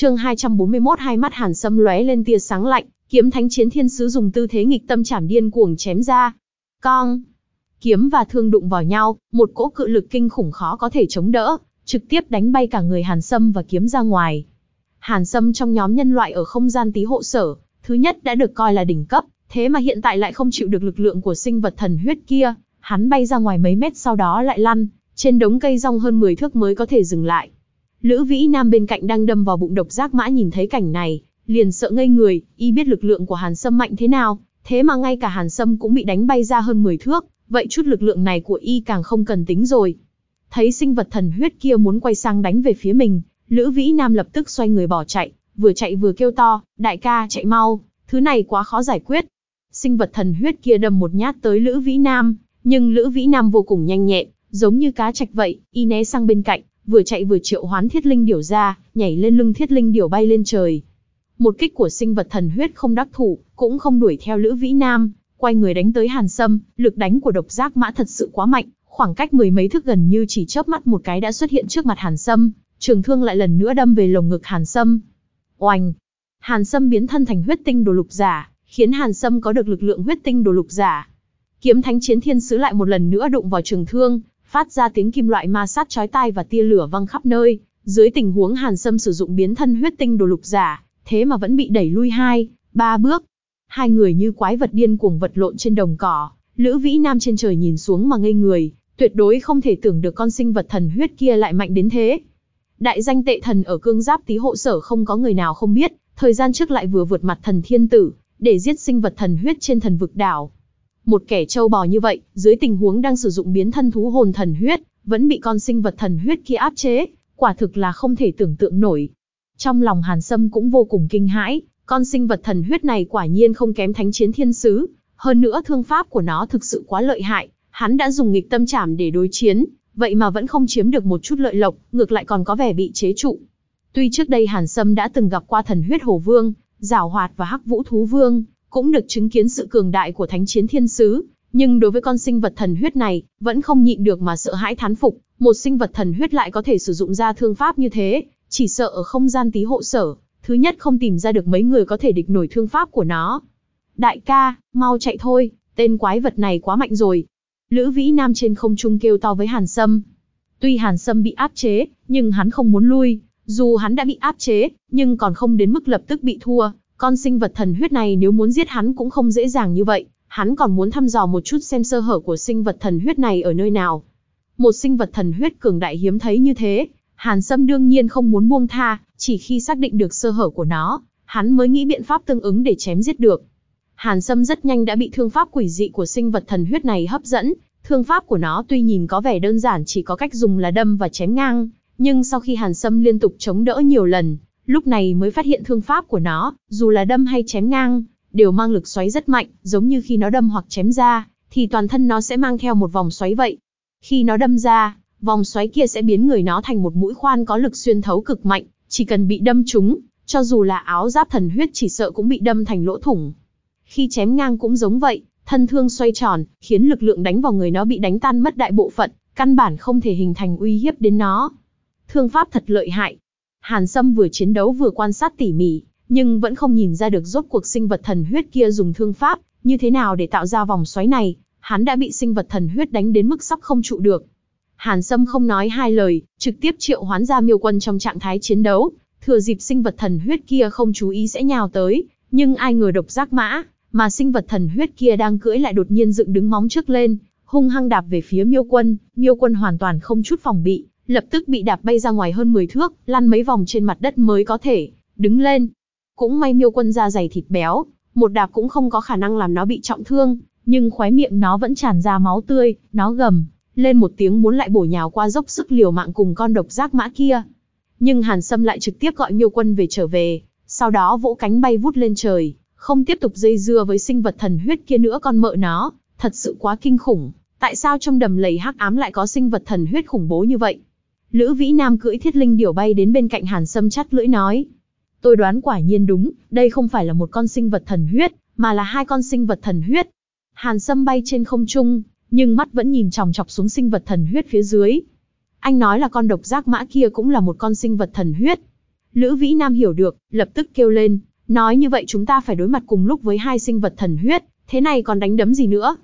Chương 241 hai mắt Hàn Sâm lóe lên tia sáng lạnh, kiếm thánh chiến thiên sứ dùng tư thế nghịch tâm chảm điên cuồng chém ra. Cong! Kiếm và thương đụng vào nhau, một cỗ cự lực kinh khủng khó có thể chống đỡ, trực tiếp đánh bay cả người Hàn Sâm và kiếm ra ngoài. Hàn Sâm trong nhóm nhân loại ở không gian tí hộ sở, thứ nhất đã được coi là đỉnh cấp, thế mà hiện tại lại không chịu được lực lượng của sinh vật thần huyết kia, hắn bay ra ngoài mấy mét sau đó lại lăn, trên đống cây rong hơn 10 thước mới có thể dừng lại. Lữ Vĩ Nam bên cạnh đang đâm vào bụng độc giác mã nhìn thấy cảnh này, liền sợ ngây người, y biết lực lượng của Hàn Sâm mạnh thế nào, thế mà ngay cả Hàn Sâm cũng bị đánh bay ra hơn 10 thước, vậy chút lực lượng này của y càng không cần tính rồi. Thấy sinh vật thần huyết kia muốn quay sang đánh về phía mình, Lữ Vĩ Nam lập tức xoay người bỏ chạy, vừa chạy vừa kêu to, đại ca chạy mau, thứ này quá khó giải quyết. Sinh vật thần huyết kia đâm một nhát tới Lữ Vĩ Nam, nhưng Lữ Vĩ Nam vô cùng nhanh nhẹn, giống như cá trạch vậy, y né sang bên cạnh, vừa chạy vừa triệu hoán thiết linh điểu ra, nhảy lên lưng thiết linh điểu bay lên trời. Một kích của sinh vật thần huyết không đắc thủ, cũng không đuổi theo Lữ Vĩ Nam, quay người đánh tới Hàn Sâm, lực đánh của độc giác mã thật sự quá mạnh, khoảng cách mười mấy thước gần như chỉ chớp mắt một cái đã xuất hiện trước mặt Hàn Sâm, trường thương lại lần nữa đâm về lồng ngực Hàn Sâm. Oanh! Hàn Sâm biến thân thành huyết tinh đồ lục giả, khiến Hàn Sâm có được lực lượng huyết tinh đồ lục giả. Kiếm Thánh Chiến Thiên Sứ lại một lần nữa đụng vào trường thương, phát ra tiếng kim loại ma sát chói tai và tia lửa văng khắp nơi. Dưới tình huống Hàn Sâm sử dụng biến thân huyết tinh đồ lục giả, thế mà vẫn bị đẩy lui hai, ba bước. Hai người như quái vật điên cuồng vật lộn trên đồng cỏ, Lữ Vĩ Nam trên trời nhìn xuống mà ngây người, tuyệt đối không thể tưởng được con sinh vật thần huyết kia lại mạnh đến thế. Đại danh tệ thần ở cương giáp tí hộ sở không có người nào không biết, thời gian trước lại vừa vượt mặt thần thiên tử, để giết sinh vật thần huyết trên thần vực đảo. Một kẻ trâu bò như vậy, dưới tình huống đang sử dụng biến thân thú hồn thần huyết, vẫn bị con sinh vật thần huyết kia áp chế, quả thực là không thể tưởng tượng nổi. Trong lòng Hàn Sâm cũng vô cùng kinh hãi, con sinh vật thần huyết này quả nhiên không kém thánh chiến thiên sứ, hơn nữa thương pháp của nó thực sự quá lợi hại, hắn đã dùng nghịch tâm trảm để đối chiến, vậy mà vẫn không chiếm được một chút lợi lộc, ngược lại còn có vẻ bị chế trụ. Tuy trước đây Hàn Sâm đã từng gặp qua thần huyết Hồ vương, giảo hoạt và hắc vũ thú vương, cũng được chứng kiến sự cường đại của thánh chiến thiên sứ, nhưng đối với con sinh vật thần huyết này, vẫn không nhịn được mà sợ hãi thán phục, một sinh vật thần huyết lại có thể sử dụng ra thương pháp như thế, chỉ sợ ở không gian tí hộ sở, thứ nhất không tìm ra được mấy người có thể địch nổi thương pháp của nó. Đại ca, mau chạy thôi, tên quái vật này quá mạnh rồi. Lữ Vĩ Nam trên không trung kêu to với Hàn Sâm. Tuy Hàn Sâm bị áp chế, nhưng hắn không muốn lui, dù hắn đã bị áp chế, nhưng còn không đến mức lập tức bị thua, con sinh vật thần huyết này nếu muốn giết hắn cũng không dễ dàng như vậy, hắn còn muốn thăm dò một chút xem sơ hở của sinh vật thần huyết này ở nơi nào. Một sinh vật thần huyết cường đại hiếm thấy như thế, Hàn Sâm đương nhiên không muốn buông tha, chỉ khi xác định được sơ hở của nó, hắn mới nghĩ biện pháp tương ứng để chém giết được. Hàn Sâm rất nhanh đã bị thương pháp quỷ dị của sinh vật thần huyết này hấp dẫn, thương pháp của nó tuy nhìn có vẻ đơn giản chỉ có cách dùng là đâm và chém ngang, nhưng sau khi Hàn Sâm liên tục chống đỡ nhiều lần, lúc này mới phát hiện thương pháp của nó, dù là đâm hay chém ngang, đều mang lực xoáy rất mạnh, giống như khi nó đâm hoặc chém ra, thì toàn thân nó sẽ mang theo một vòng xoáy vậy. Khi nó đâm ra, vòng xoáy kia sẽ biến người nó thành một mũi khoan có lực xuyên thấu cực mạnh, chỉ cần bị đâm trúng, cho dù là áo giáp thần huyết chỉ sợ cũng bị đâm thành lỗ thủng. Khi chém ngang cũng giống vậy, thân thương xoay tròn, khiến lực lượng đánh vào người nó bị đánh tan mất đại bộ phận, căn bản không thể hình thành uy hiếp đến nó. Thương pháp thật lợi hại, Hàn Sâm vừa chiến đấu vừa quan sát tỉ mỉ, nhưng vẫn không nhìn ra được rốt cuộc sinh vật thần huyết kia dùng thương pháp, như thế nào để tạo ra vòng xoáy này, hắn đã bị sinh vật thần huyết đánh đến mức sắp không trụ được. Hàn Sâm không nói hai lời, trực tiếp triệu hoán ra miêu quân trong trạng thái chiến đấu, thừa dịp sinh vật thần huyết kia không chú ý sẽ nhào tới, nhưng ai ngờ độc giác mã, mà sinh vật thần huyết kia đang cưỡi lại đột nhiên dựng đứng móng trước lên, hung hăng đạp về phía miêu quân, miêu quân hoàn toàn không chút phòng bị, lập tức bị đạp bay ra ngoài hơn 10 thước, lăn mấy vòng trên mặt đất mới có thể đứng lên. Cũng may miêu quân da dày thịt béo, một đạp cũng không có khả năng làm nó bị trọng thương, nhưng khóe miệng nó vẫn tràn ra máu tươi, nó gầm, lên một tiếng muốn lại bổ nhào qua dốc sức liều mạng cùng con độc giác mã kia. Nhưng Hàn Sâm lại trực tiếp gọi miêu quân về trở về, sau đó vỗ cánh bay vút lên trời, không tiếp tục dây dưa với sinh vật thần huyết kia nữa con mợ nó, thật sự quá kinh khủng. Tại sao trong đầm lầy hắc ám lại có sinh vật thần huyết khủng bố như vậy? Lữ Vĩ Nam cưỡi thiết linh điểu bay đến bên cạnh Hàn Sâm chắt lưỡi nói. Tôi đoán quả nhiên đúng, đây không phải là một con sinh vật thần huyết, mà là hai con sinh vật thần huyết. Hàn Sâm bay trên không trung, nhưng mắt vẫn nhìn chòng chọc xuống sinh vật thần huyết phía dưới. Anh nói là con độc giác mã kia cũng là một con sinh vật thần huyết. Lữ Vĩ Nam hiểu được, lập tức kêu lên, nói như vậy chúng ta phải đối mặt cùng lúc với hai sinh vật thần huyết, thế này còn đánh đấm gì nữa.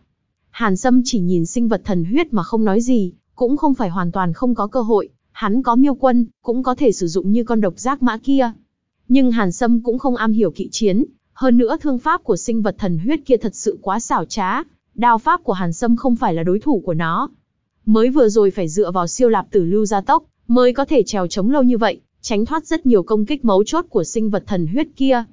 Hàn Sâm chỉ nhìn sinh vật thần huyết mà không nói gì, cũng không phải hoàn toàn không có cơ hội, hắn có miêu quân, cũng có thể sử dụng như con độc giác mã kia. Nhưng Hàn Sâm cũng không am hiểu kỵ chiến, hơn nữa thương pháp của sinh vật thần huyết kia thật sự quá xảo trá, đao pháp của Hàn Sâm không phải là đối thủ của nó. Mới vừa rồi phải dựa vào siêu lạp tử lưu gia tốc, mới có thể trèo chống lâu như vậy, tránh thoát rất nhiều công kích mấu chốt của sinh vật thần huyết kia.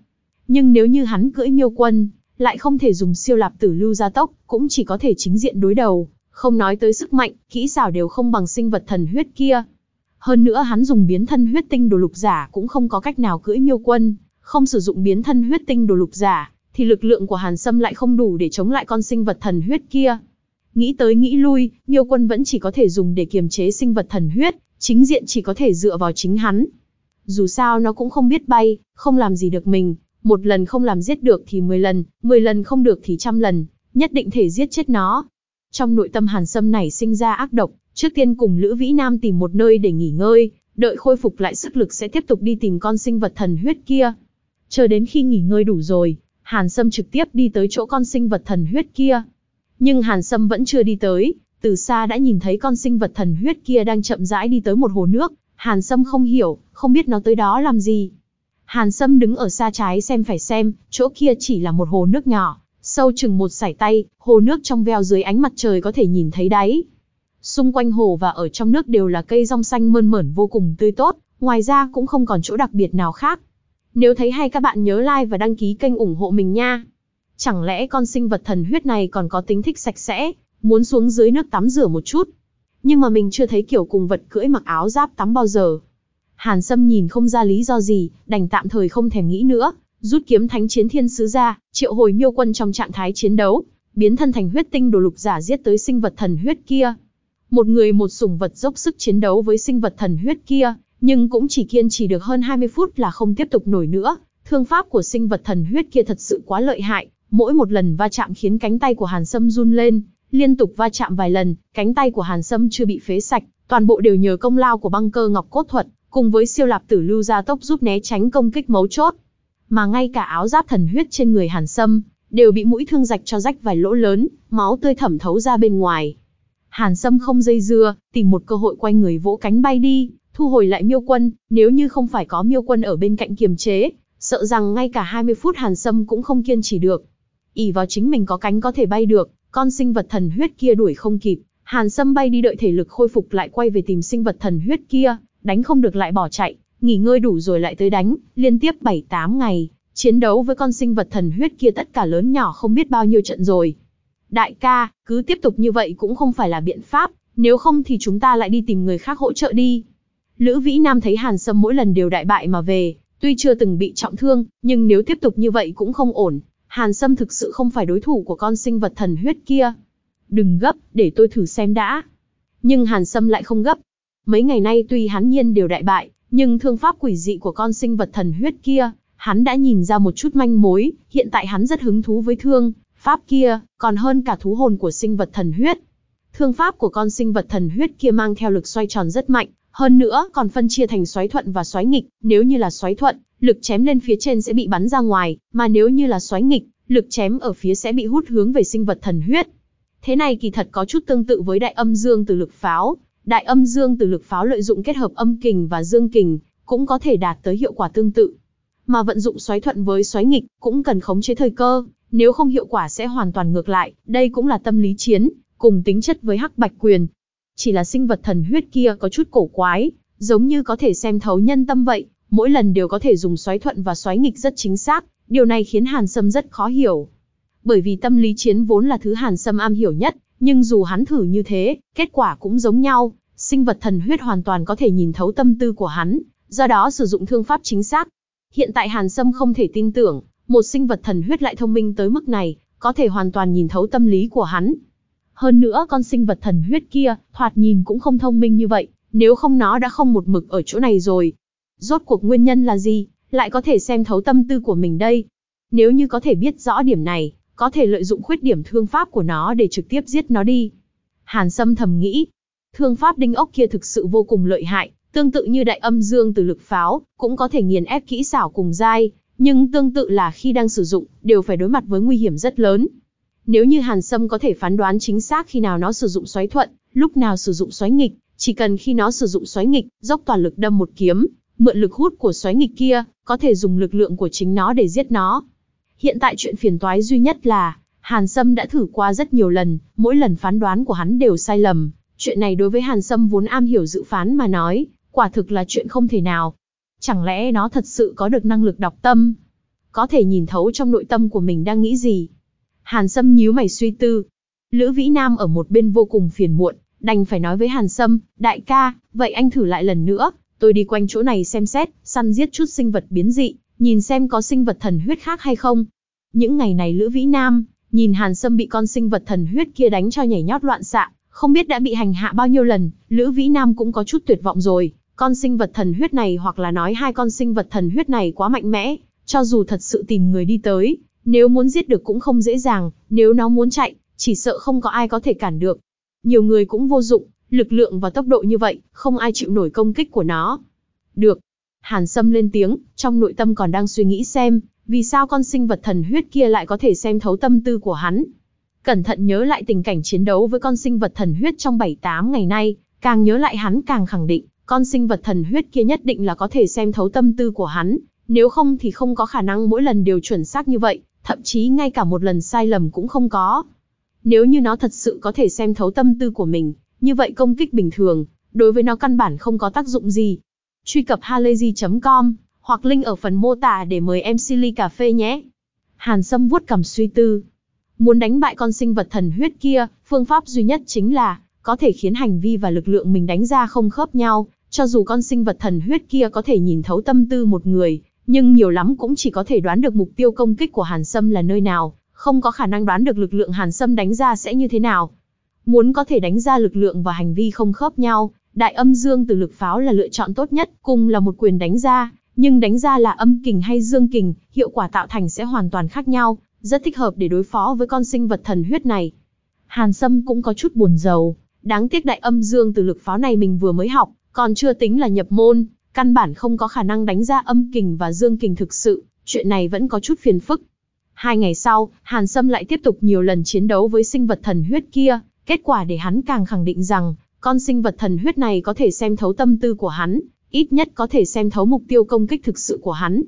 Nhưng nếu như hắn cưỡi miêu quân, lại không thể dùng siêu lạp tử lưu gia tốc, cũng chỉ có thể chính diện đối đầu, không nói tới sức mạnh, kỹ xảo đều không bằng sinh vật thần huyết kia. Hơn nữa hắn dùng biến thân huyết tinh đồ lục giả cũng không có cách nào cưỡi miêu quân, không sử dụng biến thân huyết tinh đồ lục giả, thì lực lượng của Hàn Sâm lại không đủ để chống lại con sinh vật thần huyết kia. Nghĩ tới nghĩ lui, miêu quân vẫn chỉ có thể dùng để kiềm chế sinh vật thần huyết, chính diện chỉ có thể dựa vào chính hắn. Dù sao nó cũng không biết bay, không làm gì được mình, một lần không làm giết được thì 10 lần, 10 lần không được thì trăm lần, nhất định thể giết chết nó. Trong nội tâm Hàn Sâm này sinh ra ác độc, trước tiên cùng Lữ Vĩ Nam tìm một nơi để nghỉ ngơi, đợi khôi phục lại sức lực sẽ tiếp tục đi tìm con sinh vật thần huyết kia. Chờ đến khi nghỉ ngơi đủ rồi, Hàn Sâm trực tiếp đi tới chỗ con sinh vật thần huyết kia. Nhưng Hàn Sâm vẫn chưa đi tới, từ xa đã nhìn thấy con sinh vật thần huyết kia đang chậm rãi đi tới một hồ nước, Hàn Sâm không hiểu, không biết nó tới đó làm gì. Hàn Sâm đứng ở xa trái xem phải xem, chỗ kia chỉ là một hồ nước nhỏ, sâu chừng một sải tay, hồ nước trong veo dưới ánh mặt trời có thể nhìn thấy đáy. Xung quanh hồ và ở trong nước đều là cây rong xanh mơn mởn vô cùng tươi tốt, ngoài ra cũng không còn chỗ đặc biệt nào khác. Nếu thấy hay các bạn nhớ like và đăng ký kênh ủng hộ mình nha. Chẳng lẽ con sinh vật thần huyết này còn có tính thích sạch sẽ, muốn xuống dưới nước tắm rửa một chút. Nhưng mà mình chưa thấy kiểu cùng vật cưỡi mặc áo giáp tắm bao giờ. Hàn Sâm nhìn không ra lý do gì, đành tạm thời không thèm nghĩ nữa, rút kiếm thánh chiến thiên sứ ra, triệu hồi miêu quân trong trạng thái chiến đấu, biến thân thành huyết tinh đồ lục giả giết tới sinh vật thần huyết kia. Một người một sủng vật dốc sức chiến đấu với sinh vật thần huyết kia, nhưng cũng chỉ kiên trì được hơn 20 phút là không tiếp tục nổi nữa. Thương pháp của sinh vật thần huyết kia thật sự quá lợi hại, mỗi một lần va chạm khiến cánh tay của Hàn Sâm run lên, liên tục va chạm vài lần, cánh tay của Hàn Sâm chưa bị phế sạch, toàn bộ đều nhờ công lao của băng cơ ngọc cốt thuật, cùng với siêu lạp tử lưu gia tốc giúp né tránh công kích mấu chốt. Mà ngay cả áo giáp thần huyết trên người Hàn Sâm, đều bị mũi thương rạch cho rách vài lỗ lớn, máu tươi thẩm thấu ra bên ngoài. Hàn Sâm không dây dưa, tìm một cơ hội quay người vỗ cánh bay đi, thu hồi lại miêu quân, nếu như không phải có miêu quân ở bên cạnh kiềm chế, sợ rằng ngay cả 20 phút Hàn Sâm cũng không kiên trì được. ỉ vào chính mình có cánh có thể bay được, con sinh vật thần huyết kia đuổi không kịp, Hàn Sâm bay đi đợi thể lực khôi phục lại quay về tìm sinh vật thần huyết kia, đánh không được lại bỏ chạy, nghỉ ngơi đủ rồi lại tới đánh, liên tiếp 7-8 ngày, chiến đấu với con sinh vật thần huyết kia tất cả lớn nhỏ không biết bao nhiêu trận rồi. Đại ca, cứ tiếp tục như vậy cũng không phải là biện pháp, nếu không thì chúng ta lại đi tìm người khác hỗ trợ đi. Lữ Vĩ Nam thấy Hàn Sâm mỗi lần đều đại bại mà về, tuy chưa từng bị trọng thương, nhưng nếu tiếp tục như vậy cũng không ổn. Hàn Sâm thực sự không phải đối thủ của con sinh vật thần huyết kia. Đừng gấp, để tôi thử xem đã. Nhưng Hàn Sâm lại không gấp, Mấy ngày nay tuy hắn nhiên đều đại bại, nhưng thương pháp quỷ dị của con sinh vật thần huyết kia, hắn đã nhìn ra một chút manh mối, hiện tại hắn rất hứng thú với thương, pháp kia, còn hơn cả thú hồn của sinh vật thần huyết. Thương pháp của con sinh vật thần huyết kia mang theo lực xoay tròn rất mạnh, hơn nữa còn phân chia thành xoáy thuận và xoáy nghịch, nếu như là xoáy thuận, lực chém lên phía trên sẽ bị bắn ra ngoài, mà nếu như là xoáy nghịch, lực chém ở phía sẽ bị hút hướng về sinh vật thần huyết. Thế này kỳ thật có chút tương tự với đại âm dương từ lực pháo, Đại âm dương từ lực pháo lợi dụng kết hợp âm kình và dương kình, cũng có thể đạt tới hiệu quả tương tự. Mà vận dụng xoáy thuận với xoáy nghịch, cũng cần khống chế thời cơ, nếu không hiệu quả sẽ hoàn toàn ngược lại, đây cũng là tâm lý chiến, cùng tính chất với hắc bạch quyền. Chỉ là sinh vật thần huyết kia có chút cổ quái, giống như có thể xem thấu nhân tâm vậy, mỗi lần đều có thể dùng xoáy thuận và xoáy nghịch rất chính xác, điều này khiến Hàn Sâm rất khó hiểu. Bởi vì tâm lý chiến vốn là thứ Hàn Sâm am hiểu nhất, nhưng dù hắn thử như thế, kết quả cũng giống nhau, sinh vật thần huyết hoàn toàn có thể nhìn thấu tâm tư của hắn, do đó sử dụng thương pháp chính xác. Hiện tại Hàn Sâm không thể tin tưởng, một sinh vật thần huyết lại thông minh tới mức này, có thể hoàn toàn nhìn thấu tâm lý của hắn. Hơn nữa con sinh vật thần huyết kia, thoạt nhìn cũng không thông minh như vậy, nếu không nó đã không một mực ở chỗ này rồi. Rốt cuộc nguyên nhân là gì, lại có thể xem thấu tâm tư của mình đây? Nếu như có thể biết rõ điểm này, có thể lợi dụng khuyết điểm thương pháp của nó để trực tiếp giết nó đi. Hàn Sâm thầm nghĩ, thương pháp đinh ốc kia thực sự vô cùng lợi hại, Tương tự như đại âm dương từ lực pháo, cũng có thể nghiền ép kỹ xảo cùng dai, nhưng tương tự là khi đang sử dụng, đều phải đối mặt với nguy hiểm rất lớn. Nếu như Hàn Sâm có thể phán đoán chính xác khi nào nó sử dụng xoáy thuận, lúc nào sử dụng xoáy nghịch, chỉ cần khi nó sử dụng xoáy nghịch, dốc toàn lực đâm một kiếm, mượn lực hút của xoáy nghịch kia, có thể dùng lực lượng của chính nó để giết nó. Hiện tại chuyện phiền toái duy nhất là, Hàn Sâm đã thử qua rất nhiều lần, mỗi lần phán đoán của hắn đều sai lầm. Chuyện này đối với Hàn Sâm vốn am hiểu dự phán mà nói, quả thực là chuyện không thể nào. Chẳng lẽ nó thật sự có được năng lực đọc tâm? Có thể nhìn thấu trong nội tâm của mình đang nghĩ gì? Hàn Sâm nhíu mày suy tư. Lữ Vĩ Nam ở một bên vô cùng phiền muộn, đành phải nói với Hàn Sâm, đại ca, vậy anh thử lại lần nữa, tôi đi quanh chỗ này xem xét, săn giết chút sinh vật biến dị, nhìn xem có sinh vật thần huyết khác hay không. Những ngày này Lữ Vĩ Nam, nhìn Hàn Sâm bị con sinh vật thần huyết kia đánh cho nhảy nhót loạn xạ, không biết đã bị hành hạ bao nhiêu lần, Lữ Vĩ Nam cũng có chút tuyệt vọng rồi, con sinh vật thần huyết này hoặc là nói hai con sinh vật thần huyết này quá mạnh mẽ, cho dù thật sự tìm người đi tới, nếu muốn giết được cũng không dễ dàng, nếu nó muốn chạy, chỉ sợ không có ai có thể cản được. Nhiều người cũng vô dụng, lực lượng và tốc độ như vậy, không ai chịu nổi công kích của nó. Được. Hàn Sâm lên tiếng, trong nội tâm còn đang suy nghĩ xem, vì sao con sinh vật thần huyết kia lại có thể xem thấu tâm tư của hắn. Cẩn thận nhớ lại tình cảnh chiến đấu với con sinh vật thần huyết trong 7-8 ngày nay, càng nhớ lại hắn càng khẳng định, con sinh vật thần huyết kia nhất định là có thể xem thấu tâm tư của hắn, nếu không thì không có khả năng mỗi lần đều chuẩn xác như vậy, thậm chí ngay cả một lần sai lầm cũng không có. Nếu như nó thật sự có thể xem thấu tâm tư của mình, như vậy công kích bình thường, đối với nó căn bản không có tác dụng gì. Truy cập halayzi.com, hoặc link ở phần mô tả để mời em Silly Cà Phê nhé. Hàn Sâm vuốt cầm suy tư. Muốn đánh bại con sinh vật thần huyết kia, phương pháp duy nhất chính là, có thể khiến hành vi và lực lượng mình đánh ra không khớp nhau, cho dù con sinh vật thần huyết kia có thể nhìn thấu tâm tư một người, nhưng nhiều lắm cũng chỉ có thể đoán được mục tiêu công kích của Hàn Sâm là nơi nào, không có khả năng đoán được lực lượng Hàn Sâm đánh ra sẽ như thế nào. Muốn có thể đánh ra lực lượng và hành vi không khớp nhau, đại âm dương từ lực pháo là lựa chọn tốt nhất, cùng là một quyền đánh ra, nhưng đánh ra là âm kình hay dương kình, hiệu quả tạo thành sẽ hoàn toàn khác nhau, rất thích hợp để đối phó với con sinh vật thần huyết này. Hàn Sâm cũng có chút buồn giàu, đáng tiếc đại âm dương từ lực pháo này mình vừa mới học, còn chưa tính là nhập môn, căn bản không có khả năng đánh ra âm kình và dương kình thực sự, chuyện này vẫn có chút phiền phức. Hai ngày sau, Hàn Sâm lại tiếp tục nhiều lần chiến đấu với sinh vật thần huyết kia, kết quả để hắn càng khẳng định rằng, con sinh vật thần huyết này có thể xem thấu tâm tư của hắn, ít nhất có thể xem thấu mục tiêu công kích thực sự của hắn.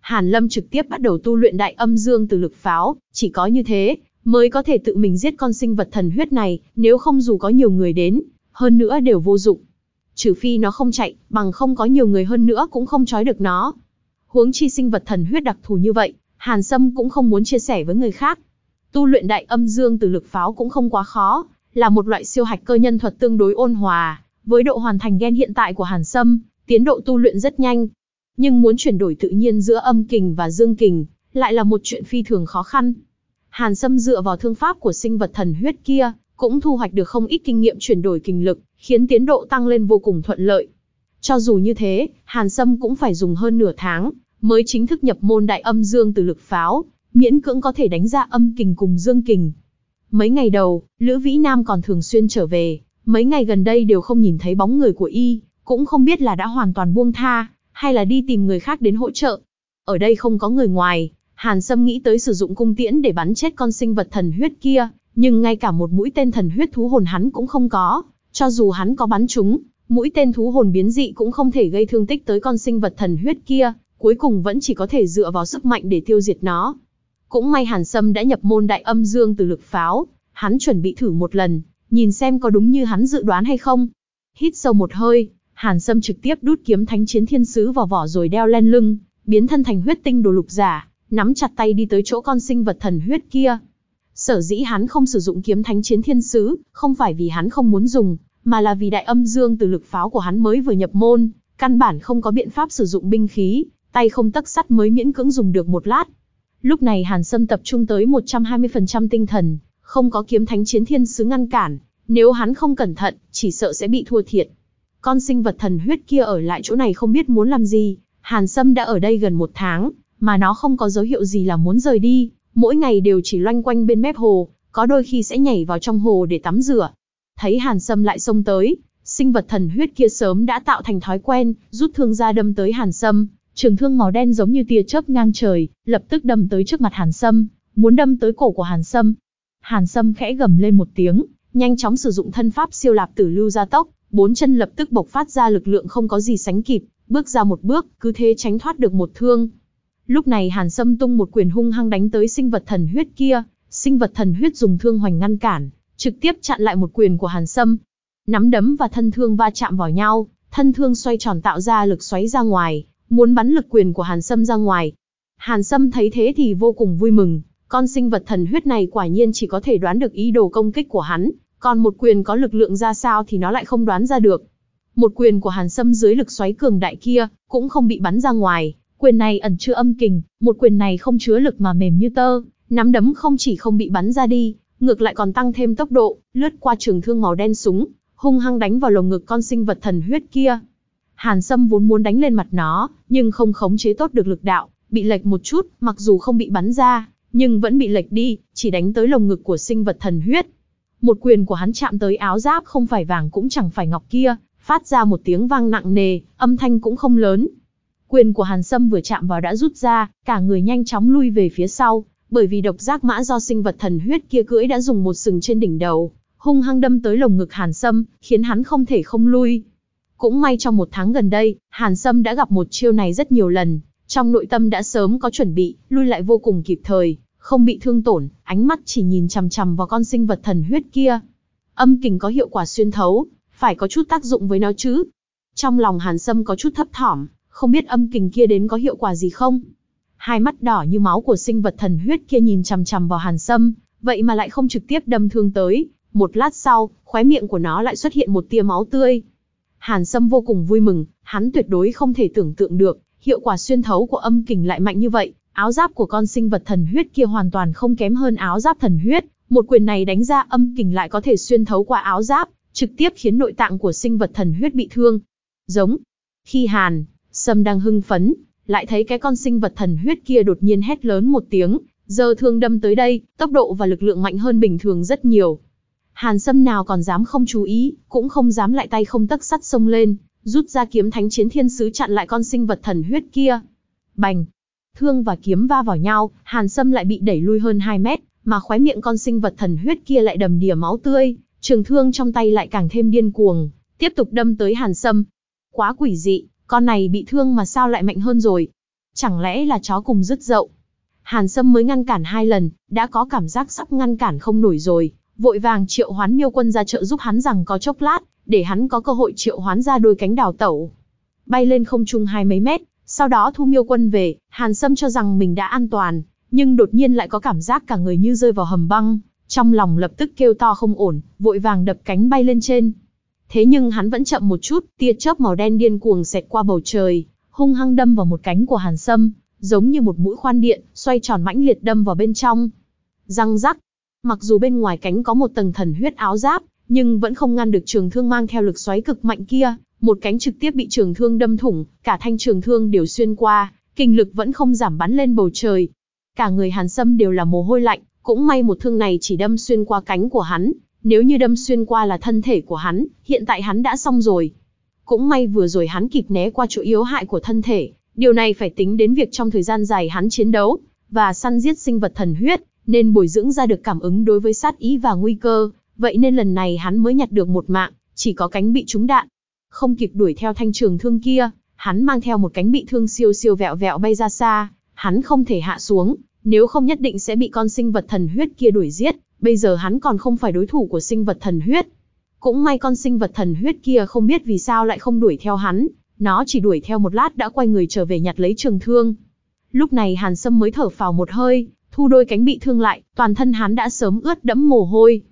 Hàn Lâm trực tiếp bắt đầu tu luyện đại âm dương từ lực pháo, chỉ có như thế, mới có thể tự mình giết con sinh vật thần huyết này, nếu không dù có nhiều người đến, hơn nữa đều vô dụng. Trừ phi nó không chạy, bằng không có nhiều người hơn nữa cũng không trói được nó. Huống chi sinh vật thần huyết đặc thù như vậy, Hàn Sâm cũng không muốn chia sẻ với người khác. Tu luyện đại âm dương từ lực pháo cũng không quá khó, là một loại siêu hạch cơ nhân thuật tương đối ôn hòa, với độ hoàn thành gen hiện tại của Hàn Sâm, tiến độ tu luyện rất nhanh. Nhưng muốn chuyển đổi tự nhiên giữa âm kình và dương kình, lại là một chuyện phi thường khó khăn. Hàn Sâm dựa vào thương pháp của sinh vật thần huyết kia, cũng thu hoạch được không ít kinh nghiệm chuyển đổi kinh lực, khiến tiến độ tăng lên vô cùng thuận lợi. Cho dù như thế, Hàn Sâm cũng phải dùng hơn nửa tháng, mới chính thức nhập môn đại âm dương từ lực pháo, miễn cưỡng có thể đánh ra âm kình cùng dương kình. Mấy ngày đầu, Lữ Vĩ Nam còn thường xuyên trở về, mấy ngày gần đây đều không nhìn thấy bóng người của y, cũng không biết là đã hoàn toàn buông tha, hay là đi tìm người khác đến hỗ trợ. Ở đây không có người ngoài, Hàn Sâm nghĩ tới sử dụng cung tiễn để bắn chết con sinh vật thần huyết kia, nhưng ngay cả một mũi tên thần huyết thú hồn hắn cũng không có, cho dù hắn có bắn chúng, mũi tên thú hồn biến dị cũng không thể gây thương tích tới con sinh vật thần huyết kia, cuối cùng vẫn chỉ có thể dựa vào sức mạnh để tiêu diệt nó. Cũng may Hàn Sâm đã nhập môn đại âm dương từ lực pháo, hắn chuẩn bị thử một lần, nhìn xem có đúng như hắn dự đoán hay không. Hít sâu một hơi, Hàn Sâm trực tiếp đút kiếm thánh chiến thiên sứ vào vỏ rồi đeo lên lưng, biến thân thành huyết tinh đồ lục giả, nắm chặt tay đi tới chỗ con sinh vật thần huyết kia. Sở dĩ hắn không sử dụng kiếm thánh chiến thiên sứ, không phải vì hắn không muốn dùng, mà là vì đại âm dương từ lực pháo của hắn mới vừa nhập môn, căn bản không có biện pháp sử dụng binh khí, tay không tắc sắt mới miễn cưỡng dùng được một lát. Lúc này Hàn Sâm tập trung tới 120% tinh thần, không có kiếm thánh chiến thiên sứ ngăn cản, nếu hắn không cẩn thận, chỉ sợ sẽ bị thua thiệt. Con sinh vật thần huyết kia ở lại chỗ này không biết muốn làm gì, Hàn Sâm đã ở đây gần một tháng, mà nó không có dấu hiệu gì là muốn rời đi, mỗi ngày đều chỉ loanh quanh bên mép hồ, có đôi khi sẽ nhảy vào trong hồ để tắm rửa. Thấy Hàn Sâm lại xông tới, sinh vật thần huyết kia sớm đã tạo thành thói quen, rút thương ra đâm tới Hàn Sâm, trường thương màu đen giống như tia chớp ngang trời, lập tức đâm tới trước mặt Hàn Sâm, muốn đâm tới cổ của Hàn Sâm. Hàn Sâm khẽ gầm lên một tiếng, nhanh chóng sử dụng thân pháp siêu lạp tử lưu gia tốc, bốn chân lập tức bộc phát ra lực lượng không có gì sánh kịp, bước ra một bước, cứ thế tránh thoát được một thương. Lúc này Hàn Sâm tung một quyền hung hăng đánh tới sinh vật thần huyết kia, sinh vật thần huyết dùng thương hoành ngăn cản, trực tiếp chặn lại một quyền của Hàn Sâm. Nắm đấm và thân thương va chạm vào nhau, thân thương xoay tròn tạo ra lực xoáy ra ngoài, muốn bắn lực quyền của Hàn Sâm ra ngoài. Hàn Sâm thấy thế thì vô cùng vui mừng, con sinh vật thần huyết này quả nhiên chỉ có thể đoán được ý đồ công kích của hắn, còn một quyền có lực lượng ra sao thì nó lại không đoán ra được. Một quyền của Hàn Sâm dưới lực xoáy cường đại kia, cũng không bị bắn ra ngoài, quyền này ẩn chứa âm kình, một quyền này không chứa lực mà mềm như tơ, nắm đấm không chỉ không bị bắn ra đi, ngược lại còn tăng thêm tốc độ, lướt qua trường thương màu đen súng, hung hăng đánh vào lồng ngực con sinh vật thần huyết kia. Hàn Sâm vốn muốn đánh lên mặt nó, nhưng không khống chế tốt được lực đạo, bị lệch một chút, mặc dù không bị bắn ra, nhưng vẫn bị lệch đi, chỉ đánh tới lồng ngực của sinh vật thần huyết. Một quyền của hắn chạm tới áo giáp không phải vàng cũng chẳng phải ngọc kia, phát ra một tiếng vang nặng nề, âm thanh cũng không lớn. Quyền của Hàn Sâm vừa chạm vào đã rút ra, cả người nhanh chóng lui về phía sau, bởi vì độc giác mã do sinh vật thần huyết kia cưỡi đã dùng một sừng trên đỉnh đầu, hung hăng đâm tới lồng ngực Hàn Sâm, khiến hắn không thể không lui. Cũng may trong một tháng gần đây, Hàn Sâm đã gặp một chiêu này rất nhiều lần, trong nội tâm đã sớm có chuẩn bị, lui lại vô cùng kịp thời, không bị thương tổn, ánh mắt chỉ nhìn chằm chằm vào con sinh vật thần huyết kia. Âm kình có hiệu quả xuyên thấu, phải có chút tác dụng với nó chứ. Trong lòng Hàn Sâm có chút thấp thỏm, không biết âm kình kia đến có hiệu quả gì không. Hai mắt đỏ như máu của sinh vật thần huyết kia nhìn chằm chằm vào Hàn Sâm, vậy mà lại không trực tiếp đâm thương tới. Một lát sau, khóe miệng của nó lại xuất hiện một tia máu tươi. Hàn Sâm vô cùng vui mừng, hắn tuyệt đối không thể tưởng tượng được, hiệu quả xuyên thấu của âm kình lại mạnh như vậy. Áo giáp của con sinh vật thần huyết kia hoàn toàn không kém hơn áo giáp thần huyết. Một quyền này đánh ra âm kình lại có thể xuyên thấu qua áo giáp, trực tiếp khiến nội tạng của sinh vật thần huyết bị thương. Giống. Khi Hàn, Sâm đang hưng phấn, lại thấy cái con sinh vật thần huyết kia đột nhiên hét lớn một tiếng, giờ thương đâm tới đây, tốc độ và lực lượng mạnh hơn bình thường rất nhiều. Hàn Sâm nào còn dám không chú ý, cũng không dám lại tay không tấc sắt xông lên, rút ra kiếm thánh chiến thiên sứ chặn lại con sinh vật thần huyết kia. Bành! Thương và kiếm va vào nhau, Hàn Sâm lại bị đẩy lui hơn 2 mét, mà khóe miệng con sinh vật thần huyết kia lại đầm đìa máu tươi, trường thương trong tay lại càng thêm điên cuồng, tiếp tục đâm tới Hàn Sâm. Quá quỷ dị, con này bị thương mà sao lại mạnh hơn rồi? Chẳng lẽ là chó cùng rứt dậu? Hàn Sâm mới ngăn cản hai lần, đã có cảm giác sắp ngăn cản không nổi rồi, vội vàng triệu hoán miêu quân ra trợ giúp hắn rằng có chốc lát, để hắn có cơ hội triệu hoán ra đôi cánh đào tẩu. Bay lên không trung hai mấy mét, sau đó thu miêu quân về, Hàn Sâm cho rằng mình đã an toàn, nhưng đột nhiên lại có cảm giác cả người như rơi vào hầm băng, trong lòng lập tức kêu to không ổn, vội vàng đập cánh bay lên trên. Thế nhưng hắn vẫn chậm một chút, tia chớp màu đen điên cuồng xẹt qua bầu trời, hung hăng đâm vào một cánh của Hàn Sâm, giống như một mũi khoan điện, xoay tròn mãnh liệt đâm vào bên trong. Răng rắc. Mặc dù bên ngoài cánh có một tầng thần huyết áo giáp, nhưng vẫn không ngăn được trường thương mang theo lực xoáy cực mạnh kia, một cánh trực tiếp bị trường thương đâm thủng, cả thanh trường thương đều xuyên qua, kinh lực vẫn không giảm bắn lên bầu trời. Cả người Hàn Sâm đều là mồ hôi lạnh, cũng may một thương này chỉ đâm xuyên qua cánh của hắn, nếu như đâm xuyên qua là thân thể của hắn, hiện tại hắn đã xong rồi. Cũng may vừa rồi hắn kịp né qua chỗ yếu hại của thân thể, điều này phải tính đến việc trong thời gian dài hắn chiến đấu, và săn giết sinh vật thần huyết, nên bồi dưỡng ra được cảm ứng đối với sát ý và nguy cơ, vậy nên lần này hắn mới nhặt được một mạng, chỉ có cánh bị trúng đạn. Không kịp đuổi theo thanh trường thương kia, hắn mang theo một cánh bị thương siêu siêu vẹo vẹo bay ra xa, hắn không thể hạ xuống, nếu không nhất định sẽ bị con sinh vật thần huyết kia đuổi giết, bây giờ hắn còn không phải đối thủ của sinh vật thần huyết. Cũng may con sinh vật thần huyết kia không biết vì sao lại không đuổi theo hắn, nó chỉ đuổi theo một lát đã quay người trở về nhặt lấy trường thương. Lúc này Hàn Sâm mới thở phào một hơi, thu đôi cánh bị thương lại, toàn thân hắn đã sớm ướt đẫm mồ hôi.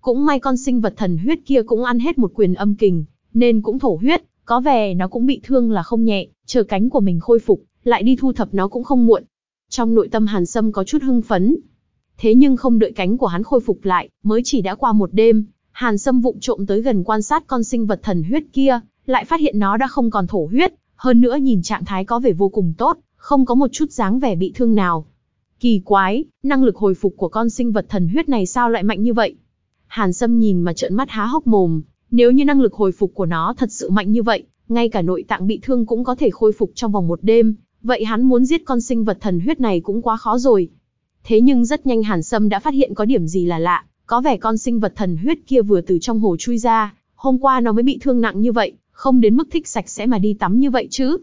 Cũng may con sinh vật thần huyết kia cũng ăn hết một quyền âm kình, nên cũng thổ huyết, có vẻ nó cũng bị thương là không nhẹ, chờ cánh của mình khôi phục, lại đi thu thập nó cũng không muộn. Trong nội tâm Hàn Sâm có chút hưng phấn. Thế nhưng không đợi cánh của hắn khôi phục lại, mới chỉ đã qua một đêm, Hàn Sâm vụng trộm tới gần quan sát con sinh vật thần huyết kia, lại phát hiện nó đã không còn thổ huyết, hơn nữa nhìn trạng thái có vẻ vô cùng tốt, không có một chút dáng vẻ bị thương nào. Kỳ quái, năng lực hồi phục của con sinh vật thần huyết này sao lại mạnh như vậy? Hàn Sâm nhìn mà trợn mắt há hốc mồm, Nếu như năng lực hồi phục của nó thật sự mạnh như vậy, ngay cả nội tạng bị thương cũng có thể khôi phục trong vòng một đêm, vậy hắn muốn giết con sinh vật thần huyết này cũng quá khó rồi. Thế nhưng rất nhanh Hàn Sâm đã phát hiện có điểm gì là lạ, có vẻ con sinh vật thần huyết kia vừa từ trong hồ chui ra, hôm qua nó mới bị thương nặng như vậy, không đến mức thích sạch sẽ mà đi tắm như vậy chứ.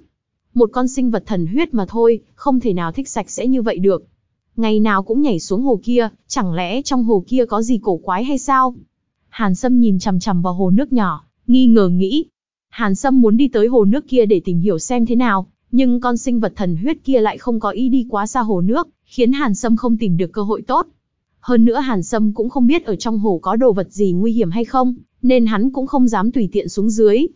Một con sinh vật thần huyết mà thôi, không thể nào thích sạch sẽ như vậy được. Ngày nào cũng nhảy xuống hồ kia, chẳng lẽ trong hồ kia có gì cổ quái hay sao? Hàn Sâm nhìn chằm chằm vào hồ nước nhỏ, nghi ngờ nghĩ. Hàn Sâm muốn đi tới hồ nước kia để tìm hiểu xem thế nào, nhưng con sinh vật thần huyết kia lại không có ý đi quá xa hồ nước, khiến Hàn Sâm không tìm được cơ hội tốt. Hơn nữa Hàn Sâm cũng không biết ở trong hồ có đồ vật gì nguy hiểm hay không, nên hắn cũng không dám tùy tiện xuống dưới.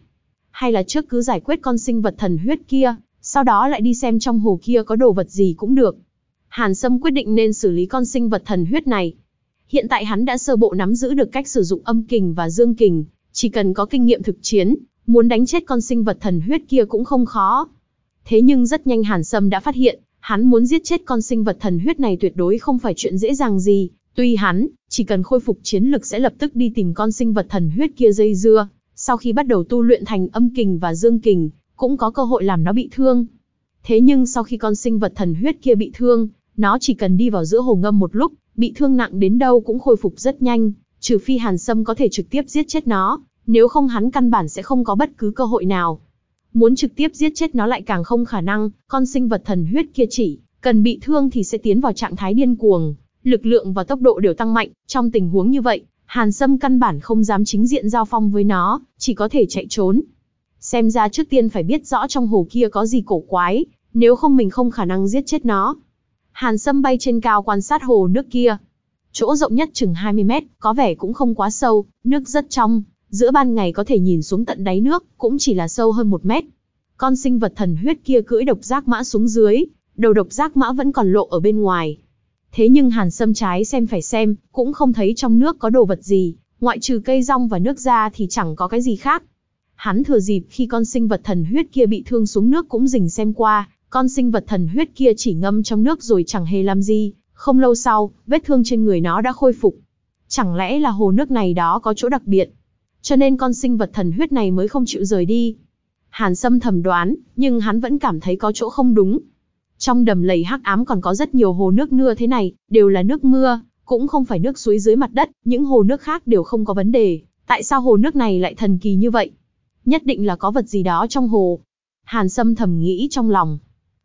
Hay là trước cứ giải quyết con sinh vật thần huyết kia, sau đó lại đi xem trong hồ kia có đồ vật gì cũng được. Hàn Sâm quyết định nên xử lý con sinh vật thần huyết này. Hiện tại hắn đã sơ bộ nắm giữ được cách sử dụng âm kình và dương kình, chỉ cần có kinh nghiệm thực chiến, muốn đánh chết con sinh vật thần huyết kia cũng không khó. Thế nhưng rất nhanh Hàn Sâm đã phát hiện, hắn muốn giết chết con sinh vật thần huyết này tuyệt đối không phải chuyện dễ dàng gì, tuy hắn, chỉ cần khôi phục chiến lực sẽ lập tức đi tìm con sinh vật thần huyết kia dây dưa, sau khi bắt đầu tu luyện thành âm kình và dương kình, cũng có cơ hội làm nó bị thương. Thế nhưng sau khi con sinh vật thần huyết kia bị thương, nó chỉ cần đi vào giữa hồ ngâm một lúc, bị thương nặng đến đâu cũng khôi phục rất nhanh, trừ phi Hàn Sâm có thể trực tiếp giết chết nó, nếu không hắn căn bản sẽ không có bất cứ cơ hội nào. Muốn trực tiếp giết chết nó lại càng không khả năng, con sinh vật thần huyết kia chỉ cần bị thương thì sẽ tiến vào trạng thái điên cuồng, lực lượng và tốc độ đều tăng mạnh, trong tình huống như vậy, Hàn Sâm căn bản không dám chính diện giao phong với nó, chỉ có thể chạy trốn. Xem ra trước tiên phải biết rõ trong hồ kia có gì cổ quái, nếu không mình không khả năng giết chết nó. Hàn Sâm bay trên cao quan sát hồ nước kia. Chỗ rộng nhất chừng 20 mét, có vẻ cũng không quá sâu, nước rất trong, giữa ban ngày có thể nhìn xuống tận đáy nước, cũng chỉ là sâu hơn một mét. Con sinh vật thần huyết kia cưỡi độc giác mã xuống dưới, đầu độc giác mã vẫn còn lộ ở bên ngoài. Thế nhưng Hàn Sâm trái xem phải xem, cũng không thấy trong nước có đồ vật gì, ngoại trừ cây rong và nước ra thì chẳng có cái gì khác. Hắn thừa dịp khi con sinh vật thần huyết kia bị thương xuống nước cũng dình xem qua, con sinh vật thần huyết kia chỉ ngâm trong nước rồi chẳng hề làm gì, không lâu sau, vết thương trên người nó đã khôi phục. Chẳng lẽ là hồ nước này đó có chỗ đặc biệt? Cho nên con sinh vật thần huyết này mới không chịu rời đi. Hàn Sâm thầm đoán, nhưng hắn vẫn cảm thấy có chỗ không đúng. Trong đầm lầy hắc ám còn có rất nhiều hồ nước nưa thế này, đều là nước mưa, cũng không phải nước suối dưới mặt đất, những hồ nước khác đều không có vấn đề. Tại sao hồ nước này lại thần kỳ như vậy? Nhất định là có vật gì đó trong hồ. Hàn Sâm thầm nghĩ trong lòng.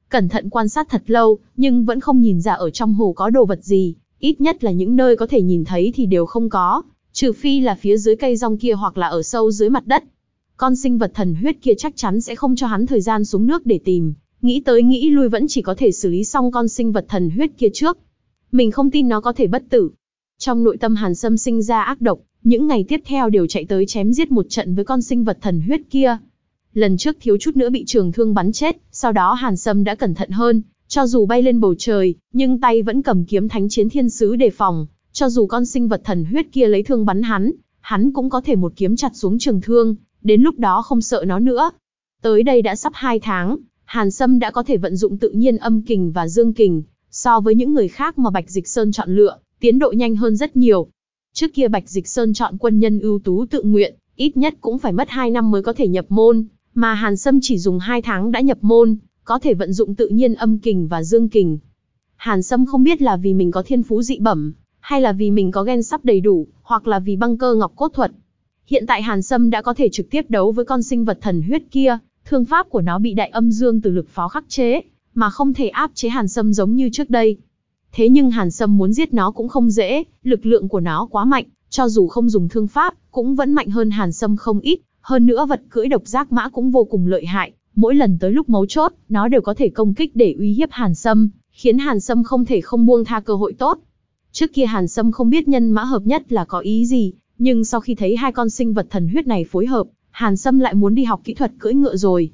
Cẩn thận quan sát thật lâu, nhưng vẫn không nhìn ra ở trong hồ có đồ vật gì, ít nhất là những nơi có thể nhìn thấy thì đều không có, trừ phi là phía dưới cây rong kia hoặc là ở sâu dưới mặt đất. Con sinh vật thần huyết kia chắc chắn sẽ không cho hắn thời gian xuống nước để tìm, nghĩ tới nghĩ lui vẫn chỉ có thể xử lý xong con sinh vật thần huyết kia trước. Mình không tin nó có thể bất tử. Trong nội tâm Hàn Sâm sinh ra ác độc, những ngày tiếp theo đều chạy tới chém giết một trận với con sinh vật thần huyết kia. Lần trước thiếu chút nữa bị trường thương bắn chết, sau đó Hàn Sâm đã cẩn thận hơn, cho dù bay lên bầu trời, nhưng tay vẫn cầm kiếm thánh chiến thiên sứ đề phòng, cho dù con sinh vật thần huyết kia lấy thương bắn hắn, hắn cũng có thể một kiếm chặt xuống trường thương, đến lúc đó không sợ nó nữa. Tới đây đã sắp hai tháng, Hàn Sâm đã có thể vận dụng tự nhiên âm kình và dương kình, so với những người khác mà Bạch Dịch Sơn chọn lựa, tiến độ nhanh hơn rất nhiều. Trước kia Bạch Dịch Sơn chọn quân nhân ưu tú tự nguyện, ít nhất cũng phải mất 2 năm mới có thể nhập môn, mà Hàn Sâm chỉ dùng 2 tháng đã nhập môn, có thể vận dụng tự nhiên âm kình và dương kình. Hàn Sâm không biết là vì mình có thiên phú dị bẩm, hay là vì mình có gen sắp đầy đủ, hoặc là vì băng cơ ngọc cốt thuật. Hiện tại Hàn Sâm đã có thể trực tiếp đấu với con sinh vật thần huyết kia, thương pháp của nó bị đại âm dương từ lực pháo khắc chế, mà không thể áp chế Hàn Sâm giống như trước đây. Thế nhưng Hàn Sâm muốn giết nó cũng không dễ, lực lượng của nó quá mạnh, cho dù không dùng thương pháp, cũng vẫn mạnh hơn Hàn Sâm không ít, hơn nữa vật cưỡi độc giác mã cũng vô cùng lợi hại, mỗi lần tới lúc mấu chốt, nó đều có thể công kích để uy hiếp Hàn Sâm, khiến Hàn Sâm không thể không buông tha cơ hội tốt. Trước kia Hàn Sâm không biết nhân mã hợp nhất là có ý gì, nhưng sau khi thấy hai con sinh vật thần huyết này phối hợp, Hàn Sâm lại muốn đi học kỹ thuật cưỡi ngựa rồi.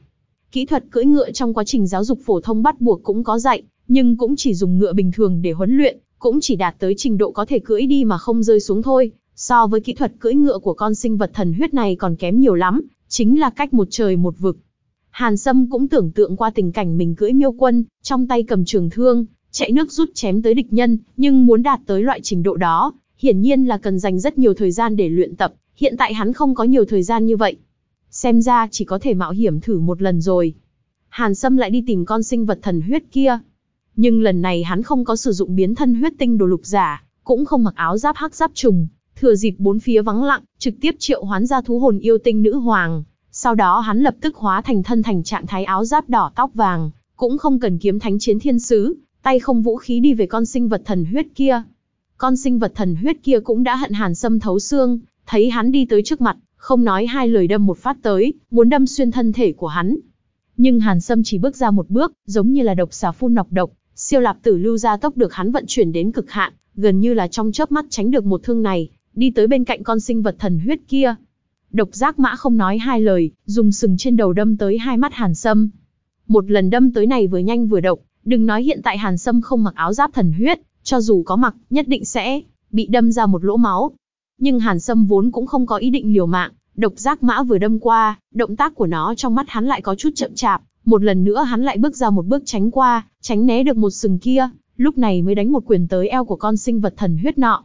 Kỹ thuật cưỡi ngựa trong quá trình giáo dục phổ thông bắt buộc cũng có dạy, nhưng cũng chỉ dùng ngựa bình thường để huấn luyện, cũng chỉ đạt tới trình độ có thể cưỡi đi mà không rơi xuống thôi. So với kỹ thuật cưỡi ngựa của con sinh vật thần huyết này còn kém nhiều lắm, chính là cách một trời một vực. Hàn Sâm cũng tưởng tượng qua tình cảnh mình cưỡi miêu quân, trong tay cầm trường thương, chạy nước rút chém tới địch nhân, nhưng muốn đạt tới loại trình độ đó, hiển nhiên là cần dành rất nhiều thời gian để luyện tập, hiện tại hắn không có nhiều thời gian như vậy. Xem ra chỉ có thể mạo hiểm thử một lần rồi. Hàn Sâm lại đi tìm con sinh vật thần huyết kia. Nhưng lần này hắn không có sử dụng biến thân huyết tinh đồ lục giả, cũng không mặc áo giáp hắc giáp trùng, thừa dịp bốn phía vắng lặng, trực tiếp triệu hoán ra thú hồn yêu tinh nữ hoàng. Sau đó hắn lập tức hóa thành thân thành trạng thái áo giáp đỏ tóc vàng, cũng không cần kiếm thánh chiến thiên sứ, tay không vũ khí đi về con sinh vật thần huyết kia. Con sinh vật thần huyết kia cũng đã hận Hàn Sâm thấu xương, thấy hắn đi tới trước mặt, không nói hai lời đâm một phát tới, muốn đâm xuyên thân thể của hắn. Nhưng Hàn Sâm chỉ bước ra một bước, giống như là độc xà phun nọc độc, siêu lạp tử lưu ra tốc được hắn vận chuyển đến cực hạn, gần như là trong chớp mắt tránh được một thương này, đi tới bên cạnh con sinh vật thần huyết kia. Độc giác mã không nói hai lời, dùng sừng trên đầu đâm tới hai mắt Hàn Sâm. Một lần đâm tới này vừa nhanh vừa độc, đừng nói hiện tại Hàn Sâm không mặc áo giáp thần huyết, cho dù có mặc, nhất định sẽ bị đâm ra một lỗ máu. Nhưng Hàn Sâm vốn cũng không có ý định liều mạng, độc giác mã vừa đâm qua, động tác của nó trong mắt hắn lại có chút chậm chạp, một lần nữa hắn lại bước ra một bước tránh qua, tránh né được một sừng kia, lúc này mới đánh một quyền tới eo của con sinh vật thần huyết nọ.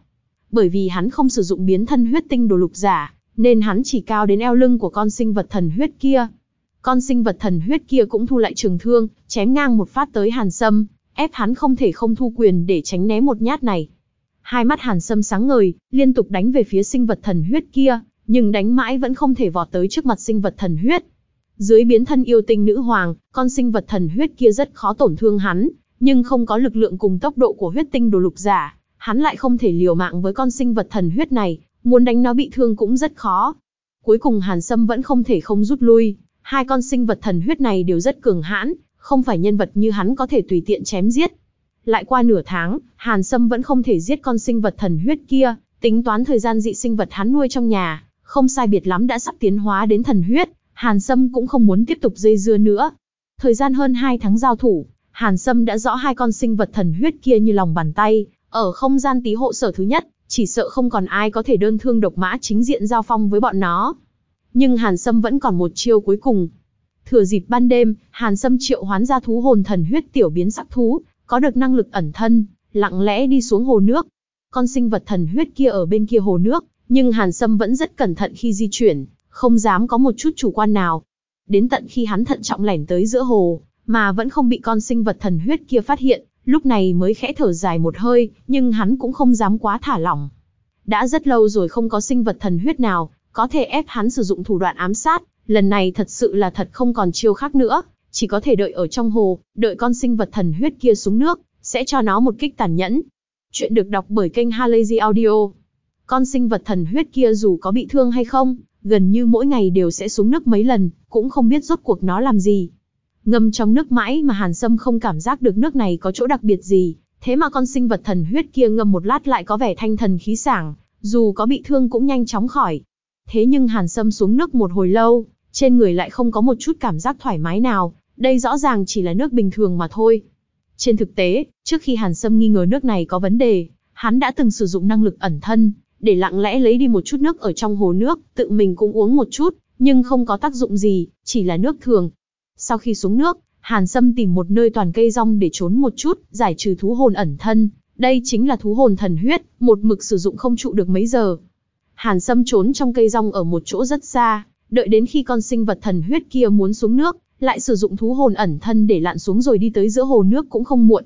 Bởi vì hắn không sử dụng biến thân huyết tinh đồ lục giả, nên hắn chỉ cao đến eo lưng của con sinh vật thần huyết kia. Con sinh vật thần huyết kia cũng thu lại trường thương, chém ngang một phát tới Hàn Sâm, ép hắn không thể không thu quyền để tránh né một nhát này. Hai mắt Hàn Sâm sáng ngời, liên tục đánh về phía sinh vật thần huyết kia, nhưng đánh mãi vẫn không thể vọt tới trước mặt sinh vật thần huyết. Dưới biến thân yêu tinh nữ hoàng, con sinh vật thần huyết kia rất khó tổn thương hắn, nhưng không có lực lượng cùng tốc độ của huyết tinh đồ lục giả, hắn lại không thể liều mạng với con sinh vật thần huyết này, muốn đánh nó bị thương cũng rất khó. Cuối cùng Hàn Sâm vẫn không thể không rút lui, hai con sinh vật thần huyết này đều rất cường hãn, không phải nhân vật như hắn có thể tùy tiện chém giết. Lại qua nửa tháng, Hàn Sâm vẫn không thể giết con sinh vật thần huyết kia, tính toán thời gian dị sinh vật hắn nuôi trong nhà, không sai biệt lắm đã sắp tiến hóa đến thần huyết, Hàn Sâm cũng không muốn tiếp tục dây dưa nữa. Thời gian hơn 2 tháng giao thủ, Hàn Sâm đã rõ hai con sinh vật thần huyết kia như lòng bàn tay, ở không gian tí hộ sở thứ nhất, chỉ sợ không còn ai có thể đơn thương độc mã chính diện giao phong với bọn nó. Nhưng Hàn Sâm vẫn còn một chiêu cuối cùng. Thừa dịp ban đêm, Hàn Sâm triệu hoán ra thú hồn thần huyết tiểu biến sắc thú, có được năng lực ẩn thân, lặng lẽ đi xuống hồ nước. Con sinh vật thần huyết kia ở bên kia hồ nước, nhưng Hàn Sâm vẫn rất cẩn thận khi di chuyển, không dám có một chút chủ quan nào. Đến tận khi hắn thận trọng lẻn tới giữa hồ, mà vẫn không bị con sinh vật thần huyết kia phát hiện, lúc này mới khẽ thở dài một hơi, nhưng hắn cũng không dám quá thả lỏng. Đã rất lâu rồi không có sinh vật thần huyết nào, có thể ép hắn sử dụng thủ đoạn ám sát, lần này thật sự là thật không còn chiêu khác nữa, chỉ có thể đợi ở trong hồ, đợi con sinh vật thần huyết kia xuống nước, sẽ cho nó một kích tàn nhẫn. Chuyện được đọc bởi kênh Halazy Audio. Con sinh vật thần huyết kia dù có bị thương hay không, gần như mỗi ngày đều sẽ xuống nước mấy lần, cũng không biết rốt cuộc nó làm gì. Ngâm trong nước mãi mà Hàn Sâm không cảm giác được nước này có chỗ đặc biệt gì, thế mà con sinh vật thần huyết kia ngâm một lát lại có vẻ thanh thần khí sảng, dù có bị thương cũng nhanh chóng khỏi. Thế nhưng Hàn Sâm xuống nước một hồi lâu, trên người lại không có một chút cảm giác thoải mái nào, đây rõ ràng chỉ là nước bình thường mà thôi. Trên thực tế, trước khi Hàn Sâm nghi ngờ nước này có vấn đề, hắn đã từng sử dụng năng lực ẩn thân, để lặng lẽ lấy đi một chút nước ở trong hồ nước, tự mình cũng uống một chút, nhưng không có tác dụng gì, chỉ là nước thường. Sau khi xuống nước, Hàn Sâm tìm một nơi toàn cây rong để trốn một chút, giải trừ thú hồn ẩn thân. Đây chính là thú hồn thần huyết, một mực sử dụng không trụ được mấy giờ. Hàn Sâm trốn trong cây rong ở một chỗ rất xa, đợi đến khi con sinh vật thần huyết kia muốn xuống nước, lại sử dụng thú hồn ẩn thân để lặn xuống rồi đi tới giữa hồ nước cũng không muộn.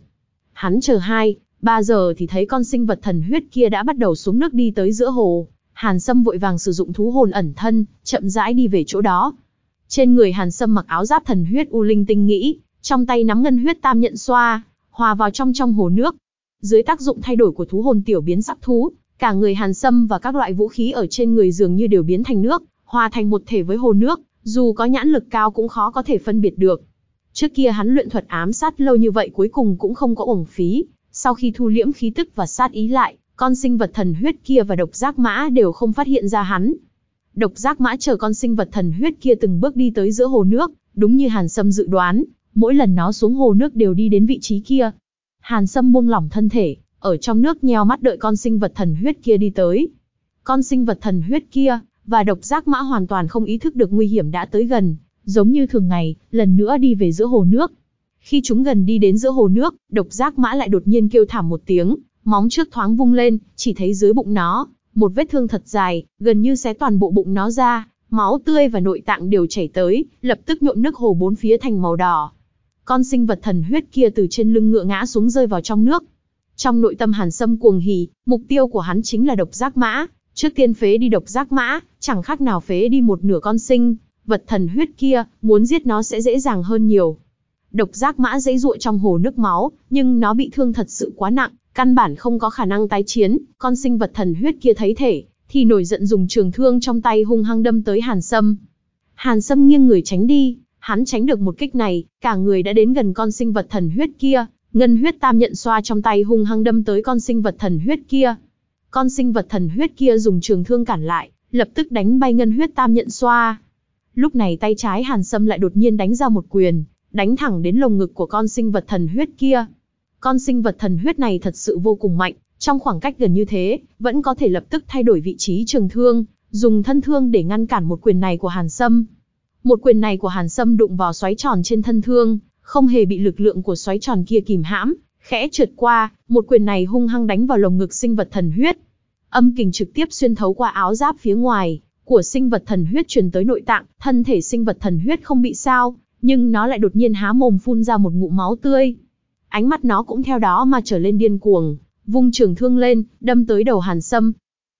Hắn chờ hai, ba giờ thì thấy con sinh vật thần huyết kia đã bắt đầu xuống nước đi tới giữa hồ. Hàn Sâm vội vàng sử dụng thú hồn ẩn thân, chậm rãi đi về chỗ đó. Trên người Hàn Sâm mặc áo giáp thần huyết u linh tinh nghĩ, trong tay nắm ngân huyết tam nhận xoa, hòa vào trong trong hồ nước. Dưới tác dụng thay đổi của thú hồn tiểu biến sắc thú, cả người Hàn Sâm và các loại vũ khí ở trên người dường như đều biến thành nước, hòa thành một thể với hồ nước, dù có nhãn lực cao cũng khó có thể phân biệt được. Trước kia hắn luyện thuật ám sát lâu như vậy cuối cùng cũng không có uổng phí, sau khi thu liễm khí tức và sát ý lại, con sinh vật thần huyết kia và độc giác mã đều không phát hiện ra hắn. Độc giác mã chờ con sinh vật thần huyết kia từng bước đi tới giữa hồ nước, đúng như Hàn Sâm dự đoán, mỗi lần nó xuống hồ nước đều đi đến vị trí kia. Hàn Sâm buông lỏng thân thể, ở trong nước nheo mắt đợi con sinh vật thần huyết kia đi tới. Con sinh vật thần huyết kia, và độc giác mã hoàn toàn không ý thức được nguy hiểm đã tới gần, giống như thường ngày, lần nữa đi về giữa hồ nước. Khi chúng gần đi đến giữa hồ nước, độc giác mã lại đột nhiên kêu thảm một tiếng, móng trước thoáng vung lên, chỉ thấy dưới bụng nó, Một vết thương thật dài, gần như xé toàn bộ bụng nó ra, máu tươi và nội tạng đều chảy tới, lập tức nhuộm nước hồ bốn phía thành màu đỏ. Con sinh vật thần huyết kia từ trên lưng ngựa ngã xuống rơi vào trong nước. Trong nội tâm Hàn Sâm cuồng hỉ, mục tiêu của hắn chính là độc giác mã, trước tiên phế đi độc giác mã, chẳng khác nào phế đi một nửa con sinh vật thần huyết kia, muốn giết nó sẽ dễ dàng hơn nhiều. Độc giác mã dễ dụa trong hồ nước máu, nhưng nó bị thương thật sự quá nặng, căn bản không có khả năng tái chiến, con sinh vật thần huyết kia thấy thể, thì nổi giận dùng trường thương trong tay hung hăng đâm tới Hàn Sâm. Hàn Sâm nghiêng người tránh đi, hắn tránh được một kích này, cả người đã đến gần con sinh vật thần huyết kia, ngân huyết tam nhận xoa trong tay hung hăng đâm tới con sinh vật thần huyết kia. Con sinh vật thần huyết kia dùng trường thương cản lại, lập tức đánh bay ngân huyết tam nhận xoa. Lúc này tay trái Hàn Sâm lại đột nhiên đánh ra một quyền, đánh thẳng đến lồng ngực của con sinh vật thần huyết kia. Con sinh vật thần huyết này thật sự vô cùng mạnh, trong khoảng cách gần như thế, vẫn có thể lập tức thay đổi vị trí trường thương, dùng thân thương để ngăn cản một quyền này của Hàn Sâm. Một quyền này của Hàn Sâm đụng vào xoáy tròn trên thân thương, không hề bị lực lượng của xoáy tròn kia kìm hãm, khẽ trượt qua, một quyền này hung hăng đánh vào lồng ngực sinh vật thần huyết. Âm kình trực tiếp xuyên thấu qua áo giáp phía ngoài của sinh vật thần huyết truyền tới nội tạng, thân thể sinh vật thần huyết không bị sao, nhưng nó lại đột nhiên há mồm phun ra một ngụm máu tươi. Ánh mắt nó cũng theo đó mà trở lên điên cuồng, vung trường thương lên, đâm tới đầu Hàn Sâm.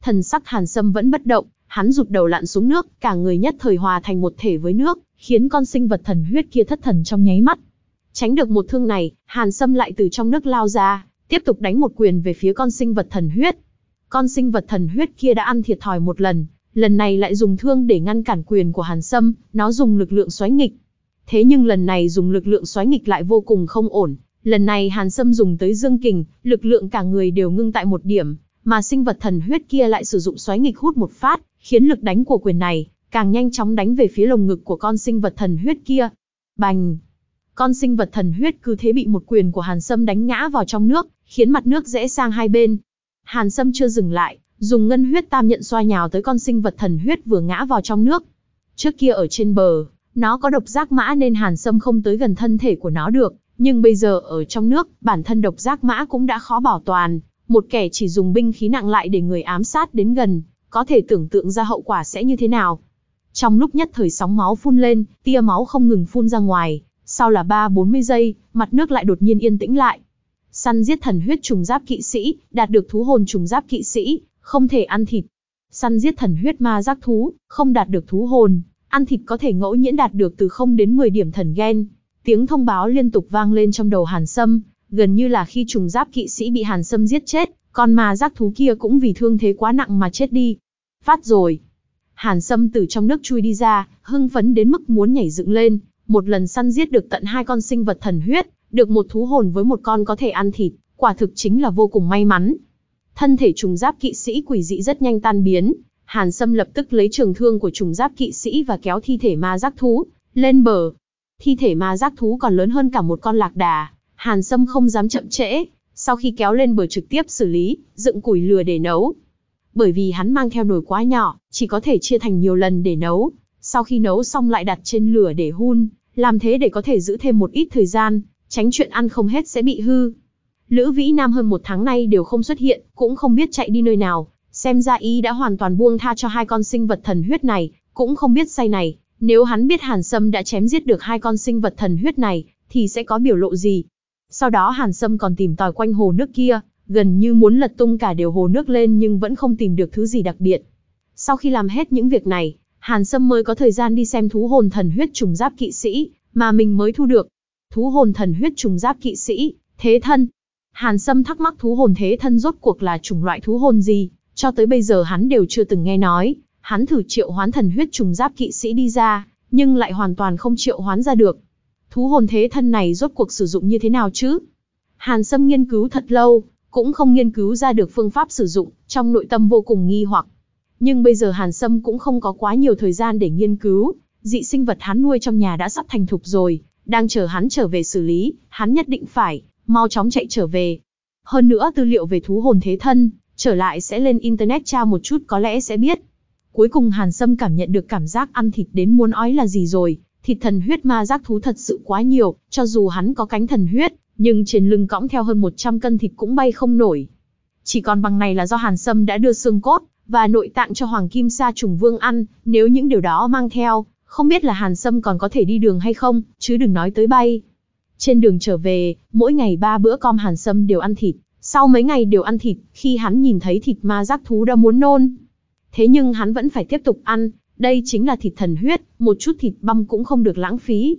Thần sắc Hàn Sâm vẫn bất động, hắn rụt đầu lặn xuống nước, cả người nhất thời hòa thành một thể với nước, khiến con sinh vật thần huyết kia thất thần trong nháy mắt. Tránh được một thương này, Hàn Sâm lại từ trong nước lao ra, tiếp tục đánh một quyền về phía con sinh vật thần huyết. Con sinh vật thần huyết kia đã ăn thiệt thòi một lần, lần này lại dùng thương để ngăn cản quyền của Hàn Sâm, nó dùng lực lượng xoáy nghịch. Thế nhưng lần này dùng lực lượng xoáy nghịch lại vô cùng không ổn, lần này Hàn Sâm dùng tới dương kình, lực lượng cả người đều ngưng tại một điểm, mà sinh vật thần huyết kia lại sử dụng xoáy nghịch hút một phát, khiến lực đánh của quyền này càng nhanh chóng đánh về phía lồng ngực của con sinh vật thần huyết kia. Bành! Con sinh vật thần huyết cứ thế bị một quyền của Hàn Sâm đánh ngã vào trong nước, khiến mặt nước rẽ sang hai bên. Hàn Sâm chưa dừng lại, dùng ngân huyết tam nhận xoa nhào tới con sinh vật thần huyết vừa ngã vào trong nước. Trước kia ở trên bờ, nó có độc giác mã nên Hàn Sâm không tới gần thân thể của nó được, nhưng bây giờ ở trong nước, bản thân độc giác mã cũng đã khó bảo toàn, một kẻ chỉ dùng binh khí nặng lại để người ám sát đến gần, có thể tưởng tượng ra hậu quả sẽ như thế nào. Trong lúc nhất thời sóng máu phun lên, tia máu không ngừng phun ra ngoài, sau là 3-40 giây, mặt nước lại đột nhiên yên tĩnh lại. Săn giết thần huyết trùng giáp kỵ sĩ, đạt được thú hồn trùng giáp kỵ sĩ, không thể ăn thịt. Săn giết thần huyết ma giác thú, không đạt được thú hồn, ăn thịt có thể ngẫu nhiễn đạt được từ 0 đến 10 điểm thần gen. Tiếng thông báo liên tục vang lên trong đầu Hàn Sâm, gần như là khi trùng giáp kỵ sĩ bị Hàn Sâm giết chết, con ma giác thú kia cũng vì thương thế quá nặng mà chết đi. Phát rồi. Hàn Sâm từ trong nước chui đi ra, hưng phấn đến mức muốn nhảy dựng lên, một lần săn giết được tận hai con sinh vật thần huyết, được một thú hồn với một con có thể ăn thịt, quả thực chính là vô cùng may mắn. Thân thể trùng giáp kỵ sĩ quỷ dị rất nhanh tan biến, Hàn Sâm lập tức lấy trường thương của trùng giáp kỵ sĩ và kéo thi thể ma giác thú lên bờ. Thi thể ma giác thú còn lớn hơn cả một con lạc đà, Hàn Sâm không dám chậm trễ, sau khi kéo lên bờ trực tiếp xử lý, dựng củi lửa để nấu. Bởi vì hắn mang theo nồi quá nhỏ, chỉ có thể chia thành nhiều lần để nấu, sau khi nấu xong lại đặt trên lửa để hun, làm thế để có thể giữ thêm một ít thời gian, tránh chuyện ăn không hết sẽ bị hư. Lữ Vĩ Nam hơn một tháng nay đều không xuất hiện, cũng không biết chạy đi nơi nào, xem ra y đã hoàn toàn buông tha cho hai con sinh vật thần huyết này, cũng không biết say này, nếu hắn biết Hàn Sâm đã chém giết được hai con sinh vật thần huyết này, thì sẽ có biểu lộ gì. Sau đó Hàn Sâm còn tìm tòi quanh hồ nước kia, gần như muốn lật tung cả đều hồ nước lên nhưng vẫn không tìm được thứ gì đặc biệt. Sau khi làm hết những việc này, Hàn Sâm mới có thời gian đi xem thú hồn thần huyết trùng giáp kỵ sĩ, mà mình mới thu được. Thú hồn thần huyết trùng giáp kỵ sĩ, thế thân. Hàn Sâm thắc mắc thú hồn thế thân rốt cuộc là chủng loại thú hồn gì, cho tới bây giờ hắn đều chưa từng nghe nói. Hắn thử triệu hoán thần huyết trùng giáp kỵ sĩ đi ra, nhưng lại hoàn toàn không triệu hoán ra được. Thú hồn thế thân này rốt cuộc sử dụng như thế nào chứ? Hàn Sâm nghiên cứu thật lâu, cũng không nghiên cứu ra được phương pháp sử dụng, trong nội tâm vô cùng nghi hoặc. Nhưng bây giờ Hàn Sâm cũng không có quá nhiều thời gian để nghiên cứu, dị sinh vật hắn nuôi trong nhà đã sắp thành thục rồi, đang chờ hắn trở về xử lý, hắn nhất định phải, mau chóng chạy trở về. Hơn nữa tư liệu về thú hồn thế thân, trở lại sẽ lên internet tra một chút có lẽ sẽ biết. Cuối cùng Hàn Sâm cảm nhận được cảm giác ăn thịt đến muốn ói là gì rồi, thịt thần huyết ma giác thú thật sự quá nhiều, cho dù hắn có cánh thần huyết, nhưng trên lưng cõng theo hơn 100 cân thịt cũng bay không nổi. Chỉ còn bằng này là do Hàn Sâm đã đưa xương cốt, và nội tạng cho Hoàng Kim Sa Trùng Vương ăn, nếu những điều đó mang theo, không biết là Hàn Sâm còn có thể đi đường hay không, chứ đừng nói tới bay. Trên đường trở về, mỗi ngày ba bữa com Hàn Sâm đều ăn thịt, sau mấy ngày đều ăn thịt, khi hắn nhìn thấy thịt ma giác thú đã muốn nôn. Thế nhưng hắn vẫn phải tiếp tục ăn, đây chính là thịt thần huyết, một chút thịt băm cũng không được lãng phí.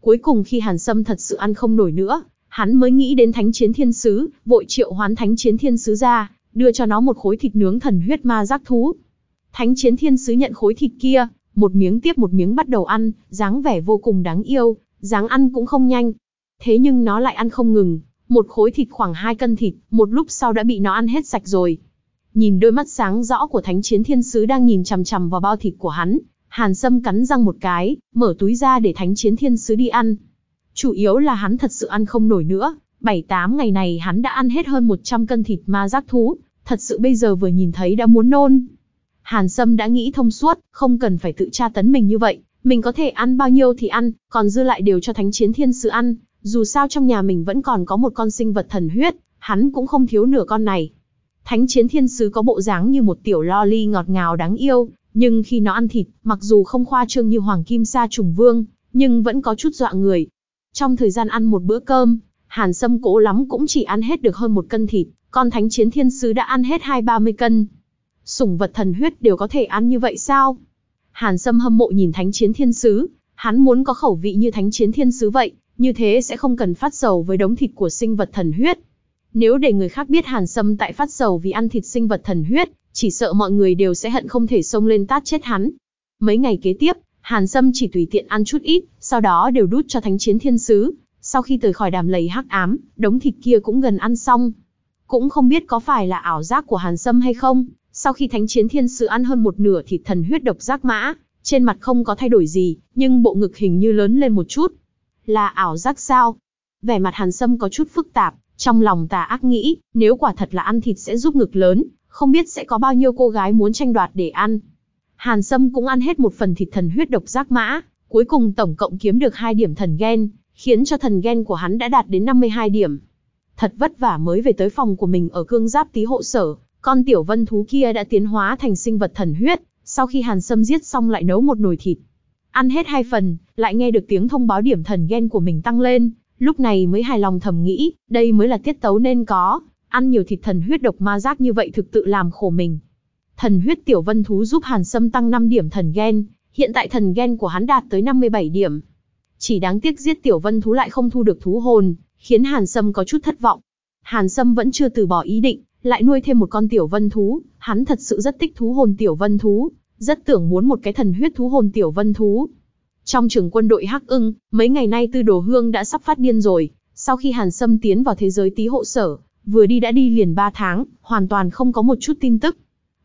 Cuối cùng khi Hàn Sâm thật sự ăn không nổi nữa, hắn mới nghĩ đến Thánh Chiến Thiên Sứ, vội triệu hoán Thánh Chiến Thiên Sứ ra, đưa cho nó một khối thịt nướng thần huyết ma giác thú. Thánh Chiến Thiên Sứ nhận khối thịt kia, một miếng tiếp một miếng bắt đầu ăn, dáng vẻ vô cùng đáng yêu, dáng ăn cũng không nhanh. Thế nhưng nó lại ăn không ngừng, một khối thịt khoảng 2 cân thịt, một lúc sau đã bị nó ăn hết sạch rồi. Nhìn đôi mắt sáng rõ của Thánh Chiến Thiên Sứ đang nhìn chằm chằm vào bao thịt của hắn, Hàn Sâm cắn răng một cái, mở túi ra để Thánh Chiến Thiên Sứ đi ăn. Chủ yếu là hắn thật sự ăn không nổi nữa, 7-8 ngày này hắn đã ăn hết hơn 100 cân thịt ma giác thú, thật sự bây giờ vừa nhìn thấy đã muốn nôn. Hàn Sâm đã nghĩ thông suốt, không cần phải tự tra tấn mình như vậy, mình có thể ăn bao nhiêu thì ăn, còn dư lại đều cho Thánh Chiến Thiên Sứ ăn, dù sao trong nhà mình vẫn còn có một con sinh vật thần huyết, hắn cũng không thiếu nửa con này. Thánh Chiến Thiên Sứ có bộ dáng như một tiểu loli ngọt ngào đáng yêu, nhưng khi nó ăn thịt, mặc dù không khoa trương như Hoàng Kim Sa Trùng Vương, nhưng vẫn có chút dọa người. Trong thời gian ăn một bữa cơm, Hàn Sâm cố lắm cũng chỉ ăn hết được hơn một cân thịt, còn Thánh Chiến Thiên Sứ đã ăn hết hai ba mươi cân. Sủng vật thần huyết đều có thể ăn như vậy sao? Hàn Sâm hâm mộ nhìn Thánh Chiến Thiên Sứ, hắn muốn có khẩu vị như Thánh Chiến Thiên Sứ vậy, như thế sẽ không cần phát sầu với đống thịt của sinh vật thần huyết. Nếu để người khác biết Hàn Sâm tại phát sầu vì ăn thịt sinh vật thần huyết, chỉ sợ mọi người đều sẽ hận không thể xông lên tát chết hắn. Mấy ngày kế tiếp, Hàn Sâm chỉ tùy tiện ăn chút ít, sau đó đều đút cho Thánh Chiến Thiên Sứ. Sau khi rời khỏi đàm lầy hắc ám, đống thịt kia cũng gần ăn xong. Cũng không biết có phải là ảo giác của Hàn Sâm hay không, sau khi Thánh Chiến Thiên Sứ ăn hơn một nửa thịt thần huyết độc giác mã, trên mặt không có thay đổi gì, nhưng bộ ngực hình như lớn lên một chút. Là ảo giác sao? Vẻ mặt Hàn Sâm có chút phức tạp, trong lòng tà ác nghĩ, nếu quả thật là ăn thịt sẽ giúp ngực lớn, không biết sẽ có bao nhiêu cô gái muốn tranh đoạt để ăn. Hàn Sâm cũng ăn hết một phần thịt thần huyết độc giác mã, cuối cùng tổng cộng kiếm được hai điểm thần gen, khiến cho thần ghen của hắn đã đạt đến 52 điểm. Thật vất vả mới về tới phòng của mình ở cương giáp tí hộ sở, con tiểu vân thú kia đã tiến hóa thành sinh vật thần huyết, sau khi Hàn Sâm giết xong lại nấu một nồi thịt. Ăn hết hai phần, lại nghe được tiếng thông báo điểm thần ghen của mình tăng lên, lúc này mới hài lòng thầm nghĩ, đây mới là tiết tấu nên có, ăn nhiều thịt thần huyết độc ma giác như vậy thực tự làm khổ mình. Thần huyết tiểu vân thú giúp Hàn Sâm tăng 5 điểm thần ghen, hiện tại thần ghen của hắn đạt tới 57 điểm. Chỉ đáng tiếc giết tiểu vân thú lại không thu được thú hồn, khiến Hàn Sâm có chút thất vọng. Hàn Sâm vẫn chưa từ bỏ ý định, lại nuôi thêm một con tiểu vân thú, hắn thật sự rất thích thú hồn tiểu vân thú, rất tưởng muốn một cái thần huyết thú hồn tiểu vân thú. Trong trường quân đội Hắc Ưng, mấy ngày nay Tư Đồ Hương đã sắp phát điên rồi, sau khi Hàn Sâm tiến vào thế giới tí hộ sở, vừa đi đã đi liền 3 tháng, hoàn toàn không có một chút tin tức.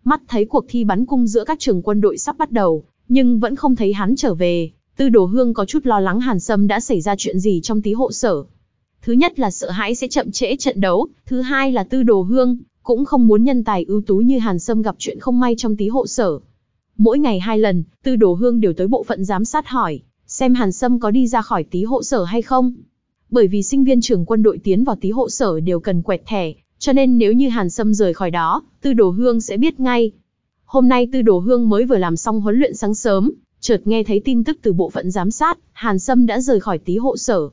Mắt thấy cuộc thi bắn cung giữa các trường quân đội sắp bắt đầu, nhưng vẫn không thấy hắn trở về, Tư Đồ Hương có chút lo lắng Hàn Sâm đã xảy ra chuyện gì trong tí hộ sở. Thứ nhất là sợ hãi sẽ chậm trễ trận đấu, thứ hai là Tư Đồ Hương cũng không muốn nhân tài ưu tú như Hàn Sâm gặp chuyện không may trong tí hộ sở. Mỗi ngày hai lần, Tư Đồ Hương đều tới bộ phận giám sát hỏi, xem Hàn Sâm có đi ra khỏi tí hộ sở hay không. Bởi vì sinh viên trường quân đội tiến vào tí hộ sở đều cần quẹt thẻ, cho nên nếu như Hàn Sâm rời khỏi đó, Tư Đồ Hương sẽ biết ngay. Hôm nay Tư Đồ Hương mới vừa làm xong huấn luyện sáng sớm, chợt nghe thấy tin tức từ bộ phận giám sát, Hàn Sâm đã rời khỏi tí hộ sở.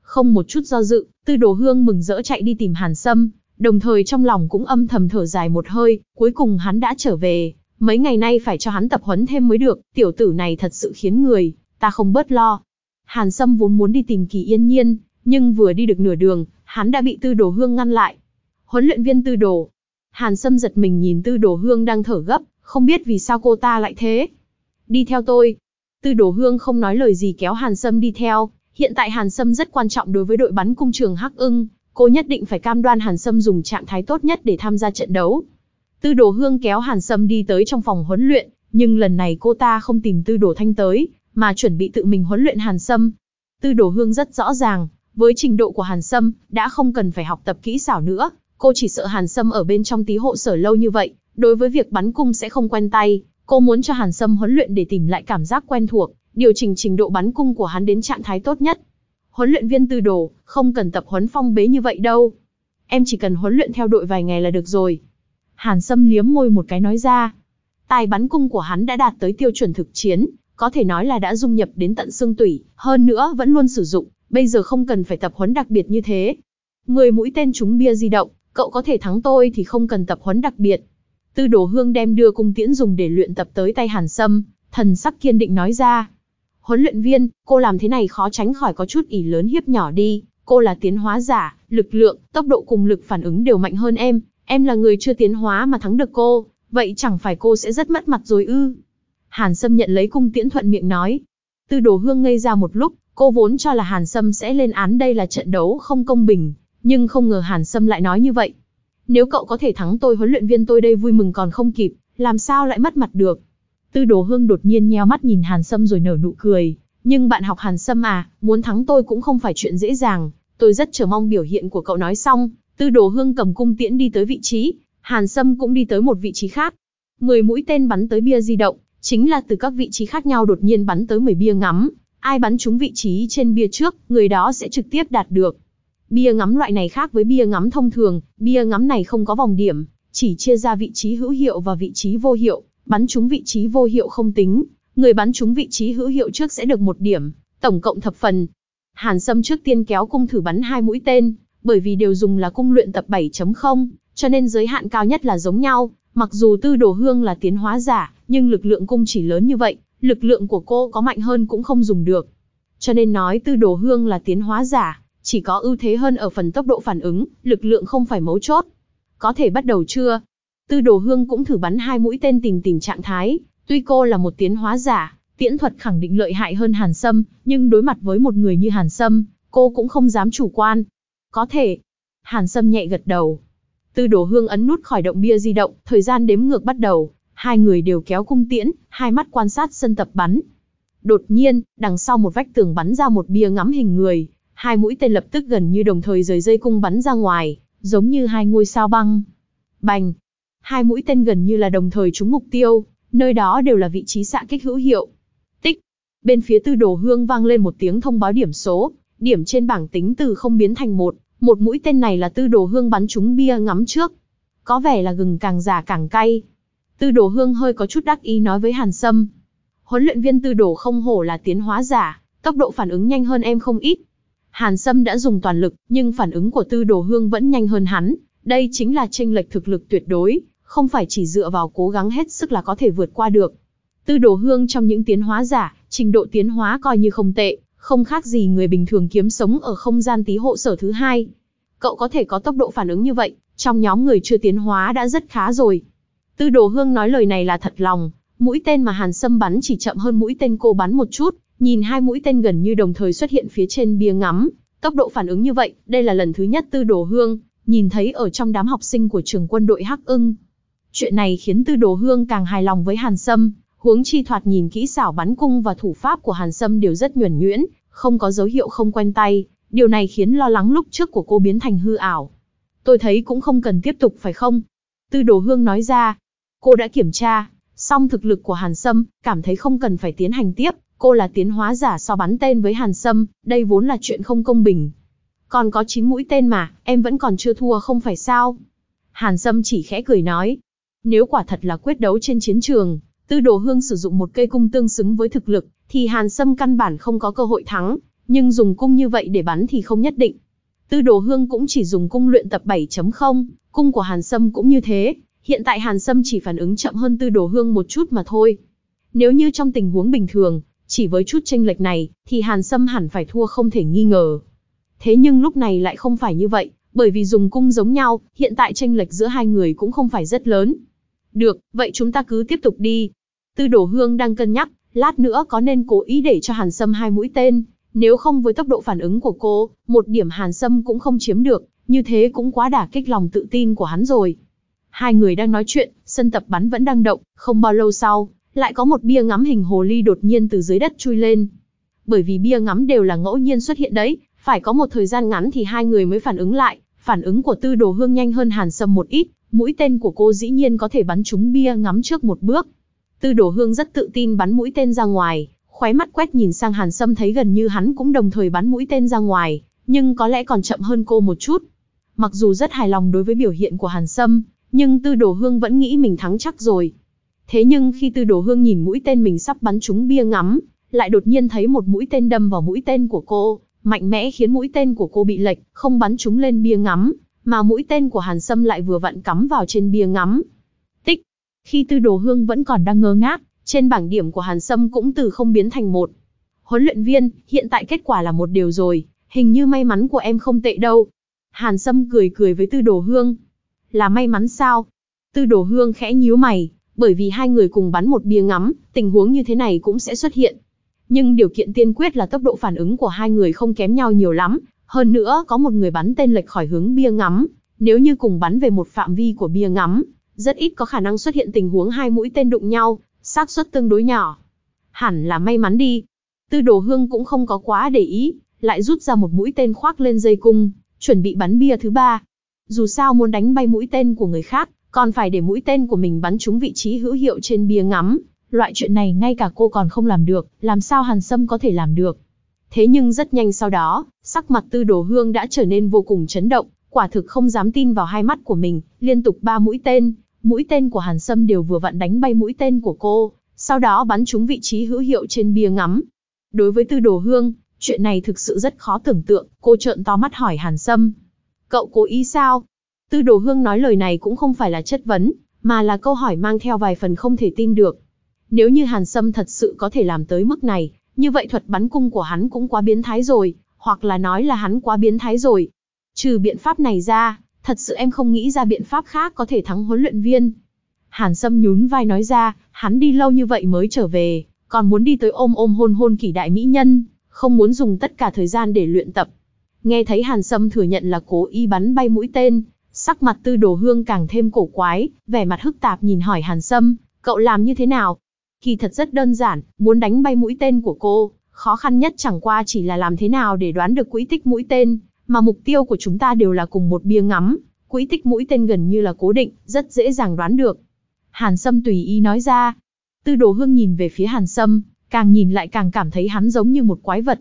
Không một chút do dự, Tư Đồ Hương mừng rỡ chạy đi tìm Hàn Sâm, đồng thời trong lòng cũng âm thầm thở dài một hơi, cuối cùng hắn đã trở về, mấy ngày nay phải cho hắn tập huấn thêm mới được, tiểu tử này thật sự khiến người, ta không bớt lo. Hàn Sâm vốn muốn đi tìm Kỳ Yên Nhiên, nhưng vừa đi được nửa đường, hắn đã bị Tư Đồ Hương ngăn lại. Huấn luyện viên Tư Đồ. Hàn Sâm giật mình nhìn Tư Đồ Hương đang thở gấp, không biết vì sao cô ta lại thế. Đi theo tôi. Tư Đồ Hương không nói lời gì kéo Hàn Sâm đi theo. Hiện tại Hàn Sâm rất quan trọng đối với đội bắn cung trường Hắc ưng, cô nhất định phải cam đoan Hàn Sâm dùng trạng thái tốt nhất để tham gia trận đấu. Tư Đồ Hương kéo Hàn Sâm đi tới trong phòng huấn luyện, nhưng lần này cô ta không tìm Tư Đồ Thanh tới, mà chuẩn bị tự mình huấn luyện Hàn Sâm. Tư Đồ Hương rất rõ ràng, với trình độ của Hàn Sâm, đã không cần phải học tập kỹ xảo nữa, cô chỉ sợ Hàn Sâm ở bên trong tí hộ sở lâu như vậy, đối với việc bắn cung sẽ không quen tay, cô muốn cho Hàn Sâm huấn luyện để tìm lại cảm giác quen thuộc, điều chỉnh trình độ bắn cung của hắn đến trạng thái tốt nhất. Huấn luyện viên Tư Đồ, không cần tập huấn phong bế như vậy đâu. Em chỉ cần huấn luyện theo đội vài ngày là được rồi. Hàn Sâm liếm môi một cái nói ra. Tài bắn cung của hắn đã đạt tới tiêu chuẩn thực chiến, có thể nói là đã dung nhập đến tận xương tủy, hơn nữa vẫn luôn sử dụng, bây giờ không cần phải tập huấn đặc biệt như thế. Người mũi tên trúng bia di động, cậu có thể thắng tôi thì không cần tập huấn đặc biệt. Tư Đồ Hương đem đưa cung tiễn dùng để luyện tập tới tay Hàn Sâm, thần sắc kiên định nói ra. Huấn luyện viên, cô làm thế này khó tránh khỏi có chút ỉ lớn hiếp nhỏ đi, cô là tiến hóa giả, lực lượng, tốc độ cùng lực phản ứng đều mạnh hơn em, em là người chưa tiến hóa mà thắng được cô, vậy chẳng phải cô sẽ rất mất mặt rồi ư. Hàn Sâm nhận lấy cung tiễn thuận miệng nói. Tư đồ hương ngây ra một lúc, cô vốn cho là Hàn Sâm sẽ lên án đây là trận đấu không công bình, nhưng không ngờ Hàn Sâm lại nói như vậy. Nếu cậu có thể thắng tôi huấn luyện viên tôi đây vui mừng còn không kịp, làm sao lại mất mặt được. Tư đồ hương đột nhiên nheo mắt nhìn Hàn Sâm rồi nở nụ cười. Nhưng bạn học Hàn Sâm à, muốn thắng tôi cũng không phải chuyện dễ dàng. Tôi rất chờ mong biểu hiện của cậu nói xong. Tư đồ hương cầm cung tiễn đi tới vị trí. Hàn Sâm cũng đi tới một vị trí khác. Mười mũi tên bắn tới bia di động, chính là từ các vị trí khác nhau đột nhiên bắn tới 10 bia ngắm. Ai bắn trúng vị trí trên bia trước, người đó sẽ trực tiếp đạt được. Bia ngắm loại này khác với bia ngắm thông thường, bia ngắm này không có vòng điểm, chỉ chia ra vị trí hữu hiệu và vị trí vô hiệu, bắn trúng vị trí vô hiệu không tính, người bắn trúng vị trí hữu hiệu trước sẽ được một điểm, tổng cộng thập phần. Hàn Sâm trước tiên kéo cung thử bắn hai mũi tên, bởi vì đều dùng là cung luyện tập 7.0, cho nên giới hạn cao nhất là giống nhau, mặc dù tư đồ hương là tiến hóa giả, nhưng lực lượng cung chỉ lớn như vậy, lực lượng của cô có mạnh hơn cũng không dùng được. Cho nên nói tư đồ hương là tiến hóa giả, chỉ có ưu thế hơn ở phần tốc độ phản ứng, lực lượng không phải mấu chốt. Có thể bắt đầu chưa? Tư đồ hương cũng thử bắn hai mũi tên tìm tìm trạng thái, tuy cô là một tiến hóa giả, tiễn thuật khẳng định lợi hại hơn Hàn Sâm, nhưng đối mặt với một người như Hàn Sâm, cô cũng không dám chủ quan. Có thể. Hàn Sâm nhẹ gật đầu. Tư đồ hương ấn nút khỏi động bia di động, thời gian đếm ngược bắt đầu, hai người đều kéo cung tiễn, hai mắt quan sát sân tập bắn. Đột nhiên, đằng sau một vách tường bắn ra một bia ngắm hình người, hai mũi tên lập tức gần như đồng thời rời dây cung bắn ra ngoài, giống như hai ngôi sao băng. Bành! Hai mũi tên gần như là đồng thời trúng mục tiêu, nơi đó đều là vị trí xạ kích hữu hiệu. Tích! Bên phía tư đồ hương vang lên một tiếng thông báo điểm số, điểm trên bảng tính từ không biến thành một, một mũi tên này là tư đồ hương bắn trúng bia ngắm trước. Có vẻ là gừng càng già càng cay. Tư đồ hương hơi có chút đắc ý nói với Hàn Sâm. Huấn luyện viên tư đồ không hổ là tiến hóa giả, tốc độ phản ứng nhanh hơn em không ít. Hàn Sâm đã dùng toàn lực, nhưng phản ứng của tư đồ hương vẫn nhanh hơn hắn. Đây chính là tranh lệch thực lực tuyệt đối, không phải chỉ dựa vào cố gắng hết sức là có thể vượt qua được. Tư đồ hương trong những tiến hóa giả, trình độ tiến hóa coi như không tệ, không khác gì người bình thường kiếm sống ở không gian tí hộ sở thứ hai. Cậu có thể có tốc độ phản ứng như vậy, trong nhóm người chưa tiến hóa đã rất khá rồi. Tư đồ hương nói lời này là thật lòng, mũi tên mà Hàn Sâm bắn chỉ chậm hơn mũi tên cô bắn một chút, nhìn hai mũi tên gần như đồng thời xuất hiện phía trên bia ngắm. Tốc độ phản ứng như vậy, đây là lần thứ nhất tư đồ hương, nhìn thấy ở trong đám học sinh của trường quân đội Hắc ưng. Chuyện này khiến tư đồ hương càng hài lòng với Hàn Sâm, huống chi thoạt nhìn kỹ xảo bắn cung và thủ pháp của Hàn Sâm đều rất nhuần nhuyễn, không có dấu hiệu không quen tay, điều này khiến lo lắng lúc trước của cô biến thành hư ảo. Tôi thấy cũng không cần tiếp tục phải không? Tư đồ hương nói ra, cô đã kiểm tra, xong thực lực của Hàn Sâm, cảm thấy không cần phải tiến hành tiếp, cô là tiến hóa giả so bắn tên với Hàn Sâm, đây vốn là chuyện không công bình. Còn có 9 mũi tên mà, em vẫn còn chưa thua không phải sao? Hàn Sâm chỉ khẽ cười nói, nếu quả thật là quyết đấu trên chiến trường, Tư Đồ Hương sử dụng một cây cung tương xứng với thực lực, thì Hàn Sâm căn bản không có cơ hội thắng, nhưng dùng cung như vậy để bắn thì không nhất định. Tư Đồ Hương cũng chỉ dùng cung luyện tập 7.0, cung của Hàn Sâm cũng như thế, hiện tại Hàn Sâm chỉ phản ứng chậm hơn Tư Đồ Hương một chút mà thôi. Nếu như trong tình huống bình thường, chỉ với chút tranh lệch này, thì Hàn Sâm hẳn phải thua không thể nghi ngờ. Thế nhưng lúc này lại không phải như vậy, bởi vì dùng cung giống nhau, hiện tại tranh lệch giữa hai người cũng không phải rất lớn. Được, vậy chúng ta cứ tiếp tục đi. Tư Đồ Hương đang cân nhắc, lát nữa có nên cố ý để cho Hàn Sâm hai mũi tên, nếu không với tốc độ phản ứng của cô, một điểm Hàn Sâm cũng không chiếm được, như thế cũng quá đả kích lòng tự tin của hắn rồi. Hai người đang nói chuyện, sân tập bắn vẫn đang động, không bao lâu sau, lại có một bia ngắm hình hồ ly đột nhiên từ dưới đất chui lên. Bởi vì bia ngắm đều là ngẫu nhiên xuất hiện đấy, phải có một thời gian ngắn thì hai người mới phản ứng lại, phản ứng của tư đồ hương nhanh hơn Hàn Sâm một ít, mũi tên của cô dĩ nhiên có thể bắn trúng bia ngắm trước một bước. Tư đồ hương rất tự tin bắn mũi tên ra ngoài, khóe mắt quét nhìn sang Hàn Sâm thấy gần như hắn cũng đồng thời bắn mũi tên ra ngoài, nhưng có lẽ còn chậm hơn cô một chút. Mặc dù rất hài lòng đối với biểu hiện của Hàn Sâm, nhưng Tư Đồ Hương vẫn nghĩ mình thắng chắc rồi. Thế nhưng khi Tư Đồ Hương nhìn mũi tên mình sắp bắn trúng bia ngắm, lại đột nhiên thấy một mũi tên đâm vào mũi tên của cô, mạnh mẽ khiến mũi tên của cô bị lệch, không bắn trúng lên bia ngắm, mà mũi tên của Hàn Sâm lại vừa vặn cắm vào trên bia ngắm. Tích. Khi Tư Đồ Hương vẫn còn đang ngơ ngác, trên bảng điểm của Hàn Sâm cũng từ không biến thành một. Huấn luyện viên, hiện tại kết quả là một điều rồi, hình như may mắn của em không tệ đâu. Hàn Sâm cười cười với Tư Đồ Hương. Là may mắn sao? Tư Đồ Hương khẽ nhíu mày, bởi vì hai người cùng bắn một bia ngắm, tình huống như thế này cũng sẽ xuất hiện. Nhưng điều kiện tiên quyết là tốc độ phản ứng của hai người không kém nhau nhiều lắm, hơn nữa có một người bắn tên lệch khỏi hướng bia ngắm, nếu như cùng bắn về một phạm vi của bia ngắm, rất ít có khả năng xuất hiện tình huống hai mũi tên đụng nhau, xác suất tương đối nhỏ. Hẳn là may mắn đi. Tư đồ hương cũng không có quá để ý, lại rút ra một mũi tên khoác lên dây cung, chuẩn bị bắn bia thứ ba. Dù sao muốn đánh bay mũi tên của người khác, còn phải để mũi tên của mình bắn trúng vị trí hữu hiệu trên bia ngắm. Loại chuyện này ngay cả cô còn không làm được, làm sao Hàn Sâm có thể làm được. Thế nhưng rất nhanh sau đó, sắc mặt tư đồ hương đã trở nên vô cùng chấn động, quả thực không dám tin vào hai mắt của mình, liên tục ba mũi tên, mũi tên của Hàn Sâm đều vừa vặn đánh bay mũi tên của cô, sau đó bắn trúng vị trí hữu hiệu trên bia ngắm. Đối với tư đồ hương, chuyện này thực sự rất khó tưởng tượng, cô trợn to mắt hỏi Hàn Sâm. Cậu cố ý sao? Tư đồ hương nói lời này cũng không phải là chất vấn, mà là câu hỏi mang theo vài phần không thể tin được. Nếu như Hàn Sâm thật sự có thể làm tới mức này, như vậy thuật bắn cung của hắn cũng quá biến thái rồi, hoặc là nói là hắn quá biến thái rồi. Trừ biện pháp này ra, thật sự em không nghĩ ra biện pháp khác có thể thắng huấn luyện viên. Hàn Sâm nhún vai nói ra, hắn đi lâu như vậy mới trở về, còn muốn đi tới ôm ôm hôn hôn kỷ đại mỹ nhân, không muốn dùng tất cả thời gian để luyện tập. Nghe thấy Hàn Sâm thừa nhận là cố ý bắn bay mũi tên, sắc mặt tư đồ hương càng thêm cổ quái, vẻ mặt hức tạp nhìn hỏi Hàn Sâm, cậu làm như thế nào? Kỳ thật rất đơn giản, muốn đánh bay mũi tên của cô, khó khăn nhất chẳng qua chỉ là làm thế nào để đoán được quỹ tích mũi tên, mà mục tiêu của chúng ta đều là cùng một bia ngắm, quỹ tích mũi tên gần như là cố định, rất dễ dàng đoán được. Hàn Sâm tùy ý nói ra. Tư đồ hương nhìn về phía Hàn Sâm, càng nhìn lại càng cảm thấy hắn giống như một quái vật.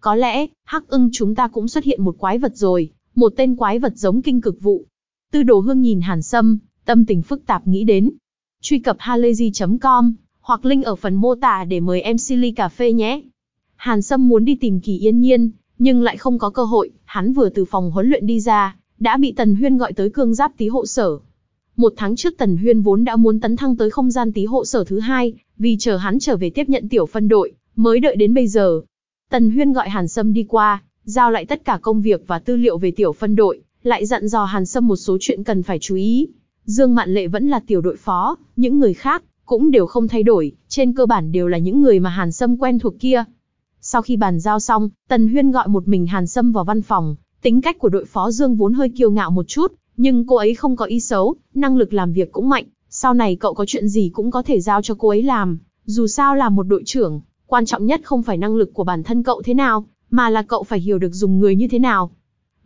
Có lẽ, hắc ưng chúng ta cũng xuất hiện một quái vật rồi, một tên quái vật giống kinh cực vụ. Tư đồ hương nhìn Hàn Sâm, tâm tình phức tạp nghĩ đến. Truy cập halayzi.com hoặc link ở phần mô tả để mời em Silly Cà Phê nhé. Hàn Sâm muốn đi tìm Kỳ Yên Nhiên, nhưng lại không có cơ hội, hắn vừa từ phòng huấn luyện đi ra, đã bị Tần Huyên gọi tới cương giáp tí hộ sở. Một tháng trước Tần Huyên vốn đã muốn tấn thăng tới không gian tí hộ sở thứ hai, vì chờ hắn trở về tiếp nhận tiểu phân đội, mới đợi đến bây giờ. Tần Huyên gọi Hàn Sâm đi qua, giao lại tất cả công việc và tư liệu về tiểu phân đội, lại dặn dò Hàn Sâm một số chuyện cần phải chú ý. Dương Mạn Lệ vẫn là tiểu đội phó, những người khác, cũng đều không thay đổi, trên cơ bản đều là những người mà Hàn Sâm quen thuộc kia. Sau khi bàn giao xong, Tần Huyên gọi một mình Hàn Sâm vào văn phòng, tính cách của đội phó Dương vốn hơi kiêu ngạo một chút, nhưng cô ấy không có ý xấu, năng lực làm việc cũng mạnh, sau này cậu có chuyện gì cũng có thể giao cho cô ấy làm, dù sao là một đội trưởng, quan trọng nhất không phải năng lực của bản thân cậu thế nào, mà là cậu phải hiểu được dùng người như thế nào.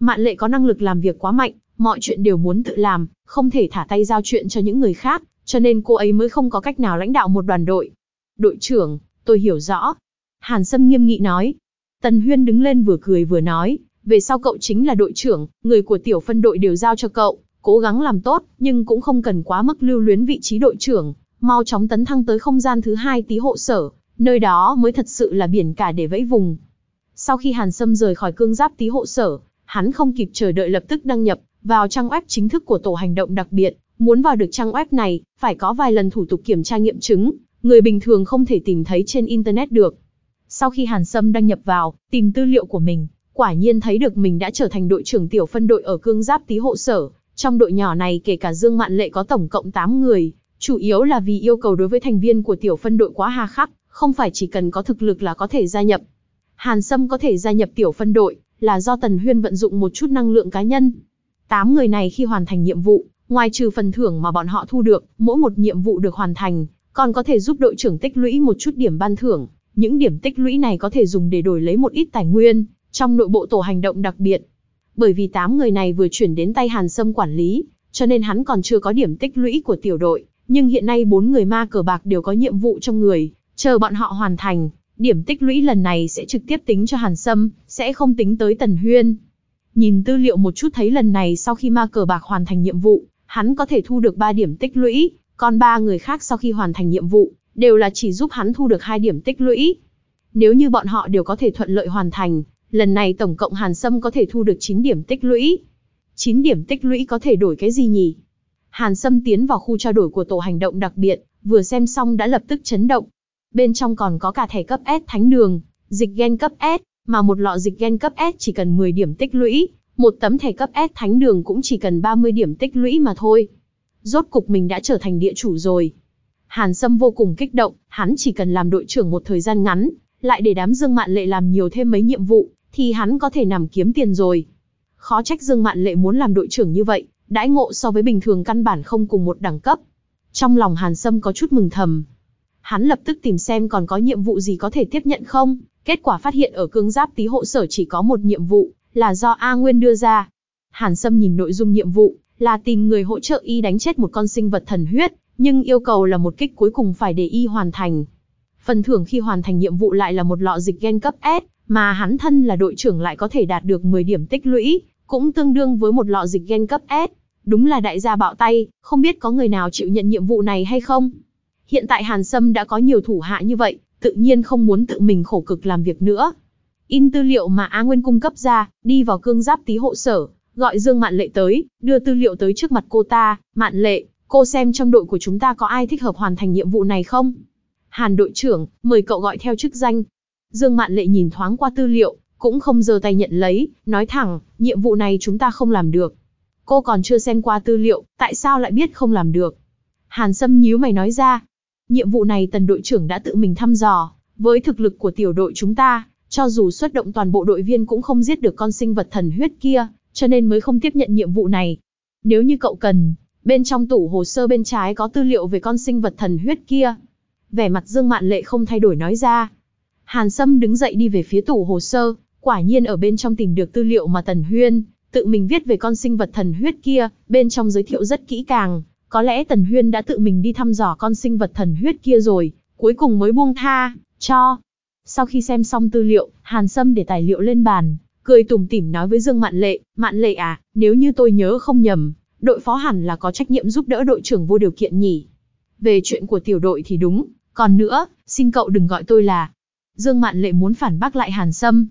Mạn lệ có năng lực làm việc quá mạnh, mọi chuyện đều muốn tự làm, không thể thả tay giao chuyện cho những người khác, cho nên cô ấy mới không có cách nào lãnh đạo một đoàn đội. Đội trưởng, tôi hiểu rõ. Hàn Sâm nghiêm nghị nói. Tần Huyên đứng lên vừa cười vừa nói, về sau cậu chính là đội trưởng, người của tiểu phân đội đều giao cho cậu, cố gắng làm tốt, nhưng cũng không cần quá mức lưu luyến vị trí đội trưởng, mau chóng tấn thăng tới không gian thứ hai tí hộ sở, nơi đó mới thật sự là biển cả để vẫy vùng. Sau khi Hàn Sâm rời khỏi cương giáp tí hộ sở, hắn không kịp chờ đợi lập tức đăng nhập vào trang web chính thức của tổ hành động đặc biệt, Muốn vào được trang web này, phải có vài lần thủ tục kiểm tra nghiệm chứng, người bình thường không thể tìm thấy trên Internet được. Sau khi Hàn Sâm đăng nhập vào, tìm tư liệu của mình, quả nhiên thấy được mình đã trở thành đội trưởng tiểu phân đội ở cương giáp tí hộ sở. Trong đội nhỏ này kể cả Dương Mạn Lệ có tổng cộng 8 người, chủ yếu là vì yêu cầu đối với thành viên của tiểu phân đội quá hà khắc, không phải chỉ cần có thực lực là có thể gia nhập. Hàn Sâm có thể gia nhập tiểu phân đội, là do Tần Huyên vận dụng một chút năng lượng cá nhân. Tám người này khi hoàn thành nhiệm vụ, Ngoài trừ phần thưởng mà bọn họ thu được, mỗi một nhiệm vụ được hoàn thành, còn có thể giúp đội trưởng tích lũy một chút điểm ban thưởng. Những điểm tích lũy này có thể dùng để đổi lấy một ít tài nguyên, trong nội bộ tổ hành động đặc biệt. Bởi vì 8 người này vừa chuyển đến tay Hàn Sâm quản lý, cho nên hắn còn chưa có điểm tích lũy của tiểu đội, nhưng hiện nay bốn người ma cờ bạc đều có nhiệm vụ trong người, chờ bọn họ hoàn thành, điểm tích lũy lần này sẽ trực tiếp tính cho Hàn Sâm, sẽ không tính tới Tần Huyên. Nhìn tư liệu một chút thấy lần này sau khi ma cờ bạc hoàn thành nhiệm vụ, hắn có thể thu được 3 điểm tích lũy, còn ba người khác sau khi hoàn thành nhiệm vụ, đều là chỉ giúp hắn thu được 2 điểm tích lũy. Nếu như bọn họ đều có thể thuận lợi hoàn thành, lần này tổng cộng Hàn Sâm có thể thu được 9 điểm tích lũy. 9 điểm tích lũy có thể đổi cái gì nhỉ? Hàn Sâm tiến vào khu trao đổi của tổ hành động đặc biệt, vừa xem xong đã lập tức chấn động. Bên trong còn có cả thẻ cấp S thánh đường, dịch gen cấp S, mà một lọ dịch gen cấp S chỉ cần 10 điểm tích lũy, một tấm thẻ cấp S thánh đường cũng chỉ cần 30 điểm tích lũy mà thôi. Rốt cục mình đã trở thành địa chủ rồi. Hàn Sâm vô cùng kích động, hắn chỉ cần làm đội trưởng một thời gian ngắn, lại để đám Dương Mạn Lệ làm nhiều thêm mấy nhiệm vụ, thì hắn có thể nằm kiếm tiền rồi. Khó trách Dương Mạn Lệ muốn làm đội trưởng như vậy, đãi ngộ so với bình thường căn bản không cùng một đẳng cấp. Trong lòng Hàn Sâm có chút mừng thầm. Hắn lập tức tìm xem còn có nhiệm vụ gì có thể tiếp nhận không, kết quả phát hiện ở cương giáp tí hộ sở chỉ có một nhiệm vụ, là do A Nguyên đưa ra. Hàn Sâm nhìn nội dung nhiệm vụ, là tìm người hỗ trợ y đánh chết một con sinh vật thần huyết, nhưng yêu cầu là một kích cuối cùng phải để y hoàn thành. Phần thưởng khi hoàn thành nhiệm vụ lại là một lọ dịch gen cấp S, mà hắn thân là đội trưởng lại có thể đạt được 10 điểm tích lũy, cũng tương đương với một lọ dịch gen cấp S. Đúng là đại gia bạo tay, không biết có người nào chịu nhận nhiệm vụ này hay không? Hiện tại Hàn Sâm đã có nhiều thủ hạ như vậy, tự nhiên không muốn tự mình khổ cực làm việc nữa. In tư liệu mà A Nguyên cung cấp ra, đi vào cương giáp tí hộ sở, gọi Dương Mạn Lệ tới, đưa tư liệu tới trước mặt cô ta, Mạn Lệ, cô xem trong đội của chúng ta có ai thích hợp hoàn thành nhiệm vụ này không? Hàn đội trưởng, mời cậu gọi theo chức danh. Dương Mạn Lệ nhìn thoáng qua tư liệu, cũng không giơ tay nhận lấy, nói thẳng, nhiệm vụ này chúng ta không làm được. Cô còn chưa xem qua tư liệu, tại sao lại biết không làm được? Hàn Sâm nhíu mày nói ra. Nhiệm vụ này tần đội trưởng đã tự mình thăm dò, với thực lực của tiểu đội chúng ta, cho dù xuất động toàn bộ đội viên cũng không giết được con sinh vật thần huyết kia, cho nên mới không tiếp nhận nhiệm vụ này. Nếu như cậu cần, bên trong tủ hồ sơ bên trái có tư liệu về con sinh vật thần huyết kia. Vẻ mặt Dương Mạn Lệ không thay đổi nói ra. Hàn Sâm đứng dậy đi về phía tủ hồ sơ, quả nhiên ở bên trong tìm được tư liệu mà Tần Huyên tự mình viết về con sinh vật thần huyết kia, bên trong giới thiệu rất kỹ càng, có lẽ Tần Huyên đã tự mình đi thăm dò con sinh vật thần huyết kia rồi, cuối cùng mới buông tha, cho. Sau khi xem xong tư liệu, Hàn Sâm để tài liệu lên bàn, cười tủm tỉm nói với Dương Mạn Lệ, Mạn Lệ à, nếu như tôi nhớ không nhầm, đội phó hẳn là có trách nhiệm giúp đỡ đội trưởng vô điều kiện nhỉ. Về chuyện của tiểu đội thì đúng, còn nữa, xin cậu đừng gọi tôi là. Dương Mạn Lệ muốn phản bác lại Hàn Sâm.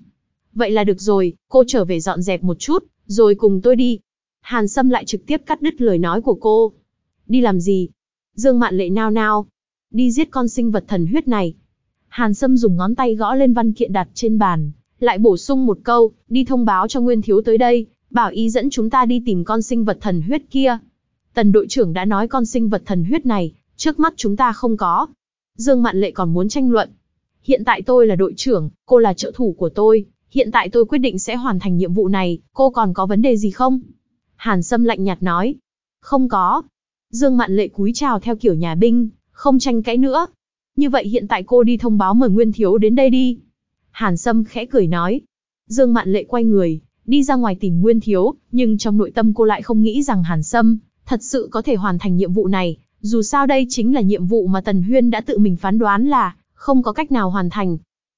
Vậy là được rồi, cô trở về dọn dẹp một chút, rồi cùng tôi đi. Hàn Sâm lại trực tiếp cắt đứt lời nói của cô. Đi làm gì? Dương Mạn Lệ nao nao. Đi giết con sinh vật thần huyết này. Hàn Sâm dùng ngón tay gõ lên văn kiện đặt trên bàn, lại bổ sung một câu, đi thông báo cho Nguyên Thiếu tới đây, bảo ý dẫn chúng ta đi tìm con sinh vật thần huyết kia. Tần đội trưởng đã nói con sinh vật thần huyết này, trước mắt chúng ta không có. Dương Mạn Lệ còn muốn tranh luận. Hiện tại tôi là đội trưởng, cô là trợ thủ của tôi, hiện tại tôi quyết định sẽ hoàn thành nhiệm vụ này, cô còn có vấn đề gì không? Hàn Sâm lạnh nhạt nói. Không có. Dương Mạn Lệ cúi chào theo kiểu nhà binh, không tranh cãi nữa. Như vậy hiện tại cô đi thông báo mời Nguyên Thiếu đến đây đi. Hàn Sâm khẽ cười nói. Dương Mạn Lệ quay người, đi ra ngoài tìm Nguyên Thiếu, nhưng trong nội tâm cô lại không nghĩ rằng Hàn Sâm thật sự có thể hoàn thành nhiệm vụ này. Dù sao đây chính là nhiệm vụ mà Tần Huyên đã tự mình phán đoán là không có cách nào hoàn thành.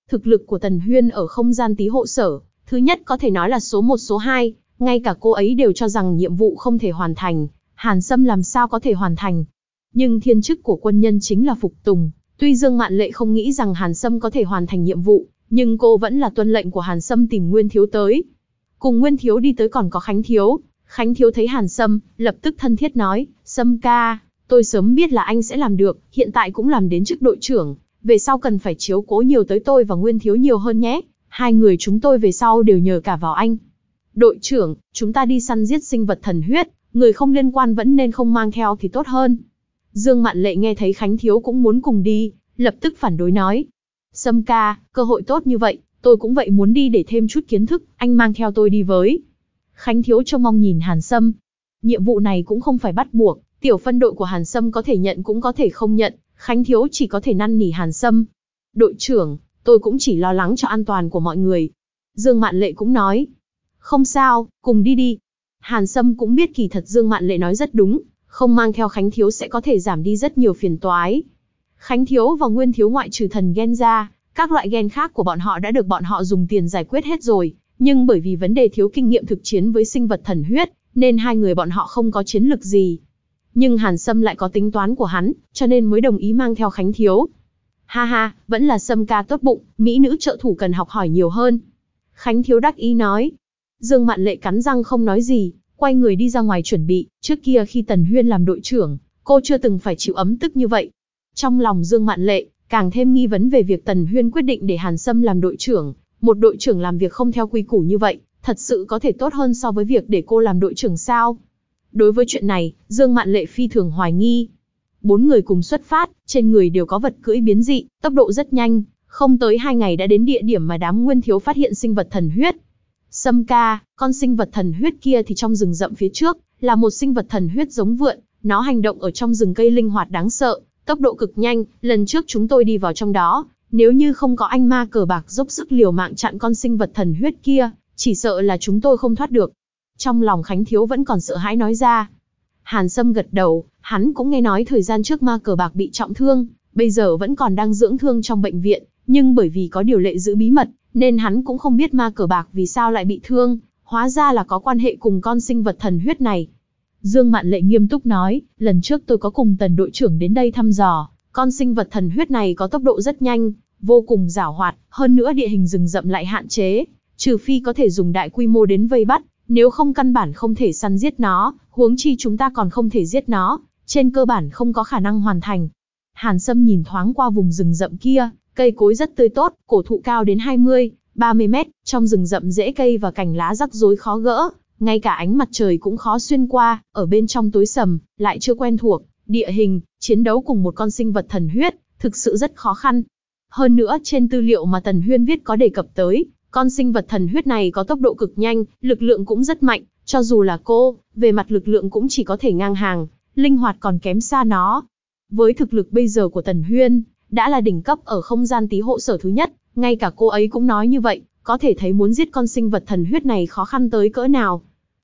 Thực lực của Tần Huyên ở không gian tí hộ sở, thứ nhất có thể nói là số 1 số 2, ngay cả cô ấy đều cho rằng nhiệm vụ không thể hoàn thành, Hàn Sâm làm sao có thể hoàn thành. Nhưng thiên chức của quân nhân chính là phục tùng, tuy Dương Mạn Lệ không nghĩ rằng Hàn Sâm có thể hoàn thành nhiệm vụ, nhưng cô vẫn là tuân lệnh của Hàn Sâm tìm Nguyên Thiếu tới. Cùng Nguyên Thiếu đi tới còn có Khánh Thiếu, Khánh Thiếu thấy Hàn Sâm, lập tức thân thiết nói, Sâm ca, tôi sớm biết là anh sẽ làm được, hiện tại cũng làm đến chức đội trưởng, về sau cần phải chiếu cố nhiều tới tôi và Nguyên Thiếu nhiều hơn nhé, hai người chúng tôi về sau đều nhờ cả vào anh. Đội trưởng, chúng ta đi săn giết sinh vật thần huyết, người không liên quan vẫn nên không mang theo thì tốt hơn. Dương Mạn Lệ nghe thấy Khánh Thiếu cũng muốn cùng đi, lập tức phản đối nói. Sâm ca, cơ hội tốt như vậy, tôi cũng vậy muốn đi để thêm chút kiến thức, anh mang theo tôi đi với. Khánh Thiếu trông mong nhìn Hàn Sâm. Nhiệm vụ này cũng không phải bắt buộc, tiểu phân đội của Hàn Sâm có thể nhận cũng có thể không nhận, Khánh Thiếu chỉ có thể năn nỉ Hàn Sâm. Đội trưởng, tôi cũng chỉ lo lắng cho an toàn của mọi người. Dương Mạn Lệ cũng nói. Không sao, cùng đi đi. Hàn Sâm cũng biết kỳ thật Dương Mạn Lệ nói rất đúng, không mang theo Khánh Thiếu sẽ có thể giảm đi rất nhiều phiền toái. Khánh Thiếu và Nguyên Thiếu ngoại trừ thần gen ra, các loại gen khác của bọn họ đã được bọn họ dùng tiền giải quyết hết rồi, nhưng bởi vì vấn đề thiếu kinh nghiệm thực chiến với sinh vật thần huyết, nên hai người bọn họ không có chiến lực gì. nhưng Hàn Sâm lại có tính toán của hắn, cho nên mới đồng ý mang theo Khánh Thiếu. Ha ha, vẫn là Sâm ca tốt bụng, mỹ nữ trợ thủ cần học hỏi nhiều hơn. Khánh Thiếu đắc ý nói. Dương Mạn Lệ cắn răng không nói gì, quay người đi ra ngoài chuẩn bị, trước kia khi Tần Huyên làm đội trưởng, cô chưa từng phải chịu ấm tức như vậy. Trong lòng Dương Mạn Lệ, càng thêm nghi vấn về việc Tần Huyên quyết định để Hàn Sâm làm đội trưởng, một đội trưởng làm việc không theo quy củ như vậy, thật sự có thể tốt hơn so với việc để cô làm đội trưởng sao? Đối với chuyện này, Dương Mạn Lệ phi thường hoài nghi. Bốn người cùng xuất phát, trên người đều có vật cưỡi biến dị, tốc độ rất nhanh, không tới hai ngày đã đến địa điểm mà đám nguyên thiếu phát hiện sinh vật thần huyết. Sâm ca, con sinh vật thần huyết kia thì trong rừng rậm phía trước, là một sinh vật thần huyết giống vượn, nó hành động ở trong rừng cây linh hoạt đáng sợ, tốc độ cực nhanh, lần trước chúng tôi đi vào trong đó, nếu như không có anh ma cờ bạc dốc sức liều mạng chặn con sinh vật thần huyết kia, chỉ sợ là chúng tôi không thoát được. Trong lòng Khánh Thiếu vẫn còn sợ hãi nói ra. Hàn Sâm gật đầu, hắn cũng nghe nói thời gian trước ma cờ bạc bị trọng thương, bây giờ vẫn còn đang dưỡng thương trong bệnh viện, nhưng bởi vì có điều lệ giữ bí mật, nên hắn cũng không biết ma cờ bạc vì sao lại bị thương, hóa ra là có quan hệ cùng con sinh vật thần huyết này. Dương Mạn Lệ nghiêm túc nói, lần trước tôi có cùng tần đội trưởng đến đây thăm dò, con sinh vật thần huyết này có tốc độ rất nhanh, vô cùng giảo hoạt, hơn nữa địa hình rừng rậm lại hạn chế, trừ phi có thể dùng đại quy mô đến vây bắt, nếu không căn bản không thể săn giết nó, huống chi chúng ta còn không thể giết nó, trên cơ bản không có khả năng hoàn thành. Hàn Sâm nhìn thoáng qua vùng rừng rậm kia, cây cối rất tươi tốt, cổ thụ cao đến 20, 30 mét, trong rừng rậm rễ cây và cành lá rắc rối khó gỡ, ngay cả ánh mặt trời cũng khó xuyên qua, ở bên trong tối sầm, lại chưa quen thuộc, địa hình, chiến đấu cùng một con sinh vật thần huyết, thực sự rất khó khăn. Hơn nữa trên tư liệu mà Tần Huyên viết có đề cập tới, con sinh vật thần huyết này có tốc độ cực nhanh, lực lượng cũng rất mạnh, cho dù là cô, về mặt lực lượng cũng chỉ có thể ngang hàng, linh hoạt còn kém xa nó. Với thực lực bây giờ của Tần Huyên, đã là đỉnh cấp ở không gian tí hộ sở thứ nhất, ngay cả cô ấy cũng nói như vậy, có thể thấy muốn giết con sinh vật thần huyết này khó khăn tới cỡ nào.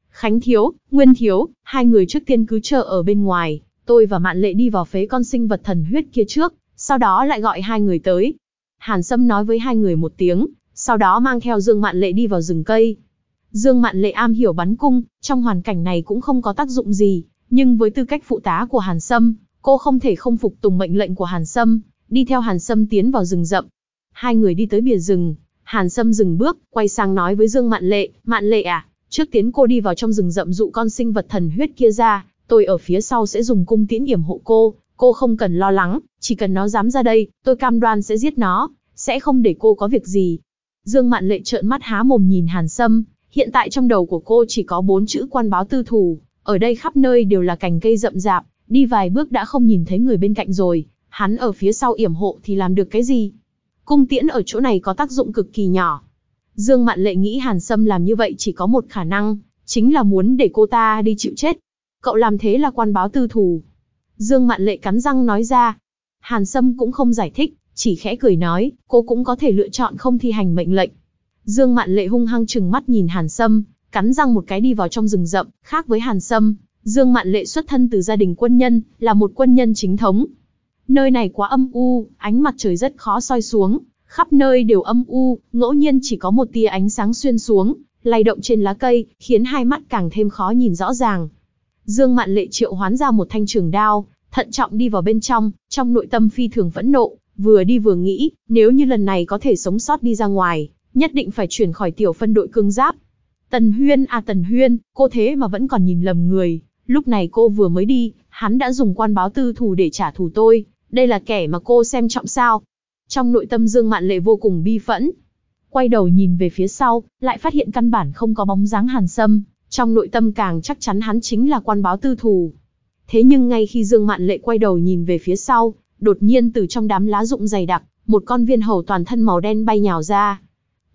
Khánh Thiếu, Nguyên Thiếu, hai người trước tiên cứ chờ ở bên ngoài, tôi và Mạn Lệ đi vào phế con sinh vật thần huyết kia trước, sau đó lại gọi hai người tới. Hàn Sâm nói với hai người một tiếng, sau đó mang theo Dương Mạn Lệ đi vào rừng cây. Dương Mạn Lệ am hiểu bắn cung, trong hoàn cảnh này cũng không có tác dụng gì, nhưng với tư cách phụ tá của Hàn Sâm, cô không thể không phục tùng mệnh lệnh của Hàn Sâm, đi theo Hàn Sâm tiến vào rừng rậm. Hai người đi tới bìa rừng, Hàn Sâm dừng bước, quay sang nói với Dương Mạn Lệ, Mạn Lệ à, trước tiến cô đi vào trong rừng rậm dụ con sinh vật thần huyết kia ra, tôi ở phía sau sẽ dùng cung tiễn yểm hộ cô, cô không cần lo lắng, chỉ cần nó dám ra đây, tôi cam đoan sẽ giết nó, sẽ không để cô có việc gì. Dương Mạn Lệ trợn mắt há mồm nhìn Hàn Sâm, hiện tại trong đầu của cô chỉ có bốn chữ quan báo tư thủ, ở đây khắp nơi đều là cành cây rậm rạp, đi vài bước đã không nhìn thấy người bên cạnh rồi, hắn ở phía sau yểm hộ thì làm được cái gì? Cung tiễn ở chỗ này có tác dụng cực kỳ nhỏ. Dương Mạn Lệ nghĩ Hàn Sâm làm như vậy chỉ có một khả năng, chính là muốn để cô ta đi chịu chết. Cậu làm thế là quan báo tư thù. Dương Mạn Lệ cắn răng nói ra. Hàn Sâm cũng không giải thích, chỉ khẽ cười nói, cô cũng có thể lựa chọn không thi hành mệnh lệnh. Dương Mạn Lệ hung hăng chừng mắt nhìn Hàn Sâm, cắn răng một cái đi vào trong rừng rậm, khác với Hàn Sâm, Dương Mạn Lệ xuất thân từ gia đình quân nhân, là một quân nhân chính thống. Nơi này quá âm u, ánh mặt trời rất khó soi xuống, khắp nơi đều âm u, ngẫu nhiên chỉ có một tia ánh sáng xuyên xuống, lay động trên lá cây, khiến hai mắt càng thêm khó nhìn rõ ràng. Dương Mạn Lệ triệu hoán ra một thanh trường đao, thận trọng đi vào bên trong, trong nội tâm phi thường phẫn nộ, vừa đi vừa nghĩ, nếu như lần này có thể sống sót đi ra ngoài, nhất định phải chuyển khỏi tiểu phân đội cương giáp. Tần Huyên à Tần Huyên, cô thế mà vẫn còn nhìn lầm người, lúc này cô vừa mới đi, hắn đã dùng quan báo tư thù để trả thù tôi, đây là kẻ mà cô xem trọng sao. Trong nội tâm Dương Mạn Lệ vô cùng bi phẫn. Quay đầu nhìn về phía sau, lại phát hiện căn bản không có bóng dáng Hàn Sâm, trong nội tâm càng chắc chắn hắn chính là quan báo tư thù. Thế nhưng ngay khi Dương Mạn Lệ quay đầu nhìn về phía sau, đột nhiên từ trong đám lá rụng dày đặc, một con viên hầu toàn thân màu đen bay nhào ra.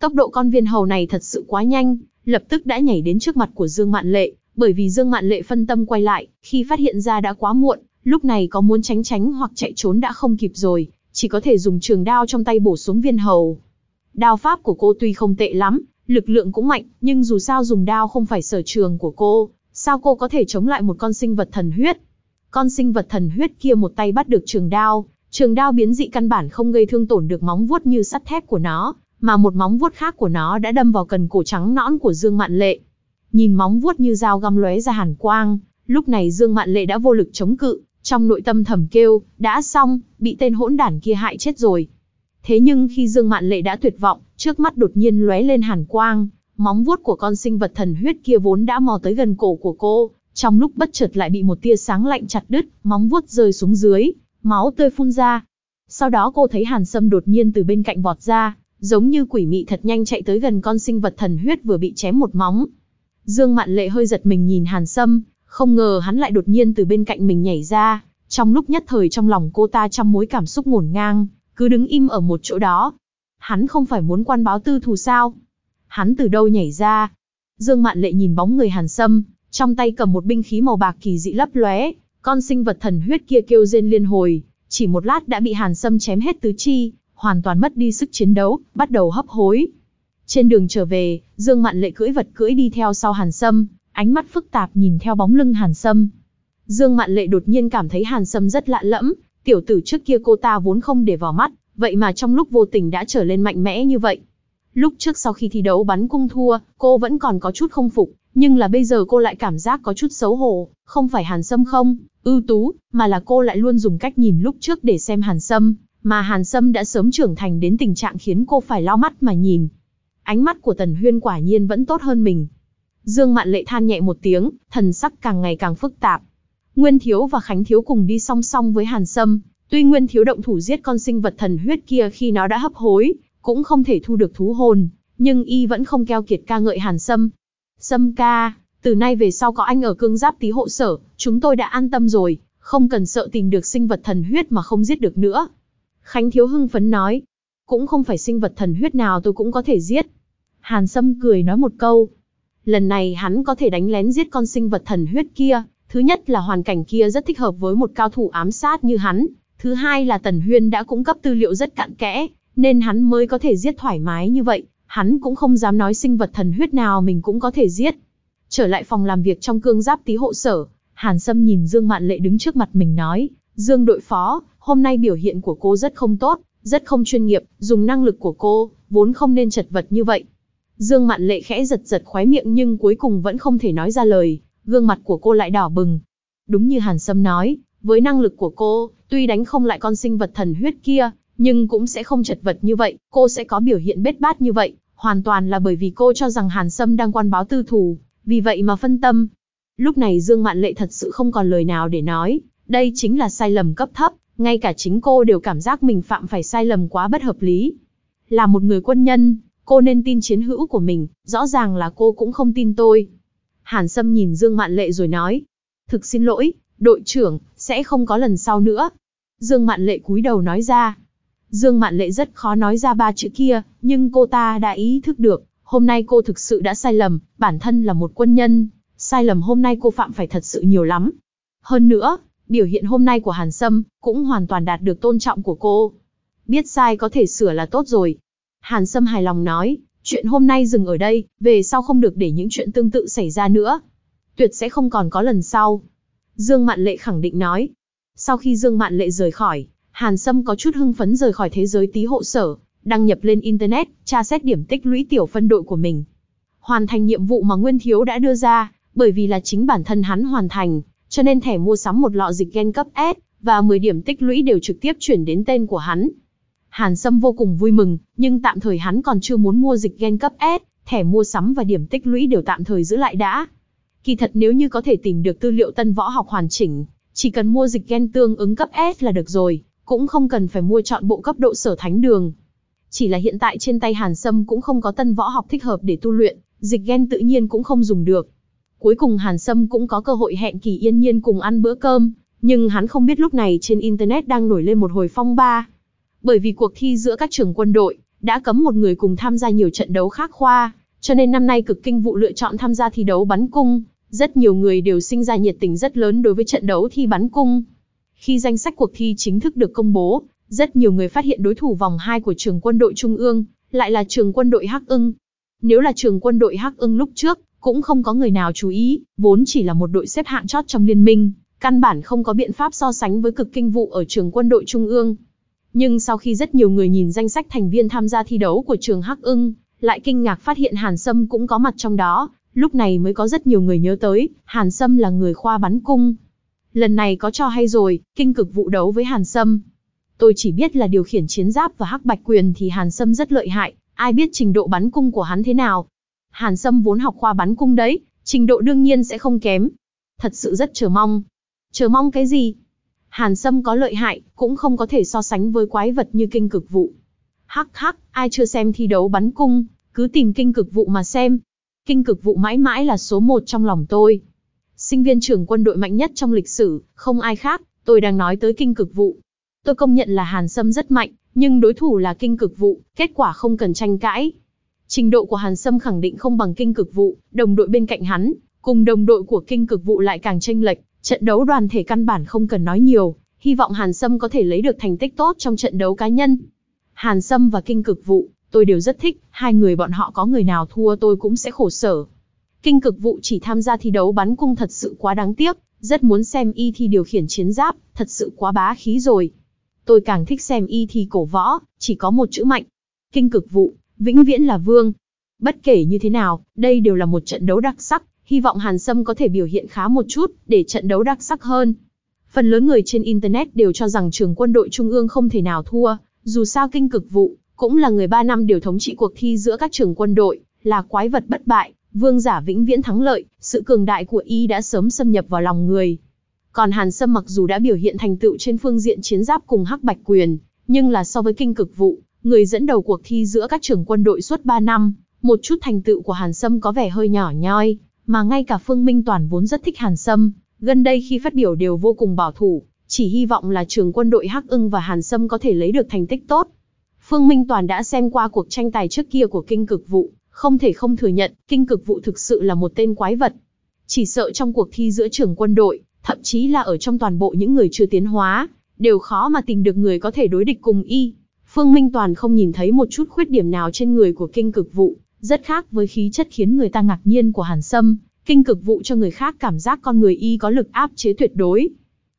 Tốc độ con viên hầu này thật sự quá nhanh, lập tức đã nhảy đến trước mặt của Dương Mạn Lệ, bởi vì Dương Mạn Lệ phân tâm quay lại, khi phát hiện ra đã quá muộn, lúc này có muốn tránh tránh hoặc chạy trốn đã không kịp rồi, chỉ có thể dùng trường đao trong tay bổ xuống viên hầu. Đao pháp của cô tuy không tệ lắm, lực lượng cũng mạnh, nhưng dù sao dùng đao không phải sở trường của cô, sao cô có thể chống lại một con sinh vật thần huyết? Con sinh vật thần huyết kia một tay bắt được trường đao, trường đao biến dị căn bản không gây thương tổn được móng vuốt như sắt thép của nó, mà một móng vuốt khác của nó đã đâm vào cần cổ trắng nõn của Dương Mạn Lệ. Nhìn móng vuốt như dao găm lóe ra hàn quang, Lúc này Dương Mạn Lệ đã vô lực chống cự, trong nội tâm thầm kêu, đã xong, bị tên hỗn đản kia hại chết rồi. Thế nhưng khi Dương Mạn Lệ đã tuyệt vọng, trước mắt đột nhiên lóe lên hàn quang, móng vuốt của con sinh vật thần huyết kia vốn đã mò tới gần cổ của cô, trong lúc bất chợt lại bị một tia sáng lạnh chặt đứt, móng vuốt rơi xuống dưới, máu tươi phun ra. Sau đó cô thấy Hàn Sâm đột nhiên từ bên cạnh vọt ra, giống như quỷ mị thật nhanh chạy tới gần con sinh vật thần huyết vừa bị chém một móng. Dương Mạn Lệ hơi giật mình nhìn Hàn Sâm, không ngờ hắn lại đột nhiên từ bên cạnh mình nhảy ra, trong lúc nhất thời trong lòng cô ta trăm mối cảm xúc ngổn ngang, cứ đứng im ở một chỗ đó. Hắn không phải muốn quan báo tư thù sao? Hắn từ đâu nhảy ra? Dương Mạn Lệ nhìn bóng người Hàn Sâm, trong tay cầm một binh khí màu bạc kỳ dị lấp lóe, con sinh vật thần huyết kia kêu rên liên hồi, chỉ một lát đã bị Hàn Sâm chém hết tứ chi, hoàn toàn mất đi sức chiến đấu, bắt đầu hấp hối. Trên đường trở về, Dương Mạn Lệ cưỡi vật cưỡi đi theo sau Hàn Sâm, ánh mắt phức tạp nhìn theo bóng lưng Hàn Sâm. Dương Mạn Lệ đột nhiên cảm thấy Hàn Sâm rất lạ lẫm, tiểu tử trước kia cô ta vốn không để vào mắt, vậy mà trong lúc vô tình đã trở lên mạnh mẽ như vậy. Lúc trước sau khi thi đấu bắn cung thua, cô vẫn còn có chút không phục, nhưng là bây giờ cô lại cảm giác có chút xấu hổ, không phải Hàn Sâm không, ưu tú, mà là cô lại luôn dùng cách nhìn lúc trước để xem Hàn Sâm, mà Hàn Sâm đã sớm trưởng thành đến tình trạng khiến cô phải lau mắt mà nhìn. Ánh mắt của Tần Huyên quả nhiên vẫn tốt hơn mình. Dương Mạn Lệ than nhẹ một tiếng, thần sắc càng ngày càng phức tạp. Nguyên Thiếu và Khánh Thiếu cùng đi song song với Hàn Sâm, tuy Nguyên Thiếu động thủ giết con sinh vật thần huyết kia khi nó đã hấp hối, cũng không thể thu được thú hồn, nhưng y vẫn không keo kiệt ca ngợi Hàn Sâm. Sâm ca, từ nay về sau có anh ở cương giáp tí hộ sở, chúng tôi đã an tâm rồi, không cần sợ tìm được sinh vật thần huyết mà không giết được nữa. Khánh Thiếu hưng phấn nói, cũng không phải sinh vật thần huyết nào tôi cũng có thể giết. Hàn Sâm cười nói một câu. Lần này hắn có thể đánh lén giết con sinh vật thần huyết kia, thứ nhất là hoàn cảnh kia rất thích hợp với một cao thủ ám sát như hắn, thứ hai là Tần Huyên đã cung cấp tư liệu rất cặn kẽ, nên hắn mới có thể giết thoải mái như vậy, hắn cũng không dám nói sinh vật thần huyết nào mình cũng có thể giết. Trở lại phòng làm việc trong cương giáp tí hộ sở, Hàn Sâm nhìn Dương Mạn Lệ đứng trước mặt mình nói, Dương đội phó, hôm nay biểu hiện của cô rất không tốt, rất không chuyên nghiệp, dùng năng lực của cô, vốn không nên chật vật như vậy. Dương Mạn Lệ khẽ giật giật khóe miệng nhưng cuối cùng vẫn không thể nói ra lời, gương mặt của cô lại đỏ bừng. Đúng như Hàn Sâm nói, với năng lực của cô, tuy đánh không lại con sinh vật thần huyết kia, nhưng cũng sẽ không chật vật như vậy, cô sẽ có biểu hiện bết bát như vậy, hoàn toàn là bởi vì cô cho rằng Hàn Sâm đang quan báo tư thù, vì vậy mà phân tâm. Lúc này Dương Mạn Lệ thật sự không còn lời nào để nói, đây chính là sai lầm cấp thấp, ngay cả chính cô đều cảm giác mình phạm phải sai lầm quá bất hợp lý. Là một người quân nhân, cô nên tin chiến hữu của mình, rõ ràng là cô cũng không tin tôi. Hàn Sâm nhìn Dương Mạn Lệ rồi nói, thực xin lỗi, đội trưởng, sẽ không có lần sau nữa. Dương Mạn Lệ cúi đầu nói ra. Dương Mạn Lệ rất khó nói ra ba chữ kia, nhưng cô ta đã ý thức được, hôm nay cô thực sự đã sai lầm, bản thân là một quân nhân, sai lầm hôm nay cô phạm phải thật sự nhiều lắm. Hơn nữa, biểu hiện hôm nay của Hàn Sâm cũng hoàn toàn đạt được tôn trọng của cô. Biết sai có thể sửa là tốt rồi. Hàn Sâm hài lòng nói, chuyện hôm nay dừng ở đây, về sau không được để những chuyện tương tự xảy ra nữa. Tuyệt sẽ không còn có lần sau. Dương Mạn Lệ khẳng định nói. Sau khi Dương Mạn Lệ rời khỏi, Hàn Sâm có chút hưng phấn rời khỏi thế giới tí hộ sở, đăng nhập lên Internet, tra xét điểm tích lũy tiểu phân đội của mình. Hoàn thành nhiệm vụ mà Nguyên Thiếu đã đưa ra, bởi vì là chính bản thân hắn hoàn thành, cho nên thẻ mua sắm một lọ dịch gen cấp S, và 10 điểm tích lũy đều trực tiếp chuyển đến tên của hắn. Hàn Sâm vô cùng vui mừng, nhưng tạm thời hắn còn chưa muốn mua dịch gen cấp S, thẻ mua sắm và điểm tích lũy đều tạm thời giữ lại đã. Kỳ thật nếu như có thể tìm được tư liệu tân võ học hoàn chỉnh, chỉ cần mua dịch gen tương ứng cấp S là được rồi, cũng không cần phải mua chọn bộ cấp độ sở thánh đường. Chỉ là hiện tại trên tay Hàn Sâm cũng không có tân võ học thích hợp để tu luyện, dịch gen tự nhiên cũng không dùng được. Cuối cùng Hàn Sâm cũng có cơ hội hẹn Kỳ Yên Nhiên cùng ăn bữa cơm, nhưng hắn không biết lúc này trên Internet đang nổi lên một hồi phong ba. Bởi vì cuộc thi giữa các trường quân đội, đã cấm một người cùng tham gia nhiều trận đấu khác khoa, cho nên năm nay cực kinh vụ lựa chọn tham gia thi đấu bắn cung, rất nhiều người đều sinh ra nhiệt tình rất lớn đối với trận đấu thi bắn cung. Khi danh sách cuộc thi chính thức được công bố, rất nhiều người phát hiện đối thủ vòng 2 của trường quân đội Trung ương, lại là trường quân đội Hắc ưng. Nếu là trường quân đội Hắc ưng lúc trước, cũng không có người nào chú ý, vốn chỉ là một đội xếp hạng chót trong liên minh, căn bản không có biện pháp so sánh với cực kinh vụ ở trường quân đội Trung ương. Nhưng sau khi rất nhiều người nhìn danh sách thành viên tham gia thi đấu của trường Hắc ưng, lại kinh ngạc phát hiện Hàn Sâm cũng có mặt trong đó, Lúc này mới có rất nhiều người nhớ tới, Hàn Sâm là người khoa bắn cung. Lần này có cho hay rồi, kinh cực vụ đấu với Hàn Sâm. Tôi chỉ biết là điều khiển chiến giáp và hắc bạch quyền thì Hàn Sâm rất lợi hại, ai biết trình độ bắn cung của hắn thế nào. Hàn Sâm vốn học khoa bắn cung đấy, trình độ đương nhiên sẽ không kém. Thật sự rất chờ mong. Chờ mong cái gì? Hàn Sâm có lợi hại, cũng không có thể so sánh với quái vật như kinh cực vụ. Hắc hắc, ai chưa xem thi đấu bắn cung, cứ tìm kinh cực vụ mà xem. Kinh cực vụ mãi mãi là số một trong lòng tôi. Sinh viên trưởng quân đội mạnh nhất trong lịch sử, không ai khác, tôi đang nói tới kinh cực vụ. Tôi công nhận là Hàn Sâm rất mạnh, nhưng đối thủ là kinh cực vụ, kết quả không cần tranh cãi. Trình độ của Hàn Sâm khẳng định không bằng kinh cực vụ, đồng đội bên cạnh hắn, cùng đồng đội của kinh cực vụ lại càng tranh lệch, trận đấu đoàn thể căn bản không cần nói nhiều, hy vọng Hàn Sâm có thể lấy được thành tích tốt trong trận đấu cá nhân. Hàn Sâm và kinh cực vụ, tôi đều rất thích, hai người bọn họ có người nào thua tôi cũng sẽ khổ sở. Kinh cực vụ chỉ tham gia thi đấu bắn cung thật sự quá đáng tiếc, rất muốn xem y thi điều khiển chiến giáp, thật sự quá bá khí rồi. Tôi càng thích xem y thi cổ võ, chỉ có một chữ mạnh. Kinh cực vụ, vĩnh viễn là vương. Bất kể như thế nào, đây đều là một trận đấu đặc sắc, hy vọng Hàn Sâm có thể biểu hiện khá một chút, để trận đấu đặc sắc hơn. Phần lớn người trên Internet đều cho rằng trường quân đội Trung ương không thể nào thua, dù sao kinh cực vụ, cũng là người 3 năm đều thống trị cuộc thi giữa các trường quân đội, là quái vật bất bại, vương giả vĩnh viễn thắng lợi, sự cường đại của y đã sớm xâm nhập vào lòng người. Còn Hàn Sâm mặc dù đã biểu hiện thành tựu trên phương diện chiến giáp cùng hắc bạch quyền, nhưng là so với kinh cực vụ, người dẫn đầu cuộc thi giữa các trường quân đội suốt 3 năm, một chút thành tựu của Hàn Sâm có vẻ hơi nhỏ nhoi, mà ngay cả Phương Minh Toàn vốn rất thích Hàn Sâm, gần đây khi phát biểu đều vô cùng bảo thủ, chỉ hy vọng là trường quân đội Hắc ưng và Hàn Sâm có thể lấy được thành tích tốt. Phương Minh Toàn đã xem qua cuộc tranh tài trước kia của kinh cực vụ, không thể không thừa nhận, kinh cực vụ thực sự là một tên quái vật. Chỉ sợ trong cuộc thi giữa trường quân đội, thậm chí là ở trong toàn bộ những người chưa tiến hóa, đều khó mà tìm được người có thể đối địch cùng y. Phương Minh Toàn không nhìn thấy một chút khuyết điểm nào trên người của kinh cực vụ, rất khác với khí chất khiến người ta ngạc nhiên của Hàn Sâm, kinh cực vụ cho người khác cảm giác con người y có lực áp chế tuyệt đối.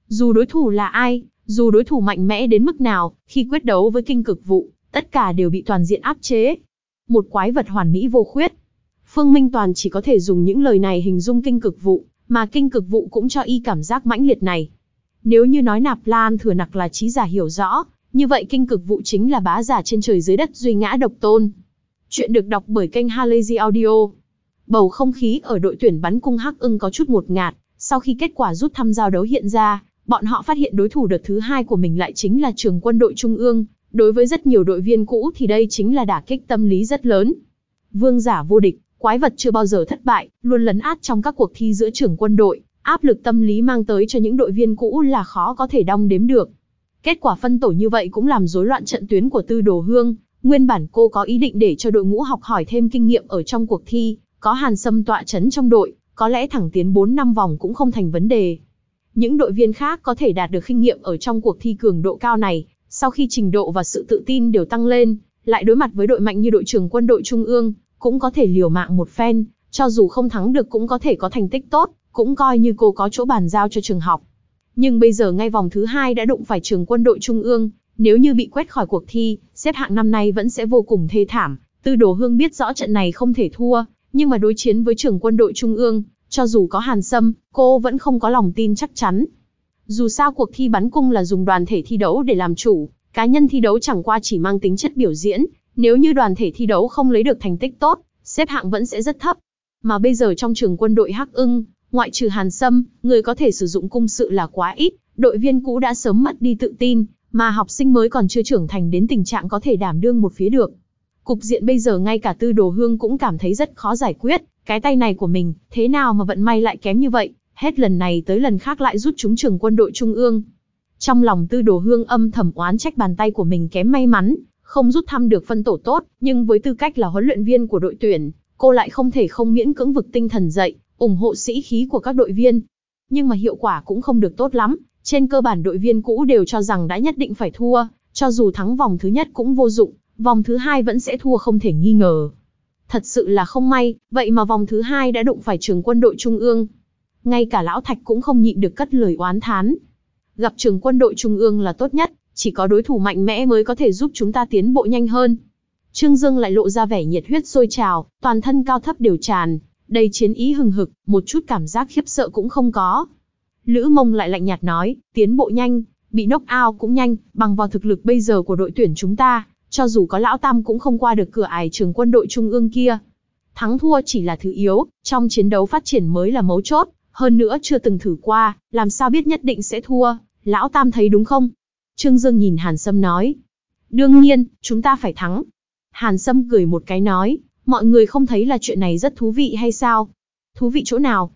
Dù đối thủ là ai, dù đối thủ mạnh mẽ đến mức nào, khi quyết đấu với kinh cực vụ, tất cả đều bị toàn diện áp chế. Một quái vật hoàn mỹ vô khuyết. Phương Minh Toàn chỉ có thể dùng những lời này hình dung kinh cực vụ, mà kinh cực vụ cũng cho y cảm giác mãnh liệt này. Nếu như nói nạp lan thừa nặc là trí giả hiểu rõ, như vậy kinh cực vụ chính là bá giả trên trời dưới đất duy ngã độc tôn. Chuyện được đọc bởi kênh Halazy Audio. Bầu không khí ở đội tuyển bắn cung Hắc ưng có chút một ngạt, sau khi kết quả rút thăm giao đấu hiện ra, bọn họ phát hiện đối thủ đợt thứ hai của mình lại chính là trường quân đội Trung ương. Đối với rất nhiều đội viên cũ thì đây chính là đả kích tâm lý rất lớn. Vương giả vô địch, quái vật chưa bao giờ thất bại, luôn lấn át trong các cuộc thi giữa trường quân đội, áp lực tâm lý mang tới cho những đội viên cũ là khó có thể đong đếm được. Kết quả phân tổ như vậy cũng làm rối loạn trận tuyến của Tư Đồ Hương, nguyên bản cô có ý định để cho đội ngũ học hỏi thêm kinh nghiệm ở trong cuộc thi, có Hàn Sâm tọa chấn trong đội, có lẽ thẳng tiến 4 năm vòng cũng không thành vấn đề. Những đội viên khác có thể đạt được kinh nghiệm ở trong cuộc thi cường độ cao này, sau khi trình độ và sự tự tin đều tăng lên, lại đối mặt với đội mạnh như đội trưởng quân đội Trung ương, cũng có thể liều mạng một phen, cho dù không thắng được cũng có thể có thành tích tốt, cũng coi như cô có chỗ bàn giao cho trường học. Nhưng bây giờ ngay vòng thứ hai đã đụng phải trường quân đội Trung ương, nếu như bị quét khỏi cuộc thi, xếp hạng năm nay vẫn sẽ vô cùng thê thảm. Tư Đồ Hương biết rõ trận này không thể thua, nhưng mà đối chiến với trưởng quân đội Trung ương, cho dù có Hàn Sâm, cô vẫn không có lòng tin chắc chắn. Dù sao cuộc thi bắn cung là dùng đoàn thể thi đấu để làm chủ, cá nhân thi đấu chẳng qua chỉ mang tính chất biểu diễn, nếu như đoàn thể thi đấu không lấy được thành tích tốt, xếp hạng vẫn sẽ rất thấp. Mà bây giờ trong trường quân đội Hắc ưng, ngoại trừ Hàn Sâm, người có thể sử dụng cung sự là quá ít, đội viên cũ đã sớm mất đi tự tin, mà học sinh mới còn chưa trưởng thành đến tình trạng có thể đảm đương một phía được. Cục diện bây giờ ngay cả tư đồ hương cũng cảm thấy rất khó giải quyết, cái tay này của mình, thế nào mà vận may lại kém như vậy, hết lần này tới lần khác lại rút chúng trường quân đội trung ương. Trong lòng tư đồ hương âm thầm oán trách bàn tay của mình kém may mắn, không rút thăm được phân tổ tốt, nhưng với tư cách là huấn luyện viên của đội tuyển, cô lại không thể không miễn cưỡng vực tinh thần dậy, ủng hộ sĩ khí của các đội viên. Nhưng mà hiệu quả cũng không được tốt lắm, trên cơ bản đội viên cũ đều cho rằng đã nhất định phải thua, cho dù thắng vòng thứ nhất cũng vô dụng, vòng thứ hai vẫn sẽ thua không thể nghi ngờ. Thật sự là không may, vậy mà vòng thứ hai đã đụng phải trường quân đội trung ương. Ngay cả lão Thạch cũng không nhịn được cất lời oán thán. Gặp trường quân đội trung ương là tốt nhất, chỉ có đối thủ mạnh mẽ mới có thể giúp chúng ta tiến bộ nhanh hơn. Trương Dương lại lộ ra vẻ nhiệt huyết sôi trào, toàn thân cao thấp đều tràn, Đây chiến ý hừng hực, một chút cảm giác khiếp sợ cũng không có. Lữ mông lại lạnh nhạt nói, tiến bộ nhanh, bị knock out cũng nhanh, bằng vào thực lực bây giờ của đội tuyển chúng ta, cho dù có lão tam cũng không qua được cửa ải trường quân đội trung ương kia. Thắng thua chỉ là thứ yếu, trong chiến đấu phát triển mới là mấu chốt, hơn nữa chưa từng thử qua, làm sao biết nhất định sẽ thua, lão tam thấy đúng không? Trương Dương nhìn Hàn Sâm nói. Đương nhiên, chúng ta phải thắng. Hàn Sâm cười một cái nói, mọi người không thấy là chuyện này rất thú vị hay sao? Thú vị chỗ nào?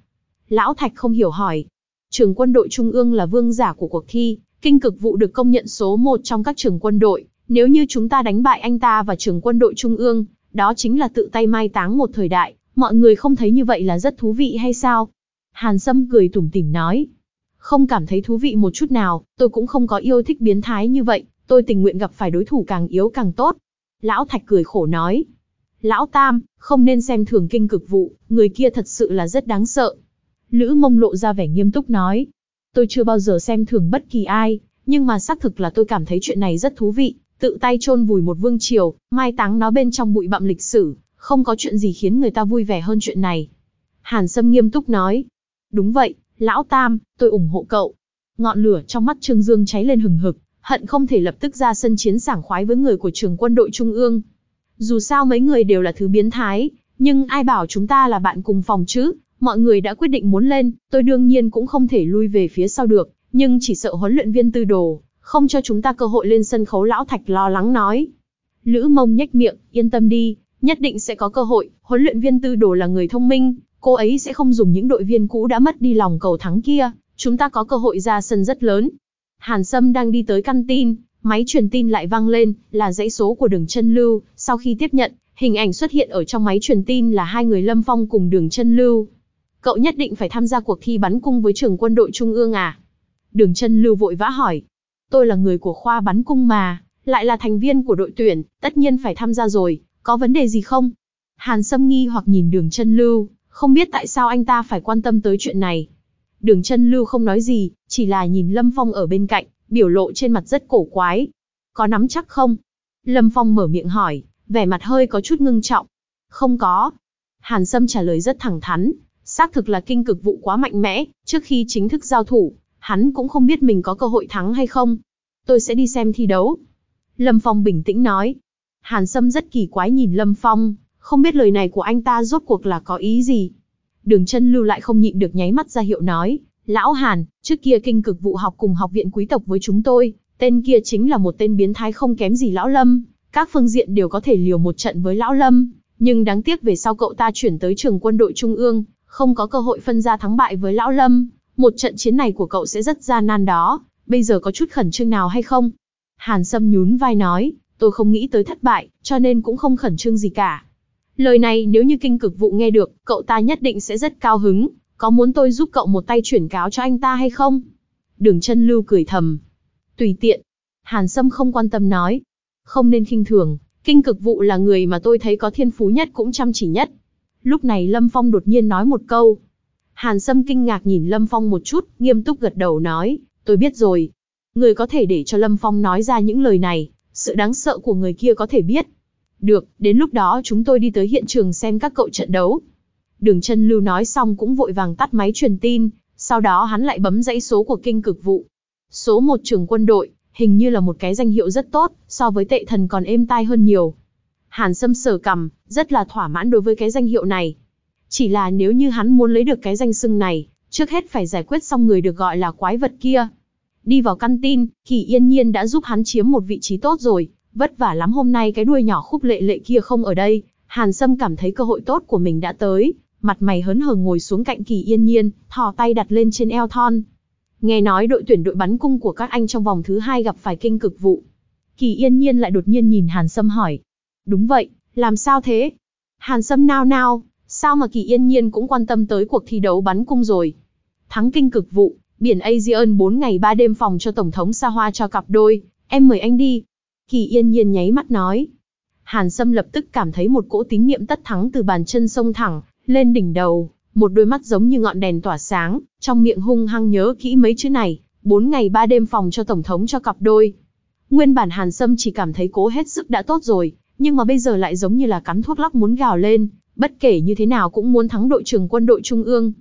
Lão Thạch không hiểu hỏi. Trường quân đội Trung ương là vương giả của cuộc thi, kinh cực vụ được công nhận số một trong các trường quân đội. Nếu như chúng ta đánh bại anh ta và trường quân đội Trung ương, đó chính là tự tay mai táng một thời đại, mọi người không thấy như vậy là rất thú vị hay sao? Hàn Sâm cười tủm tỉm nói. Không cảm thấy thú vị một chút nào, tôi cũng không có yêu thích biến thái như vậy, tôi tình nguyện gặp phải đối thủ càng yếu càng tốt. Lão Thạch cười khổ nói. Lão Tam, không nên xem thường kinh cực vụ, người kia thật sự là rất đáng sợ. Lữ mông lộ ra vẻ nghiêm túc nói. Tôi chưa bao giờ xem thường bất kỳ ai, nhưng mà xác thực là tôi cảm thấy chuyện này rất thú vị, tự tay chôn vùi một vương triều, mai táng nó bên trong bụi bặm lịch sử, không có chuyện gì khiến người ta vui vẻ hơn chuyện này. Hàn Sâm nghiêm túc nói. Đúng vậy, Lão Tam, tôi ủng hộ cậu. Ngọn lửa trong mắt Trương Dương cháy lên hừng hực, hận không thể lập tức ra sân chiến sảng khoái với người của trường quân đội Trung ương. Dù sao mấy người đều là thứ biến thái, nhưng ai bảo chúng ta là bạn cùng phòng chứ, mọi người đã quyết định muốn lên, tôi đương nhiên cũng không thể lui về phía sau được, nhưng chỉ sợ huấn luyện viên tư đồ, không cho chúng ta cơ hội lên sân khấu lão thạch lo lắng nói. Lữ mông nhếch miệng, yên tâm đi, nhất định sẽ có cơ hội, huấn luyện viên tư đồ là người thông minh, cô ấy sẽ không dùng những đội viên cũ đã mất đi lòng cầu thắng kia, chúng ta có cơ hội ra sân rất lớn. Hàn Sâm đang đi tới căn tin, máy truyền tin lại vang lên, là dãy số của đường chân lưu, sau khi tiếp nhận, hình ảnh xuất hiện ở trong máy truyền tin là hai người Lâm Phong cùng đường chân lưu. Cậu nhất định phải tham gia cuộc thi bắn cung với trường quân đội Trung ương à? Đường chân lưu vội vã hỏi. Tôi là người của khoa bắn cung mà, lại là thành viên của đội tuyển, tất nhiên phải tham gia rồi, có vấn đề gì không? Hàn Sâm nghi hoặc nhìn đường chân lưu, không biết tại sao anh ta phải quan tâm tới chuyện này. Đường chân lưu không nói gì, chỉ là nhìn Lâm Phong ở bên cạnh, biểu lộ trên mặt rất cổ quái. Có nắm chắc không? Lâm Phong mở miệng hỏi, vẻ mặt hơi có chút ngưng trọng. Không có. Hàn Sâm trả lời rất thẳng thắn, xác thực là kinh cực vụ quá mạnh mẽ, trước khi chính thức giao thủ, hắn cũng không biết mình có cơ hội thắng hay không. Tôi sẽ đi xem thi đấu. Lâm Phong bình tĩnh nói. Hàn Sâm rất kỳ quái nhìn Lâm Phong, không biết lời này của anh ta rốt cuộc là có ý gì. Đường chân lưu lại không nhịn được nháy mắt ra hiệu nói, Lão Hàn, trước kia kinh cực vụ học cùng học viện quý tộc với chúng tôi, tên kia chính là một tên biến thái không kém gì Lão Lâm, các phương diện đều có thể liều một trận với Lão Lâm, nhưng đáng tiếc về sau cậu ta chuyển tới trường quân đội Trung ương, không có cơ hội phân ra thắng bại với Lão Lâm, một trận chiến này của cậu sẽ rất gian nan đó, bây giờ có chút khẩn trương nào hay không? Hàn Sâm nhún vai nói, tôi không nghĩ tới thất bại, cho nên cũng không khẩn trương gì cả. Lời này nếu như kinh cực vụ nghe được, cậu ta nhất định sẽ rất cao hứng, có muốn tôi giúp cậu một tay chuyển cáo cho anh ta hay không? Đường chân lưu cười thầm. Tùy tiện. Hàn Sâm không quan tâm nói. Không nên khinh thường, kinh cực vụ là người mà tôi thấy có thiên phú nhất cũng chăm chỉ nhất. Lúc này Lâm Phong đột nhiên nói một câu. Hàn Sâm kinh ngạc nhìn Lâm Phong một chút, nghiêm túc gật đầu nói, tôi biết rồi. Người có thể để cho Lâm Phong nói ra những lời này, sự đáng sợ của người kia có thể biết. Được, đến lúc đó chúng tôi đi tới hiện trường xem các cậu trận đấu. Đường chân lưu nói xong cũng vội vàng tắt máy truyền tin, sau đó hắn lại bấm dãy số của kinh cực vụ. Số một trường quân đội, hình như là một cái danh hiệu rất tốt, so với tệ thần còn êm tai hơn nhiều. Hàn Sâm sờ cầm, rất là thỏa mãn đối với cái danh hiệu này. Chỉ là nếu như hắn muốn lấy được cái danh xưng này, trước hết phải giải quyết xong người được gọi là quái vật kia. Đi vào căn tin, Kỳ Yên Nhiên đã giúp hắn chiếm một vị trí tốt rồi, vất vả lắm hôm nay cái đuôi nhỏ khúc lệ lệ kia không ở đây, Hàn Sâm cảm thấy cơ hội tốt của mình đã tới, mặt mày hớn hở ngồi xuống cạnh Kỳ Yên Nhiên, thò tay đặt lên trên eo thon. Nghe nói đội tuyển đội bắn cung của các anh trong vòng thứ hai gặp phải kinh cực vụ. Kỳ Yên Nhiên lại đột nhiên nhìn Hàn Sâm hỏi. Đúng vậy, làm sao thế? Hàn Sâm nao nao, sao mà Kỳ Yên Nhiên cũng quan tâm tới cuộc thi đấu bắn cung rồi? Thắng kinh cực vụ, biển Asian 4 ngày 3 đêm phòng cho Tổng thống Sa Hoa cho cặp đôi, em mời anh đi. Kỳ Yên Nhiên nháy mắt nói. Hàn Sâm lập tức cảm thấy một cỗ tín niệm tất thắng từ bàn chân sông thẳng, lên đỉnh đầu, một đôi mắt giống như ngọn đèn tỏa sáng, trong miệng hung hăng nhớ kỹ mấy chữ này, bốn ngày ba đêm phòng cho Tổng thống cho cặp đôi. Nguyên bản Hàn Sâm chỉ cảm thấy cố hết sức đã tốt rồi, nhưng mà bây giờ lại giống như là cắn thuốc lắc muốn gào lên, bất kể như thế nào cũng muốn thắng đội trưởng quân đội trung ương.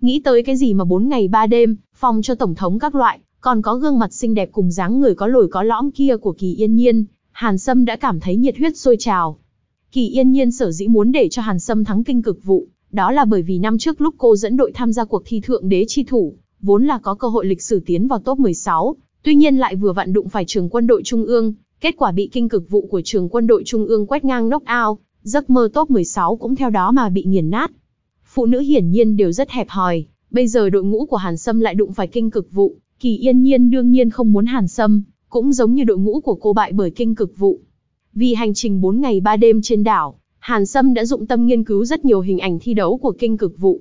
Nghĩ tới cái gì mà 4 ngày 3 đêm, phòng cho tổng thống các loại, còn có gương mặt xinh đẹp cùng dáng người có lồi có lõm kia của Kỳ Yên Nhiên, Hàn Sâm đã cảm thấy nhiệt huyết sôi trào. Kỳ Yên Nhiên sở dĩ muốn để cho Hàn Sâm thắng kinh cực vụ, đó là bởi vì năm trước lúc cô dẫn đội tham gia cuộc thi thượng đế chi thủ, vốn là có cơ hội lịch sử tiến vào top 16, tuy nhiên lại vừa vặn đụng phải trường quân đội trung ương, kết quả bị kinh cực vụ của trường quân đội trung ương quét ngang knock out, giấc mơ top 16 cũng theo đó mà bị nghiền nát. Phụ nữ hiển nhiên đều rất hẹp hòi, bây giờ đội ngũ của Hàn Sâm lại đụng phải kinh cực vụ, Kỳ Yên Nhiên đương nhiên không muốn Hàn Sâm, cũng giống như đội ngũ của cô bại bởi kinh cực vụ. Vì hành trình 4 ngày 3 đêm trên đảo, Hàn Sâm đã dụng tâm nghiên cứu rất nhiều hình ảnh thi đấu của kinh cực vụ.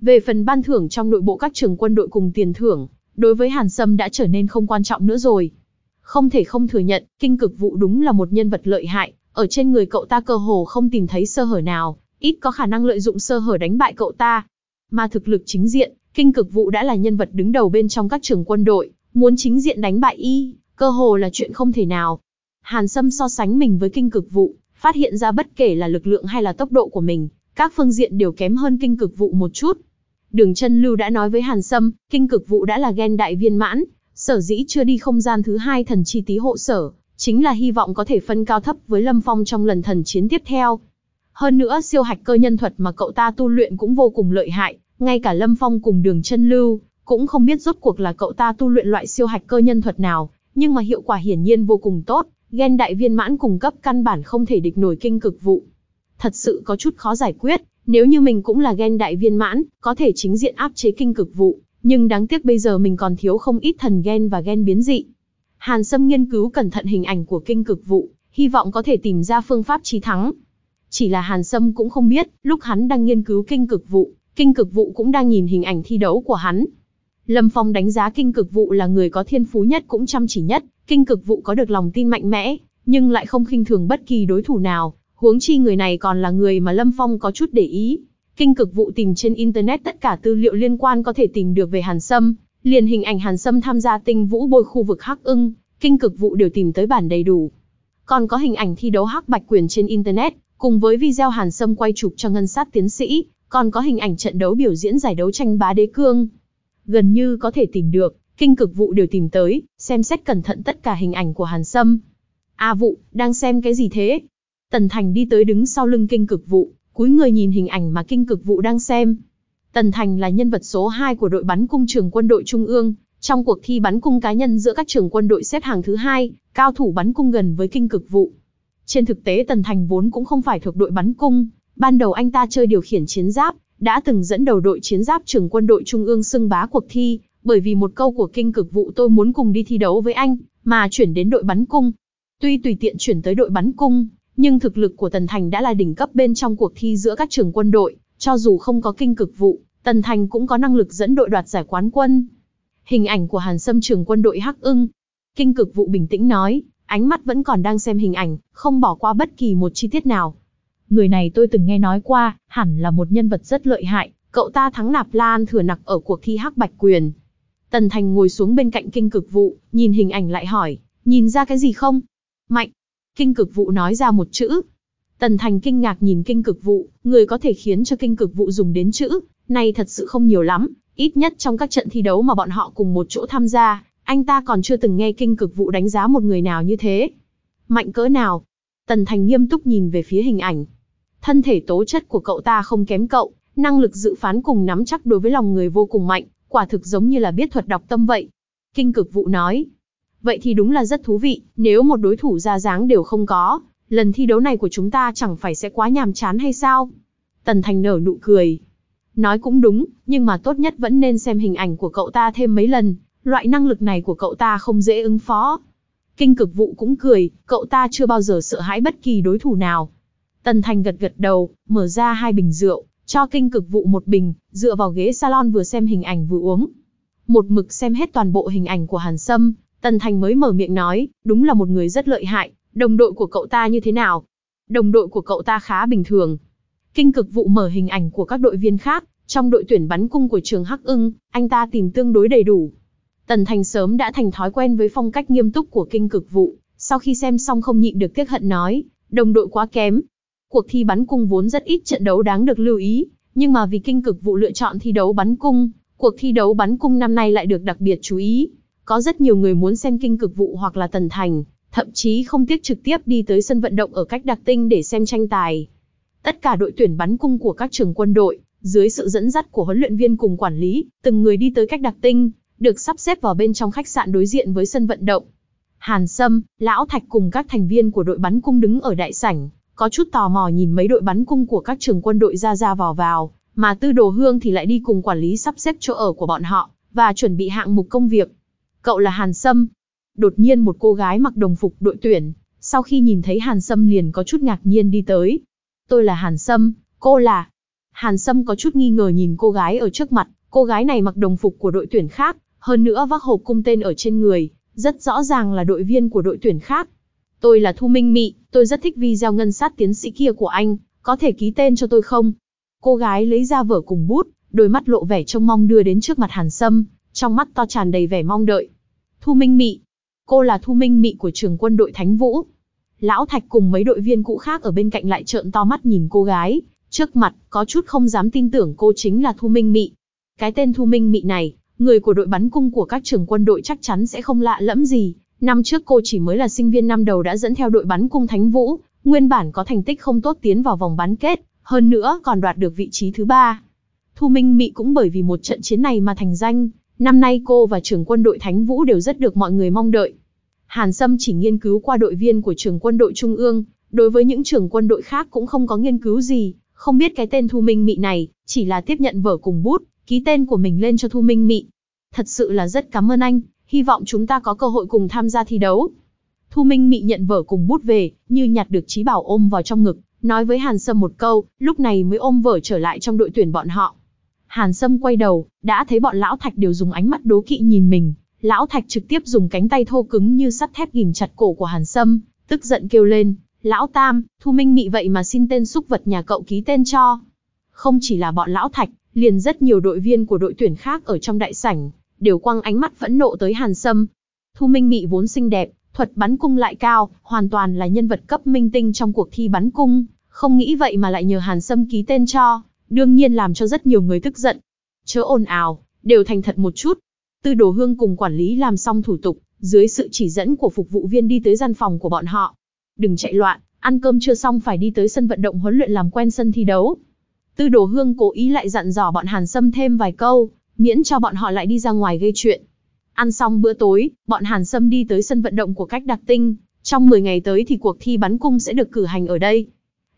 Về phần ban thưởng trong nội bộ các trường quân đội cùng tiền thưởng, đối với Hàn Sâm đã trở nên không quan trọng nữa rồi. Không thể không thừa nhận, kinh cực vụ đúng là một nhân vật lợi hại, ở trên người cậu ta cơ hồ không tìm thấy sơ hở nào, ít có khả năng lợi dụng sơ hở đánh bại cậu ta. Mà thực lực chính diện, kinh cực vụ đã là nhân vật đứng đầu bên trong các trường quân đội, muốn chính diện đánh bại y, cơ hồ là chuyện không thể nào. Hàn Sâm so sánh mình với kinh cực vụ, phát hiện ra bất kể là lực lượng hay là tốc độ của mình, các phương diện đều kém hơn kinh cực vụ một chút. Đường chân lưu đã nói với Hàn Sâm, kinh cực vụ đã là gen đại viên mãn, sở dĩ chưa đi không gian thứ hai thần chi tí hộ sở, chính là hy vọng có thể phân cao thấp với Lâm Phong trong lần thần chiến tiếp theo. Hơn nữa siêu hạch cơ nhân thuật mà cậu ta tu luyện cũng vô cùng lợi hại, ngay cả Lâm Phong cùng đường chân lưu, cũng không biết rốt cuộc là cậu ta tu luyện loại siêu hạch cơ nhân thuật nào, nhưng mà hiệu quả hiển nhiên vô cùng tốt, Ghen đại viên mãn cùng cấp căn bản không thể địch nổi kinh cực vụ. Thật sự có chút khó giải quyết, nếu như mình cũng là ghen đại viên mãn, có thể chính diện áp chế kinh cực vụ, nhưng đáng tiếc bây giờ mình còn thiếu không ít thần gen và gen biến dị. Hàn Sâm nghiên cứu cẩn thận hình ảnh của kinh cực vụ, hy vọng có thể tìm ra phương pháp chí thắng. Chỉ là Hàn Sâm cũng không biết, lúc hắn đang nghiên cứu kinh cực vụ, kinh cực vụ cũng đang nhìn hình ảnh thi đấu của hắn. Lâm Phong đánh giá kinh cực vụ là người có thiên phú nhất cũng chăm chỉ nhất, kinh cực vụ có được lòng tin mạnh mẽ, nhưng lại không khinh thường bất kỳ đối thủ nào, huống chi người này còn là người mà Lâm Phong có chút để ý. Kinh cực vụ tìm trên Internet tất cả tư liệu liên quan có thể tìm được về Hàn Sâm, liền hình ảnh Hàn Sâm tham gia tinh vũ bôi khu vực Hắc ưng, kinh cực vụ đều tìm tới bản đầy đủ. Còn có hình ảnh thi đấu Hắc Bạch Quyền trên Internet, cùng với video Hàn Sâm quay chụp cho ngân sát tiến sĩ, còn có hình ảnh trận đấu biểu diễn giải đấu tranh bá đế cương. Gần như có thể tìm được, kinh cực vụ đều tìm tới, xem xét cẩn thận tất cả hình ảnh của Hàn Sâm. A vụ, đang xem cái gì thế? Tần Thành đi tới đứng sau lưng kinh cực vụ, cúi người nhìn hình ảnh mà kinh cực vụ đang xem. Tần Thành là nhân vật số 2 của đội bắn cung trường quân đội Trung ương, trong cuộc thi bắn cung cá nhân giữa các trường quân đội xếp hàng thứ hai, cao thủ bắn cung gần với kinh cực vụ. Trên thực tế Tần Thành vốn cũng không phải thuộc đội bắn cung, ban đầu anh ta chơi điều khiển chiến giáp, đã từng dẫn đầu đội chiến giáp trường quân đội Trung ương xưng bá cuộc thi, bởi vì một câu của kinh cực vụ tôi muốn cùng đi thi đấu với anh, mà chuyển đến đội bắn cung. Tuy tùy tiện chuyển tới đội bắn cung, nhưng thực lực của Tần Thành đã là đỉnh cấp bên trong cuộc thi giữa các trường quân đội, cho dù không có kinh cực vụ, Tần Thành cũng có năng lực dẫn đội đoạt giải quán quân. Hình ảnh của Hàn Sâm trường quân đội Hắc ưng. Kinh cực vụ bình tĩnh nói, ánh mắt vẫn còn đang xem hình ảnh, không bỏ qua bất kỳ một chi tiết nào. Người này tôi từng nghe nói qua, hẳn là một nhân vật rất lợi hại, cậu ta thắng nạp lan thừa nặc ở cuộc thi Hắc Bạch Quyền. Tần Thành ngồi xuống bên cạnh kinh cực vụ, nhìn hình ảnh lại hỏi, nhìn ra cái gì không? Mạnh. Kinh cực vụ nói ra một chữ. Tần Thành kinh ngạc nhìn kinh cực vụ, người có thể khiến cho kinh cực vụ dùng đến chữ, này thật sự không nhiều lắm, ít nhất trong các trận thi đấu mà bọn họ cùng một chỗ tham gia, anh ta còn chưa từng nghe kinh cực vụ đánh giá một người nào như thế. Mạnh cỡ nào? Tần Thành nghiêm túc nhìn về phía hình ảnh. Thân thể tố chất của cậu ta không kém cậu, năng lực dự phán cùng nắm chắc đối với lòng người vô cùng mạnh, quả thực giống như là biết thuật đọc tâm vậy. Kinh cực vụ nói. Vậy thì đúng là rất thú vị, nếu một đối thủ ra dáng đều không có, lần thi đấu này của chúng ta chẳng phải sẽ quá nhàm chán hay sao? Tần Thành nở nụ cười. Nói cũng đúng, nhưng mà tốt nhất vẫn nên xem hình ảnh của cậu ta thêm mấy lần, loại năng lực này của cậu ta không dễ ứng phó. Kinh cực vụ cũng cười, cậu ta chưa bao giờ sợ hãi bất kỳ đối thủ nào. Tần Thành gật gật đầu, mở ra hai bình rượu, cho kinh cực vụ một bình, dựa vào ghế salon vừa xem hình ảnh vừa uống. Một mực xem hết toàn bộ hình ảnh của Hàn Sâm, Tần Thành mới mở miệng nói, đúng là một người rất lợi hại, đồng đội của cậu ta như thế nào? Đồng đội của cậu ta khá bình thường. Kinh cực vụ mở hình ảnh của các đội viên khác, trong đội tuyển bắn cung của trường Hắc ưng, anh ta tìm tương đối đầy đủ. Tần Thành sớm đã thành thói quen với phong cách nghiêm túc của kinh cực vụ, sau khi xem xong không nhịn được tiếc hận nói, đồng đội quá kém. Cuộc thi bắn cung vốn rất ít trận đấu đáng được lưu ý, nhưng mà vì kinh cực vụ lựa chọn thi đấu bắn cung, cuộc thi đấu bắn cung năm nay lại được đặc biệt chú ý. Có rất nhiều người muốn xem kinh cực vụ hoặc là tần thành, thậm chí không tiếc trực tiếp đi tới sân vận động ở cách đặc tinh để xem tranh tài. Tất cả đội tuyển bắn cung của các trường quân đội, dưới sự dẫn dắt của huấn luyện viên cùng quản lý, từng người đi tới cách đặc tinh, được sắp xếp vào bên trong khách sạn đối diện với sân vận động. Hàn Sâm, Lão Thạch cùng các thành viên của đội bắn cung đứng ở đại sảnh, có chút tò mò nhìn mấy đội bắn cung của các trường quân đội ra ra vào vào, mà Tư Đồ Hương thì lại đi cùng quản lý sắp xếp chỗ ở của bọn họ, và chuẩn bị hạng mục công việc. Cậu là Hàn Sâm. Đột nhiên một cô gái mặc đồng phục đội tuyển, sau khi nhìn thấy Hàn Sâm liền có chút ngạc nhiên đi tới. Tôi là Hàn Sâm, cô là... Hàn Sâm có chút nghi ngờ nhìn cô gái ở trước mặt, cô gái này mặc đồng phục của đội tuyển khác, hơn nữa vác hộp cung tên ở trên người, rất rõ ràng là đội viên của đội tuyển khác. Tôi là Thu Minh Mị, tôi rất thích video ngân sát tiến sĩ kia của anh, có thể ký tên cho tôi không? Cô gái lấy ra vở cùng bút, đôi mắt lộ vẻ trông mong đưa đến trước mặt Hàn Sâm, trong mắt to tràn đầy vẻ mong đợi. Thu Minh Mị. Cô là Thu Minh Mị của trường quân đội Thánh Vũ. Lão Thạch cùng mấy đội viên cũ khác ở bên cạnh lại trợn to mắt nhìn cô gái, trước mặt, có chút không dám tin tưởng cô chính là Thu Minh Mị. Cái tên Thu Minh Mị này, người của đội bắn cung của các trường quân đội chắc chắn sẽ không lạ lẫm gì. Năm trước cô chỉ mới là sinh viên năm đầu đã dẫn theo đội bắn cung Thánh Vũ, nguyên bản có thành tích không tốt tiến vào vòng bán kết, hơn nữa còn đoạt được vị trí thứ ba. Thu Minh Mị cũng bởi vì một trận chiến này mà thành danh, năm nay cô và trưởng quân đội Thánh Vũ đều rất được mọi người mong đợi. Hàn Sâm chỉ nghiên cứu qua đội viên của trường quân đội Trung ương, đối với những trưởng quân đội khác cũng không có nghiên cứu gì, không biết cái tên Thu Minh Mị này, chỉ là tiếp nhận vở cùng bút, ký tên của mình lên cho Thu Minh Mị. Thật sự là rất cảm ơn anh, hy vọng chúng ta có cơ hội cùng tham gia thi đấu. Thu Minh Mị nhận vở cùng bút về, như nhặt được trí bảo ôm vào trong ngực, nói với Hàn Sâm một câu, lúc này mới ôm vở trở lại trong đội tuyển bọn họ. Hàn Sâm quay đầu, đã thấy bọn lão thạch đều dùng ánh mắt đố kỵ nhìn mình. Lão thạch trực tiếp dùng cánh tay thô cứng như sắt thép ghim chặt cổ của Hàn Sâm, tức giận kêu lên, lão tam, Thu Minh Mị vậy mà xin tên xúc vật nhà cậu ký tên cho. Không chỉ là bọn lão thạch, liền rất nhiều đội viên của đội tuyển khác ở trong đại sảnh, đều quăng ánh mắt phẫn nộ tới Hàn Sâm. Thu Minh Mị vốn xinh đẹp, thuật bắn cung lại cao, hoàn toàn là nhân vật cấp minh tinh trong cuộc thi bắn cung, không nghĩ vậy mà lại nhờ Hàn Sâm ký tên cho, đương nhiên làm cho rất nhiều người tức giận. Chớ ồn ào, đều thành thật một chút. Tư Đồ Hương cùng quản lý làm xong thủ tục, dưới sự chỉ dẫn của phục vụ viên đi tới gian phòng của bọn họ. Đừng chạy loạn, ăn cơm chưa xong phải đi tới sân vận động huấn luyện làm quen sân thi đấu. Tư Đồ Hương cố ý lại dặn dò bọn Hàn Sâm thêm vài câu, miễn cho bọn họ lại đi ra ngoài gây chuyện. Ăn xong bữa tối, bọn Hàn Sâm đi tới sân vận động của cách đặc tinh. Trong 10 ngày tới thì cuộc thi bắn cung sẽ được cử hành ở đây.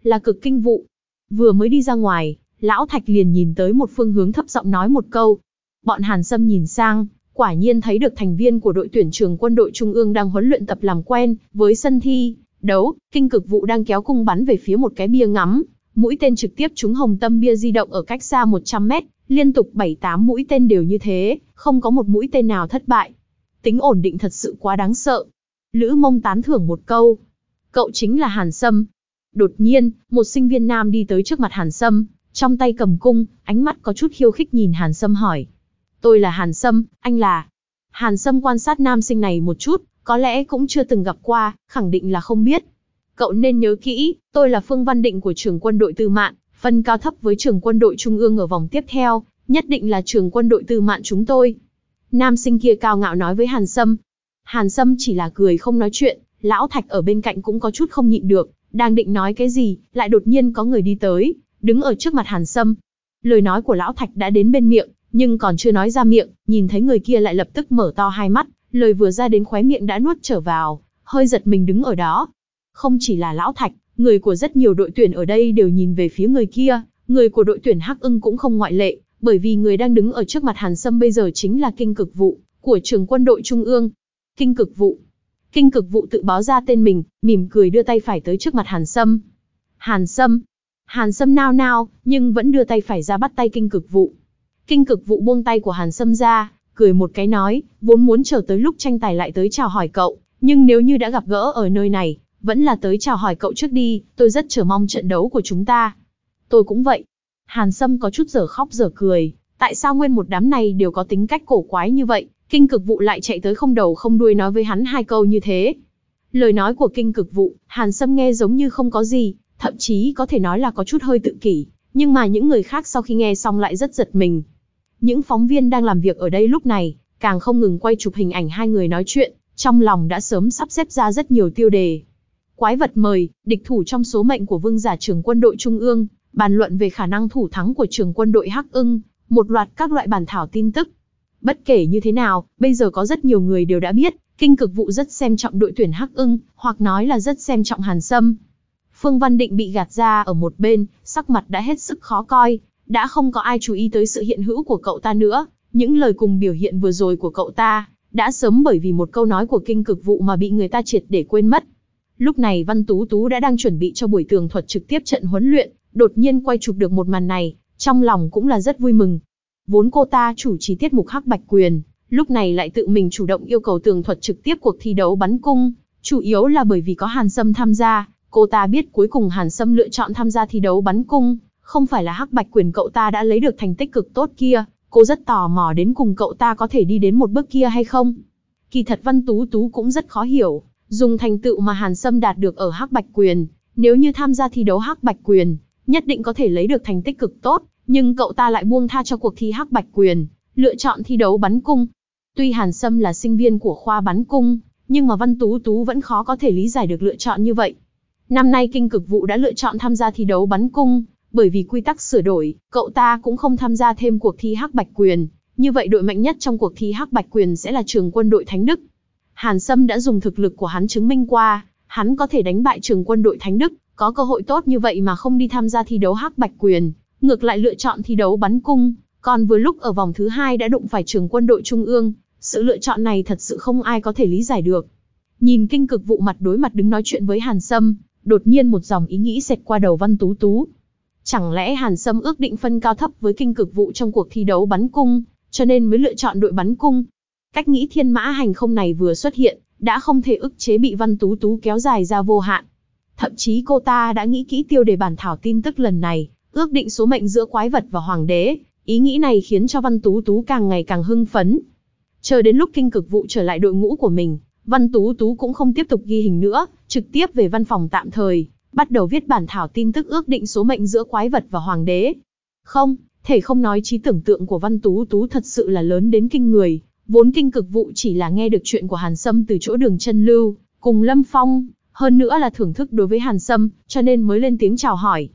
Là cực kinh vụ. Vừa mới đi ra ngoài, Lão Thạch liền nhìn tới một phương hướng thấp giọng nói một câu. Bọn Hàn Sâm nhìn sang, quả nhiên thấy được thành viên của đội tuyển trường quân đội Trung ương đang huấn luyện tập làm quen với sân thi. Đấu, kinh cực vụ đang kéo cung bắn về phía một cái bia ngắm. Mũi tên trực tiếp trúng hồng tâm bia di động ở cách xa 100 mét, liên tục 7-8 mũi tên đều như thế, không có một mũi tên nào thất bại. Tính ổn định thật sự quá đáng sợ. Lữ mông tán thưởng một câu. Cậu chính là Hàn Sâm. Đột nhiên, một sinh viên nam đi tới trước mặt Hàn Sâm, trong tay cầm cung, ánh mắt có chút khiêu khích nhìn Hàn Sâm hỏi. Tôi là Hàn Sâm, anh là... Hàn Sâm quan sát nam sinh này một chút, có lẽ cũng chưa từng gặp qua, khẳng định là không biết. Cậu nên nhớ kỹ, tôi là Phương Văn Định của trường quân đội Tư Mạn, phân cao thấp với trường quân đội Trung ương ở vòng tiếp theo, nhất định là trường quân đội Tư Mạn chúng tôi. Nam sinh kia cao ngạo nói với Hàn Sâm. Hàn Sâm chỉ là cười không nói chuyện, lão thạch ở bên cạnh cũng có chút không nhịn được, đang định nói cái gì, lại đột nhiên có người đi tới, đứng ở trước mặt Hàn Sâm. Lời nói của lão thạch đã đến bên miệng, nhưng còn chưa nói ra miệng, nhìn thấy người kia lại lập tức mở to hai mắt, lời vừa ra đến khóe miệng đã nuốt trở vào, hơi giật mình đứng ở đó. Không chỉ là lão thạch, người của rất nhiều đội tuyển ở đây đều nhìn về phía người kia, người của đội tuyển Hắc ưng cũng không ngoại lệ, bởi vì người đang đứng ở trước mặt Hàn Sâm bây giờ chính là kinh cực vụ, của trường quân đội Trung ương. Kinh cực vụ. Kinh cực vụ tự báo ra tên mình, mỉm cười đưa tay phải tới trước mặt Hàn Sâm. Hàn Sâm. Hàn Sâm nao nao, nhưng vẫn đưa tay phải ra bắt tay kinh cực vụ. Kinh cực vụ buông tay của Hàn Sâm ra, cười một cái nói, vốn muốn chờ tới lúc tranh tài lại tới chào hỏi cậu, nhưng nếu như đã gặp gỡ ở nơi này, vẫn là tới chào hỏi cậu trước đi, tôi rất chờ mong trận đấu của chúng ta. Tôi cũng vậy. Hàn Sâm có chút giờ khóc giờ cười, tại sao nguyên một đám này đều có tính cách cổ quái như vậy, kinh cực vụ lại chạy tới không đầu không đuôi nói với hắn hai câu như thế. Lời nói của kinh cực vụ, Hàn Sâm nghe giống như không có gì, thậm chí có thể nói là có chút hơi tự kỷ, nhưng mà những người khác sau khi nghe xong lại rất giật mình. Những phóng viên đang làm việc ở đây lúc này, càng không ngừng quay chụp hình ảnh hai người nói chuyện, trong lòng đã sớm sắp xếp ra rất nhiều tiêu đề. Quái vật mời, địch thủ trong số mệnh của vương giả trường quân đội Trung ương, bàn luận về khả năng thủ thắng của trường quân đội Hắc ưng, một loạt các loại bản thảo tin tức. Bất kể như thế nào, bây giờ có rất nhiều người đều đã biết, kinh cực vụ rất xem trọng đội tuyển Hắc ưng, hoặc nói là rất xem trọng Hàn Sâm. Phương Văn Định bị gạt ra ở một bên, sắc mặt đã hết sức khó coi, đã không có ai chú ý tới sự hiện hữu của cậu ta nữa, những lời cùng biểu hiện vừa rồi của cậu ta, đã sớm bởi vì một câu nói của kinh cực vụ mà bị người ta triệt để quên mất. Lúc này Văn Tú Tú đã đang chuẩn bị cho buổi tường thuật trực tiếp trận huấn luyện, đột nhiên quay chụp được một màn này, trong lòng cũng là rất vui mừng. Vốn cô ta chủ trì tiết mục Hắc Bạch Quyền, lúc này lại tự mình chủ động yêu cầu tường thuật trực tiếp cuộc thi đấu bắn cung, chủ yếu là bởi vì có Hàn Sâm tham gia, cô ta biết cuối cùng Hàn Sâm lựa chọn tham gia thi đấu bắn cung, không phải là Hắc Bạch Quyền cậu ta đã lấy được thành tích cực tốt kia, cô rất tò mò đến cùng cậu ta có thể đi đến một bước kia hay không. Kỳ thật Văn Tú Tú cũng rất khó hiểu, dùng thành tựu mà Hàn Sâm đạt được ở Hắc Bạch Quyền, nếu như tham gia thi đấu Hắc Bạch Quyền, nhất định có thể lấy được thành tích cực tốt, nhưng cậu ta lại buông tha cho cuộc thi Hắc Bạch Quyền, lựa chọn thi đấu bắn cung. Tuy Hàn Sâm là sinh viên của khoa bắn cung, nhưng mà Văn Tú Tú vẫn khó có thể lý giải được lựa chọn như vậy. Năm nay kinh cực vụ đã lựa chọn tham gia thi đấu bắn cung, bởi vì quy tắc sửa đổi, cậu ta cũng không tham gia thêm cuộc thi Hắc Bạch Quyền, như vậy đội mạnh nhất trong cuộc thi Hắc Bạch Quyền sẽ là trường quân đội Thánh Đức. Hàn Sâm đã dùng thực lực của hắn chứng minh qua, hắn có thể đánh bại trường quân đội Thánh Đức, có cơ hội tốt như vậy mà không đi tham gia thi đấu Hắc Bạch Quyền, ngược lại lựa chọn thi đấu bắn cung, còn vừa lúc ở vòng thứ hai đã đụng phải trường quân đội Trung ương, sự lựa chọn này thật sự không ai có thể lý giải được. Nhìn kinh cực vụ mặt đối mặt đứng nói chuyện với Hàn Sâm, đột nhiên một dòng ý nghĩ xẹt qua đầu Văn Tú Tú. Chẳng lẽ Hàn Sâm ước định phân cao thấp với kinh cực vụ trong cuộc thi đấu bắn cung, cho nên mới lựa chọn đội bắn cung? Cách nghĩ thiên mã hành không này vừa xuất hiện, đã không thể ức chế bị Văn Tú Tú kéo dài ra vô hạn. Thậm chí cô ta đã nghĩ kỹ tiêu đề bản thảo tin tức lần này, ước định số mệnh giữa quái vật và hoàng đế, ý nghĩ này khiến cho Văn Tú Tú càng ngày càng hưng phấn. Chờ đến lúc kinh cực vụ trở lại đội ngũ của mình, Văn Tú Tú cũng không tiếp tục ghi hình nữa, trực tiếp về văn phòng tạm thời, bắt đầu viết bản thảo tin tức ước định số mệnh giữa quái vật và hoàng đế. Không, thể không nói trí tưởng tượng của Văn Tú Tú thật sự là lớn đến kinh người, vốn kinh cực vụ chỉ là nghe được chuyện của Hàn Sâm từ chỗ đường chân lưu, cùng Lâm Phong, hơn nữa là thưởng thức đối với Hàn Sâm, cho nên mới lên tiếng chào hỏi.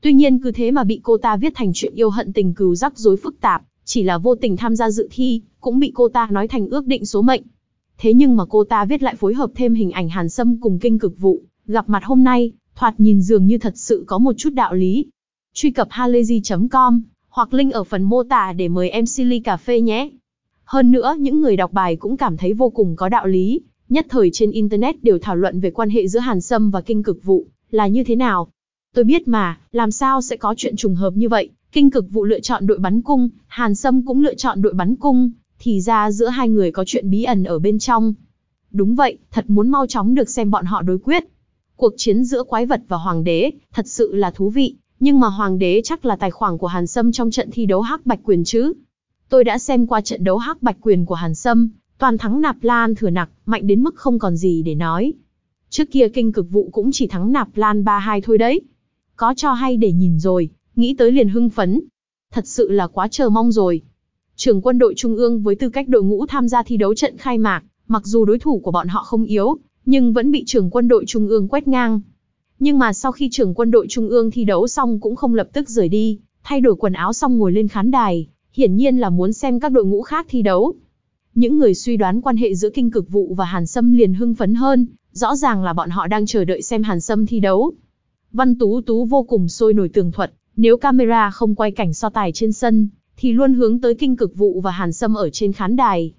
Tuy nhiên cứ thế mà bị cô ta viết thành chuyện yêu hận tình cừu rắc rối phức tạp, chỉ là vô tình tham gia dự thi, cũng bị cô ta nói thành ước định số mệnh. Thế nhưng mà cô ta viết lại phối hợp thêm hình ảnh Hàn Sâm cùng kinh cực vụ, gặp mặt hôm nay, thoạt nhìn dường như thật sự có một chút đạo lý. Truy cập halayzi.com, hoặc link ở phần mô tả để mời MC ly cà phê nhé. Hơn nữa, những người đọc bài cũng cảm thấy vô cùng có đạo lý, nhất thời trên Internet đều thảo luận về quan hệ giữa Hàn Sâm và kinh cực vụ, là như thế nào. Tôi biết mà, làm sao sẽ có chuyện trùng hợp như vậy, kinh cực vụ lựa chọn đội bắn cung, Hàn Sâm cũng lựa chọn đội bắn cung, thì ra giữa hai người có chuyện bí ẩn ở bên trong. Đúng vậy, thật muốn mau chóng được xem bọn họ đối quyết. Cuộc chiến giữa quái vật và hoàng đế, thật sự là thú vị, nhưng mà hoàng đế chắc là tài khoản của Hàn Sâm trong trận thi đấu hắc bạch quyền chứ. Tôi đã xem qua trận đấu hắc bạch quyền của Hàn Sâm, toàn thắng nạp lan thừa nặc, mạnh đến mức không còn gì để nói. Trước kia kinh cực vụ cũng chỉ thắng nạp lan 3-2 thôi đấy. Có cho hay để nhìn rồi, nghĩ tới liền hưng phấn. Thật sự là quá chờ mong rồi. Trưởng quân đội Trung ương với tư cách đội ngũ tham gia thi đấu trận khai mạc, mặc dù đối thủ của bọn họ không yếu, nhưng vẫn bị trưởng quân đội Trung ương quét ngang. Nhưng mà sau khi trưởng quân đội Trung ương thi đấu xong cũng không lập tức rời đi, thay đổi quần áo xong ngồi lên khán đài, hiển nhiên là muốn xem các đội ngũ khác thi đấu. Những người suy đoán quan hệ giữa kinh cực vụ và Hàn Sâm liền hưng phấn hơn, rõ ràng là bọn họ đang chờ đợi xem Hàn Sâm thi đấu. Văn Tú Tú vô cùng sôi nổi tường thuật, nếu camera không quay cảnh so tài trên sân, thì luôn hướng tới kinh cực vụ và Hàn Sâm ở trên khán đài.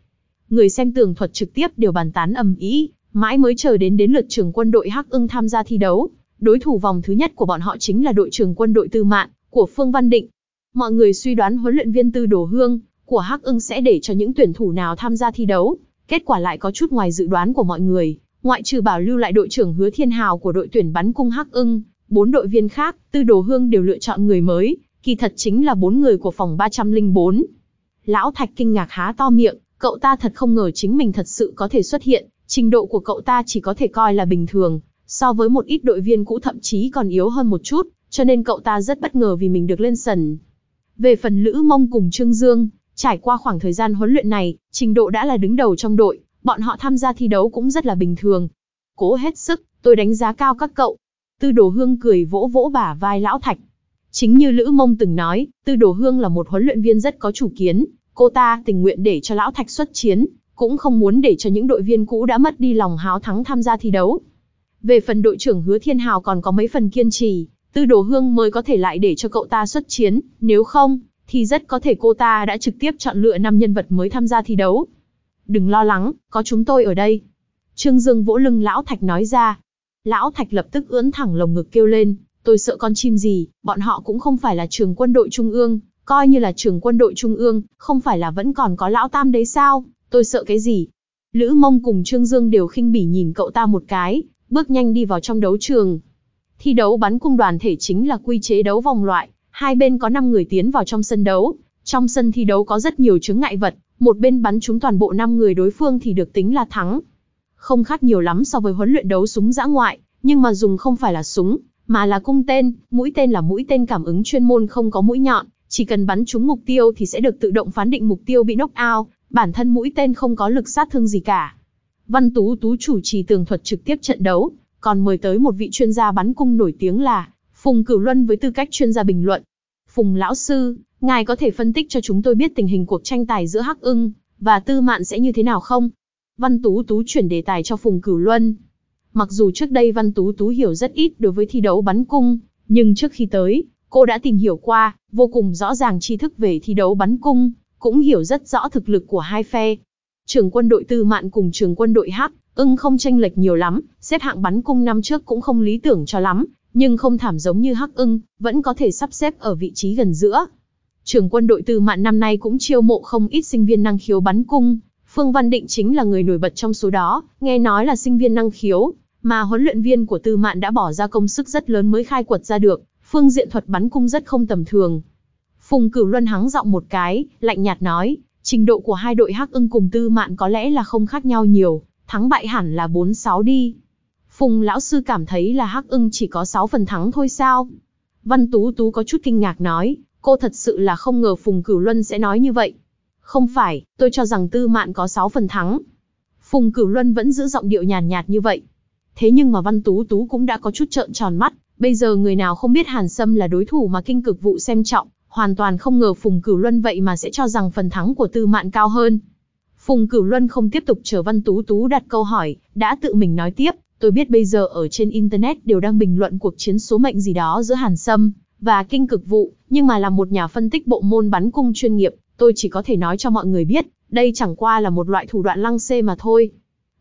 Người xem tường thuật trực tiếp đều bàn tán ầm ĩ, mãi mới chờ đến đến lượt trưởng quân đội Hắc Ưng tham gia thi đấu. Đối thủ vòng thứ nhất của bọn họ chính là đội trưởng quân đội Tư Mạn của Phương Văn Định. Mọi người suy đoán huấn luyện viên Tư Đồ Hương của Hắc Ưng sẽ để cho những tuyển thủ nào tham gia thi đấu, kết quả lại có chút ngoài dự đoán của mọi người, ngoại trừ bảo lưu lại đội trưởng Hứa Thiên Hào của đội tuyển bắn cung Hắc Ưng, bốn đội viên khác, Tư Đồ Hương đều lựa chọn người mới, kỳ thật chính là bốn người của phòng 304. Lão Thạch kinh ngạc há to miệng, cậu ta thật không ngờ chính mình thật sự có thể xuất hiện, trình độ của cậu ta chỉ có thể coi là bình thường, so với một ít đội viên cũ thậm chí còn yếu hơn một chút, cho nên cậu ta rất bất ngờ vì mình được lên sân. Về phần Lữ Mông cùng Trương Dương, trải qua khoảng thời gian huấn luyện này, trình độ đã là đứng đầu trong đội, bọn họ tham gia thi đấu cũng rất là bình thường. Cố hết sức, tôi đánh giá cao các cậu. Tư Đồ Hương cười vỗ vỗ bả vai Lão Thạch. Chính như Lữ Mông từng nói, Tư Đồ Hương là một huấn luyện viên rất có chủ kiến, cô ta tình nguyện để cho Lão Thạch xuất chiến, cũng không muốn để cho những đội viên cũ đã mất đi lòng háo thắng tham gia thi đấu. Về phần đội trưởng Hứa Thiên Hào còn có mấy phần kiên trì, Tư Đồ Hương mới có thể lại để cho cậu ta xuất chiến, nếu không, thì rất có thể cô ta đã trực tiếp chọn lựa năm nhân vật mới tham gia thi đấu. Đừng lo lắng, có chúng tôi ở đây. Trương Dương vỗ lưng Lão Thạch nói ra. Lão Thạch lập tức ưỡn thẳng lồng ngực kêu lên, tôi sợ con chim gì, bọn họ cũng không phải là trường quân đội trung ương, coi như là trường quân đội trung ương, không phải là vẫn còn có Lão Tam đấy sao, tôi sợ cái gì. Lữ Mông cùng Trương Dương đều khinh bỉ nhìn cậu ta một cái, bước nhanh đi vào trong đấu trường. Thi đấu bắn cung đoàn thể chính là quy chế đấu vòng loại, hai bên có 5 người tiến vào trong sân đấu. Trong sân thi đấu có rất nhiều chứng ngại vật, một bên bắn trúng toàn bộ 5 người đối phương thì được tính là thắng. Không khác nhiều lắm so với huấn luyện đấu súng giã ngoại, nhưng mà dùng không phải là súng, mà là cung tên, mũi tên là mũi tên cảm ứng chuyên môn không có mũi nhọn, chỉ cần bắn trúng mục tiêu thì sẽ được tự động phán định mục tiêu bị knock out, bản thân mũi tên không có lực sát thương gì cả. Văn Tú Tú chủ trì tường thuật trực tiếp trận đấu, còn mời tới một vị chuyên gia bắn cung nổi tiếng là Phùng Cửu Luân với tư cách chuyên gia bình luận. Phùng lão sư, ngài có thể phân tích cho chúng tôi biết tình hình cuộc tranh tài giữa Hắc Ưng và Tư Mạn sẽ như thế nào không? Văn Tú Tú chuyển đề tài cho Phùng Cửu Luân. Mặc dù trước đây Văn Tú Tú hiểu rất ít đối với thi đấu bắn cung, nhưng trước khi tới, cô đã tìm hiểu qua, vô cùng rõ ràng tri thức về thi đấu bắn cung, cũng hiểu rất rõ thực lực của hai phe. Trường quân đội Tư Mạn cùng trường quân đội Hắc, ưng không tranh lệch nhiều lắm, xếp hạng bắn cung năm trước cũng không lý tưởng cho lắm, nhưng không thảm giống như Hắc ưng, vẫn có thể sắp xếp ở vị trí gần giữa. Trường quân đội Tư Mạn năm nay cũng chiêu mộ không ít sinh viên năng khiếu bắn cung, Phương Văn Định chính là người nổi bật trong số đó, nghe nói là sinh viên năng khiếu, mà huấn luyện viên của Tư Mạn đã bỏ ra công sức rất lớn mới khai quật ra được, phương diện thuật bắn cung rất không tầm thường. Phùng Cửu Luân hắng giọng một cái, lạnh nhạt nói, trình độ của hai đội Hắc Ưng cùng Tư Mạn có lẽ là không khác nhau nhiều, thắng bại hẳn là 4-6 đi. Phùng lão sư cảm thấy là Hắc Ưng chỉ có 6 phần thắng thôi sao? Văn Tú Tú có chút kinh ngạc nói, cô thật sự là không ngờ Phùng Cửu Luân sẽ nói như vậy. Không phải, tôi cho rằng Tư Mạn có 6 phần thắng. Phùng Cửu Luân vẫn giữ giọng điệu nhàn nhạt, nhạt như vậy. Thế nhưng mà Văn Tú Tú cũng đã có chút trợn tròn mắt, bây giờ người nào không biết Hàn Sâm là đối thủ mà kinh cực vụ xem trọng, hoàn toàn không ngờ Phùng Cửu Luân vậy mà sẽ cho rằng phần thắng của Tư Mạn cao hơn. Phùng Cửu Luân không tiếp tục chờ Văn Tú Tú đặt câu hỏi, đã tự mình nói tiếp, tôi biết bây giờ ở trên Internet đều đang bình luận cuộc chiến số mệnh gì đó giữa Hàn Sâm và Kinh Cực Vụ, nhưng mà là một nhà phân tích bộ môn bắn cung chuyên nghiệp, tôi chỉ có thể nói cho mọi người biết, đây chẳng qua là một loại thủ đoạn lăng xê mà thôi.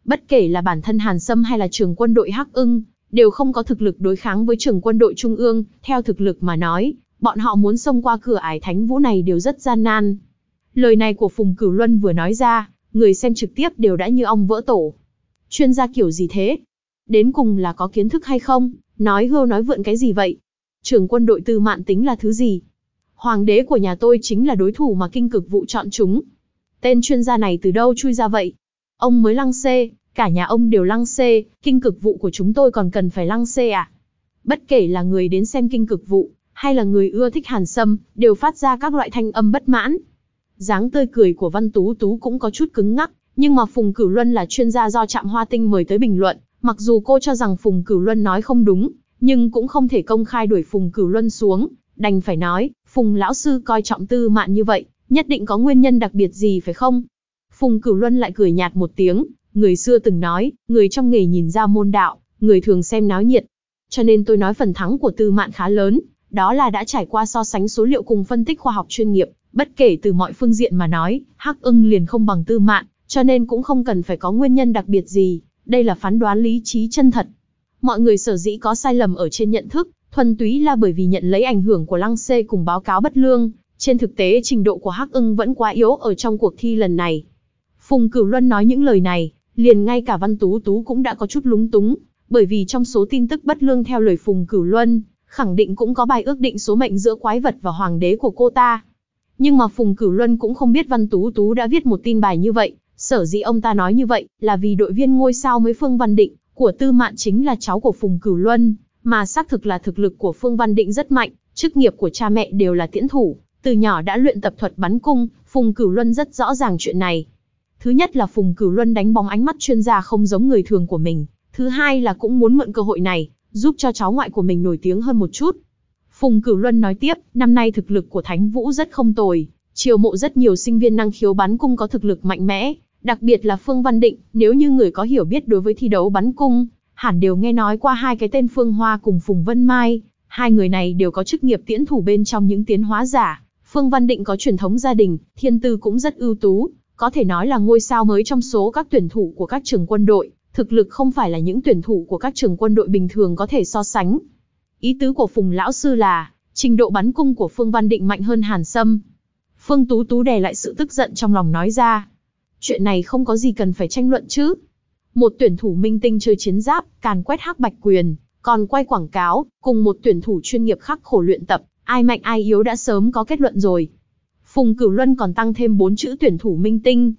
Bất kể là bản thân Hàn Sâm hay là trường quân đội Hắc ưng, đều không có thực lực đối kháng với trường quân đội Trung ương, theo thực lực mà nói, bọn họ muốn xông qua cửa ải thánh vũ này đều rất gian nan. Lời này của Phùng Cửu Luân vừa nói ra, người xem trực tiếp đều đã như ong vỡ tổ. Chuyên gia kiểu gì thế? Đến cùng là có kiến thức hay không? Nói hưu nói vượn cái gì vậy? Trường quân đội tư mạn tính là thứ gì? Hoàng đế của nhà tôi chính là đối thủ mà kinh cực vụ chọn chúng. Tên chuyên gia này từ đâu chui ra vậy? Ông mới lăng xê, cả nhà ông đều lăng xê, kinh cực vụ của chúng tôi còn cần phải lăng xê à? Bất kể là người đến xem kinh cực vụ, hay là người ưa thích hàn sâm, đều phát ra các loại thanh âm bất mãn. dáng tươi cười của Văn Tú Tú cũng có chút cứng ngắc, nhưng mà Phùng Cửu Luân là chuyên gia do Trạm Hoa Tinh mời tới bình luận, mặc dù cô cho rằng Phùng Cửu Luân nói không đúng, nhưng cũng không thể công khai đuổi Phùng Cửu Luân xuống, đành phải nói, Phùng lão sư coi trọng tư mạn như vậy, nhất định có nguyên nhân đặc biệt gì phải không? Phùng Cửu Luân lại cười nhạt một tiếng, người xưa từng nói, người trong nghề nhìn ra môn đạo, người thường xem náo nhiệt. Cho nên tôi nói phần thắng của tư mạn khá lớn, đó là đã trải qua so sánh số liệu cùng phân tích khoa học chuyên nghiệp, bất kể từ mọi phương diện mà nói, Hắc ưng liền không bằng tư mạn, cho nên cũng không cần phải có nguyên nhân đặc biệt gì, đây là phán đoán lý trí chân thật. Mọi người sở dĩ có sai lầm ở trên nhận thức, thuần túy là bởi vì nhận lấy ảnh hưởng của Lăng Xê cùng báo cáo bất lương, trên thực tế trình độ của Hắc ưng vẫn quá yếu ở trong cuộc thi lần này. Phùng Cửu Luân nói những lời này, liền ngay cả Văn Tú Tú cũng đã có chút lúng túng, bởi vì trong số tin tức bất lương theo lời Phùng Cửu Luân, khẳng định cũng có bài ước định số mệnh giữa quái vật và hoàng đế của cô ta. Nhưng mà Phùng Cửu Luân cũng không biết Văn Tú Tú đã viết một tin bài như vậy, sở dĩ ông ta nói như vậy là vì đội viên ngôi sao mới Phương Văn Định của Tư Mạn chính là cháu của Phùng Cửu Luân, mà xác thực là thực lực của Phương Văn Định rất mạnh, chức nghiệp của cha mẹ đều là tiễn thủ, từ nhỏ đã luyện tập thuật bắn cung, Phùng Cửu Luân rất rõ ràng chuyện này. Thứ nhất là Phùng Cửu Luân đánh bóng ánh mắt chuyên gia không giống người thường của mình, thứ hai là cũng muốn mượn cơ hội này, giúp cho cháu ngoại của mình nổi tiếng hơn một chút. Phùng Cửu Luân nói tiếp, năm nay thực lực của Thánh Vũ rất không tồi, chiều mộ rất nhiều sinh viên năng khiếu bắn cung có thực lực mạnh mẽ, đặc biệt là Phương Văn Định, nếu như người có hiểu biết đối với thi đấu bắn cung, hẳn đều nghe nói qua hai cái tên Phương Hoa cùng Phùng Vân Mai, hai người này đều có chức nghiệp tiễn thủ bên trong những tiến hóa giả. Phương Văn Định có truyền thống gia đình, thiên tư cũng rất ưu tú, có thể nói là ngôi sao mới trong số các tuyển thủ của các trường quân đội, thực lực không phải là những tuyển thủ của các trường quân đội bình thường có thể so sánh. Ý tứ của Phùng Lão Sư là, trình độ bắn cung của Phương Văn Định mạnh hơn Hàn Sâm. Phương Tú Tú đè lại sự tức giận trong lòng nói ra. Chuyện này không có gì cần phải tranh luận chứ. Một tuyển thủ minh tinh chơi chiến giáp, càn quét hắc bạch quyền, còn quay quảng cáo, cùng một tuyển thủ chuyên nghiệp khắc khổ luyện tập, ai mạnh ai yếu đã sớm có kết luận rồi. Phùng Cửu Luân còn tăng thêm bốn chữ tuyển thủ minh tinh.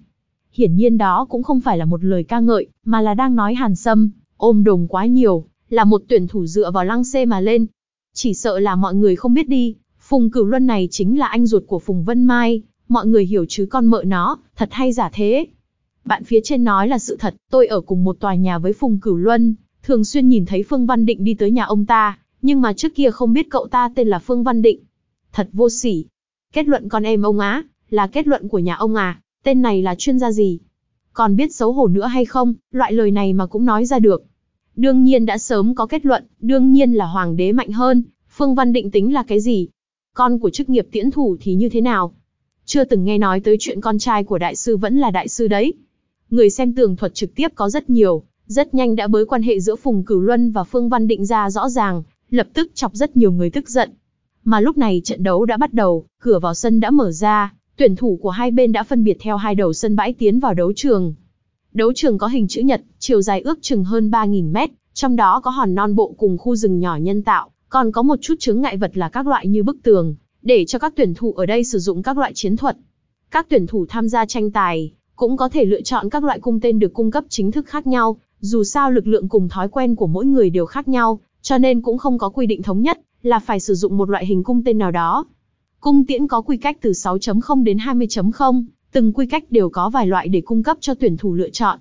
Hiển nhiên đó cũng không phải là một lời ca ngợi, mà là đang nói Hàn Sâm, ôm đồm quá nhiều, là một tuyển thủ dựa vào lăng xê mà lên. Chỉ sợ là mọi người không biết đi, Phùng Cửu Luân này chính là anh ruột của Phùng Vân Mai, mọi người hiểu chứ con mợ nó, thật hay giả thế. Bạn phía trên nói là sự thật, tôi ở cùng một tòa nhà với Phùng Cửu Luân, thường xuyên nhìn thấy Phương Văn Định đi tới nhà ông ta, nhưng mà trước kia không biết cậu ta tên là Phương Văn Định. Thật vô sỉ. Kết luận con em ông á, là kết luận của nhà ông à, tên này là chuyên gia gì? Còn biết xấu hổ nữa hay không, loại lời này mà cũng nói ra được. Đương nhiên đã sớm có kết luận, đương nhiên là hoàng đế mạnh hơn, Phương Văn Định tính là cái gì? Con của chức nghiệp tiễn thủ thì như thế nào? Chưa từng nghe nói tới chuyện con trai của đại sư vẫn là đại sư đấy. Người xem tường thuật trực tiếp có rất nhiều, rất nhanh đã bới quan hệ giữa Phùng Cửu Luân và Phương Văn Định ra rõ ràng, lập tức chọc rất nhiều người tức giận. Mà lúc này trận đấu đã bắt đầu, cửa vào sân đã mở ra, tuyển thủ của hai bên đã phân biệt theo hai đầu sân bãi tiến vào đấu trường. Đấu trường có hình chữ nhật, chiều dài ước chừng hơn 3.000 mét, trong đó có hòn non bộ cùng khu rừng nhỏ nhân tạo, còn có một chút chứng ngại vật là các loại như bức tường, để cho các tuyển thủ ở đây sử dụng các loại chiến thuật. Các tuyển thủ tham gia tranh tài, cũng có thể lựa chọn các loại cung tên được cung cấp chính thức khác nhau, dù sao lực lượng cùng thói quen của mỗi người đều khác nhau, cho nên cũng không có quy định thống nhất, là phải sử dụng một loại hình cung tên nào đó. Cung tiễn có quy cách từ 6.0 đến 20.0, từng quy cách đều có vài loại để cung cấp cho tuyển thủ lựa chọn.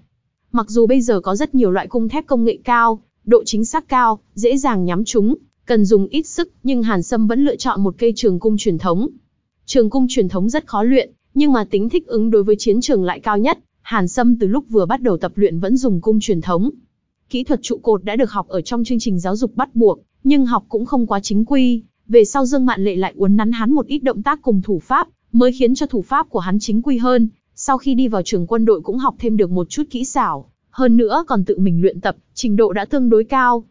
Mặc dù bây giờ có rất nhiều loại cung thép công nghệ cao, độ chính xác cao, dễ dàng nhắm chúng, cần dùng ít sức, nhưng Hàn Sâm vẫn lựa chọn một cây trường cung truyền thống. Trường cung truyền thống rất khó luyện, nhưng mà tính thích ứng đối với chiến trường lại cao nhất. Hàn Sâm từ lúc vừa bắt đầu tập luyện vẫn dùng cung truyền thống. Kỹ thuật trụ cột đã được học ở trong chương trình giáo dục bắt buộc, nhưng học cũng không quá chính quy. Về sau Dương Mạn Lệ lại uốn nắn hắn một ít động tác cùng thủ pháp, mới khiến cho thủ pháp của hắn chính quy hơn. Sau khi đi vào trường quân đội cũng học thêm được một chút kỹ xảo, hơn nữa còn tự mình luyện tập, trình độ đã tương đối cao.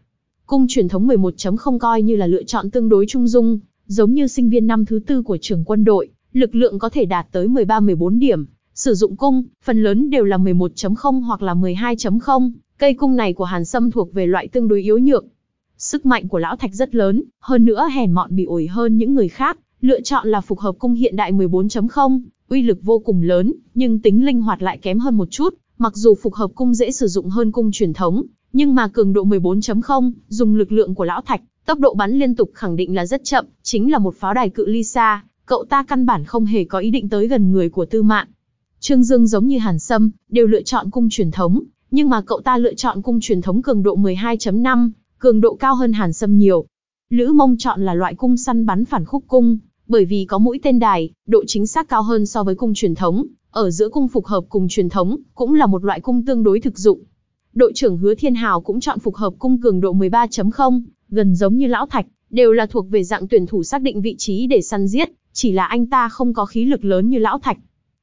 Cung truyền thống 11.0 coi như là lựa chọn tương đối trung dung, giống như sinh viên năm thứ tư của trường quân đội, lực lượng có thể đạt tới 13-14 điểm. Sử dụng cung, phần lớn đều là 11.0 hoặc là 12.0, cây cung này của Hàn Sâm thuộc về loại tương đối yếu nhược. Sức mạnh của lão thạch rất lớn, hơn nữa hèn mọn bị ổi hơn những người khác, lựa chọn là phục hợp cung hiện đại 14.0, uy lực vô cùng lớn, nhưng tính linh hoạt lại kém hơn một chút, mặc dù phục hợp cung dễ sử dụng hơn cung truyền thống, nhưng mà cường độ 14.0, dùng lực lượng của lão thạch, tốc độ bắn liên tục khẳng định là rất chậm, chính là một pháo đài cự ly xa, cậu ta căn bản không hề có ý định tới gần người của Tư Mạn. Trương Dương giống như Hàn Sâm, đều lựa chọn cung truyền thống, nhưng mà cậu ta lựa chọn cung truyền thống cường độ 12.5, cường độ cao hơn Hàn Sâm nhiều. Lữ Mông chọn là loại cung săn bắn phản khúc cung, bởi vì có mũi tên đài, độ chính xác cao hơn so với cung truyền thống, ở giữa cung phục hợp cùng truyền thống, cũng là một loại cung tương đối thực dụng. Đội trưởng Hứa Thiên Hào cũng chọn phục hợp cung cường độ 13.0, gần giống như Lão Thạch, đều là thuộc về dạng tuyển thủ xác định vị trí để săn giết, chỉ là anh ta không có khí lực lớn như Lão Thạch.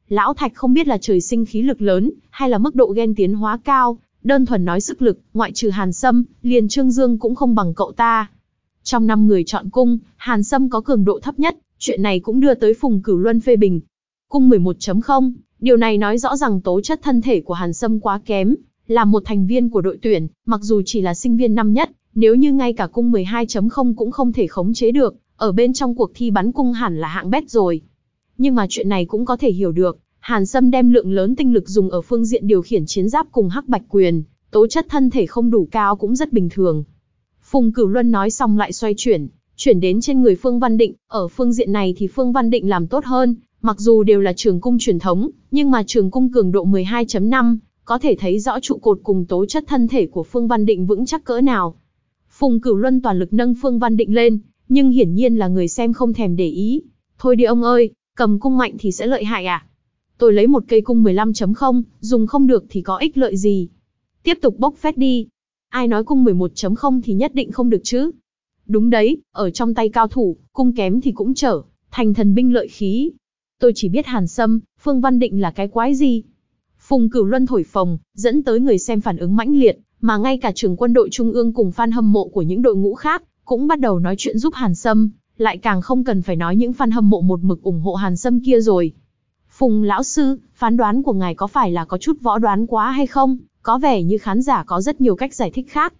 Lão Thạch không biết là trời sinh khí lực lớn, hay là mức độ ghen tiến hóa cao, đơn thuần nói sức lực, ngoại trừ Hàn Sâm, liền Trương Dương cũng không bằng cậu ta. Trong năm người chọn cung, Hàn Sâm có cường độ thấp nhất, chuyện này cũng đưa tới Phùng Cửu Luân phê bình. Cung 11.0, điều này nói rõ rằng tố chất thân thể của Hàn Sâm quá kém, là một thành viên của đội tuyển, mặc dù chỉ là sinh viên năm nhất, nếu như ngay cả cung 12.0 cũng không thể khống chế được, ở bên trong cuộc thi bắn cung hẳn là hạng bét rồi. Nhưng mà chuyện này cũng có thể hiểu được, Hàn Sâm đem lượng lớn tinh lực dùng ở phương diện điều khiển chiến giáp cùng hắc bạch quyền, tố chất thân thể không đủ cao cũng rất bình thường. Phùng Cửu Luân nói xong lại xoay chuyển, chuyển đến trên người Phương Văn Định, ở phương diện này thì Phương Văn Định làm tốt hơn, mặc dù đều là trường cung truyền thống, nhưng mà trường cung cường độ 12.5, có thể thấy rõ trụ cột cùng tố chất thân thể của Phương Văn Định vững chắc cỡ nào. Phùng Cửu Luân toàn lực nâng Phương Văn Định lên, nhưng hiển nhiên là người xem không thèm để ý. Thôi đi ông ơi, cầm cung mạnh thì sẽ lợi hại à? Tôi lấy một cây cung 15.0, dùng không được thì có ích lợi gì? Tiếp tục bốc phét đi. Ai nói cung 11.0 thì nhất định không được chứ? Đúng đấy, ở trong tay cao thủ, cung kém thì cũng trở, thành thần binh lợi khí. Tôi chỉ biết Hàn Sâm, Phương Văn Định là cái quái gì? Phùng Cửu Luân thổi phồng, dẫn tới người xem phản ứng mãnh liệt, mà ngay cả trưởng quân đội trung ương cùng fan hâm mộ của những đội ngũ khác, cũng bắt đầu nói chuyện giúp Hàn Sâm, lại càng không cần phải nói những fan hâm mộ một mực ủng hộ Hàn Sâm kia rồi. Phùng lão sư, phán đoán của ngài có phải là có chút võ đoán quá hay không? Có vẻ như khán giả có rất nhiều cách giải thích khác.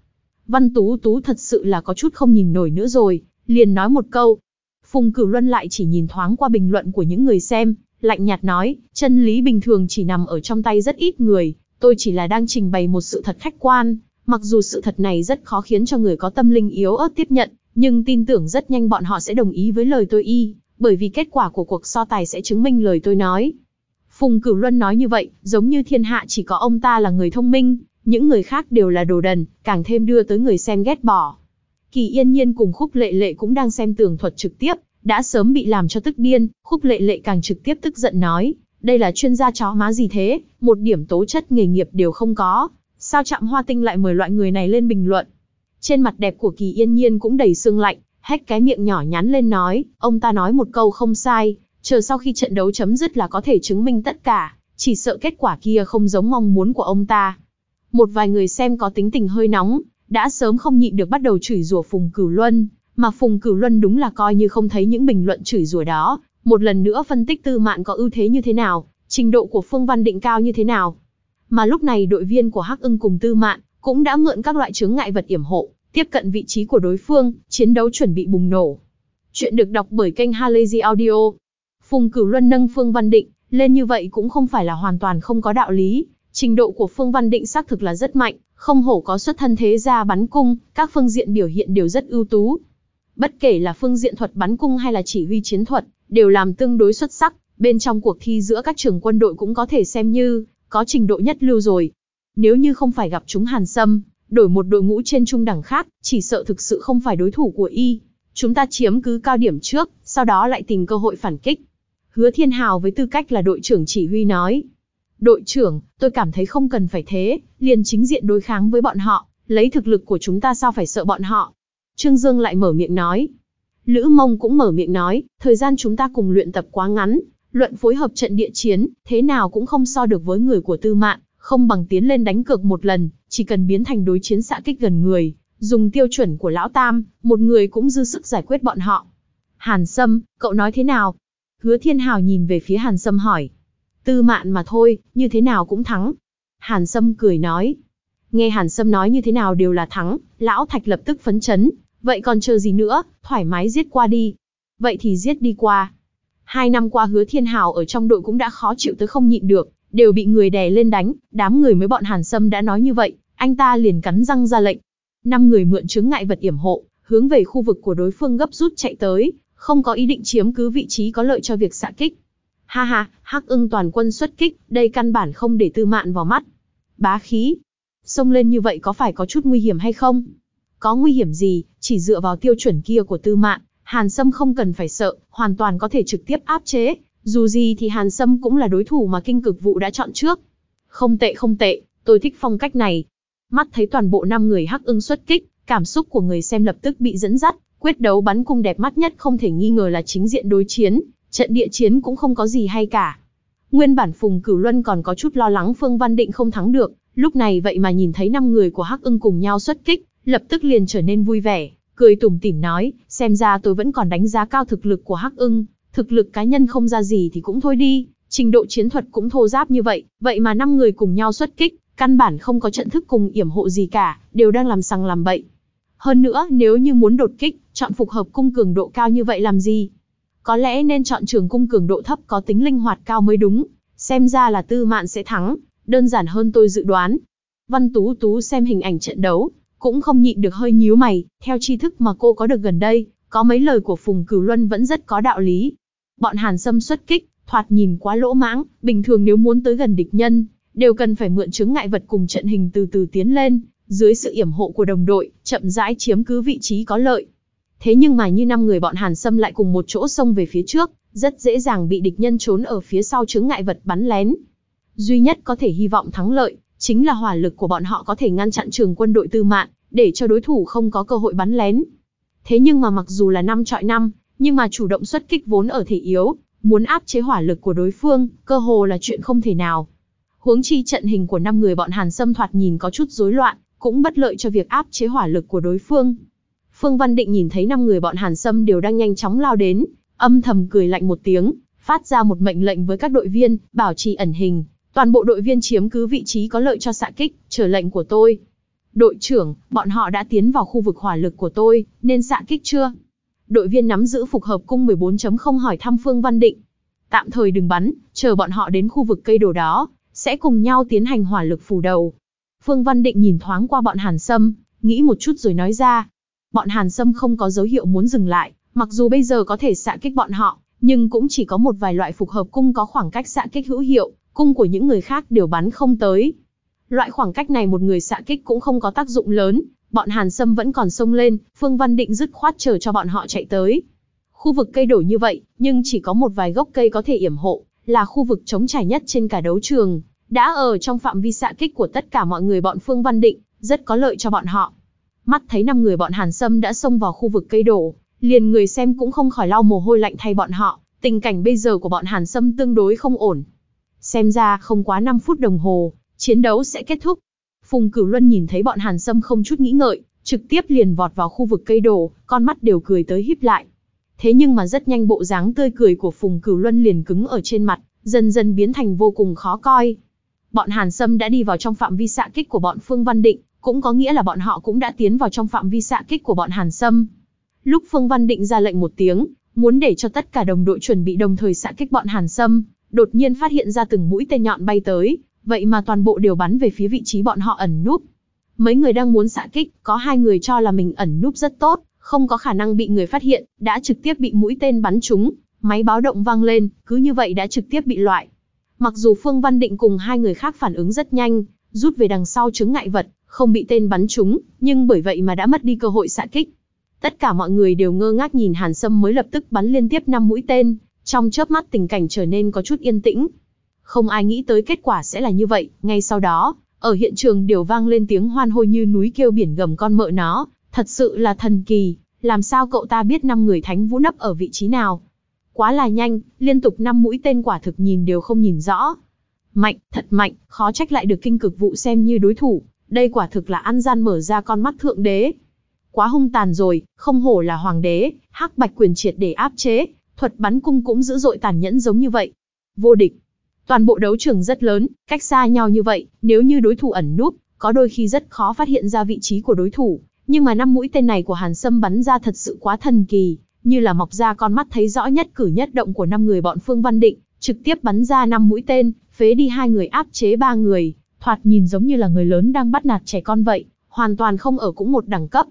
Văn Tú Tú thật sự là có chút không nhìn nổi nữa rồi, liền nói một câu. Phùng Cửu Luân lại chỉ nhìn thoáng qua bình luận của những người xem, lạnh nhạt nói, chân lý bình thường chỉ nằm ở trong tay rất ít người, tôi chỉ là đang trình bày một sự thật khách quan, mặc dù sự thật này rất khó khiến cho người có tâm linh yếu ớt tiếp nhận, nhưng tin tưởng rất nhanh bọn họ sẽ đồng ý với lời tôi y, bởi vì kết quả của cuộc so tài sẽ chứng minh lời tôi nói. Phùng Cửu Luân nói như vậy, giống như thiên hạ chỉ có ông ta là người thông minh, những người khác đều là đồ đần, càng thêm đưa tới người xem ghét bỏ. Kỳ Yên Nhiên cùng Khúc Lệ Lệ cũng đang xem tường thuật trực tiếp, đã sớm bị làm cho tức điên, Khúc Lệ Lệ càng trực tiếp tức giận nói, đây là chuyên gia chó má gì thế, một điểm tố chất nghề nghiệp đều không có, sao chạm hoa tinh lại mời loại người này lên bình luận. Trên mặt đẹp của Kỳ Yên Nhiên cũng đầy sương lạnh, hét cái miệng nhỏ nhắn lên nói, ông ta nói một câu không sai, chờ sau khi trận đấu chấm dứt là có thể chứng minh tất cả, chỉ sợ kết quả kia không giống mong muốn của ông ta. Một vài người xem có tính tình hơi nóng, đã sớm không nhịn được bắt đầu chửi rủa Phùng Cửu Luân, mà Phùng Cửu Luân đúng là coi như không thấy những bình luận chửi rủa đó, một lần nữa phân tích Tư Mạn có ưu thế như thế nào, trình độ của Phương Văn Định cao như thế nào. Mà lúc này đội viên của Hắc Ưng cùng Tư Mạn cũng đã mượn các loại chướng ngại vật yểm hộ, tiếp cận vị trí của đối phương, chiến đấu chuẩn bị bùng nổ. Chuyện được đọc bởi kênh Halazy Audio. Phùng Cửu Luân nâng Phương Văn Định lên như vậy cũng không phải là hoàn toàn không có đạo lý, trình độ của Phương Văn Định xác thực là rất mạnh, không hổ có xuất thân thế gia bắn cung, các phương diện biểu hiện đều rất ưu tú. Bất kể là phương diện thuật bắn cung hay là chỉ huy chiến thuật, đều làm tương đối xuất sắc, bên trong cuộc thi giữa các trường quân đội cũng có thể xem như có trình độ nhất lưu rồi. Nếu như không phải gặp chúng Hàn Sâm, đổi một đội ngũ trên trung đẳng khác, chỉ sợ thực sự không phải đối thủ của y. Chúng ta chiếm cứ cao điểm trước, sau đó lại tìm cơ hội phản kích. Hứa Thiên Hào với tư cách là đội trưởng chỉ huy nói. Đội trưởng, tôi cảm thấy không cần phải thế, liền chính diện đối kháng với bọn họ, lấy thực lực của chúng ta sao phải sợ bọn họ. Trương Dương lại mở miệng nói. Lữ Mông cũng mở miệng nói, thời gian chúng ta cùng luyện tập quá ngắn, luận phối hợp trận địa chiến, thế nào cũng không so được với người của Tư Mạn, không bằng tiến lên đánh cược một lần, chỉ cần biến thành đối chiến xạ kích gần người, dùng tiêu chuẩn của Lão Tam, một người cũng dư sức giải quyết bọn họ. Hàn Sâm, cậu nói thế nào? Hứa Thiên Hào nhìn về phía Hàn Sâm hỏi. Tư mạn mà thôi, như thế nào cũng thắng. Hàn Sâm cười nói. Nghe Hàn Sâm nói như thế nào đều là thắng, Lão Thạch lập tức phấn chấn. Vậy còn chờ gì nữa, thoải mái giết qua đi. Vậy thì giết đi qua. Hai năm qua hứa thiên hào ở trong đội cũng đã khó chịu tới không nhịn được, đều bị người đè lên đánh, đám người mới bọn Hàn Sâm đã nói như vậy, anh ta liền cắn răng ra lệnh. Năm người mượn chứng ngại vật yểm hộ, hướng về khu vực của đối phương gấp rút chạy tới, không có ý định chiếm cứ vị trí có lợi cho việc xạ kích. Ha ha, Hắc Ưng toàn quân xuất kích, đây căn bản không để Tư Mạn vào mắt. Bá khí, xông lên như vậy có phải có chút nguy hiểm hay không? Có nguy hiểm gì, chỉ dựa vào tiêu chuẩn kia của Tư Mạn, Hàn Sâm không cần phải sợ, hoàn toàn có thể trực tiếp áp chế, dù gì thì Hàn Sâm cũng là đối thủ mà kinh cực vụ đã chọn trước. Không tệ không tệ, tôi thích phong cách này. Mắt thấy toàn bộ năm người hắc ưng xuất kích, cảm xúc của người xem lập tức bị dẫn dắt, quyết đấu bắn cung đẹp mắt nhất không thể nghi ngờ là chính diện đối chiến, trận địa chiến cũng không có gì hay cả. Nguyên bản Phùng Cửu Luân còn có chút lo lắng Phương Văn Định không thắng được, lúc này vậy mà nhìn thấy năm người của Hắc Ưng cùng nhau xuất kích, lập tức liền trở nên vui vẻ, cười tủm tỉm nói, xem ra tôi vẫn còn đánh giá cao thực lực của Hắc Ưng, thực lực cá nhân không ra gì thì cũng thôi đi, trình độ chiến thuật cũng thô giáp như vậy, vậy mà năm người cùng nhau xuất kích, căn bản không có trận thức cùng yểm hộ gì cả, đều đang làm sằng làm bậy. Hơn nữa, nếu như muốn đột kích, chọn phục hợp cung cường độ cao như vậy làm gì? Có lẽ nên chọn trường cung cường độ thấp có tính linh hoạt cao mới đúng, xem ra là tư mạn sẽ thắng, đơn giản hơn tôi dự đoán. Văn Tú Tú xem hình ảnh trận đấu, cũng không nhịn được hơi nhíu mày, theo tri thức mà cô có được gần đây, có mấy lời của Phùng Cửu Luân vẫn rất có đạo lý. Bọn Hàn Sâm xuất kích, thoạt nhìn quá lỗ mãng, bình thường nếu muốn tới gần địch nhân, đều cần phải mượn chứng ngại vật cùng trận hình từ từ tiến lên, dưới sự yểm hộ của đồng đội, chậm rãi chiếm cứ vị trí có lợi. Thế nhưng mà như năm người bọn Hàn Sâm lại cùng một chỗ xông về phía trước, rất dễ dàng bị địch nhân trốn ở phía sau chứng ngại vật bắn lén. Duy nhất có thể hy vọng thắng lợi, chính là hỏa lực của bọn họ có thể ngăn chặn trường quân đội tư mạng, để cho đối thủ không có cơ hội bắn lén. Thế nhưng mà mặc dù là năm trọi năm, nhưng mà chủ động xuất kích vốn ở thể yếu, muốn áp chế hỏa lực của đối phương, cơ hồ là chuyện không thể nào. Huống chi trận hình của năm người bọn Hàn Sâm thoạt nhìn có chút rối loạn, cũng bất lợi cho việc áp chế hỏa lực của đối phương. Phương Văn Định nhìn thấy năm người bọn Hàn Sâm đều đang nhanh chóng lao đến, âm thầm cười lạnh một tiếng, phát ra một mệnh lệnh với các đội viên, bảo trì ẩn hình, toàn bộ đội viên chiếm cứ vị trí có lợi cho xạ kích, chờ lệnh của tôi. Đội trưởng, bọn họ đã tiến vào khu vực hỏa lực của tôi, nên xạ kích chưa? Đội viên nắm giữ phục hợp cung 14.0 hỏi thăm Phương Văn Định. Tạm thời đừng bắn, chờ bọn họ đến khu vực cây đồ đó, sẽ cùng nhau tiến hành hỏa lực phủ đầu. Phương Văn Định nhìn thoáng qua bọn Hàn Sâm, nghĩ một chút rồi nói ra. Bọn Hàn Sâm không có dấu hiệu muốn dừng lại, mặc dù bây giờ có thể xạ kích bọn họ, nhưng cũng chỉ có một vài loại phục hợp cung có khoảng cách xạ kích hữu hiệu, cung của những người khác đều bắn không tới. Loại khoảng cách này một người xạ kích cũng không có tác dụng lớn, bọn Hàn Sâm vẫn còn sông lên, Phương Văn Định dứt khoát chờ cho bọn họ chạy tới. Khu vực cây đổ như vậy, nhưng chỉ có một vài gốc cây có thể yểm hộ, là khu vực chống trải nhất trên cả đấu trường, đã ở trong phạm vi xạ kích của tất cả mọi người bọn Phương Văn Định, rất có lợi cho bọn họ. Mắt thấy năm người bọn Hàn Sâm đã xông vào khu vực cây đổ, liền người xem cũng không khỏi lau mồ hôi lạnh thay bọn họ, tình cảnh bây giờ của bọn Hàn Sâm tương đối không ổn. Xem ra không quá 5 phút đồng hồ, chiến đấu sẽ kết thúc. Phùng Cửu Luân nhìn thấy bọn Hàn Sâm không chút nghĩ ngợi, trực tiếp liền vọt vào khu vực cây đổ, con mắt đều cười tới híp lại. Thế nhưng mà rất nhanh bộ dáng tươi cười của Phùng Cửu Luân liền cứng ở trên mặt, dần dần biến thành vô cùng khó coi. Bọn Hàn Sâm đã đi vào trong phạm vi xạ kích của bọn Phương Văn Định, cũng có nghĩa là bọn họ cũng đã tiến vào trong phạm vi xạ kích của bọn Hàn Sâm. Lúc Phương Văn Định ra lệnh một tiếng, muốn để cho tất cả đồng đội chuẩn bị đồng thời xạ kích bọn Hàn Sâm, đột nhiên phát hiện ra từng mũi tên nhọn bay tới, vậy mà toàn bộ đều bắn về phía vị trí bọn họ ẩn núp. Mấy người đang muốn xạ kích, có hai người cho là mình ẩn núp rất tốt, không có khả năng bị người phát hiện, đã trực tiếp bị mũi tên bắn trúng, máy báo động vang lên, cứ như vậy đã trực tiếp bị loại. Mặc dù Phương Văn Định cùng hai người khác phản ứng rất nhanh, rút về đằng sau chứng ngại vật, không bị tên bắn trúng, nhưng bởi vậy mà đã mất đi cơ hội xạ kích. Tất cả mọi người đều ngơ ngác nhìn Hàn Sâm mới lập tức bắn liên tiếp 5 mũi tên, trong chớp mắt tình cảnh trở nên có chút yên tĩnh. Không ai nghĩ tới kết quả sẽ là như vậy, ngay sau đó, ở hiện trường đều vang lên tiếng hoan hô như núi kêu biển gầm con mợ nó, thật sự là thần kỳ, làm sao cậu ta biết năm người thánh vũ nấp ở vị trí nào. Quá là nhanh, liên tục năm mũi tên quả thực nhìn đều không nhìn rõ. Mạnh, thật mạnh, khó trách lại được kinh cực vụ xem như đối thủ, đây quả thực là ăn gian mở ra con mắt thượng đế. Quá hung tàn rồi, không hổ là hoàng đế, hắc bạch quyền triệt để áp chế, thuật bắn cung cũng dữ dội tàn nhẫn giống như vậy. Vô địch. Toàn bộ đấu trường rất lớn, cách xa nhau như vậy, nếu như đối thủ ẩn núp, có đôi khi rất khó phát hiện ra vị trí của đối thủ, nhưng mà năm mũi tên này của Hàn Sâm bắn ra thật sự quá thần kỳ, như là mọc ra con mắt thấy rõ nhất cử nhất động của năm người bọn Phương Văn Định, trực tiếp bắn ra năm mũi tên, phế đi hai người áp chế ba người, thoạt nhìn giống như là người lớn đang bắt nạt trẻ con vậy, hoàn toàn không ở cũng một đẳng cấp.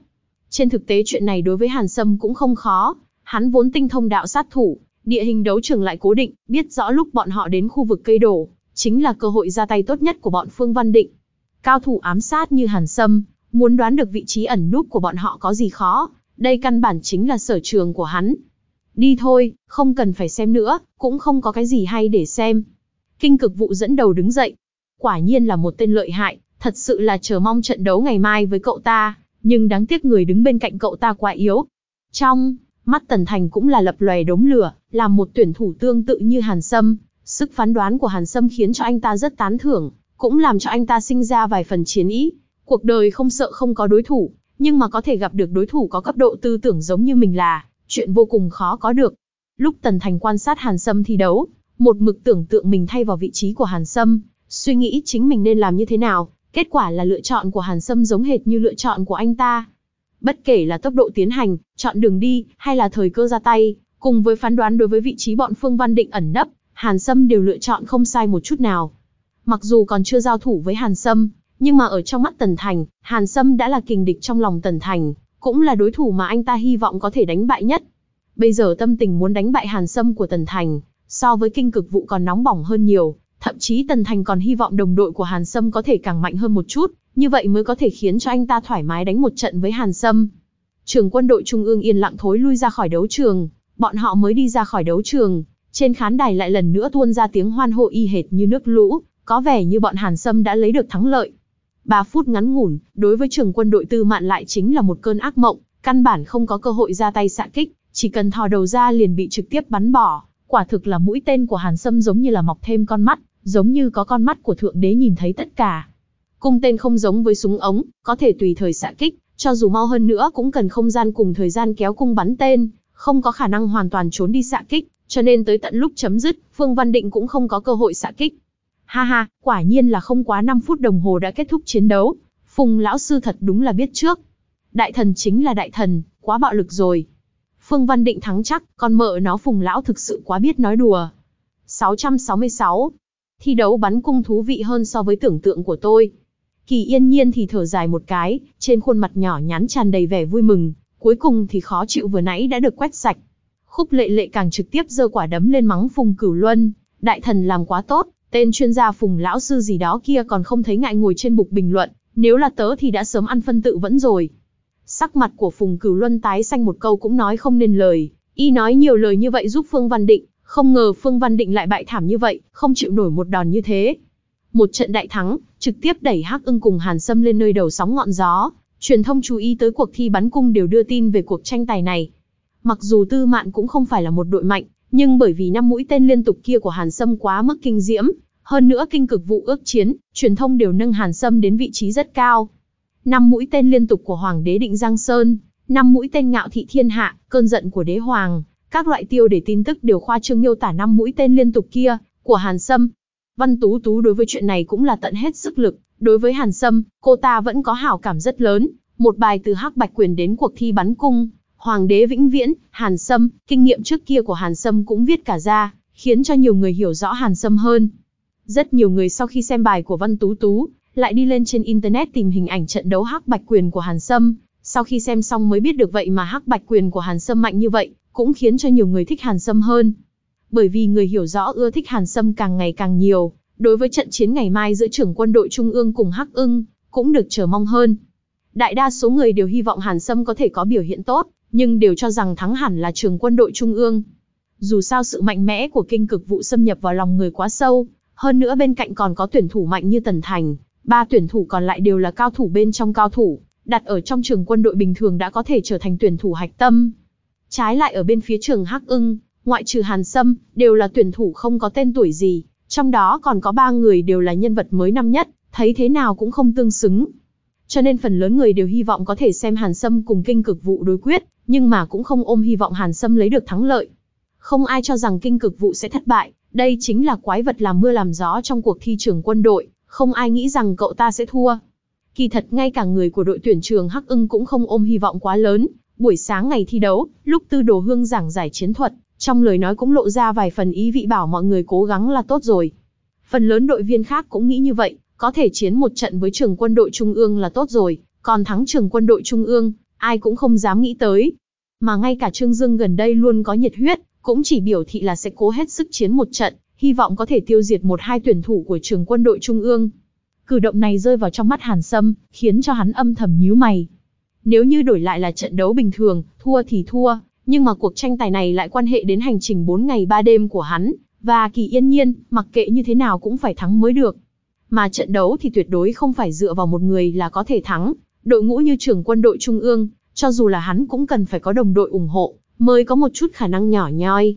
Trên thực tế chuyện này đối với Hàn Sâm cũng không khó, hắn vốn tinh thông đạo sát thủ, địa hình đấu trường lại cố định, biết rõ lúc bọn họ đến khu vực cây đổ, chính là cơ hội ra tay tốt nhất của bọn Phương Văn Định. Cao thủ ám sát như Hàn Sâm, muốn đoán được vị trí ẩn núp của bọn họ có gì khó, đây căn bản chính là sở trường của hắn. Đi thôi, không cần phải xem nữa, cũng không có cái gì hay để xem. Kinh cực vụ dẫn đầu đứng dậy. Quả nhiên là một tên lợi hại, thật sự là chờ mong trận đấu ngày mai với cậu ta, nhưng đáng tiếc người đứng bên cạnh cậu ta quá yếu. Trong mắt Tần Thành cũng là lập lòe đống lửa, làm một tuyển thủ tương tự như Hàn Sâm, sức phán đoán của Hàn Sâm khiến cho anh ta rất tán thưởng, cũng làm cho anh ta sinh ra vài phần chiến ý. Cuộc đời không sợ không có đối thủ, nhưng mà có thể gặp được đối thủ có cấp độ tư tưởng giống như mình là chuyện vô cùng khó có được. Lúc Tần Thành quan sát Hàn Sâm thi đấu, một mực tưởng tượng mình thay vào vị trí của Hàn Sâm, suy nghĩ chính mình nên làm như thế nào, kết quả là lựa chọn của Hàn Sâm giống hệt như lựa chọn của anh ta. Bất kể là tốc độ tiến hành, chọn đường đi, hay là thời cơ ra tay, cùng với phán đoán đối với vị trí bọn Phương Văn Định ẩn nấp, Hàn Sâm đều lựa chọn không sai một chút nào. Mặc dù còn chưa giao thủ với Hàn Sâm, Nhưng mà ở trong mắt Tần Thành, Hàn Sâm đã là kình địch trong lòng Tần Thành, cũng là đối thủ mà anh ta hy vọng có thể đánh bại nhất. Bây giờ tâm tình muốn đánh bại Hàn Sâm của Tần Thành, so với kinh cực vụ còn nóng bỏng hơn nhiều, thậm chí Tần Thành còn hy vọng đồng đội của Hàn Sâm có thể càng mạnh hơn một chút, như vậy mới có thể khiến cho anh ta thoải mái đánh một trận với Hàn Sâm. Trường quân đội Trung ương yên lặng thối lui ra khỏi đấu trường, bọn họ mới đi ra khỏi đấu trường, trên khán đài lại lần nữa tuôn ra tiếng hoan hô y hệt như nước lũ, có vẻ như bọn Hàn Sâm đã lấy được thắng lợi. 3 phút ngắn ngủn, đối với trường quân đội tư mạn lại chính là một cơn ác mộng, căn bản không có cơ hội ra tay xạ kích, chỉ cần thò đầu ra liền bị trực tiếp bắn bỏ. Quả thực là mũi tên của Hàn Sâm giống như là mọc thêm con mắt, giống như có con mắt của thượng đế nhìn thấy tất cả. Cung tên không giống với súng ống, có thể tùy thời xạ kích, cho dù mau hơn nữa cũng cần không gian cùng thời gian kéo cung bắn tên, không có khả năng hoàn toàn trốn đi xạ kích, cho nên tới tận lúc chấm dứt, Phương Văn Định cũng không có cơ hội xạ kích. Ha ha, quả nhiên là không quá 5 phút đồng hồ đã kết thúc chiến đấu. Phùng lão sư thật đúng là biết trước. Đại thần chính là đại thần, quá bạo lực rồi. Phương Văn Định thắng chắc, con mợ nó Phùng lão thực sự quá biết nói đùa. 666. Thi đấu bắn cung thú vị hơn so với tưởng tượng của tôi. Kỳ yên nhiên thì thở dài một cái, trên khuôn mặt nhỏ nhắn tràn đầy vẻ vui mừng, cuối cùng thì khó chịu vừa nãy đã được quét sạch. Khúc lệ lệ càng trực tiếp giơ quả đấm lên mắng Phùng Cửu Luân, đại thần làm quá tốt, tên chuyên gia Phùng lão sư gì đó kia còn không thấy ngại ngồi trên bục bình luận, nếu là tớ thì đã sớm ăn phân tự vẫn rồi. Sắc mặt của Phùng Cửu Luân tái xanh một câu cũng nói không nên lời, y nói nhiều lời như vậy giúp Phương Văn Định, không ngờ Phương Văn Định lại bại thảm như vậy, không chịu nổi một đòn như thế. Một trận đại thắng, trực tiếp đẩy Hắc Ưng cùng Hàn Sâm lên nơi đầu sóng ngọn gió, truyền thông chú ý tới cuộc thi bắn cung đều đưa tin về cuộc tranh tài này. Mặc dù Tư Mạn cũng không phải là một đội mạnh, nhưng bởi vì năm mũi tên liên tục kia của Hàn Sâm quá mức kinh diễm, hơn nữa kinh cực vụ ước chiến, truyền thông đều nâng Hàn Sâm đến vị trí rất cao. Năm mũi tên liên tục của Hoàng đế Định Giang Sơn, năm mũi tên ngạo thị thiên hạ, cơn giận của đế hoàng, các loại tiêu để tin tức đều khoa trương miêu tả năm mũi tên liên tục kia của Hàn Sâm. Văn Tú Tú đối với chuyện này cũng là tận hết sức lực, đối với Hàn Sâm, cô ta vẫn có hảo cảm rất lớn, một bài từ Hắc Bạch Quyền đến cuộc thi bắn cung, Hoàng đế vĩnh viễn, Hàn Sâm, kinh nghiệm trước kia của Hàn Sâm cũng viết cả ra, khiến cho nhiều người hiểu rõ Hàn Sâm hơn. Rất nhiều người sau khi xem bài của Văn Tú Tú, lại đi lên trên Internet tìm hình ảnh trận đấu Hắc Bạch Quyền của Hàn Sâm, sau khi xem xong mới biết được vậy mà Hắc Bạch Quyền của Hàn Sâm mạnh như vậy, cũng khiến cho nhiều người thích Hàn Sâm hơn. Bởi vì người hiểu rõ ưa thích Hàn Sâm càng ngày càng nhiều, đối với trận chiến ngày mai giữa trưởng quân đội Trung ương cùng Hắc ưng, cũng được chờ mong hơn. Đại đa số người đều hy vọng Hàn Sâm có thể có biểu hiện tốt, nhưng đều cho rằng thắng hẳn là trường quân đội Trung ương. Dù sao sự mạnh mẽ của kinh cực vụ xâm nhập vào lòng người quá sâu, hơn nữa bên cạnh còn có tuyển thủ mạnh như Tần Thành, ba tuyển thủ còn lại đều là cao thủ bên trong cao thủ, đặt ở trong trường quân đội bình thường đã có thể trở thành tuyển thủ hạch tâm. Trái lại ở bên phía trường Hắc ưng, ngoại trừ Hàn Sâm, đều là tuyển thủ không có tên tuổi gì, trong đó còn có ba người đều là nhân vật mới năm nhất, thấy thế nào cũng không tương xứng. Cho nên phần lớn người đều hy vọng có thể xem Hàn Sâm cùng kinh cực vụ đối quyết, nhưng mà cũng không ôm hy vọng Hàn Sâm lấy được thắng lợi. Không ai cho rằng kinh cực vụ sẽ thất bại, đây chính là quái vật làm mưa làm gió trong cuộc thi trường quân đội, không ai nghĩ rằng cậu ta sẽ thua. Kỳ thật ngay cả người của đội tuyển trường Hắc ưng cũng không ôm hy vọng quá lớn, buổi sáng ngày thi đấu, lúc Tư Đồ Hương giảng giải chiến thuật, trong lời nói cũng lộ ra vài phần ý vị bảo mọi người cố gắng là tốt rồi. Phần lớn đội viên khác cũng nghĩ như vậy, có thể chiến một trận với trường quân đội Trung ương là tốt rồi, còn thắng trường quân đội Trung ương, ai cũng không dám nghĩ tới. Mà ngay cả Trương Dương gần đây luôn có nhiệt huyết, cũng chỉ biểu thị là sẽ cố hết sức chiến một trận, hy vọng có thể tiêu diệt một hai tuyển thủ của trường quân đội Trung ương. Cử động này rơi vào trong mắt Hàn Sâm, khiến cho hắn âm thầm nhíu mày. Nếu như đổi lại là trận đấu bình thường, thua thì thua, nhưng mà cuộc tranh tài này lại quan hệ đến hành trình 4 ngày 3 đêm của hắn, và kỳ yên nhiên, mặc kệ như thế nào cũng phải thắng mới được. Mà trận đấu thì tuyệt đối không phải dựa vào một người là có thể thắng, đội ngũ như trưởng quân đội trung ương, cho dù là hắn cũng cần phải có đồng đội ủng hộ, mới có một chút khả năng nhỏ nhoi.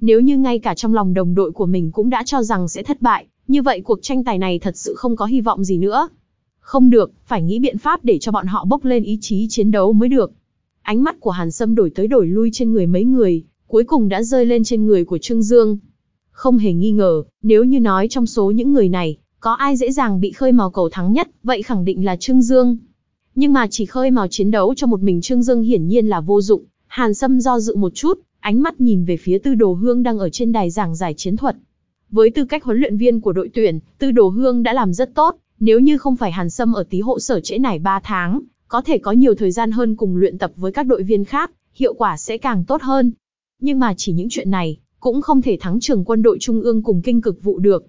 Nếu như ngay cả trong lòng đồng đội của mình cũng đã cho rằng sẽ thất bại, như vậy cuộc tranh tài này thật sự không có hy vọng gì nữa. Không được, phải nghĩ biện pháp để cho bọn họ bốc lên ý chí chiến đấu mới được. Ánh mắt của Hàn Sâm đổi tới đổi lui trên người mấy người, cuối cùng đã rơi lên trên người của Trương Dương. Không hề nghi ngờ, nếu như nói trong số những người này, có ai dễ dàng bị khơi mào cầu thắng nhất, vậy khẳng định là Trương Dương. Nhưng mà chỉ khơi mào chiến đấu cho một mình Trương Dương hiển nhiên là vô dụng. Hàn Sâm do dự một chút, ánh mắt nhìn về phía Tư Đồ Hương đang ở trên đài giảng giải chiến thuật. Với tư cách huấn luyện viên của đội tuyển, Tư Đồ Hương đã làm rất tốt, Nếu như không phải Hàn Sâm ở tí hộ sở trễ nải 3 tháng, có thể có nhiều thời gian hơn cùng luyện tập với các đội viên khác, hiệu quả sẽ càng tốt hơn. Nhưng mà chỉ những chuyện này, cũng không thể thắng trường quân đội Trung ương cùng kinh cực vụ được.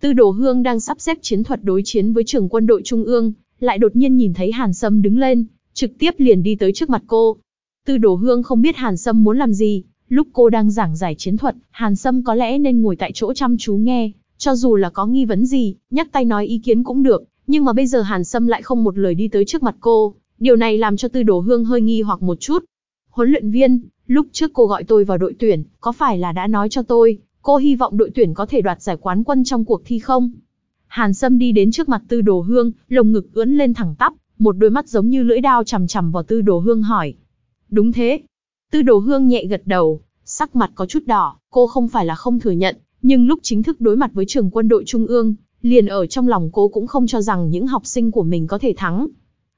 Tư Đồ Hương đang sắp xếp chiến thuật đối chiến với trường quân đội Trung ương, lại đột nhiên nhìn thấy Hàn Sâm đứng lên, trực tiếp liền đi tới trước mặt cô. Tư Đồ Hương không biết Hàn Sâm muốn làm gì, lúc cô đang giảng giải chiến thuật, Hàn Sâm có lẽ nên ngồi tại chỗ chăm chú nghe, cho dù là có nghi vấn gì, nhắc tay nói ý kiến cũng được, nhưng mà bây giờ Hàn Sâm lại không một lời đi tới trước mặt cô, điều này làm cho Tư Đồ Hương hơi nghi hoặc một chút. Huấn luyện viên, lúc trước cô gọi tôi vào đội tuyển, có phải là đã nói cho tôi, cô hy vọng đội tuyển có thể đoạt giải quán quân trong cuộc thi không? Hàn Sâm đi đến trước mặt Tư Đồ Hương, lồng ngực ưỡn lên thẳng tắp, một đôi mắt giống như lưỡi dao chằm chằm vào Tư Đồ Hương hỏi. Đúng thế. Tư Đồ Hương nhẹ gật đầu, sắc mặt có chút đỏ, cô không phải là không thừa nhận, nhưng lúc chính thức đối mặt với trường quân đội Trung ương, liền ở trong lòng cô cũng không cho rằng những học sinh của mình có thể thắng.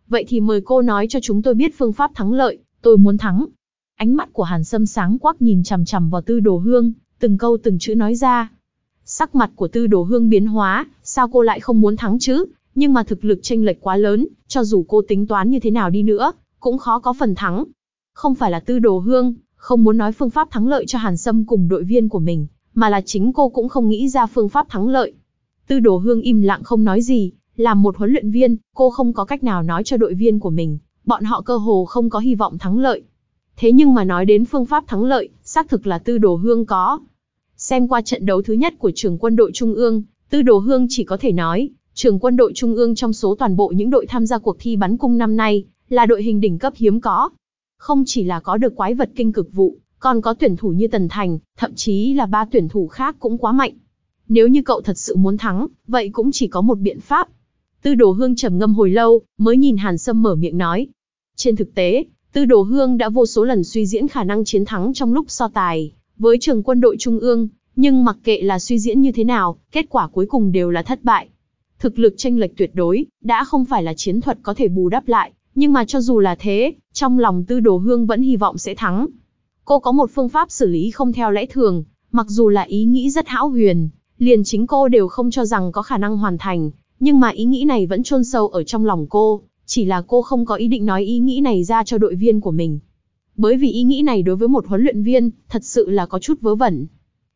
Vậy thì mời cô nói cho chúng tôi biết phương pháp thắng lợi, tôi muốn thắng. Ánh mắt của Hàn Sâm sáng quắc nhìn chằm chằm vào Tư Đồ Hương, từng câu từng chữ nói ra. Sắc mặt của Tư Đồ Hương biến hóa, sao cô lại không muốn thắng chứ? Nhưng mà thực lực tranh lệch quá lớn, cho dù cô tính toán như thế nào đi nữa, cũng khó có phần thắng. Không phải là Tư Đồ Hương, không muốn nói phương pháp thắng lợi cho Hàn Sâm cùng đội viên của mình, mà là chính cô cũng không nghĩ ra phương pháp thắng lợi. Tư Đồ Hương im lặng không nói gì, làm một huấn luyện viên, cô không có cách nào nói cho đội viên của mình, bọn họ cơ hồ không có hy vọng thắng lợi. Thế nhưng mà nói đến phương pháp thắng lợi, xác thực là Tư Đồ Hương có. Xem qua trận đấu thứ nhất của trường quân đội Trung ương, Tư Đồ Hương chỉ có thể nói, trường quân đội Trung ương trong số toàn bộ những đội tham gia cuộc thi bắn cung năm nay, là đội hình đỉnh cấp hiếm có. Không chỉ là có được quái vật kinh cực vụ, còn có tuyển thủ như Tần Thành, thậm chí là ba tuyển thủ khác cũng quá mạnh. Nếu như cậu thật sự muốn thắng, vậy cũng chỉ có một biện pháp. Tư Đồ Hương trầm ngâm hồi lâu, mới nhìn Hàn Sâm mở miệng nói. Trên thực tế, Tư Đồ Hương đã vô số lần suy diễn khả năng chiến thắng trong lúc so tài với trường quân đội Trung ương, nhưng mặc kệ là suy diễn như thế nào, kết quả cuối cùng đều là thất bại. Thực lực tranh lệch tuyệt đối, đã không phải là chiến thuật có thể bù đắp lại, nhưng mà cho dù là thế, trong lòng Tư Đồ Hương vẫn hy vọng sẽ thắng. Cô có một phương pháp xử lý không theo lẽ thường, mặc dù là ý nghĩ rất hão huyền, liền chính cô đều không cho rằng có khả năng hoàn thành, nhưng mà ý nghĩ này vẫn chôn sâu ở trong lòng cô, chỉ là cô không có ý định nói ý nghĩ này ra cho đội viên của mình. Bởi vì ý nghĩ này đối với một huấn luyện viên, thật sự là có chút vớ vẩn.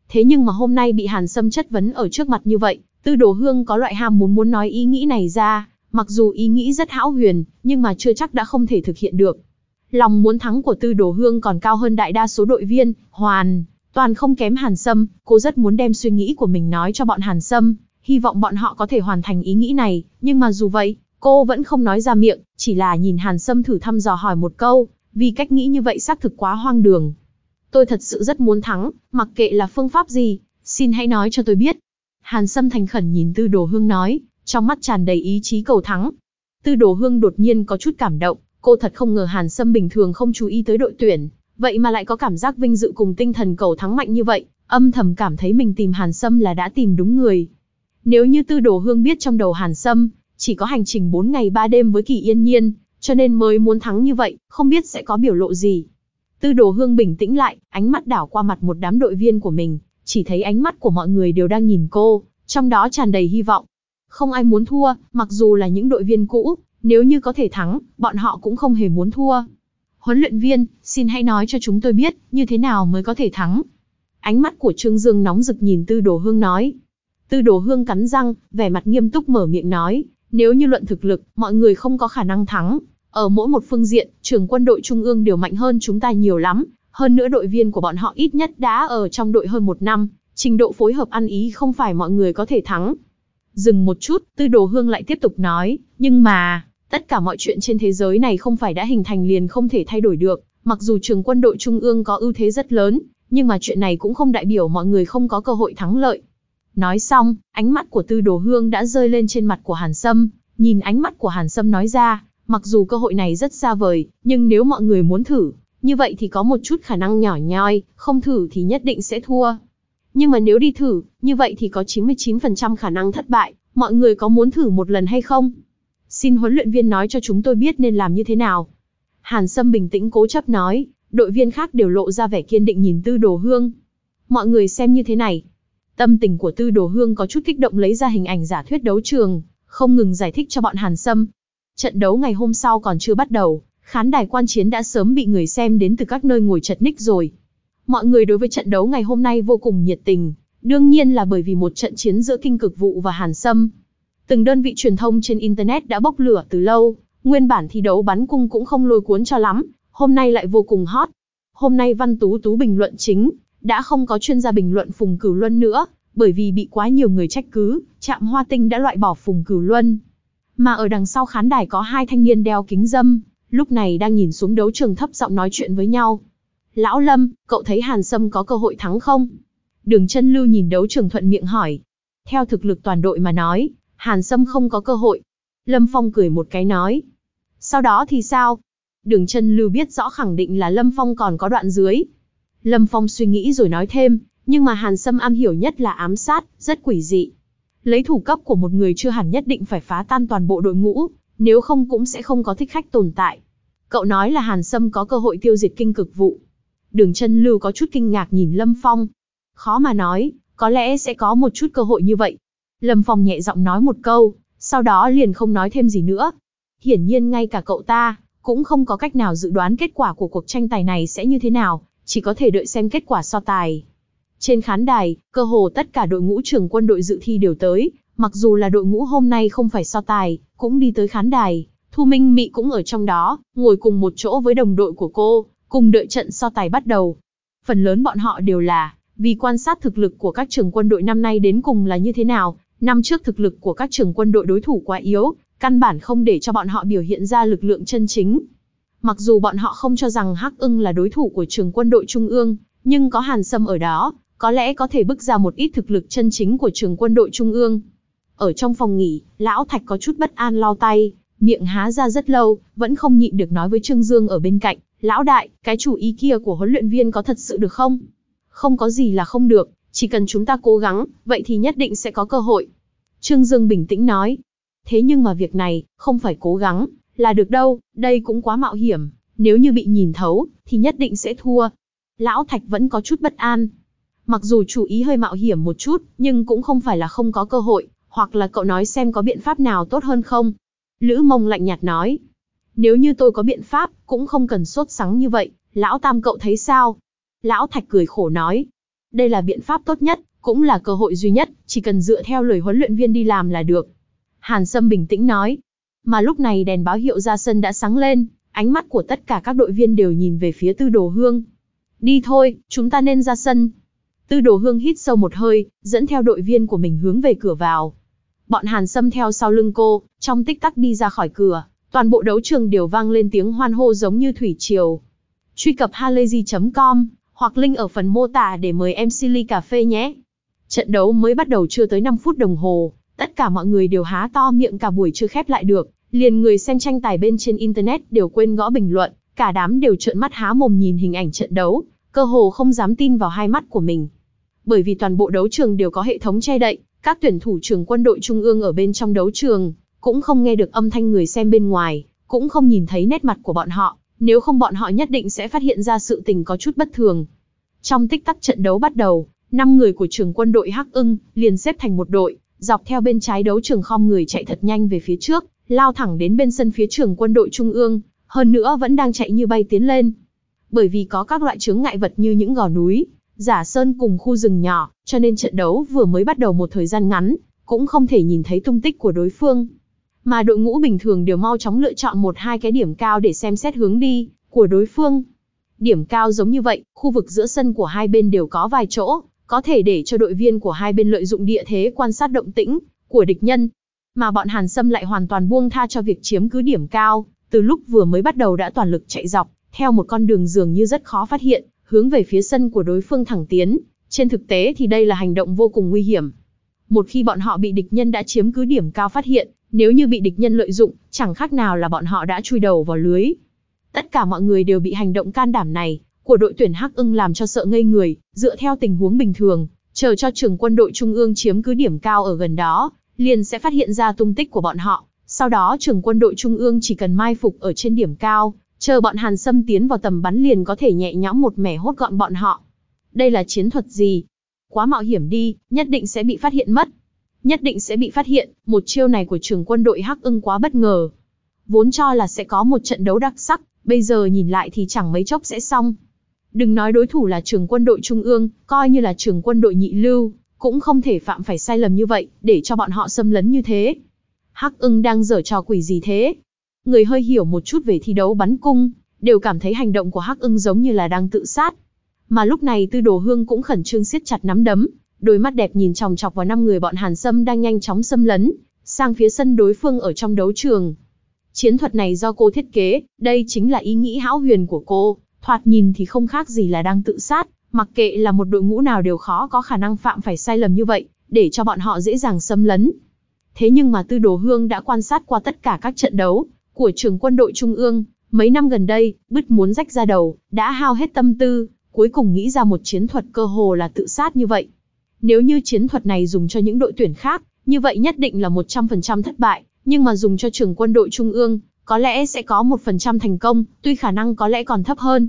Thế nhưng mà hôm nay bị Hàn Sâm chất vấn ở trước mặt như vậy, Tư Đồ Hương có loại ham muốn muốn nói ý nghĩ này ra, mặc dù ý nghĩ rất hão huyền, nhưng mà chưa chắc đã không thể thực hiện được. Lòng muốn thắng của Tư Đồ Hương còn cao hơn đại đa số đội viên, hoàn, toàn không kém Hàn Sâm, cô rất muốn đem suy nghĩ của mình nói cho bọn Hàn Sâm, hy vọng bọn họ có thể hoàn thành ý nghĩ này, nhưng mà dù vậy, cô vẫn không nói ra miệng, chỉ là nhìn Hàn Sâm thử thăm dò hỏi một câu, vì cách nghĩ như vậy xác thực quá hoang đường. Tôi thật sự rất muốn thắng, mặc kệ là phương pháp gì, xin hãy nói cho tôi biết. Hàn Sâm thành khẩn nhìn Tư Đồ Hương nói, trong mắt tràn đầy ý chí cầu thắng. Tư Đồ Hương đột nhiên có chút cảm động, cô thật không ngờ Hàn Sâm bình thường không chú ý tới đội tuyển, vậy mà lại có cảm giác vinh dự cùng tinh thần cầu thắng mạnh như vậy, âm thầm cảm thấy mình tìm Hàn Sâm là đã tìm đúng người. Nếu như Tư Đồ Hương biết trong đầu Hàn Sâm, chỉ có hành trình 4 ngày 3 đêm với Kỳ Yên Nhiên, cho nên mới muốn thắng như vậy, không biết sẽ có biểu lộ gì. Tư Đồ Hương bình tĩnh lại, ánh mắt đảo qua mặt một đám đội viên của mình, chỉ thấy ánh mắt của mọi người đều đang nhìn cô, trong đó tràn đầy hy vọng. Không ai muốn thua, mặc dù là những đội viên cũ, nếu như có thể thắng, bọn họ cũng không hề muốn thua. Huấn luyện viên, xin hãy nói cho chúng tôi biết, như thế nào mới có thể thắng. Ánh mắt của Trương Dương nóng rực nhìn Tư Đồ Hương nói. Tư Đồ Hương cắn răng, vẻ mặt nghiêm túc mở miệng nói, nếu như luận thực lực, mọi người không có khả năng thắng. Ở mỗi một phương diện, trường quân đội trung ương đều mạnh hơn chúng ta nhiều lắm. Hơn nữa đội viên của bọn họ ít nhất đã ở trong đội hơn một năm, trình độ phối hợp ăn ý không phải mọi người có thể thắng. Dừng một chút, Tư Đồ Hương lại tiếp tục nói, nhưng mà, tất cả mọi chuyện trên thế giới này không phải đã hình thành liền không thể thay đổi được. Mặc dù trường quân đội trung ương có ưu thế rất lớn, nhưng mà chuyện này cũng không đại biểu mọi người không có cơ hội thắng lợi. Nói xong, ánh mắt của Tư Đồ Hương đã rơi lên trên mặt của Hàn Sâm, nhìn ánh mắt của Hàn Sâm nói ra, mặc dù cơ hội này rất xa vời, nhưng nếu mọi người muốn thử, như vậy thì có một chút khả năng nhỏ nhoi, không thử thì nhất định sẽ thua. Nhưng mà nếu đi thử, như vậy thì có 99% khả năng thất bại, mọi người có muốn thử một lần hay không? Xin huấn luyện viên nói cho chúng tôi biết nên làm như thế nào. Hàn Sâm bình tĩnh cố chấp nói, đội viên khác đều lộ ra vẻ kiên định nhìn Tư Đồ Hương. Mọi người xem như thế này, Tâm tình của Tư Đồ Hương có chút kích động lấy ra hình ảnh giả thuyết đấu trường, không ngừng giải thích cho bọn Hàn Sâm. Trận đấu ngày hôm sau còn chưa bắt đầu, khán đài quan chiến đã sớm bị người xem đến từ các nơi ngồi chật ních rồi. Mọi người đối với trận đấu ngày hôm nay vô cùng nhiệt tình, đương nhiên là bởi vì một trận chiến giữa kinh cực vụ và Hàn Sâm. Từng đơn vị truyền thông trên Internet đã bốc lửa từ lâu, nguyên bản thi đấu bắn cung cũng không lôi cuốn cho lắm, hôm nay lại vô cùng hot. Hôm nay Văn Tú Tú bình luận chính, đã không có chuyên gia bình luận Phùng Cửu Luân nữa, bởi vì bị quá nhiều người trách cứ, Trạm Hoa Tinh đã loại bỏ Phùng Cửu Luân. Mà ở đằng sau khán đài có hai thanh niên đeo kính dâm, lúc này đang nhìn xuống đấu trường thấp giọng nói chuyện với nhau. Lão Lâm, cậu thấy Hàn Sâm có cơ hội thắng không? Đường chân lưu nhìn đấu trường thuận miệng hỏi. Theo thực lực toàn đội mà nói, Hàn Sâm không có cơ hội. Lâm Phong cười một cái nói. Sau đó thì sao? Đường chân lưu biết rõ khẳng định là Lâm Phong còn có đoạn dưới. Lâm Phong suy nghĩ rồi nói thêm, nhưng mà Hàn Sâm am hiểu nhất là ám sát, rất quỷ dị. Lấy thủ cấp của một người chưa hẳn nhất định phải phá tan toàn bộ đội ngũ, nếu không cũng sẽ không có thích khách tồn tại. Cậu nói là Hàn Sâm có cơ hội tiêu diệt kinh cực vụ. Đường chân lưu có chút kinh ngạc nhìn Lâm Phong. Khó mà nói, có lẽ sẽ có một chút cơ hội như vậy. Lâm Phong nhẹ giọng nói một câu, sau đó liền không nói thêm gì nữa. Hiển nhiên ngay cả cậu ta, cũng không có cách nào dự đoán kết quả của cuộc tranh tài này sẽ như thế nào, chỉ có thể đợi xem kết quả so tài. Trên khán đài, cơ hồ tất cả đội ngũ trưởng quân đội dự thi đều tới, mặc dù là đội ngũ hôm nay không phải so tài, cũng đi tới khán đài. Thu Minh Mị cũng ở trong đó, ngồi cùng một chỗ với đồng đội của cô, cùng đợi trận so tài bắt đầu. Phần lớn bọn họ đều là vì quan sát thực lực của các trưởng quân đội năm nay đến cùng là như thế nào. Năm trước thực lực của các trưởng quân đội đối thủ quá yếu, căn bản không để cho bọn họ biểu hiện ra lực lượng chân chính. Mặc dù bọn họ không cho rằng Hắc ưng là đối thủ của trường quân đội Trung ương, nhưng có Hàn Sâm ở đó, có lẽ có thể bức ra một ít thực lực chân chính của trường quân đội Trung ương. Ở trong phòng nghỉ, Lão Thạch có chút bất an lau tay, miệng há ra rất lâu, vẫn không nhịn được nói với Trương Dương ở bên cạnh, Lão đại, cái chủ ý kia của huấn luyện viên có thật sự được không? Không có gì là không được, chỉ cần chúng ta cố gắng, vậy thì nhất định sẽ có cơ hội. Trương Dương bình tĩnh nói. Thế nhưng mà việc này, không phải cố gắng, là được đâu, đây cũng quá mạo hiểm, nếu như bị nhìn thấu, thì nhất định sẽ thua. Lão Thạch vẫn có chút bất an. Mặc dù chủ ý hơi mạo hiểm một chút, nhưng cũng không phải là không có cơ hội, hoặc là cậu nói xem có biện pháp nào tốt hơn không. Lữ mông lạnh nhạt nói. Nếu như tôi có biện pháp, cũng không cần sốt sắng như vậy, lão tam cậu thấy sao? Lão Thạch cười khổ nói. Đây là biện pháp tốt nhất, cũng là cơ hội duy nhất, chỉ cần dựa theo lời huấn luyện viên đi làm là được. Hàn Sâm bình tĩnh nói. Mà lúc này đèn báo hiệu ra sân đã sáng lên, ánh mắt của tất cả các đội viên đều nhìn về phía tư đồ hương. Đi thôi, chúng ta nên ra sân. Tư đồ hương hít sâu một hơi, dẫn theo đội viên của mình hướng về cửa vào. Bọn Hàn Sâm theo sau lưng cô, trong tích tắc đi ra khỏi cửa, toàn bộ đấu trường đều vang lên tiếng hoan hô giống như thủy triều. Truy cập halayzi.com hoặc link ở phần mô tả để mời em Silly Cà Phê nhé. Trận đấu mới bắt đầu chưa tới 5 phút đồng hồ, tất cả mọi người đều há to miệng cả buổi chưa khép lại được, liền người xem tranh tài bên trên internet đều quên gõ bình luận, cả đám đều trợn mắt há mồm nhìn hình ảnh trận đấu, cơ hồ không dám tin vào hai mắt của mình. Bởi vì toàn bộ đấu trường đều có hệ thống che đậy, các tuyển thủ trường quân đội trung ương ở bên trong đấu trường, cũng không nghe được âm thanh người xem bên ngoài, cũng không nhìn thấy nét mặt của bọn họ, nếu không bọn họ nhất định sẽ phát hiện ra sự tình có chút bất thường. Trong tích tắc trận đấu bắt đầu, 5 người của trường quân đội Hắc ưng liền xếp thành một đội, dọc theo bên trái đấu trường khom người chạy thật nhanh về phía trước, lao thẳng đến bên sân phía trường quân đội trung ương, hơn nữa vẫn đang chạy như bay tiến lên. Bởi vì có các loại chướng ngại vật như những gò núi, giả sơn cùng khu rừng nhỏ, cho nên trận đấu vừa mới bắt đầu một thời gian ngắn, cũng không thể nhìn thấy tung tích của đối phương. Mà đội ngũ bình thường đều mau chóng lựa chọn một hai cái điểm cao để xem xét hướng đi của đối phương. Điểm cao giống như vậy, khu vực giữa sân của hai bên đều có vài chỗ, có thể để cho đội viên của hai bên lợi dụng địa thế quan sát động tĩnh của địch nhân. Mà bọn Hàn Sâm lại hoàn toàn buông tha cho việc chiếm cứ điểm cao, từ lúc vừa mới bắt đầu đã toàn lực chạy dọc, theo một con đường dường như rất khó phát hiện, hướng về phía sân của đối phương thẳng tiến. Trên thực tế thì đây là hành động vô cùng nguy hiểm. Một khi bọn họ bị địch nhân đã chiếm cứ điểm cao phát hiện, nếu như bị địch nhân lợi dụng, chẳng khác nào là bọn họ đã chui đầu vào lưới. Tất cả mọi người đều bị hành động can đảm này của đội tuyển Hắc Ưng làm cho sợ ngây người, dựa theo tình huống bình thường, chờ cho trường quân đội trung ương chiếm cứ điểm cao ở gần đó, liền sẽ phát hiện ra tung tích của bọn họ. Sau đó trường quân đội trung ương chỉ cần mai phục ở trên điểm cao, chờ bọn Hàn Sâm tiến vào tầm bắn liền có thể nhẹ nhõm một mẻ hốt gọn bọn họ. Đây là chiến thuật gì? Quá mạo hiểm đi, nhất định sẽ bị phát hiện mất. nhất định sẽ bị phát hiện, một chiêu này của trường quân đội Hắc ưng quá bất ngờ. Vốn cho là sẽ có một trận đấu đặc sắc, bây giờ nhìn lại thì chẳng mấy chốc sẽ xong. Đừng nói đối thủ là trường quân đội Trung ương, coi như là trường quân đội nhị lưu, cũng không thể phạm phải sai lầm như vậy, để cho bọn họ xâm lấn như thế. Hắc ưng đang dở trò quỷ gì thế? Người hơi hiểu một chút về thi đấu bắn cung, đều cảm thấy hành động của Hắc ưng giống như là đang tự sát. Mà lúc này Tư Đồ Hương cũng khẩn trương siết chặt nắm đấm, đôi mắt đẹp nhìn chòng chọc vào năm người bọn Hàn Sâm đang nhanh chóng xâm lấn, sang phía sân đối phương ở trong đấu trường. Chiến thuật này do cô thiết kế, đây chính là ý nghĩ hão huyền của cô, thoạt nhìn thì không khác gì là đang tự sát, mặc kệ là một đội ngũ nào đều khó có khả năng phạm phải sai lầm như vậy, để cho bọn họ dễ dàng xâm lấn. Thế nhưng mà Tư Đồ Hương đã quan sát qua tất cả các trận đấu của trường quân đội Trung ương, mấy năm gần đây, bứt muốn rách ra đầu, đã hao hết tâm tư, cuối cùng nghĩ ra một chiến thuật cơ hồ là tự sát như vậy. Nếu như chiến thuật này dùng cho những đội tuyển khác, như vậy nhất định là 100% thất bại, nhưng mà dùng cho trường quân đội Trung ương, có lẽ sẽ có 1% thành công, tuy khả năng có lẽ còn thấp hơn.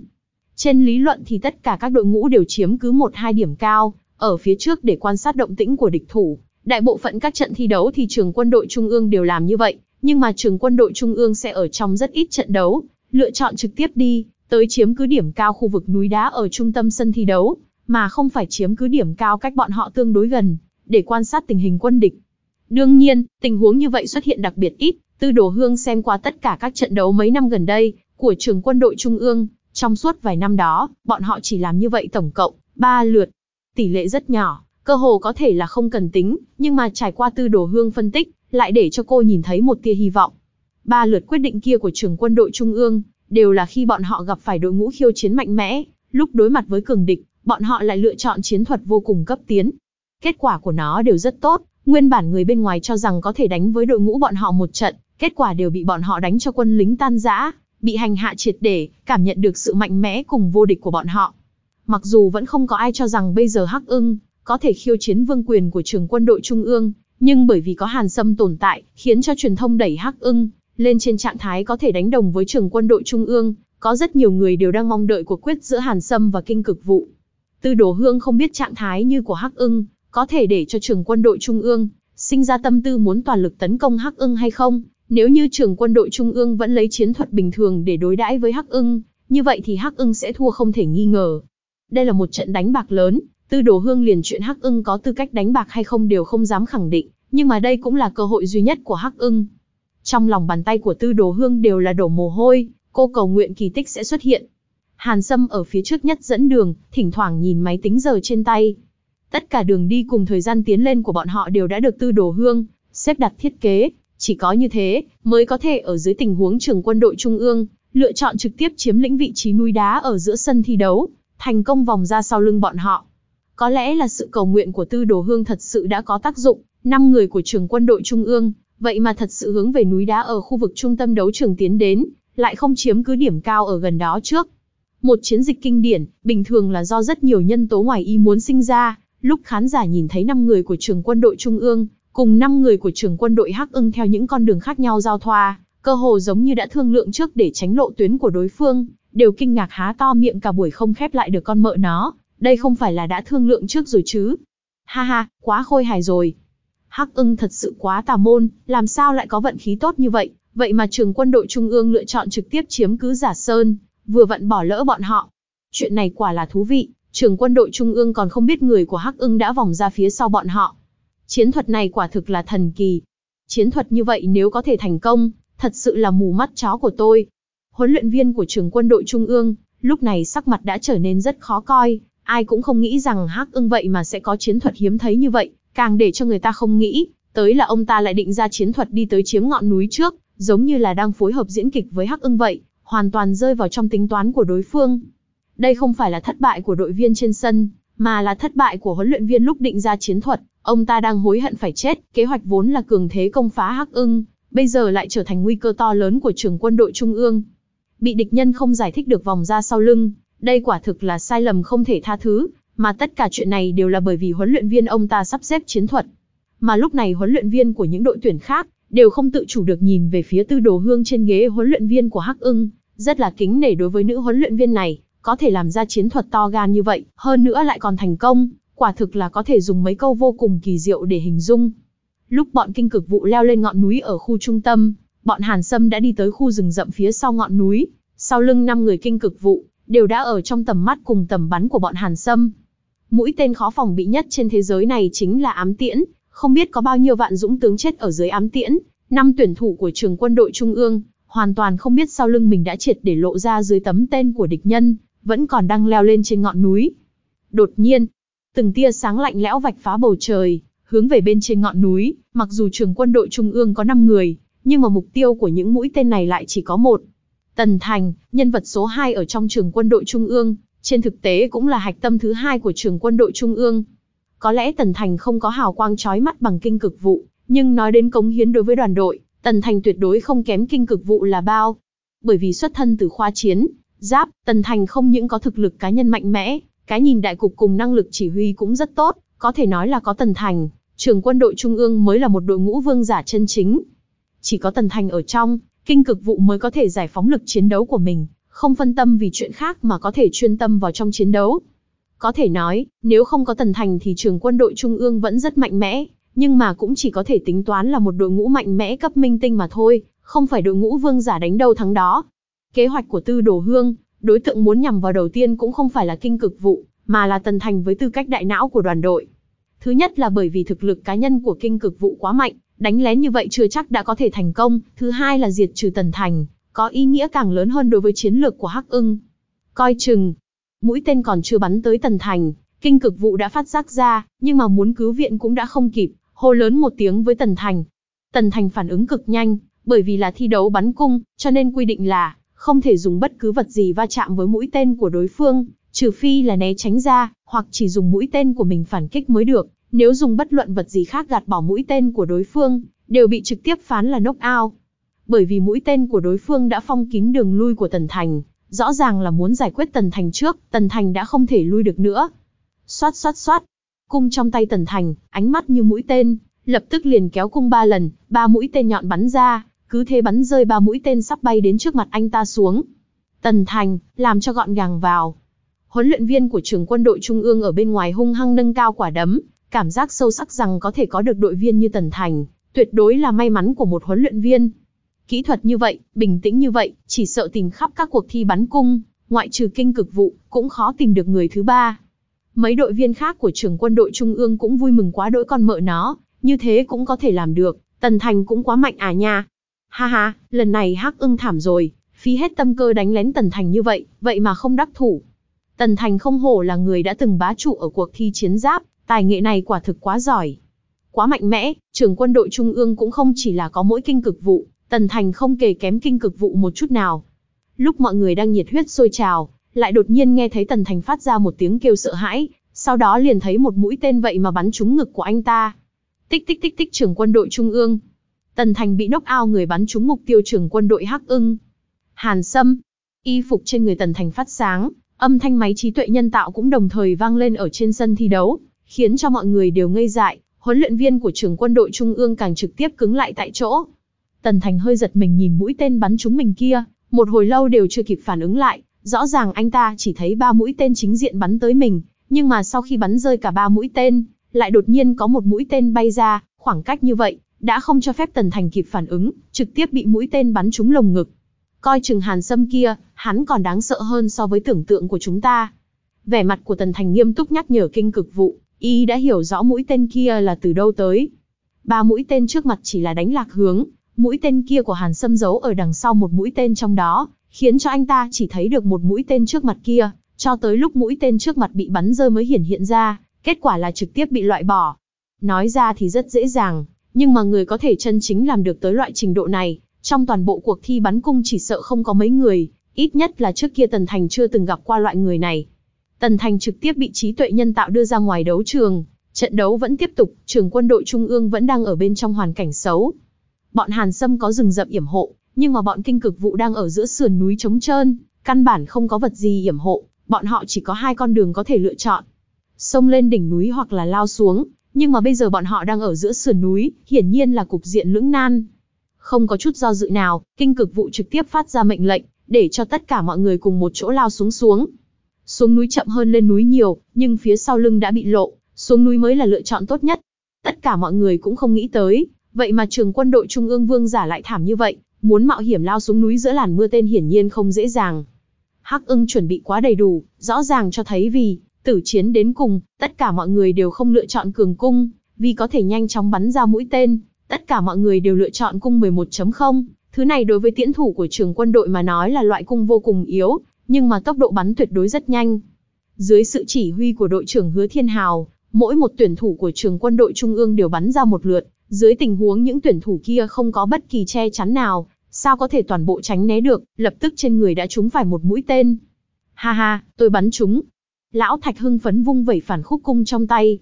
Trên lý luận thì tất cả các đội ngũ đều chiếm cứ 1-2 điểm cao, ở phía trước để quan sát động tĩnh của địch thủ. Đại bộ phận các trận thi đấu thì trường quân đội Trung ương đều làm như vậy, nhưng mà trường quân đội Trung ương sẽ ở trong rất ít trận đấu, lựa chọn trực tiếp đi, tới chiếm cứ điểm cao khu vực núi đá ở trung tâm sân thi đấu, mà không phải chiếm cứ điểm cao cách bọn họ tương đối gần, để quan sát tình hình quân địch. Đương nhiên, tình huống như vậy xuất hiện đặc biệt ít, Tư Đồ Hương xem qua tất cả các trận đấu mấy năm gần đây của trường quân đội Trung ương, trong suốt vài năm đó, bọn họ chỉ làm như vậy tổng cộng 3 lượt. Tỷ lệ rất nhỏ, cơ hồ có thể là không cần tính, nhưng mà trải qua Tư Đồ Hương phân tích, lại để cho cô nhìn thấy một tia hy vọng. Ba lượt quyết định kia của trường quân đội Trung ương, đều là khi bọn họ gặp phải đội ngũ khiêu chiến mạnh mẽ, lúc đối mặt với cường địch, bọn họ lại lựa chọn chiến thuật vô cùng cấp tiến. Kết quả của nó đều rất tốt, nguyên bản người bên ngoài cho rằng có thể đánh với đội ngũ bọn họ một trận, kết quả đều bị bọn họ đánh cho quân lính tan rã, bị hành hạ triệt để, cảm nhận được sự mạnh mẽ cùng vô địch của bọn họ. Mặc dù vẫn không có ai cho rằng bây giờ Hắc ưng có thể khiêu chiến vương quyền của trường quân đội Trung ương, nhưng bởi vì có Hàn Sâm tồn tại, khiến cho truyền thông đẩy Hắc ưng lên trên trạng thái có thể đánh đồng với trường quân đội Trung ương, có rất nhiều người đều đang mong đợi cuộc quyết giữa Hàn Sâm và Kinh Cực Vụ. Tư Đồ Hương không biết trạng thái như của Hắc ưng có thể để cho trường quân đội Trung ương sinh ra tâm tư muốn toàn lực tấn công Hắc ưng hay không. Nếu như trường quân đội Trung ương vẫn lấy chiến thuật bình thường để đối đãi với Hắc ưng, như vậy thì Hắc ưng sẽ thua không thể nghi ngờ. Đây là một trận đánh bạc lớn, Tư Đồ Hương liền chuyện Hắc ưng có tư cách đánh bạc hay không đều không dám khẳng định, nhưng mà đây cũng là cơ hội duy nhất của Hắc ưng. Trong lòng bàn tay của Tư Đồ Hương đều là đổ mồ hôi, cô cầu nguyện kỳ tích sẽ xuất hiện. Hàn Sâm ở phía trước nhất dẫn đường, thỉnh thoảng nhìn máy tính giờ trên tay. Tất cả đường đi cùng thời gian tiến lên của bọn họ đều đã được Tư Đồ Hương xếp đặt thiết kế, chỉ có như thế mới có thể ở dưới tình huống trường quân đội trung ương lựa chọn trực tiếp chiếm lĩnh vị trí núi đá ở giữa sân thi đấu, thành công vòng ra sau lưng bọn họ. Có lẽ là sự cầu nguyện của Tư Đồ Hương thật sự đã có tác dụng, năm người của trường quân đội trung ương vậy mà thật sự hướng về núi đá ở khu vực trung tâm đấu trường tiến đến, lại không chiếm cứ điểm cao ở gần đó trước. Một chiến dịch kinh điển, bình thường là do rất nhiều nhân tố ngoài ý muốn sinh ra, lúc khán giả nhìn thấy năm người của trường quân đội Trung ương, cùng 5 người của trường quân đội Hắc ưng theo những con đường khác nhau giao thoa, cơ hồ giống như đã thương lượng trước để tránh lộ tuyến của đối phương, đều kinh ngạc há to miệng cả buổi không khép lại được con mợ nó, đây không phải là đã thương lượng trước rồi chứ. Ha ha, quá khôi hài rồi, Hắc ưng thật sự quá tà môn, làm sao lại có vận khí tốt như vậy, vậy mà trường quân đội trung ương lựa chọn trực tiếp chiếm cứ giả sơn, vừa vặn bỏ lỡ bọn họ. Chuyện này quả là thú vị, trường quân đội trung ương còn không biết người của Hắc ưng đã vòng ra phía sau bọn họ. Chiến thuật này quả thực là thần kỳ. Chiến thuật như vậy nếu có thể thành công, thật sự là mù mắt chó của tôi. Huấn luyện viên của trường quân đội trung ương, lúc này sắc mặt đã trở nên rất khó coi, ai cũng không nghĩ rằng Hắc ưng vậy mà sẽ có chiến thuật hiếm thấy như vậy, Càng để cho người ta không nghĩ, tới là ông ta lại định ra chiến thuật đi tới chiếm ngọn núi trước, giống như là đang phối hợp diễn kịch với Hắc ưng vậy, hoàn toàn rơi vào trong tính toán của đối phương. Đây không phải là thất bại của đội viên trên sân, mà là thất bại của huấn luyện viên lúc định ra chiến thuật, ông ta đang hối hận phải chết, kế hoạch vốn là cường thế công phá Hắc ưng, bây giờ lại trở thành nguy cơ to lớn của trường quân đội trung ương. Bị địch nhân không giải thích được vòng ra sau lưng, đây quả thực là sai lầm không thể tha thứ, mà tất cả chuyện này đều là bởi vì huấn luyện viên ông ta sắp xếp chiến thuật. Mà lúc này huấn luyện viên của những đội tuyển khác đều không tự chủ được nhìn về phía Tư Đồ Hương trên ghế huấn luyện viên của Hắc Ưng, rất là kính nể đối với nữ huấn luyện viên này, có thể làm ra chiến thuật to gan như vậy, hơn nữa lại còn thành công, quả thực là có thể dùng mấy câu vô cùng kỳ diệu để hình dung. Lúc bọn kinh cực vụ leo lên ngọn núi ở khu trung tâm, bọn Hàn Sâm đã đi tới khu rừng rậm phía sau ngọn núi, sau lưng năm người kinh cực vụ, đều đã ở trong tầm mắt cùng tầm bắn của bọn Hàn Sâm. Mũi tên khó phòng bị nhất trên thế giới này chính là ám tiễn, không biết có bao nhiêu vạn dũng tướng chết ở dưới ám tiễn, năm tuyển thủ của trường quân đội trung ương, hoàn toàn không biết sau lưng mình đã triệt để lộ ra dưới tấm tên của địch nhân, vẫn còn đang leo lên trên ngọn núi. Đột nhiên, từng tia sáng lạnh lẽo vạch phá bầu trời, hướng về bên trên ngọn núi, mặc dù trường quân đội trung ương có 5 người, nhưng mà mục tiêu của những mũi tên này lại chỉ có một. Tần Thành, nhân vật số 2 ở trong trường quân đội trung ương, trên thực tế cũng là hạch tâm thứ hai của trường quân đội trung ương. Có lẽ Tần Thành không có hào quang chói mắt bằng kinh cực vụ, nhưng nói đến cống hiến đối với đoàn đội, Tần Thành tuyệt đối không kém kinh cực vụ là bao. Bởi vì xuất thân từ khoa chiến, giáp, Tần Thành không những có thực lực cá nhân mạnh mẽ, cái nhìn đại cục cùng năng lực chỉ huy cũng rất tốt, có thể nói là có Tần Thành, trường quân đội trung ương mới là một đội ngũ vương giả chân chính. Chỉ có Tần Thành ở trong, kinh cực vụ mới có thể giải phóng lực chiến đấu của mình, không phân tâm vì chuyện khác mà có thể chuyên tâm vào trong chiến đấu. Có thể nói, nếu không có Tần Thành thì trường quân đội trung ương vẫn rất mạnh mẽ, nhưng mà cũng chỉ có thể tính toán là một đội ngũ mạnh mẽ cấp minh tinh mà thôi, không phải đội ngũ vương giả đánh đâu thắng đó. Kế hoạch của Tư Đồ Hương, đối tượng muốn nhằm vào đầu tiên cũng không phải là kinh cực vụ, mà là Tần Thành với tư cách đại não của đoàn đội. Thứ nhất là bởi vì thực lực cá nhân của kinh cực vụ quá mạnh, đánh lén như vậy chưa chắc đã có thể thành công. Thứ hai là diệt trừ Tần Thành, có ý nghĩa càng lớn hơn đối với chiến lược của Hắc ưng. Coi chừng, mũi tên còn chưa bắn tới Tần Thành, kinh cực vụ đã phát giác ra, nhưng mà muốn cứu viện cũng đã không kịp, hô lớn một tiếng với Tần Thành. Tần Thành phản ứng cực nhanh, bởi vì là thi đấu bắn cung, cho nên quy định là không thể dùng bất cứ vật gì va chạm với mũi tên của đối phương, trừ phi là né tránh ra, hoặc chỉ dùng mũi tên của mình phản kích mới được. Nếu dùng bất luận vật gì khác gạt bỏ mũi tên của đối phương, đều bị trực tiếp phán là knock out. Bởi vì mũi tên của đối phương đã phong kín đường lui của Tần Thành, rõ ràng là muốn giải quyết Tần Thành trước, Tần Thành đã không thể lui được nữa. Xoát xoát xoát, cung trong tay Tần Thành, ánh mắt như mũi tên, lập tức liền kéo cung ba lần, ba mũi tên nhọn bắn ra, cứ thế bắn rơi ba mũi tên sắp bay đến trước mặt anh ta xuống. Tần Thành, làm cho gọn gàng vào. Huấn luyện viên của trường quân đội trung ương ở bên ngoài hung hăng nâng cao quả đấm, cảm giác sâu sắc rằng có thể có được đội viên như Tần Thành, tuyệt đối là may mắn của một huấn luyện viên. Kỹ thuật như vậy, bình tĩnh như vậy, chỉ sợ tìm khắp các cuộc thi bắn cung, ngoại trừ kinh cực vụ, cũng khó tìm được người thứ ba. Mấy đội viên khác của trường quân đội trung ương cũng vui mừng quá đỗi con mợ nó, như thế cũng có thể làm được, Tần Thành cũng quá mạnh à nha. Ha ha, lần này Hắc ưng thảm rồi, phí hết tâm cơ đánh lén Tần Thành như vậy, vậy mà không đắc thủ. Tần Thành không hổ là người đã từng bá trụ ở cuộc thi chiến giáp, tài nghệ này quả thực quá giỏi. Quá mạnh mẽ, trường quân đội trung ương cũng không chỉ là có mỗi kinh cực vụ, Tần Thành không kề kém kinh cực vụ một chút nào. Lúc mọi người đang nhiệt huyết sôi trào, lại đột nhiên nghe thấy Tần Thành phát ra một tiếng kêu sợ hãi, sau đó liền thấy một mũi tên vậy mà bắn trúng ngực của anh ta. Tích tích tích tích trường quân đội trung ương. Tần Thành bị nóc ao người bắn trúng mục tiêu trưởng quân đội Hắc ưng. Hàn Sâm. Y phục trên người Tần Thành phát sáng, âm thanh máy trí tuệ nhân tạo cũng đồng thời vang lên ở trên sân thi đấu, khiến cho mọi người đều ngây dại, huấn luyện viên của trường quân đội trung ương càng trực tiếp cứng lại tại chỗ. Tần Thành hơi giật mình nhìn mũi tên bắn trúng mình kia, một hồi lâu đều chưa kịp phản ứng lại, rõ ràng anh ta chỉ thấy ba mũi tên chính diện bắn tới mình, nhưng mà sau khi bắn rơi cả ba mũi tên, lại đột nhiên có một mũi tên bay ra, khoảng cách như vậy, đã không cho phép Tần Thành kịp phản ứng, trực tiếp bị mũi tên bắn trúng lồng ngực. Coi chừng Hàn Sâm kia, hắn còn đáng sợ hơn so với tưởng tượng của chúng ta. Vẻ mặt của Tần Thành nghiêm túc nhắc nhở kinh cực vụ, y đã hiểu rõ mũi tên kia là từ đâu tới. Ba mũi tên trước mặt chỉ là đánh lạc hướng, mũi tên kia của Hàn Sâm giấu ở đằng sau một mũi tên trong đó, khiến cho anh ta chỉ thấy được một mũi tên trước mặt kia, cho tới lúc mũi tên trước mặt bị bắn rơi mới hiển hiện ra, kết quả là trực tiếp bị loại bỏ. Nói ra thì rất dễ dàng, nhưng mà người có thể chân chính làm được tới loại trình độ này, trong toàn bộ cuộc thi bắn cung chỉ sợ không có mấy người, ít nhất là trước kia Tần Thành chưa từng gặp qua loại người này. Tần Thành trực tiếp bị trí tuệ nhân tạo đưa ra ngoài đấu trường, trận đấu vẫn tiếp tục, trường quân đội trung ương vẫn đang ở bên trong hoàn cảnh xấu. Bọn Hàn Sâm có rừng rậm yểm hộ, nhưng mà bọn kinh cực vụ đang ở giữa sườn núi trống trơn, căn bản không có vật gì yểm hộ, bọn họ chỉ có hai con đường có thể lựa chọn. Xông lên đỉnh núi hoặc là lao xuống, nhưng mà bây giờ bọn họ đang ở giữa sườn núi, hiển nhiên là cục diện lưỡng nan. Không có chút do dự nào, kinh cực vụ trực tiếp phát ra mệnh lệnh, để cho tất cả mọi người cùng một chỗ lao xuống xuống. Xuống núi chậm hơn lên núi nhiều, nhưng phía sau lưng đã bị lộ, xuống núi mới là lựa chọn tốt nhất. Tất cả mọi người cũng không nghĩ tới, vậy mà trường quân đội trung ương vương giả lại thảm như vậy, muốn mạo hiểm lao xuống núi giữa làn mưa tên hiển nhiên không dễ dàng. Hắc ưng chuẩn bị quá đầy đủ, rõ ràng cho thấy vì, tử chiến đến cùng, tất cả mọi người đều không lựa chọn cường cung, vì có thể nhanh chóng bắn ra mũi tên, tất cả mọi người đều lựa chọn cung 11.0, thứ này đối với tiễn thủ của trường quân đội mà nói là loại cung vô cùng yếu, nhưng mà tốc độ bắn tuyệt đối rất nhanh. Dưới sự chỉ huy của đội trưởng Hứa Thiên Hào, mỗi một tuyển thủ của trường quân đội trung ương đều bắn ra một lượt, dưới tình huống những tuyển thủ kia không có bất kỳ che chắn nào, sao có thể toàn bộ tránh né được, lập tức trên người đã trúng phải một mũi tên. Ha ha, tôi bắn trúng. Lão Thạch hưng phấn vung vẩy phản khúc cung trong tay.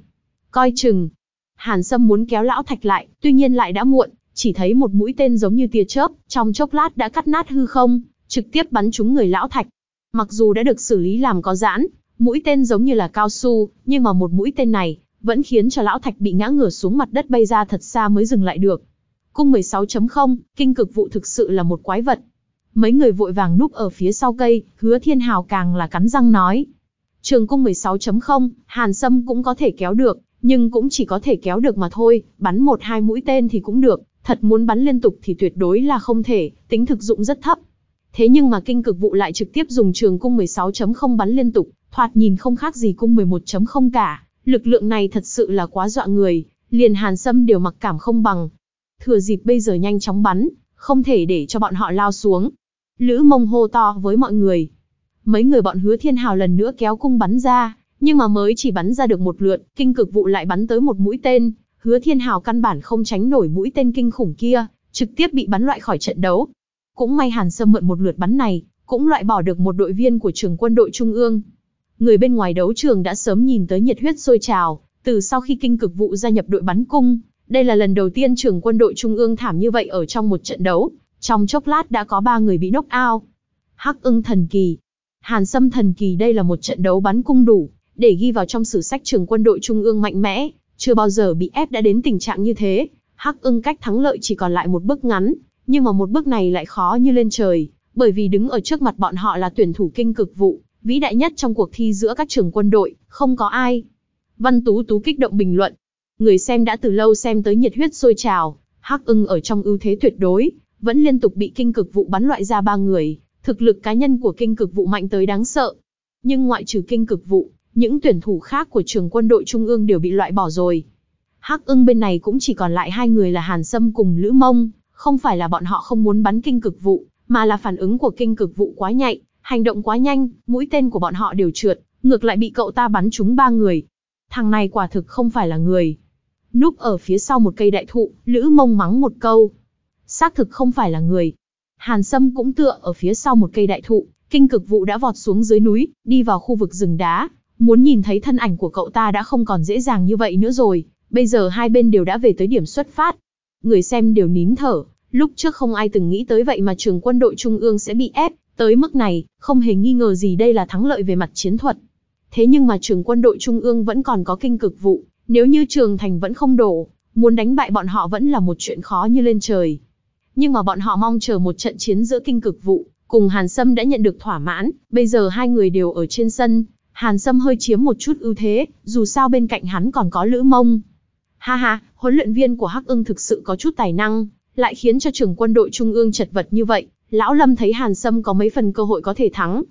Coi chừng. Hàn Sâm muốn kéo Lão Thạch lại, tuy nhiên lại đã muộn, chỉ thấy một mũi tên giống như tia chớp, trong chốc lát đã cắt nát hư không, trực tiếp bắn trúng người Lão Thạch. Mặc dù đã được xử lý làm có giãn, mũi tên giống như là cao su, nhưng mà một mũi tên này, vẫn khiến cho Lão Thạch bị ngã ngửa xuống mặt đất bay ra thật xa mới dừng lại được. Cung 16.0, kinh cực vụ thực sự là một quái vật. Mấy người vội vàng núp ở phía sau cây, hứa thiên hào càng là cắn răng nói. Trường cung 16.0, Hàn Sâm cũng có thể kéo được, nhưng cũng chỉ có thể kéo được mà thôi, bắn một hai mũi tên thì cũng được, thật muốn bắn liên tục thì tuyệt đối là không thể, tính thực dụng rất thấp. Thế nhưng mà kinh cực vụ lại trực tiếp dùng trường cung 16.0 bắn liên tục, thoạt nhìn không khác gì cung 11.0 cả, lực lượng này thật sự là quá dọa người, liền Hàn Sâm đều mặc cảm không bằng, thừa dịp bây giờ nhanh chóng bắn, không thể để cho bọn họ lao xuống. Lữ mông hô to với mọi người. Mấy người bọn hứa thiên hào lần nữa kéo cung bắn ra, nhưng mà mới chỉ bắn ra được một lượt, kinh cực vụ lại bắn tới một mũi tên, hứa thiên hào căn bản không tránh nổi mũi tên kinh khủng kia, trực tiếp bị bắn loại khỏi trận đấu. Cũng may Hàn Sâm mượn một lượt bắn này, cũng loại bỏ được một đội viên của trường quân đội trung ương. Người bên ngoài đấu trường đã sớm nhìn tới nhiệt huyết sôi trào, từ sau khi kinh cực vụ gia nhập đội bắn cung, đây là lần đầu tiên Trường quân đội trung ương thảm như vậy ở trong một trận đấu, trong chốc lát đã có ba người bị knock out. Hắc ưng thần kỳ, Hàn Sâm thần kỳ đây là một trận đấu bắn cung đủ, để ghi vào trong sử sách trường quân đội trung ương mạnh mẽ, chưa bao giờ bị ép đã đến tình trạng như thế. Hắc ưng cách thắng lợi chỉ còn lại một bước ngắn, nhưng mà một bước này lại khó như lên trời, bởi vì đứng ở trước mặt bọn họ là tuyển thủ kinh cực vụ, vĩ đại nhất trong cuộc thi giữa các trường quân đội, không có ai. Văn Tú Tú kích động bình luận, Người xem đã từ lâu xem tới nhiệt huyết sôi trào, Hắc ưng ở trong ưu thế tuyệt đối, vẫn liên tục bị kinh cực vụ bắn loại ra ba người, thực lực cá nhân của kinh cực vụ mạnh tới đáng sợ. Nhưng ngoại trừ kinh cực vụ, những tuyển thủ khác của trường quân đội trung ương đều bị loại bỏ rồi. Hắc ưng bên này cũng chỉ còn lại hai người là Hàn Sâm cùng Lữ Mông, không phải là bọn họ không muốn bắn kinh cực vụ, mà là phản ứng của kinh cực vụ quá nhạy, hành động quá nhanh, mũi tên của bọn họ đều trượt, ngược lại bị cậu ta bắn trúng ba người. Thằng này quả thực không phải là người, Núp ở phía sau một cây đại thụ, Lữ mông mắng một câu. Xác thực không phải là người. Hàn Sâm cũng tựa ở phía sau một cây đại thụ, kinh cực vụ đã vọt xuống dưới núi, đi vào khu vực rừng đá. Muốn nhìn thấy thân ảnh của cậu ta đã không còn dễ dàng như vậy nữa rồi, bây giờ hai bên đều đã về tới điểm xuất phát. Người xem đều nín thở, lúc trước không ai từng nghĩ tới vậy mà trường quân đội trung ương sẽ bị ép, tới mức này, không hề nghi ngờ gì đây là thắng lợi về mặt chiến thuật. Thế nhưng mà trường quân đội trung ương vẫn còn có kinh cực vụ, nếu như trường thành vẫn không đổ, muốn đánh bại bọn họ vẫn là một chuyện khó như lên trời. Nhưng mà bọn họ mong chờ một trận chiến giữa kinh cực vụ, cùng Hàn Sâm đã nhận được thỏa mãn, bây giờ hai người đều ở trên sân, Hàn Sâm hơi chiếm một chút ưu thế, dù sao bên cạnh hắn còn có Lữ Mông. Ha ha, huấn luyện viên của Hắc Ưng thực sự có chút tài năng, lại khiến cho trưởng quân đội trung ương chật vật như vậy, Lão Lâm thấy Hàn Sâm có mấy phần cơ hội có thể thắng.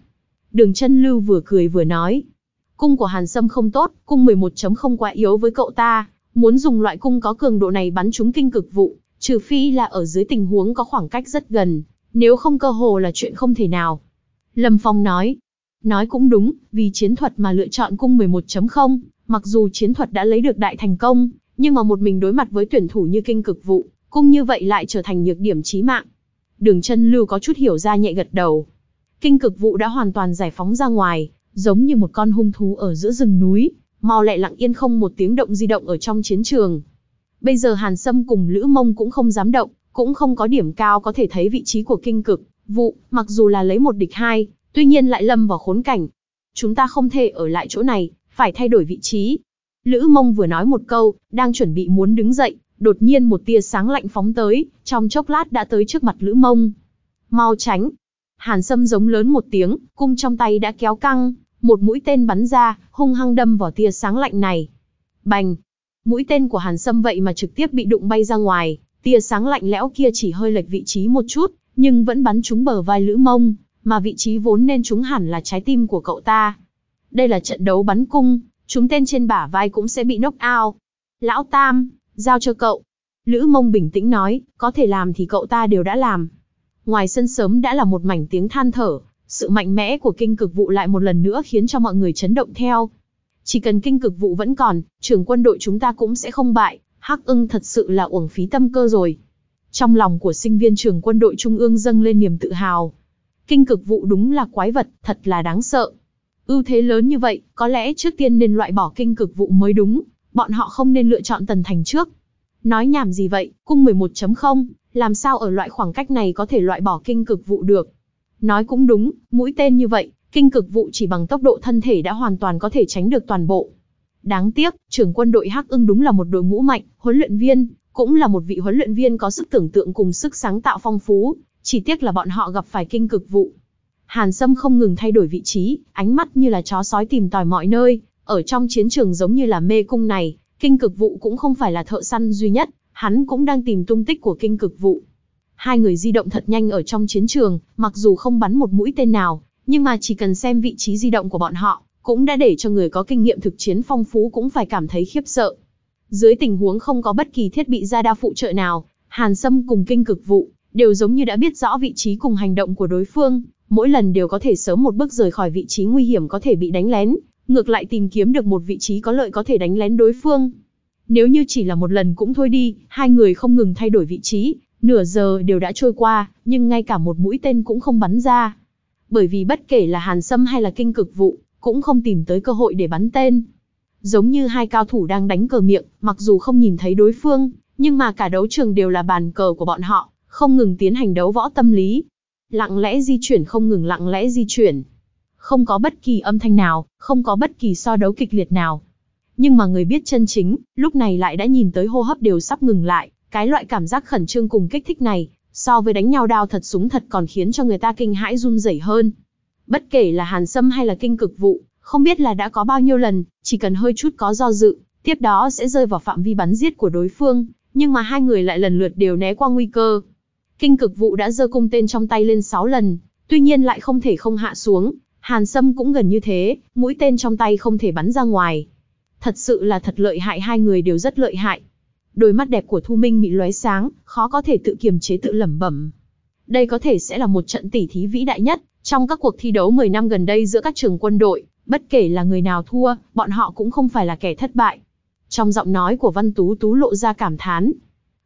Đường chân lưu vừa cười vừa nói, Cung của Hàn Sâm không tốt, cung 11.0 quá yếu với cậu ta, muốn dùng loại cung có cường độ này bắn trúng kinh cực vụ, trừ phi là ở dưới tình huống có khoảng cách rất gần, nếu không cơ hồ là chuyện không thể nào. Lâm Phong nói, nói cũng đúng, vì chiến thuật mà lựa chọn cung 11.0, mặc dù chiến thuật đã lấy được đại thành công, nhưng mà một mình đối mặt với tuyển thủ như kinh cực vụ, cung như vậy lại trở thành nhược điểm chí mạng. Đường chân lưu có chút hiểu ra nhẹ gật đầu. Kinh cực vụ đã hoàn toàn giải phóng ra ngoài, giống như một con hung thú ở giữa rừng núi, mau lẹ lặng yên không một tiếng động di động ở trong chiến trường. Bây giờ Hàn Sâm cùng Lữ Mông cũng không dám động, cũng không có điểm cao có thể thấy vị trí của kinh cực, vụ, mặc dù là lấy một địch hai, tuy nhiên lại lâm vào khốn cảnh. Chúng ta không thể ở lại chỗ này, phải thay đổi vị trí. Lữ Mông vừa nói một câu, đang chuẩn bị muốn đứng dậy, đột nhiên một tia sáng lạnh phóng tới, trong chốc lát đã tới trước mặt Lữ Mông. Mau tránh. Hàn Sâm giống lớn một tiếng, cung trong tay đã kéo căng, một mũi tên bắn ra, hung hăng đâm vào tia sáng lạnh này. Bành! Mũi tên của Hàn Sâm vậy mà trực tiếp bị đụng bay ra ngoài, tia sáng lạnh lẽo kia chỉ hơi lệch vị trí một chút, nhưng vẫn bắn trúng bờ vai Lữ Mông, mà vị trí vốn nên trúng hẳn là trái tim của cậu ta. Đây là trận đấu bắn cung, chúng tên trên bả vai cũng sẽ bị knock out. Lão Tam, giao cho cậu. Lữ Mông bình tĩnh nói, có thể làm thì cậu ta đều đã làm. Ngoài sân sớm đã là một mảnh tiếng than thở, sự mạnh mẽ của kinh cực vụ lại một lần nữa khiến cho mọi người chấn động theo. Chỉ cần kinh cực vụ vẫn còn, trưởng quân đội chúng ta cũng sẽ không bại, Hắc ưng thật sự là uổng phí tâm cơ rồi. Trong lòng của sinh viên trường quân đội trung ương dâng lên niềm tự hào. Kinh cực vụ đúng là quái vật, thật là đáng sợ. Ưu thế lớn như vậy, có lẽ trước tiên nên loại bỏ kinh cực vụ mới đúng, bọn họ không nên lựa chọn tần thành trước. Nói nhảm gì vậy, cung 11.0, làm sao ở loại khoảng cách này có thể loại bỏ kinh cực vụ được. Nói cũng đúng, mũi tên như vậy, kinh cực vụ chỉ bằng tốc độ thân thể đã hoàn toàn có thể tránh được toàn bộ. Đáng tiếc, trưởng quân đội Hắc ưng đúng là một đội ngũ mạnh, huấn luyện viên, cũng là một vị huấn luyện viên có sức tưởng tượng cùng sức sáng tạo phong phú, chỉ tiếc là bọn họ gặp phải kinh cực vụ. Hàn Sâm không ngừng thay đổi vị trí, ánh mắt như là chó sói tìm tòi mọi nơi, ở trong chiến trường giống như là mê cung này, kinh cực vụ cũng không phải là thợ săn duy nhất, hắn cũng đang tìm tung tích của kinh cực vụ. Hai người di động thật nhanh ở trong chiến trường, mặc dù không bắn một mũi tên nào, nhưng mà chỉ cần xem vị trí di động của bọn họ, cũng đã để cho người có kinh nghiệm thực chiến phong phú cũng phải cảm thấy khiếp sợ. Dưới tình huống không có bất kỳ thiết bị gia đa phụ trợ nào, Hàn Sâm cùng kinh cực vụ, đều giống như đã biết rõ vị trí cùng hành động của đối phương, mỗi lần đều có thể sớm một bước rời khỏi vị trí nguy hiểm có thể bị đánh lén, ngược lại tìm kiếm được một vị trí có lợi có thể đánh lén đối phương. Nếu như chỉ là một lần cũng thôi đi, hai người không ngừng thay đổi vị trí, nửa giờ đều đã trôi qua, nhưng ngay cả một mũi tên cũng không bắn ra. Bởi vì bất kể là Hàn Sâm hay là kinh cực vụ, cũng không tìm tới cơ hội để bắn tên. Giống như hai cao thủ đang đánh cờ miệng, mặc dù không nhìn thấy đối phương, nhưng mà cả đấu trường đều là bàn cờ của bọn họ, không ngừng tiến hành đấu võ tâm lý. Lặng lẽ di chuyển không ngừng lặng lẽ di chuyển. Không có bất kỳ âm thanh nào, không có bất kỳ so đấu kịch liệt nào. Nhưng mà người biết chân chính, lúc này lại đã nhìn tới hô hấp đều sắp ngừng lại, cái loại cảm giác khẩn trương cùng kích thích này, so với đánh nhau đao thật súng thật còn khiến cho người ta kinh hãi run rẩy hơn. Bất kể là hàn sâm hay là kinh cực vụ, không biết là đã có bao nhiêu lần, chỉ cần hơi chút có do dự, tiếp đó sẽ rơi vào phạm vi bắn giết của đối phương, nhưng mà hai người lại lần lượt đều né qua nguy cơ. Kinh cực vụ đã giơ cung tên trong tay lên 6 lần, tuy nhiên lại không thể không hạ xuống, Hàn Sâm cũng gần như thế, mũi tên trong tay không thể bắn ra ngoài. Thật sự là thật lợi hại hai người đều rất lợi hại. Đôi mắt đẹp của Thu Minh bị lóe sáng, khó có thể tự kiềm chế tự lẩm bẩm. Đây có thể sẽ là một trận tỉ thí vĩ đại nhất, trong các cuộc thi đấu 10 năm gần đây giữa các trường quân đội, bất kể là người nào thua, bọn họ cũng không phải là kẻ thất bại. Trong giọng nói của Văn Tú Tú lộ ra cảm thán.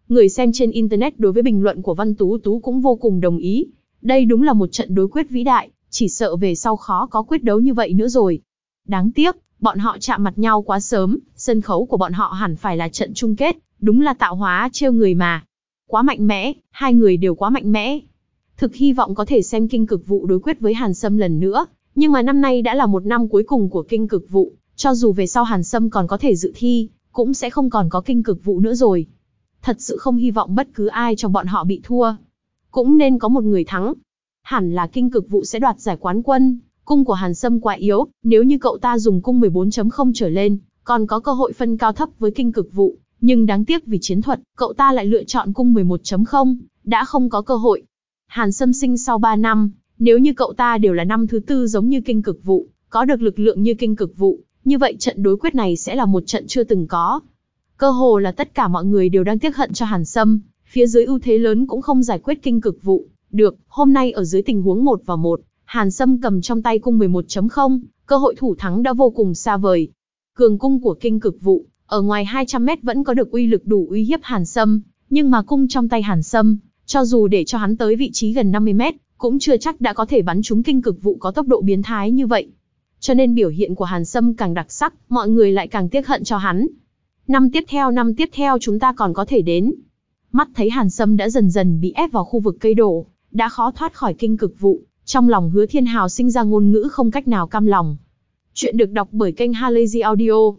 Người xem trên Internet đối với bình luận của Văn Tú Tú cũng vô cùng đồng ý. Đây đúng là một trận đối quyết vĩ đại, chỉ sợ về sau khó có quyết đấu như vậy nữa rồi. Đáng tiếc, bọn họ chạm mặt nhau quá sớm, sân khấu của bọn họ hẳn phải là trận chung kết, đúng là tạo hóa trêu người mà. Quá mạnh mẽ, hai người đều quá mạnh mẽ. Thực hy vọng có thể xem kinh cực vụ đối quyết với Hàn Sâm lần nữa, nhưng mà năm nay đã là một năm cuối cùng của kinh cực vụ, cho dù về sau Hàn Sâm còn có thể dự thi, cũng sẽ không còn có kinh cực vụ nữa rồi. Thật sự không hy vọng bất cứ ai trong bọn họ bị thua. Cũng nên có một người thắng. Hẳn là kinh cực vụ sẽ đoạt giải quán quân, cung của Hàn Sâm quá yếu, nếu như cậu ta dùng cung 14.0 trở lên, còn có cơ hội phân cao thấp với kinh cực vụ, nhưng đáng tiếc vì chiến thuật, cậu ta lại lựa chọn cung 11.0, đã không có cơ hội. Hàn Sâm sinh sau 3 năm, nếu như cậu ta đều là năm thứ tư giống như kinh cực vụ, có được lực lượng như kinh cực vụ, như vậy trận đối quyết này sẽ là một trận chưa từng có. Cơ hồ là tất cả mọi người đều đang tiếc hận cho Hàn Sâm, phía dưới ưu thế lớn cũng không giải quyết kinh cực vụ. Được, hôm nay ở dưới tình huống 1 và 1, Hàn Sâm cầm trong tay cung 11.0, cơ hội thủ thắng đã vô cùng xa vời. Cường cung của kinh cực vụ, ở ngoài 200 mét vẫn có được uy lực đủ uy hiếp Hàn Sâm, nhưng mà cung trong tay Hàn Sâm, cho dù để cho hắn tới vị trí gần 50 mét, cũng chưa chắc đã có thể bắn trúng kinh cực vụ có tốc độ biến thái như vậy. Cho nên biểu hiện của Hàn Sâm càng đặc sắc, mọi người lại càng tiếc hận cho hắn. Năm tiếp theo năm tiếp theo chúng ta còn có thể đến. Mắt thấy Hàn Sâm đã dần dần bị ép vào khu vực cây đổ, đã khó thoát khỏi kinh cực vụ, trong lòng hứa thiên hào sinh ra ngôn ngữ không cách nào cam lòng. Chuyện được đọc bởi kênh Halazy Audio.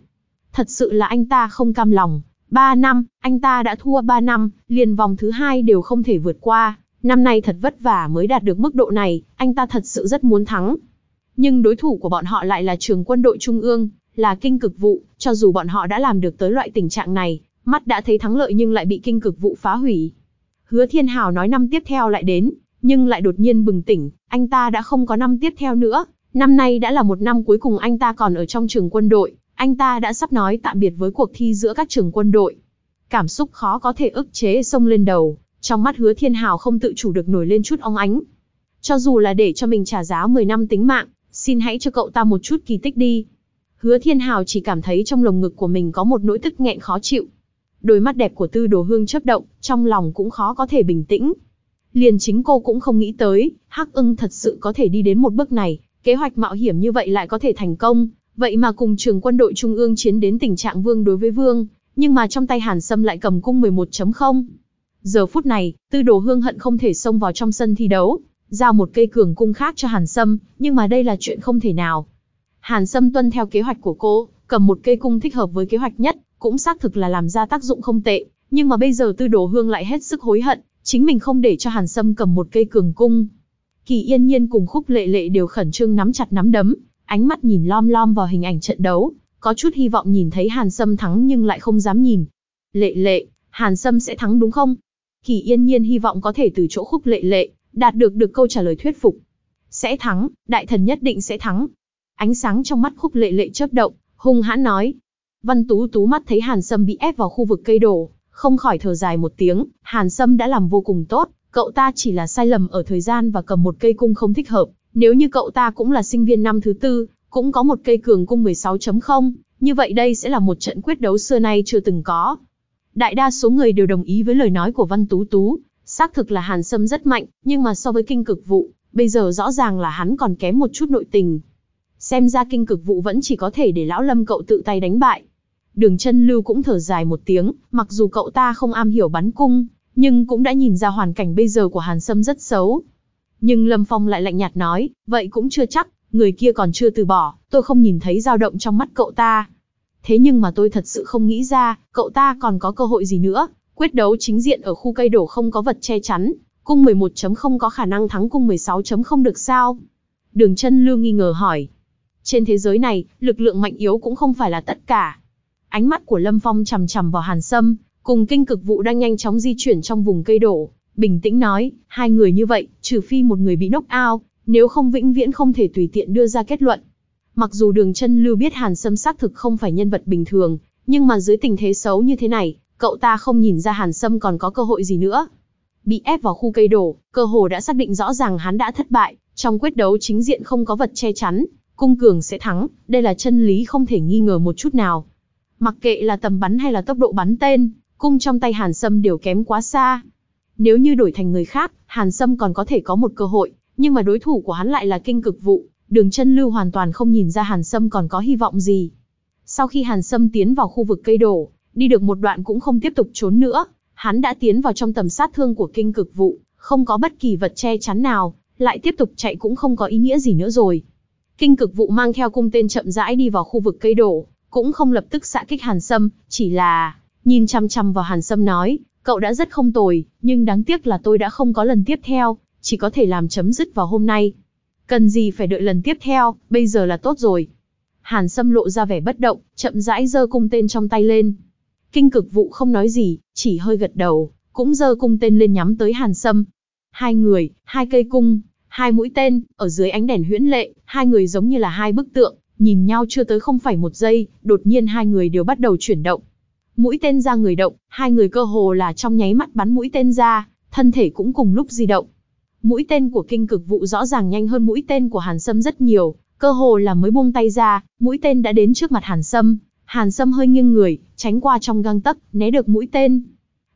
Thật sự là anh ta không cam lòng. Ba năm, anh ta đã thua ba năm, liền vòng thứ hai đều không thể vượt qua. Năm nay thật vất vả mới đạt được mức độ này, anh ta thật sự rất muốn thắng. Nhưng đối thủ của bọn họ lại là trường quân đội trung ương, là kinh cực vụ, cho dù bọn họ đã làm được tới loại tình trạng này, mắt đã thấy thắng lợi nhưng lại bị kinh cực vụ phá hủy. Hứa Thiên Hào nói năm tiếp theo lại đến, nhưng lại đột nhiên bừng tỉnh, anh ta đã không có năm tiếp theo nữa, năm nay đã là một năm cuối cùng anh ta còn ở trong trường quân đội, anh ta đã sắp nói tạm biệt với cuộc thi giữa các trường quân đội. Cảm xúc khó có thể ức chế xông lên đầu, trong mắt hứa thiên hào không tự chủ được nổi lên chút óng ánh. Cho dù là để cho mình trả giá 10 năm tính mạng, xin hãy cho cậu ta một chút kỳ tích đi. Hứa thiên hào chỉ cảm thấy trong lồng ngực của mình có một nỗi tức nghẹn khó chịu. Đôi mắt đẹp của tư đồ hương chớp động, trong lòng cũng khó có thể bình tĩnh. Liền chính cô cũng không nghĩ tới, Hắc ưng thật sự có thể đi đến một bước này, kế hoạch mạo hiểm như vậy lại có thể thành công, vậy mà cùng trường quân đội trung ương chiến đến tình trạng vương đối với vương, nhưng mà trong tay Hàn Sâm lại cầm cung 11.0. Giờ phút này, Tư Đồ Hương hận không thể xông vào trong sân thi đấu, giao một cây cường cung khác cho Hàn Sâm, nhưng mà đây là chuyện không thể nào. Hàn Sâm tuân theo kế hoạch của cô, cầm một cây cung thích hợp với kế hoạch nhất, cũng xác thực là làm ra tác dụng không tệ, nhưng mà bây giờ Tư Đồ Hương lại hết sức hối hận, chính mình không để cho Hàn Sâm cầm một cây cường cung. Kỳ Yên Nhiên cùng Khúc Lệ Lệ đều khẩn trương nắm chặt nắm đấm, ánh mắt nhìn lom lom vào hình ảnh trận đấu, có chút hy vọng nhìn thấy Hàn Sâm thắng nhưng lại không dám nhìn. Lệ Lệ, Hàn Sâm sẽ thắng đúng không? Kỳ Yên Nhiên hy vọng có thể từ chỗ Khúc Lệ Lệ đạt được được câu trả lời thuyết phục. Sẽ thắng, đại thần nhất định sẽ thắng. Ánh sáng trong mắt Khúc Lệ Lệ chớp động, hung hãn nói. Văn Tú Tú mắt thấy Hàn Sâm bị ép vào khu vực cây đổ, không khỏi thở dài một tiếng, Hàn Sâm đã làm vô cùng tốt, cậu ta chỉ là sai lầm ở thời gian và cầm một cây cung không thích hợp, nếu như cậu ta cũng là sinh viên năm thứ tư, cũng có một cây cường cung 16.0, như vậy đây sẽ là một trận quyết đấu xưa nay chưa từng có. Đại đa số người đều đồng ý với lời nói của Văn Tú Tú, xác thực là Hàn Sâm rất mạnh, nhưng mà so với kinh cực vụ, bây giờ rõ ràng là hắn còn kém một chút nội tình. Xem ra kinh cực vụ vẫn chỉ có thể để lão lâm cậu tự tay đánh bại. Đường chân lưu cũng thở dài một tiếng, mặc dù cậu ta không am hiểu bắn cung, nhưng cũng đã nhìn ra hoàn cảnh bây giờ của Hàn Sâm rất xấu. Nhưng Lâm Phong lại lạnh nhạt nói, vậy cũng chưa chắc, người kia còn chưa từ bỏ, tôi không nhìn thấy dao động trong mắt cậu ta. Thế nhưng mà tôi thật sự không nghĩ ra, cậu ta còn có cơ hội gì nữa, quyết đấu chính diện ở khu cây đổ không có vật che chắn, cung 11.0 có khả năng thắng cung 16.0 được sao? Đường chân lưu nghi ngờ hỏi. Trên thế giới này, lực lượng mạnh yếu cũng không phải là tất cả. Ánh mắt của Lâm Phong chằm chằm vào Hàn Sâm, cùng kinh cực vụ đang nhanh chóng di chuyển trong vùng cây đổ, bình tĩnh nói, hai người như vậy, trừ phi một người bị knock out, nếu không vĩnh viễn không thể tùy tiện đưa ra kết luận. Mặc dù đường chân lưu biết Hàn Sâm xác thực không phải nhân vật bình thường, nhưng mà dưới tình thế xấu như thế này, cậu ta không nhìn ra Hàn Sâm còn có cơ hội gì nữa. Bị ép vào khu cây đổ, cơ hồ đã xác định rõ ràng hắn đã thất bại, trong quyết đấu chính diện không có vật che chắn, cung cường sẽ thắng, đây là chân lý không thể nghi ngờ một chút nào. Mặc kệ là tầm bắn hay là tốc độ bắn tên, cung trong tay Hàn Sâm đều kém quá xa. Nếu như đổi thành người khác, Hàn Sâm còn có thể có một cơ hội, nhưng mà đối thủ của hắn lại là kinh cực vụ, đường chân lưu hoàn toàn không nhìn ra Hàn Sâm còn có hy vọng gì. Sau khi Hàn Sâm tiến vào khu vực cây đổ, đi được một đoạn cũng không tiếp tục trốn nữa, hắn đã tiến vào trong tầm sát thương của kinh cực vụ, không có bất kỳ vật che chắn nào, lại tiếp tục chạy cũng không có ý nghĩa gì nữa rồi. Kinh cực vụ mang theo cung tên chậm rãi đi vào khu vực cây đổ, cũng không lập tức xạ kích Hàn Sâm, chỉ là nhìn chăm chăm vào Hàn Sâm nói, cậu đã rất không tồi, nhưng đáng tiếc là tôi đã không có lần tiếp theo, chỉ có thể làm chấm dứt vào hôm nay. Cần gì phải đợi lần tiếp theo, bây giờ là tốt rồi. Hàn Sâm lộ ra vẻ bất động, chậm rãi giơ cung tên trong tay lên. Kinh cực vụ không nói gì, chỉ hơi gật đầu, cũng giơ cung tên lên nhắm tới Hàn Sâm. Hai người, hai cây cung, hai mũi tên, ở dưới ánh đèn huyễn lệ, hai người giống như là hai bức tượng, nhìn nhau chưa tới không phải một giây, đột nhiên hai người đều bắt đầu chuyển động. Mũi tên ra người động, hai người cơ hồ là trong nháy mắt bắn mũi tên ra, thân thể cũng cùng lúc di động. Mũi tên của kinh cực vụ rõ ràng nhanh hơn mũi tên của Hàn Sâm rất nhiều, cơ hồ là mới buông tay ra, mũi tên đã đến trước mặt Hàn Sâm. Hàn Sâm hơi nghiêng người, tránh qua trong găng tấc, né được mũi tên.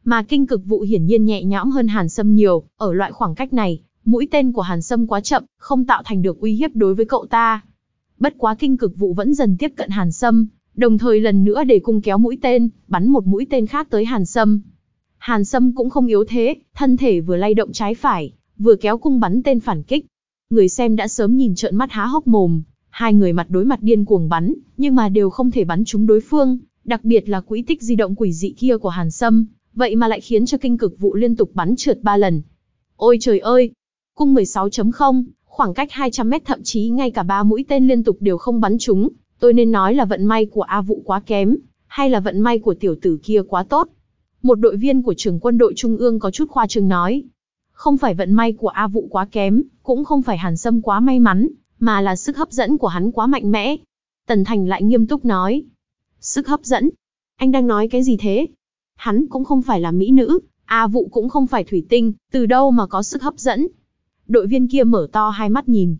Mà kinh cực vụ hiển nhiên nhẹ nhõm hơn Hàn Sâm nhiều, ở loại khoảng cách này, mũi tên của Hàn Sâm quá chậm, không tạo thành được uy hiếp đối với cậu ta. Bất quá kinh cực vụ vẫn dần tiếp cận Hàn Sâm, đồng thời lần nữa để cung kéo mũi tên, bắn một mũi tên khác tới Hàn Sâm. Hàn Sâm cũng không yếu thế, thân thể vừa lay động trái phải, vừa kéo cung bắn tên phản kích. Người xem đã sớm nhìn trợn mắt há hốc mồm, hai người mặt đối mặt điên cuồng bắn, nhưng mà đều không thể bắn trúng đối phương, đặc biệt là quỹ tích di động quỷ dị kia của Hàn Sâm, vậy mà lại khiến cho kinh cực vụ liên tục bắn trượt ba lần. Ôi trời ơi! Cung 16.0, khoảng cách 200 mét thậm chí ngay cả ba mũi tên liên tục đều không bắn trúng, Tôi nên nói là vận may của A Vụ quá kém, hay là vận may của tiểu tử kia quá tốt? Một đội viên của trường quân đội trung ương có chút khoa trương nói. Không phải vận may của A Vụ quá kém, cũng không phải Hàn Sâm quá may mắn, mà là sức hấp dẫn của hắn quá mạnh mẽ. Tần Thành lại nghiêm túc nói. Sức hấp dẫn? Anh đang nói cái gì thế? Hắn cũng không phải là mỹ nữ, A Vụ cũng không phải thủy tinh, từ đâu mà có sức hấp dẫn? Đội viên kia mở to hai mắt nhìn.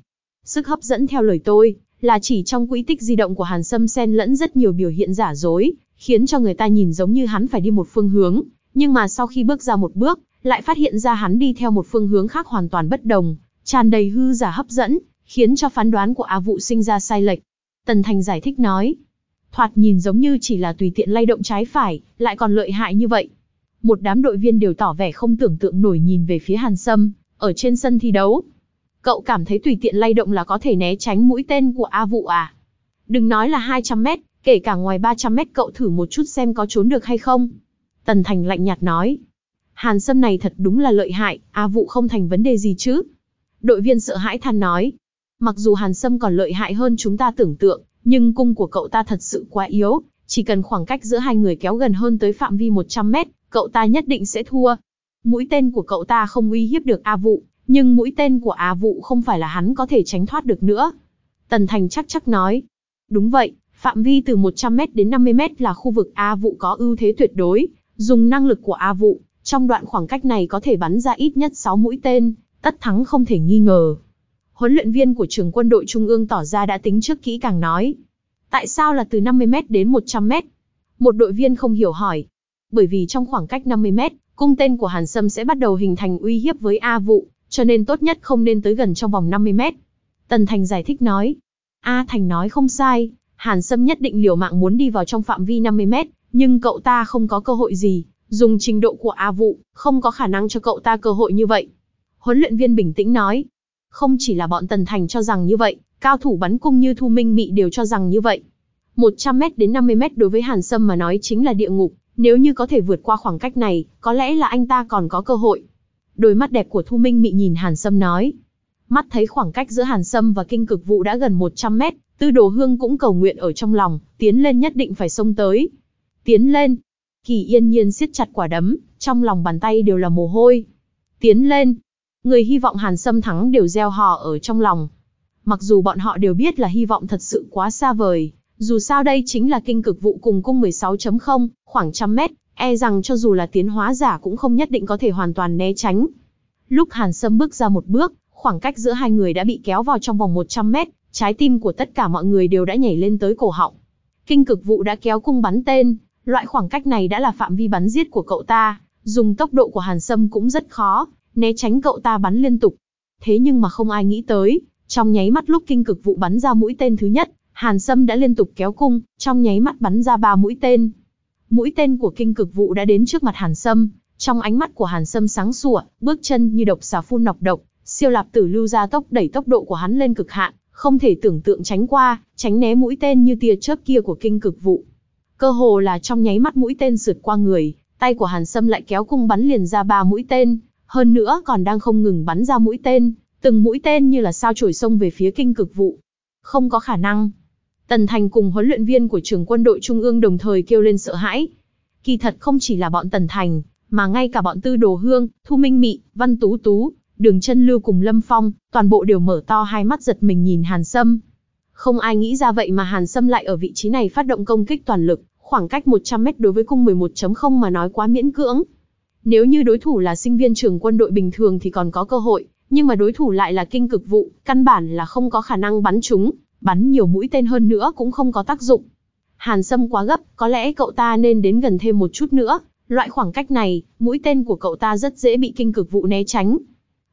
Sức hấp dẫn theo lời tôi, là chỉ trong quỹ tích di động của Hàn Sâm xen lẫn rất nhiều biểu hiện giả dối, khiến cho người ta nhìn giống như hắn phải đi một phương hướng, nhưng mà sau khi bước ra một bước, lại phát hiện ra hắn đi theo một phương hướng khác hoàn toàn bất đồng, tràn đầy hư giả hấp dẫn, khiến cho phán đoán của A Vụ sinh ra sai lệch. Tần Thành giải thích nói, thoạt nhìn giống như chỉ là tùy tiện lay động trái phải, lại còn lợi hại như vậy. Một đám đội viên đều tỏ vẻ không tưởng tượng nổi nhìn về phía Hàn Sâm, ở trên sân thi đấu. Cậu cảm thấy tùy tiện lay động là có thể né tránh mũi tên của A Vụ à? Đừng nói là 200 mét, kể cả ngoài 300 mét cậu thử một chút xem có trốn được hay không. Tần Thành lạnh nhạt nói. Hàn Sâm này thật đúng là lợi hại, A Vụ không thành vấn đề gì chứ. Đội viên sợ hãi than nói. Mặc dù Hàn Sâm còn lợi hại hơn chúng ta tưởng tượng, nhưng cung của cậu ta thật sự quá yếu, chỉ cần khoảng cách giữa hai người kéo gần hơn tới phạm vi 100 mét, cậu ta nhất định sẽ thua. Mũi tên của cậu ta không uy hiếp được A Vụ, nhưng mũi tên của A Vụ không phải là hắn có thể tránh thoát được nữa. Tần Thành chắc chắc nói. Đúng vậy, phạm vi từ 100m đến 50m là khu vực A Vụ có ưu thế tuyệt đối, dùng năng lực của A Vụ, trong đoạn khoảng cách này có thể bắn ra ít nhất 6 mũi tên, tất thắng không thể nghi ngờ. Huấn luyện viên của trường quân đội Trung ương tỏ ra đã tính trước kỹ càng nói. Tại sao là từ 50m đến 100m? Một đội viên không hiểu hỏi. Bởi vì trong khoảng cách 50m, cung tên của Hàn Sâm sẽ bắt đầu hình thành uy hiếp với A Vụ, cho nên tốt nhất không nên tới gần trong vòng 50 mét. Tần Thành giải thích nói. A Thành nói không sai, Hàn Sâm nhất định liều mạng muốn đi vào trong phạm vi 50 mét, nhưng cậu ta không có cơ hội gì, dùng trình độ của A Vụ, không có khả năng cho cậu ta cơ hội như vậy. Huấn luyện viên bình tĩnh nói. Không chỉ là bọn Tần Thành cho rằng như vậy, cao thủ bắn cung như Thu Minh Mị đều cho rằng như vậy. 100 mét đến 50 mét đối với Hàn Sâm mà nói chính là địa ngục, nếu như có thể vượt qua khoảng cách này, có lẽ là anh ta còn có cơ hội. Đôi mắt đẹp của Thu Minh Mị nhìn Hàn Sâm nói. Mắt thấy khoảng cách giữa Hàn Sâm và kinh cực vụ đã gần 100 mét, Tư Đồ Hương cũng cầu nguyện ở trong lòng, tiến lên nhất định phải xông tới. Tiến lên. Kỳ yên nhiên siết chặt quả đấm, trong lòng bàn tay đều là mồ hôi. Tiến lên. Người hy vọng Hàn Sâm thắng đều gieo hò ở trong lòng. Mặc dù bọn họ đều biết là hy vọng thật sự quá xa vời, dù sao đây chính là kinh cực vụ cùng cung 16.0, khoảng trăm mét, e rằng cho dù là tiến hóa giả cũng không nhất định có thể hoàn toàn né tránh. Lúc Hàn Sâm bước ra một bước, khoảng cách giữa hai người đã bị kéo vào trong vòng 100 mét, trái tim của tất cả mọi người đều đã nhảy lên tới cổ họng. Kinh cực vụ đã kéo cung bắn tên, loại khoảng cách này đã là phạm vi bắn giết của cậu ta, dùng tốc độ của Hàn Sâm cũng rất khó, né tránh cậu ta bắn liên tục. Thế nhưng mà không ai nghĩ tới, trong nháy mắt lúc kinh cực vụ bắn ra mũi tên thứ nhất, Hàn Sâm đã liên tục kéo cung, trong nháy mắt bắn ra ba mũi tên. Mũi tên của kinh cực vụ đã đến trước mặt Hàn Sâm, trong ánh mắt của Hàn Sâm sáng sủa, bước chân như độc xà phun nọc độc, siêu lạp tử lưu ra tốc đẩy tốc độ của hắn lên cực hạn, không thể tưởng tượng tránh qua, tránh né mũi tên như tia chớp kia của kinh cực vụ. Cơ hồ là trong nháy mắt mũi tên sượt qua người, tay của Hàn Sâm lại kéo cung bắn liền ra ba mũi tên, hơn nữa còn đang không ngừng bắn ra mũi tên, từng mũi tên như là sao chổi sông về phía kinh cực vụ. Không có khả năng, Tần Thành cùng huấn luyện viên của trường quân đội Trung ương đồng thời kêu lên sợ hãi. Kỳ thật không chỉ là bọn Tần Thành, mà ngay cả bọn Tư Đồ Hương, Thu Minh Mị, Văn Tú Tú, Đường Chân Lưu cùng Lâm Phong, toàn bộ đều mở to hai mắt giật mình nhìn Hàn Sâm. Không ai nghĩ ra vậy mà Hàn Sâm lại ở vị trí này phát động công kích toàn lực, khoảng cách 100 mét đối với cung 11.0 mà nói quá miễn cưỡng. Nếu như đối thủ là sinh viên trường quân đội bình thường thì còn có cơ hội, nhưng mà đối thủ lại là kinh cực vụ, căn bản là không có khả năng bắn chúng, bắn nhiều mũi tên hơn nữa cũng không có tác dụng. Hàn Sâm quá gấp, có lẽ cậu ta nên đến gần thêm một chút nữa, loại khoảng cách này, mũi tên của cậu ta rất dễ bị kinh cực vụ né tránh.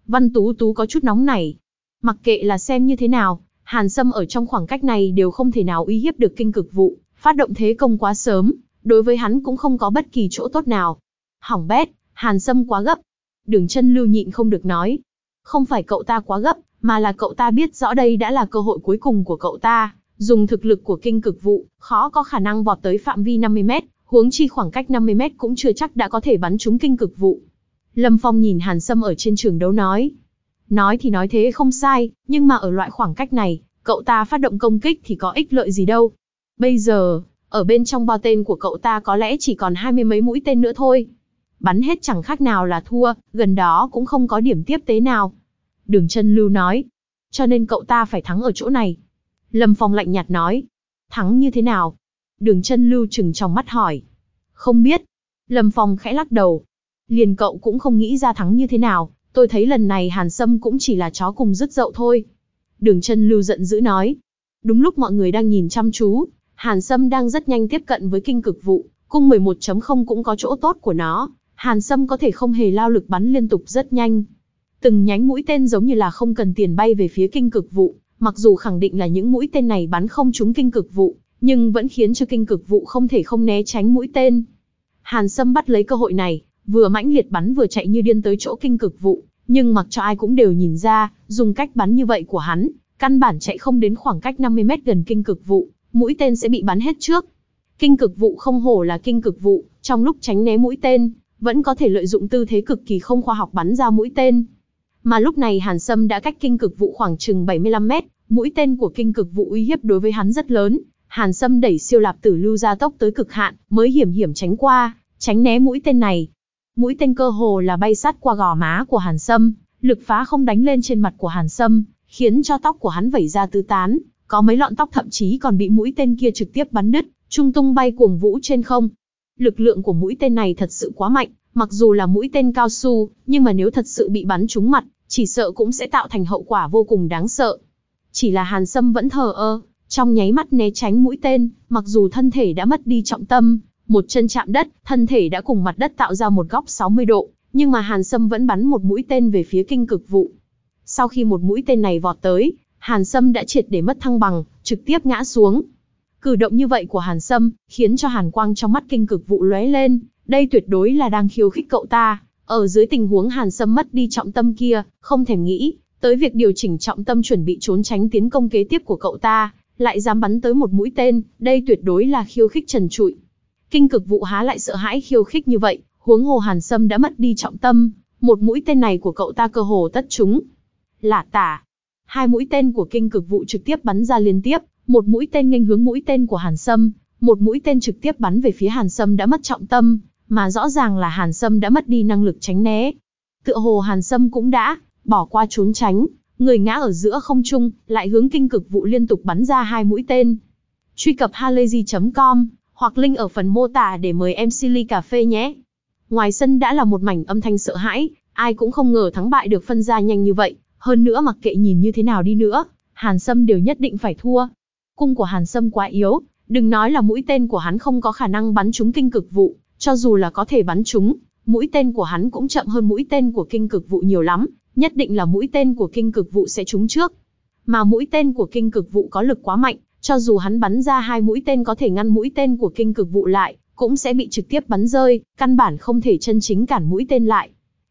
Văn Tú Tú có chút nóng nảy. Mặc kệ là xem như thế nào, Hàn Sâm ở trong khoảng cách này đều không thể nào uy hiếp được kinh cực vụ, phát động thế công quá sớm, đối với hắn cũng không có bất kỳ chỗ tốt nào. Hỏng bét, Hàn Sâm quá gấp. Đường chân lưu nhịn không được nói. Không phải cậu ta quá gấp, mà là cậu ta biết rõ đây đã là cơ hội cuối cùng của cậu ta, dùng thực lực của kinh cực vụ, khó có khả năng vọt tới phạm vi 50 mét, huống chi khoảng cách 50 mét cũng chưa chắc đã có thể bắn trúng kinh cực vụ. Lâm Phong nhìn Hàn Sâm ở trên trường đấu nói. Nói thì nói thế không sai, nhưng mà ở loại khoảng cách này, cậu ta phát động công kích thì có ích lợi gì đâu. Bây giờ, ở bên trong bao tên của cậu ta có lẽ chỉ còn hai mươi mấy mũi tên nữa thôi. Bắn hết chẳng khác nào là thua, gần đó cũng không có điểm tiếp tế nào. Đường chân lưu nói. Cho nên cậu ta phải thắng ở chỗ này. Lâm Phong lạnh nhạt nói. Thắng như thế nào? Đường chân lưu chừng trong mắt hỏi. Không biết. Lâm Phong khẽ lắc đầu. Liền cậu cũng không nghĩ ra thắng như thế nào, tôi thấy lần này Hàn Sâm cũng chỉ là chó cùng rứt dậu thôi. Đường chân lưu giận dữ nói. Đúng lúc mọi người đang nhìn chăm chú, Hàn Sâm đang rất nhanh tiếp cận với kinh cực vụ, cung 11.0 cũng có chỗ tốt của nó, Hàn Sâm có thể không hề lao lực bắn liên tục rất nhanh. Từng nhánh mũi tên giống như là không cần tiền bay về phía kinh cực vụ, mặc dù khẳng định là những mũi tên này bắn không trúng kinh cực vụ, nhưng vẫn khiến cho kinh cực vụ không thể không né tránh mũi tên. Hàn Sâm bắt lấy cơ hội này, vừa mãnh liệt bắn vừa chạy như điên tới chỗ kinh cực vụ, nhưng mặc cho ai cũng đều nhìn ra, dùng cách bắn như vậy của hắn, căn bản chạy không đến khoảng cách 50 mét gần kinh cực vụ, mũi tên sẽ bị bắn hết trước. Kinh cực vụ không hổ là kinh cực vụ, trong lúc tránh né mũi tên, vẫn có thể lợi dụng tư thế cực kỳ không khoa học bắn ra mũi tên. Mà lúc này Hàn Sâm đã cách kinh cực vụ khoảng chừng 75 mét, mũi tên của kinh cực vụ uy hiếp đối với hắn rất lớn. Hàn Sâm đẩy siêu lạp tử lưu ra tốc tới cực hạn, mới hiểm hiểm tránh qua, tránh né mũi tên này. Mũi tên cơ hồ là bay sát qua gò má của Hàn Sâm, lực phá không đánh lên trên mặt của Hàn Sâm, khiến cho tóc của hắn vẩy ra tứ tán, có mấy lọn tóc thậm chí còn bị mũi tên kia trực tiếp bắn nứt, trung tung bay cuồng vũ trên không. Lực lượng của mũi tên này thật sự quá mạnh, mặc dù là mũi tên cao su, nhưng mà nếu thật sự bị bắn trúng mặt, chỉ sợ cũng sẽ tạo thành hậu quả vô cùng đáng sợ. Chỉ là Hàn Sâm vẫn thờ ơ, trong nháy mắt né tránh mũi tên, mặc dù thân thể đã mất đi trọng tâm, một chân chạm đất, thân thể đã cùng mặt đất tạo ra một góc 60 độ, nhưng mà Hàn Sâm vẫn bắn một mũi tên về phía kinh cực vụ. Sau khi một mũi tên này vọt tới, Hàn Sâm đã triệt để mất thăng bằng, trực tiếp ngã xuống. Cử động như vậy của Hàn Sâm, khiến cho Hàn Quang trong mắt kinh cực vụ lóe lên, đây tuyệt đối là đang khiêu khích cậu ta. Ở dưới tình huống Hàn Sâm mất đi trọng tâm kia, không thèm nghĩ, tới việc điều chỉnh trọng tâm chuẩn bị trốn tránh tiến công kế tiếp của cậu ta, lại dám bắn tới một mũi tên, đây tuyệt đối là khiêu khích trần trụi. Kinh cực vụ há lại sợ hãi khiêu khích như vậy, huống hồ Hàn Sâm đã mất đi trọng tâm, một mũi tên này của cậu ta cơ hồ tất chúng. lạ tả, hai mũi tên của kinh cực vụ trực tiếp bắn ra liên tiếp, một mũi tên nghênh hướng mũi tên của Hàn Sâm, một mũi tên trực tiếp bắn về phía Hàn Sâm đã mất trọng tâm, mà rõ ràng là Hàn Sâm đã mất đi năng lực tránh né. Tựa hồ Hàn Sâm cũng đã bỏ qua trốn tránh, người ngã ở giữa không trung, lại hướng kinh cực vụ liên tục bắn ra hai mũi tên. Truy cập halayzi.com hoặc link ở phần mô tả để mời em Silly cà phê nhé. Ngoài sân đã là một mảnh âm thanh sợ hãi, ai cũng không ngờ thắng bại được phân ra nhanh như vậy, hơn nữa mặc kệ nhìn như thế nào đi nữa, Hàn Sâm đều nhất định phải thua. Cung của Hàn Sâm quá yếu, đừng nói là mũi tên của hắn không có khả năng bắn trúng kinh cực vụ, cho dù là có thể bắn trúng, mũi tên của hắn cũng chậm hơn mũi tên của kinh cực vụ nhiều lắm, nhất định là mũi tên của kinh cực vụ sẽ trúng trước. Mà mũi tên của kinh cực vụ có lực quá mạnh, cho dù hắn bắn ra hai mũi tên có thể ngăn mũi tên của kinh cực vụ lại, cũng sẽ bị trực tiếp bắn rơi, căn bản không thể chân chính cản mũi tên lại.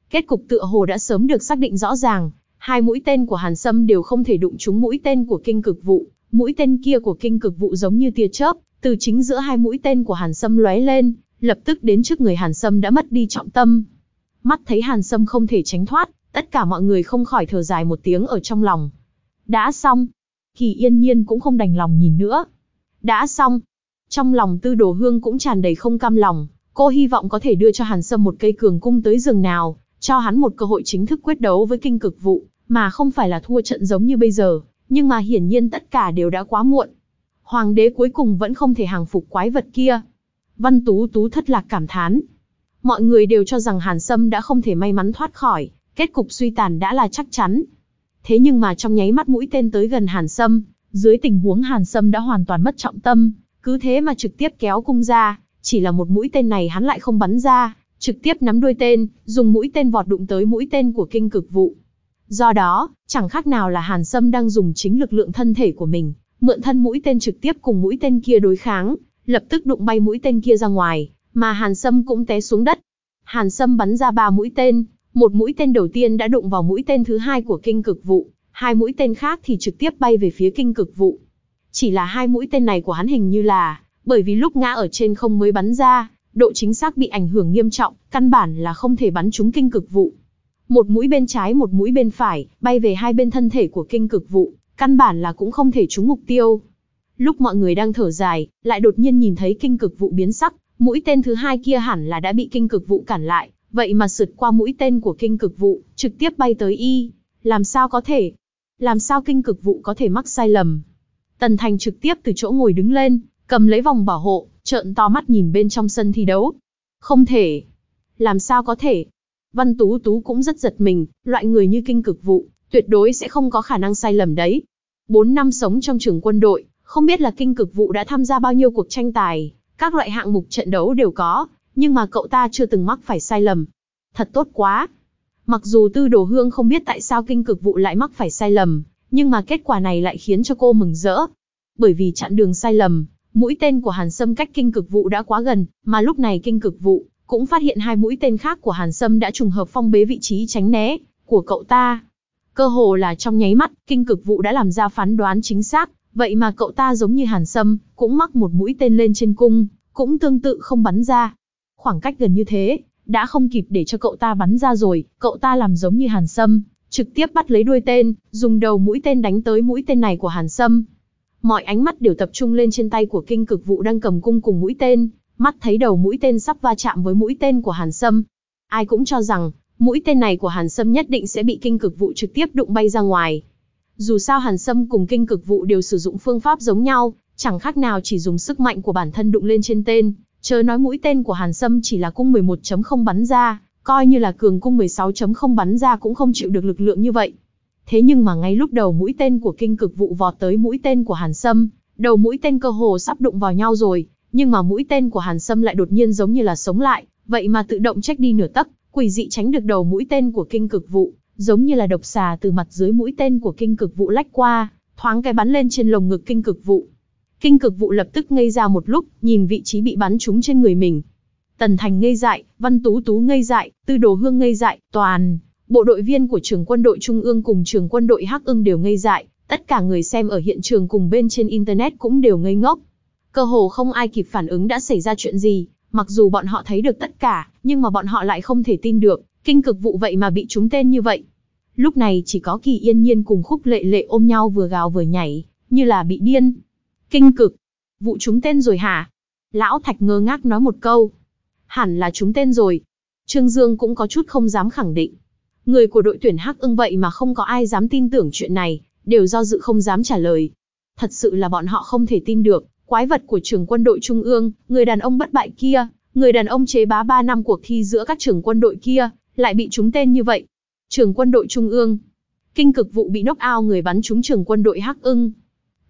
Kết cục tựa hồ đã sớm được xác định rõ ràng, hai mũi tên của Hàn Sâm đều không thể đụng trúng mũi tên của kinh cực vụ, mũi tên kia của kinh cực vụ giống như tia chớp, từ chính giữa hai mũi tên của Hàn Sâm lóe lên, lập tức đến trước người Hàn Sâm đã mất đi trọng tâm. Mắt thấy Hàn Sâm không thể tránh thoát, tất cả mọi người không khỏi thở dài một tiếng ở trong lòng. Đã xong. Kỳ yên nhiên cũng không đành lòng nhìn nữa. Đã xong. Trong lòng tư đồ hương cũng tràn đầy không cam lòng, cô hy vọng có thể đưa cho Hàn Sâm một cây cường cung tới giường nào, cho hắn một cơ hội chính thức quyết đấu với kinh cực vụ, mà không phải là thua trận giống như bây giờ, nhưng mà hiển nhiên tất cả đều đã quá muộn. Hoàng đế cuối cùng vẫn không thể hàng phục quái vật kia. Văn Tú Tú thất lạc cảm thán. Mọi người đều cho rằng Hàn Sâm đã không thể may mắn thoát khỏi, kết cục suy tàn đã là chắc chắn. Thế nhưng mà trong nháy mắt mũi tên tới gần Hàn Sâm, dưới tình huống Hàn Sâm đã hoàn toàn mất trọng tâm, cứ thế mà trực tiếp kéo cung ra, chỉ là một mũi tên này hắn lại không bắn ra, trực tiếp nắm đuôi tên, dùng mũi tên vọt đụng tới mũi tên của kinh cực vụ. Do đó, chẳng khác nào là Hàn Sâm đang dùng chính lực lượng thân thể của mình, mượn thân mũi tên trực tiếp cùng mũi tên kia đối kháng, lập tức đụng bay mũi tên kia ra ngoài, mà Hàn Sâm cũng té xuống đất. Hàn Sâm bắn ra ba mũi tên, một mũi tên đầu tiên đã đụng vào mũi tên thứ hai của kinh cực vụ, hai mũi tên khác thì trực tiếp bay về phía kinh cực vụ. Chỉ là hai mũi tên này của hắn hình như là, bởi vì lúc ngã ở trên không mới bắn ra, độ chính xác bị ảnh hưởng nghiêm trọng, căn bản là không thể bắn trúng kinh cực vụ. Một mũi bên trái một mũi bên phải, bay về hai bên thân thể của kinh cực vụ, căn bản là cũng không thể trúng mục tiêu. Lúc mọi người đang thở dài, lại đột nhiên nhìn thấy kinh cực vụ biến sắc, mũi tên thứ hai kia hẳn là đã bị kinh cực vụ cản lại, vậy mà sượt qua mũi tên của kinh cực vụ, trực tiếp bay tới y. Làm sao có thể? Làm sao kinh cực vụ có thể mắc sai lầm? Tần Thành trực tiếp từ chỗ ngồi đứng lên, cầm lấy vòng bảo hộ, trợn to mắt nhìn bên trong sân thi đấu. Không thể. Làm sao có thể? Văn Tú Tú cũng rất giật mình, loại người như kinh cực vụ, tuyệt đối sẽ không có khả năng sai lầm đấy. Bốn năm sống trong trường quân đội, không biết là kinh cực vụ đã tham gia bao nhiêu cuộc tranh tài, các loại hạng mục trận đấu đều có, nhưng mà cậu ta chưa từng mắc phải sai lầm. Thật tốt quá. Mặc dù Tư Đồ Hương không biết tại sao kinh cực vụ lại mắc phải sai lầm, nhưng mà kết quả này lại khiến cho cô mừng rỡ. Bởi vì chặn đường sai lầm, mũi tên của Hàn Sâm cách kinh cực vụ đã quá gần, mà lúc này kinh cực vụ cũng phát hiện hai mũi tên khác của Hàn Sâm đã trùng hợp phong bế vị trí tránh né của cậu ta. Cơ hồ là trong nháy mắt, kinh cực vụ đã làm ra phán đoán chính xác, vậy mà cậu ta giống như Hàn Sâm, cũng mắc một mũi tên lên trên cung, cũng tương tự không bắn ra. Khoảng cách gần như thế, đã không kịp để cho cậu ta bắn ra rồi, cậu ta làm giống như Hàn Sâm, trực tiếp bắt lấy đuôi tên, dùng đầu mũi tên đánh tới mũi tên này của Hàn Sâm. Mọi ánh mắt đều tập trung lên trên tay của kinh cực vụ đang cầm cung cùng mũi tên, mắt thấy đầu mũi tên sắp va chạm với mũi tên của Hàn Sâm. Ai cũng cho rằng, mũi tên này của Hàn Sâm nhất định sẽ bị kinh cực vụ trực tiếp đụng bay ra ngoài. Dù sao Hàn Sâm cùng kinh cực vụ đều sử dụng phương pháp giống nhau, chẳng khác nào chỉ dùng sức mạnh của bản thân đụng lên trên tên, chớ nói mũi tên của Hàn Sâm chỉ là cung 11.0 bắn ra, coi như là cường cung 16.0 bắn ra cũng không chịu được lực lượng như vậy. Thế nhưng mà ngay lúc đầu mũi tên của kinh cực vụ vọt tới mũi tên của Hàn Sâm, đầu mũi tên cơ hồ sắp đụng vào nhau rồi, nhưng mà mũi tên của Hàn Sâm lại đột nhiên giống như là sống lại, vậy mà tự động trách đi nửa tấc, quỷ dị tránh được đầu mũi tên của kinh cực vụ, giống như là độc xà từ mặt dưới mũi tên của kinh cực vụ lách qua, thoáng cái bắn lên trên lồng ngực kinh cực vụ. Kinh cực vụ lập tức ngây ra một lúc, nhìn vị trí bị bắn trúng trên người mình. Tần Thành ngây dại, Văn Tú Tú ngây dại, Tư Đồ Hương ngây dại, toàn bộ đội viên của trường quân đội Trung ương cùng trường quân đội Hắc ưng đều ngây dại, tất cả người xem ở hiện trường cùng bên trên Internet cũng đều ngây ngốc. Cơ hồ không ai kịp phản ứng đã xảy ra chuyện gì, mặc dù bọn họ thấy được tất cả, nhưng mà bọn họ lại không thể tin được, kinh cực vụ vậy mà bị trúng tên như vậy. Lúc này chỉ có kỳ yên nhiên cùng khúc lệ lệ ôm nhau vừa gào vừa nhảy, như là bị điên. Kinh cực, vụ chúng tên rồi hả? Lão Thạch ngơ ngác nói một câu. Hẳn là chúng tên rồi. Trương Dương cũng có chút không dám khẳng định. Người của đội tuyển Hắc ưng vậy mà không có ai dám tin tưởng chuyện này, đều do dự không dám trả lời. Thật sự là bọn họ không thể tin được, quái vật của trường quân đội trung ương, người đàn ông bất bại kia, người đàn ông chế bá 3 năm cuộc thi giữa các trường quân đội kia, lại bị chúng tên như vậy. Trưởng quân đội trung ương, kinh cực vụ bị nốc ao người bắn trúng trưởng quân đội Hắc ưng.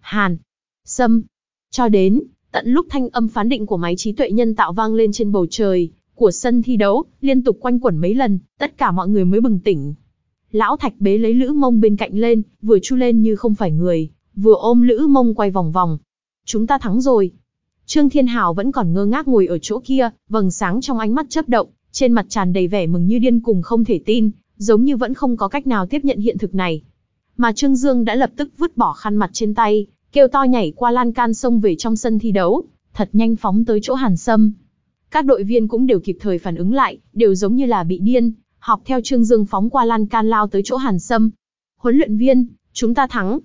Hàn, Sâm, cho đến, tận lúc thanh âm phán định của máy trí tuệ nhân tạo vang lên trên bầu trời, của sân thi đấu, liên tục quanh quẩn mấy lần, tất cả mọi người mới bừng tỉnh. Lão Thạch bế lấy Lữ Mông bên cạnh lên, vừa chu lên như không phải người, vừa ôm Lữ Mông quay vòng vòng, Chúng ta thắng rồi. Trương Thiên Hào vẫn còn ngơ ngác ngồi ở chỗ kia, vầng sáng trong ánh mắt chớp động, trên mặt tràn đầy vẻ mừng như điên cùng không thể tin, giống như vẫn không có cách nào tiếp nhận hiện thực này. Mà Trương Dương đã lập tức vứt bỏ khăn mặt trên tay, kêu to nhảy qua lan can sông về trong sân thi đấu, thật nhanh phóng tới chỗ Hàn Sâm. Các đội viên cũng đều kịp thời phản ứng lại, đều giống như là bị điên, học theo Trương Dương phóng qua lan can lao tới chỗ Hàn Sâm. Huấn luyện viên, chúng ta thắng,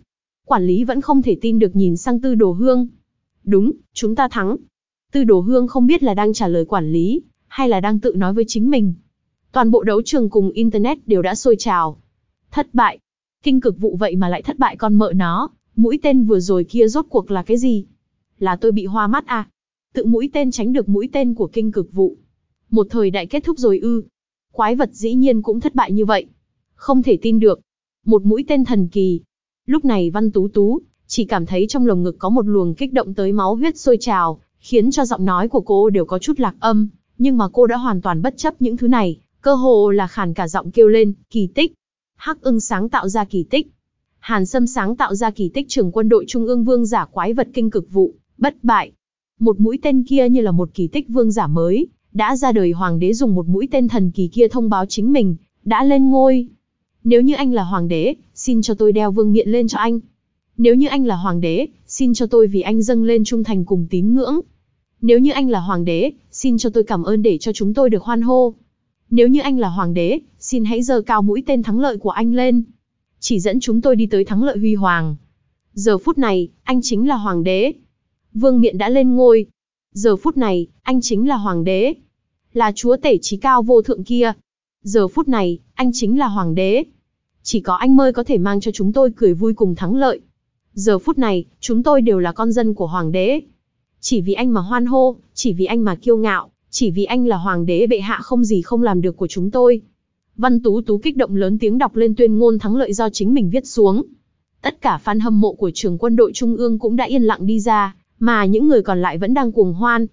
Quản lý vẫn không thể tin được nhìn sang Tư Đồ Hương. Đúng, chúng ta thắng. Tư Đồ Hương không biết là đang trả lời quản lý, hay là đang tự nói với chính mình. Toàn bộ đấu trường cùng Internet đều đã sôi trào. Thất bại. Kinh cực vụ vậy mà lại thất bại con mợ nó. Mũi tên vừa rồi kia rốt cuộc là cái gì? Là tôi bị hoa mắt à? Tự mũi tên tránh được mũi tên của kinh cực vụ. Một thời đại kết thúc rồi ư. Quái vật dĩ nhiên cũng thất bại như vậy. Không thể tin được. Một mũi tên thần kỳ, Lúc này Văn Tú Tú, chỉ cảm thấy trong lồng ngực có một luồng kích động tới máu huyết sôi trào, khiến cho giọng nói của cô đều có chút lạc âm, nhưng mà cô đã hoàn toàn bất chấp những thứ này, cơ hồ là khàn cả giọng kêu lên, kỳ tích. Hắc ưng sáng tạo ra kỳ tích. Hàn Sâm sáng tạo ra kỳ tích trưởng quân đội trung ương vương giả quái vật kinh cực vụ, bất bại. Một mũi tên kia như là một kỳ tích vương giả mới, đã ra đời hoàng đế dùng một mũi tên thần kỳ kia thông báo chính mình, đã lên ngôi. Nếu như anh là hoàng đế, xin cho tôi đeo vương miện lên cho anh. Nếu như anh là hoàng đế, xin cho tôi vì anh dâng lên trung thành cùng tín ngưỡng. Nếu như anh là hoàng đế, xin cho tôi cảm ơn để cho chúng tôi được hoan hô. Nếu như anh là hoàng đế, xin hãy giơ cao mũi tên thắng lợi của anh lên. Chỉ dẫn chúng tôi đi tới thắng lợi huy hoàng. Giờ phút này, anh chính là hoàng đế. Vương miện đã lên ngôi. Giờ phút này, anh chính là hoàng đế. Là chúa tể trí cao vô thượng kia. Giờ phút này, anh chính là hoàng đế. Chỉ có anh mới có thể mang cho chúng tôi cười vui cùng thắng lợi. Giờ phút này, chúng tôi đều là con dân của hoàng đế. Chỉ vì anh mà hoan hô, chỉ vì anh mà kiêu ngạo, chỉ vì anh là hoàng đế bệ hạ không gì không làm được của chúng tôi. Văn Tú Tú kích động lớn tiếng đọc lên tuyên ngôn thắng lợi do chính mình viết xuống. Tất cả fan hâm mộ của trường quân đội Trung ương cũng đã yên lặng đi ra, mà những người còn lại vẫn đang cuồng hoan.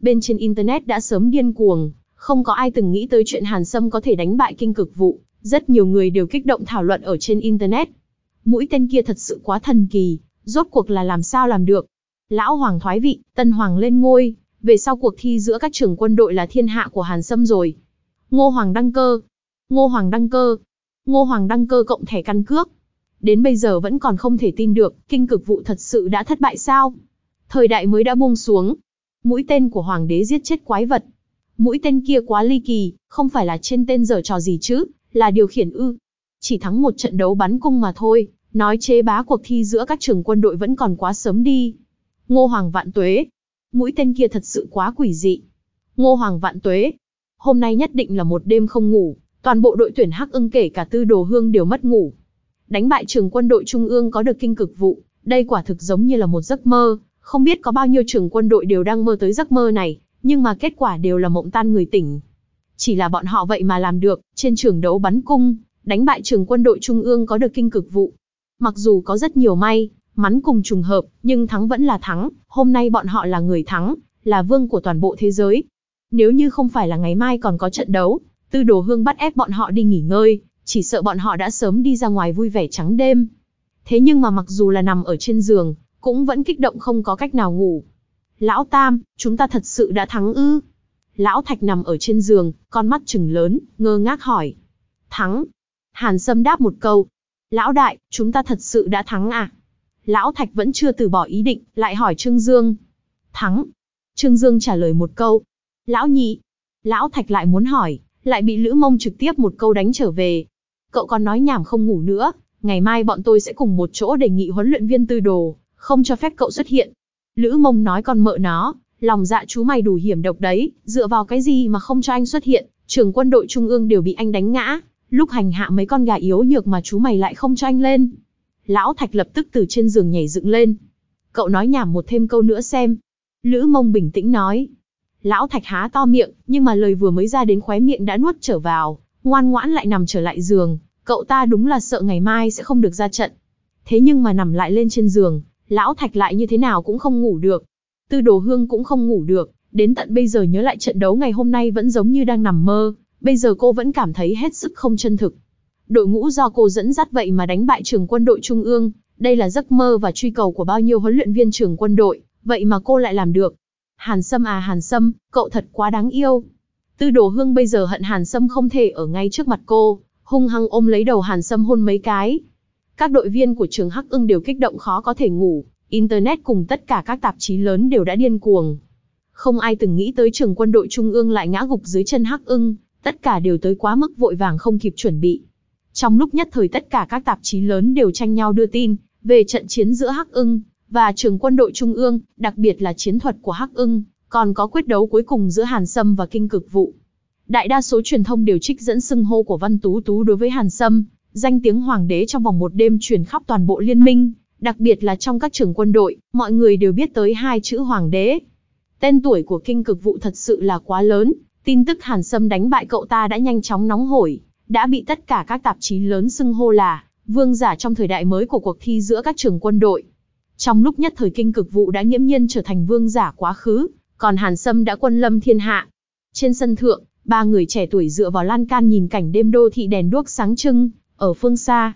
Bên trên Internet đã sớm điên cuồng, không có ai từng nghĩ tới chuyện Hàn Sâm có thể đánh bại kinh cực vụ, rất nhiều người đều kích động thảo luận ở trên Internet. Mũi tên kia thật sự quá thần kỳ, rốt cuộc là làm sao làm được. Lão Hoàng thoái vị, Tân Hoàng lên ngôi, về sau cuộc thi giữa các trưởng quân đội là thiên hạ của Hàn Sâm rồi. Ngô Hoàng đăng cơ. Ngô Hoàng đăng cơ. Ngô Hoàng đăng cơ cộng thẻ căn cước. Đến bây giờ vẫn còn không thể tin được, kinh cực vụ thật sự đã thất bại sao? Thời đại mới đã buông xuống. Mũi tên của Hoàng đế giết chết quái vật. Mũi tên kia quá ly kỳ, không phải là trên tên giờ trò gì chứ, là điều khiển ư. Chỉ thắng một trận đấu bắn cung mà thôi, nói chế bá cuộc thi giữa các trường quân đội vẫn còn quá sớm đi. Ngô Hoàng vạn tuế. Mũi tên kia thật sự quá quỷ dị. Ngô Hoàng vạn tuế. Hôm nay nhất định là một đêm không ngủ, toàn bộ đội tuyển Hắc ưng kể cả tư đồ hương đều mất ngủ. Đánh bại trường quân đội Trung ương có được kinh cực vụ, đây quả thực giống như là một giấc mơ, không biết có bao nhiêu trường quân đội đều đang mơ tới giấc mơ này, nhưng mà kết quả đều là mộng tan người tỉnh. Chỉ là bọn họ vậy mà làm được, trên trường đấu bắn cung, đánh bại trường quân đội Trung ương có được kinh cực vụ. Mặc dù có rất nhiều may, mắn cùng trùng hợp, nhưng thắng vẫn là thắng, hôm nay bọn họ là người thắng, là vương của toàn bộ thế giới. Nếu như không phải là ngày mai còn có trận đấu, tư đồ hương bắt ép bọn họ đi nghỉ ngơi, chỉ sợ bọn họ đã sớm đi ra ngoài vui vẻ trắng đêm. Thế nhưng mà mặc dù là nằm ở trên giường, cũng vẫn kích động không có cách nào ngủ. Lão Tam, chúng ta thật sự đã thắng ư? Lão Thạch nằm ở trên giường, con mắt trừng lớn, ngơ ngác hỏi. Thắng. Hàn Sâm đáp một câu. Lão Đại, chúng ta thật sự đã thắng à? Lão Thạch vẫn chưa từ bỏ ý định, lại hỏi Trương Dương. Thắng. Trương Dương trả lời một câu. Lão Nhị. Lão Thạch lại muốn hỏi, lại bị Lữ Mông trực tiếp một câu đánh trở về. Cậu còn nói nhảm không ngủ nữa, ngày mai bọn tôi sẽ cùng một chỗ đề nghị huấn luyện viên tư đồ, không cho phép cậu xuất hiện. Lữ Mông nói con mợ nó, lòng dạ chú mày đủ hiểm độc đấy, dựa vào cái gì mà không cho anh xuất hiện, trường quân đội trung ương đều bị anh đánh ngã, lúc hành hạ mấy con gà yếu nhược mà chú mày lại không cho anh lên. Lão Thạch lập tức từ trên giường nhảy dựng lên. Cậu nói nhảm một thêm câu nữa xem. Lữ mông bình tĩnh nói. Lão Thạch há to miệng, nhưng mà lời vừa mới ra đến khóe miệng đã nuốt trở vào, ngoan ngoãn lại nằm trở lại giường. Cậu ta đúng là sợ ngày mai sẽ không được ra trận. Thế nhưng mà nằm lại lên trên giường, lão Thạch lại như thế nào cũng không ngủ được. Tư đồ hương cũng không ngủ được, đến tận bây giờ nhớ lại trận đấu ngày hôm nay vẫn giống như đang nằm mơ, bây giờ cô vẫn cảm thấy hết sức không chân thực. Đội ngũ do cô dẫn dắt vậy mà đánh bại trường quân đội Trung ương, đây là giấc mơ và truy cầu của bao nhiêu huấn luyện viên trưởng quân đội, vậy mà cô lại làm được. Hàn Sâm à Hàn Sâm, cậu thật quá đáng yêu. Tư đồ hương bây giờ hận Hàn Sâm không thể ở ngay trước mặt cô, hung hăng ôm lấy đầu Hàn Sâm hôn mấy cái. Các đội viên của trường Hắc ưng đều kích động khó có thể ngủ, Internet cùng tất cả các tạp chí lớn đều đã điên cuồng. Không ai từng nghĩ tới trường quân đội Trung ương lại ngã gục dưới chân Hắc ưng, tất cả đều tới quá mức vội vàng không kịp chuẩn bị. Trong lúc nhất thời tất cả các tạp chí lớn đều tranh nhau đưa tin về trận chiến giữa Hắc ưng và trường quân đội Trung ương, đặc biệt là chiến thuật của Hắc ưng, còn có quyết đấu cuối cùng giữa Hàn Sâm và Kinh Cực Vụ. Đại đa số truyền thông đều trích dẫn xưng hô của Văn Tú Tú đối với Hàn Sâm, danh tiếng hoàng đế trong vòng một đêm truyền khắp toàn bộ liên minh, đặc biệt là trong các trường quân đội, mọi người đều biết tới hai chữ hoàng đế. Tên tuổi của kinh cực vụ thật sự là quá lớn, tin tức Hàn Sâm đánh bại cậu ta đã nhanh chóng nóng hổi, đã bị tất cả các tạp chí lớn xưng hô là vương giả trong thời đại mới của cuộc thi giữa các trường quân đội. Trong lúc nhất thời kinh cực vụ đã nghiễm nhiên trở thành vương giả quá khứ, còn Hàn Sâm đã quân lâm thiên hạ. Trên sân thượng, ba người trẻ tuổi dựa vào lan can nhìn cảnh đêm đô thị đèn đuốc sáng trưng, ở phương xa.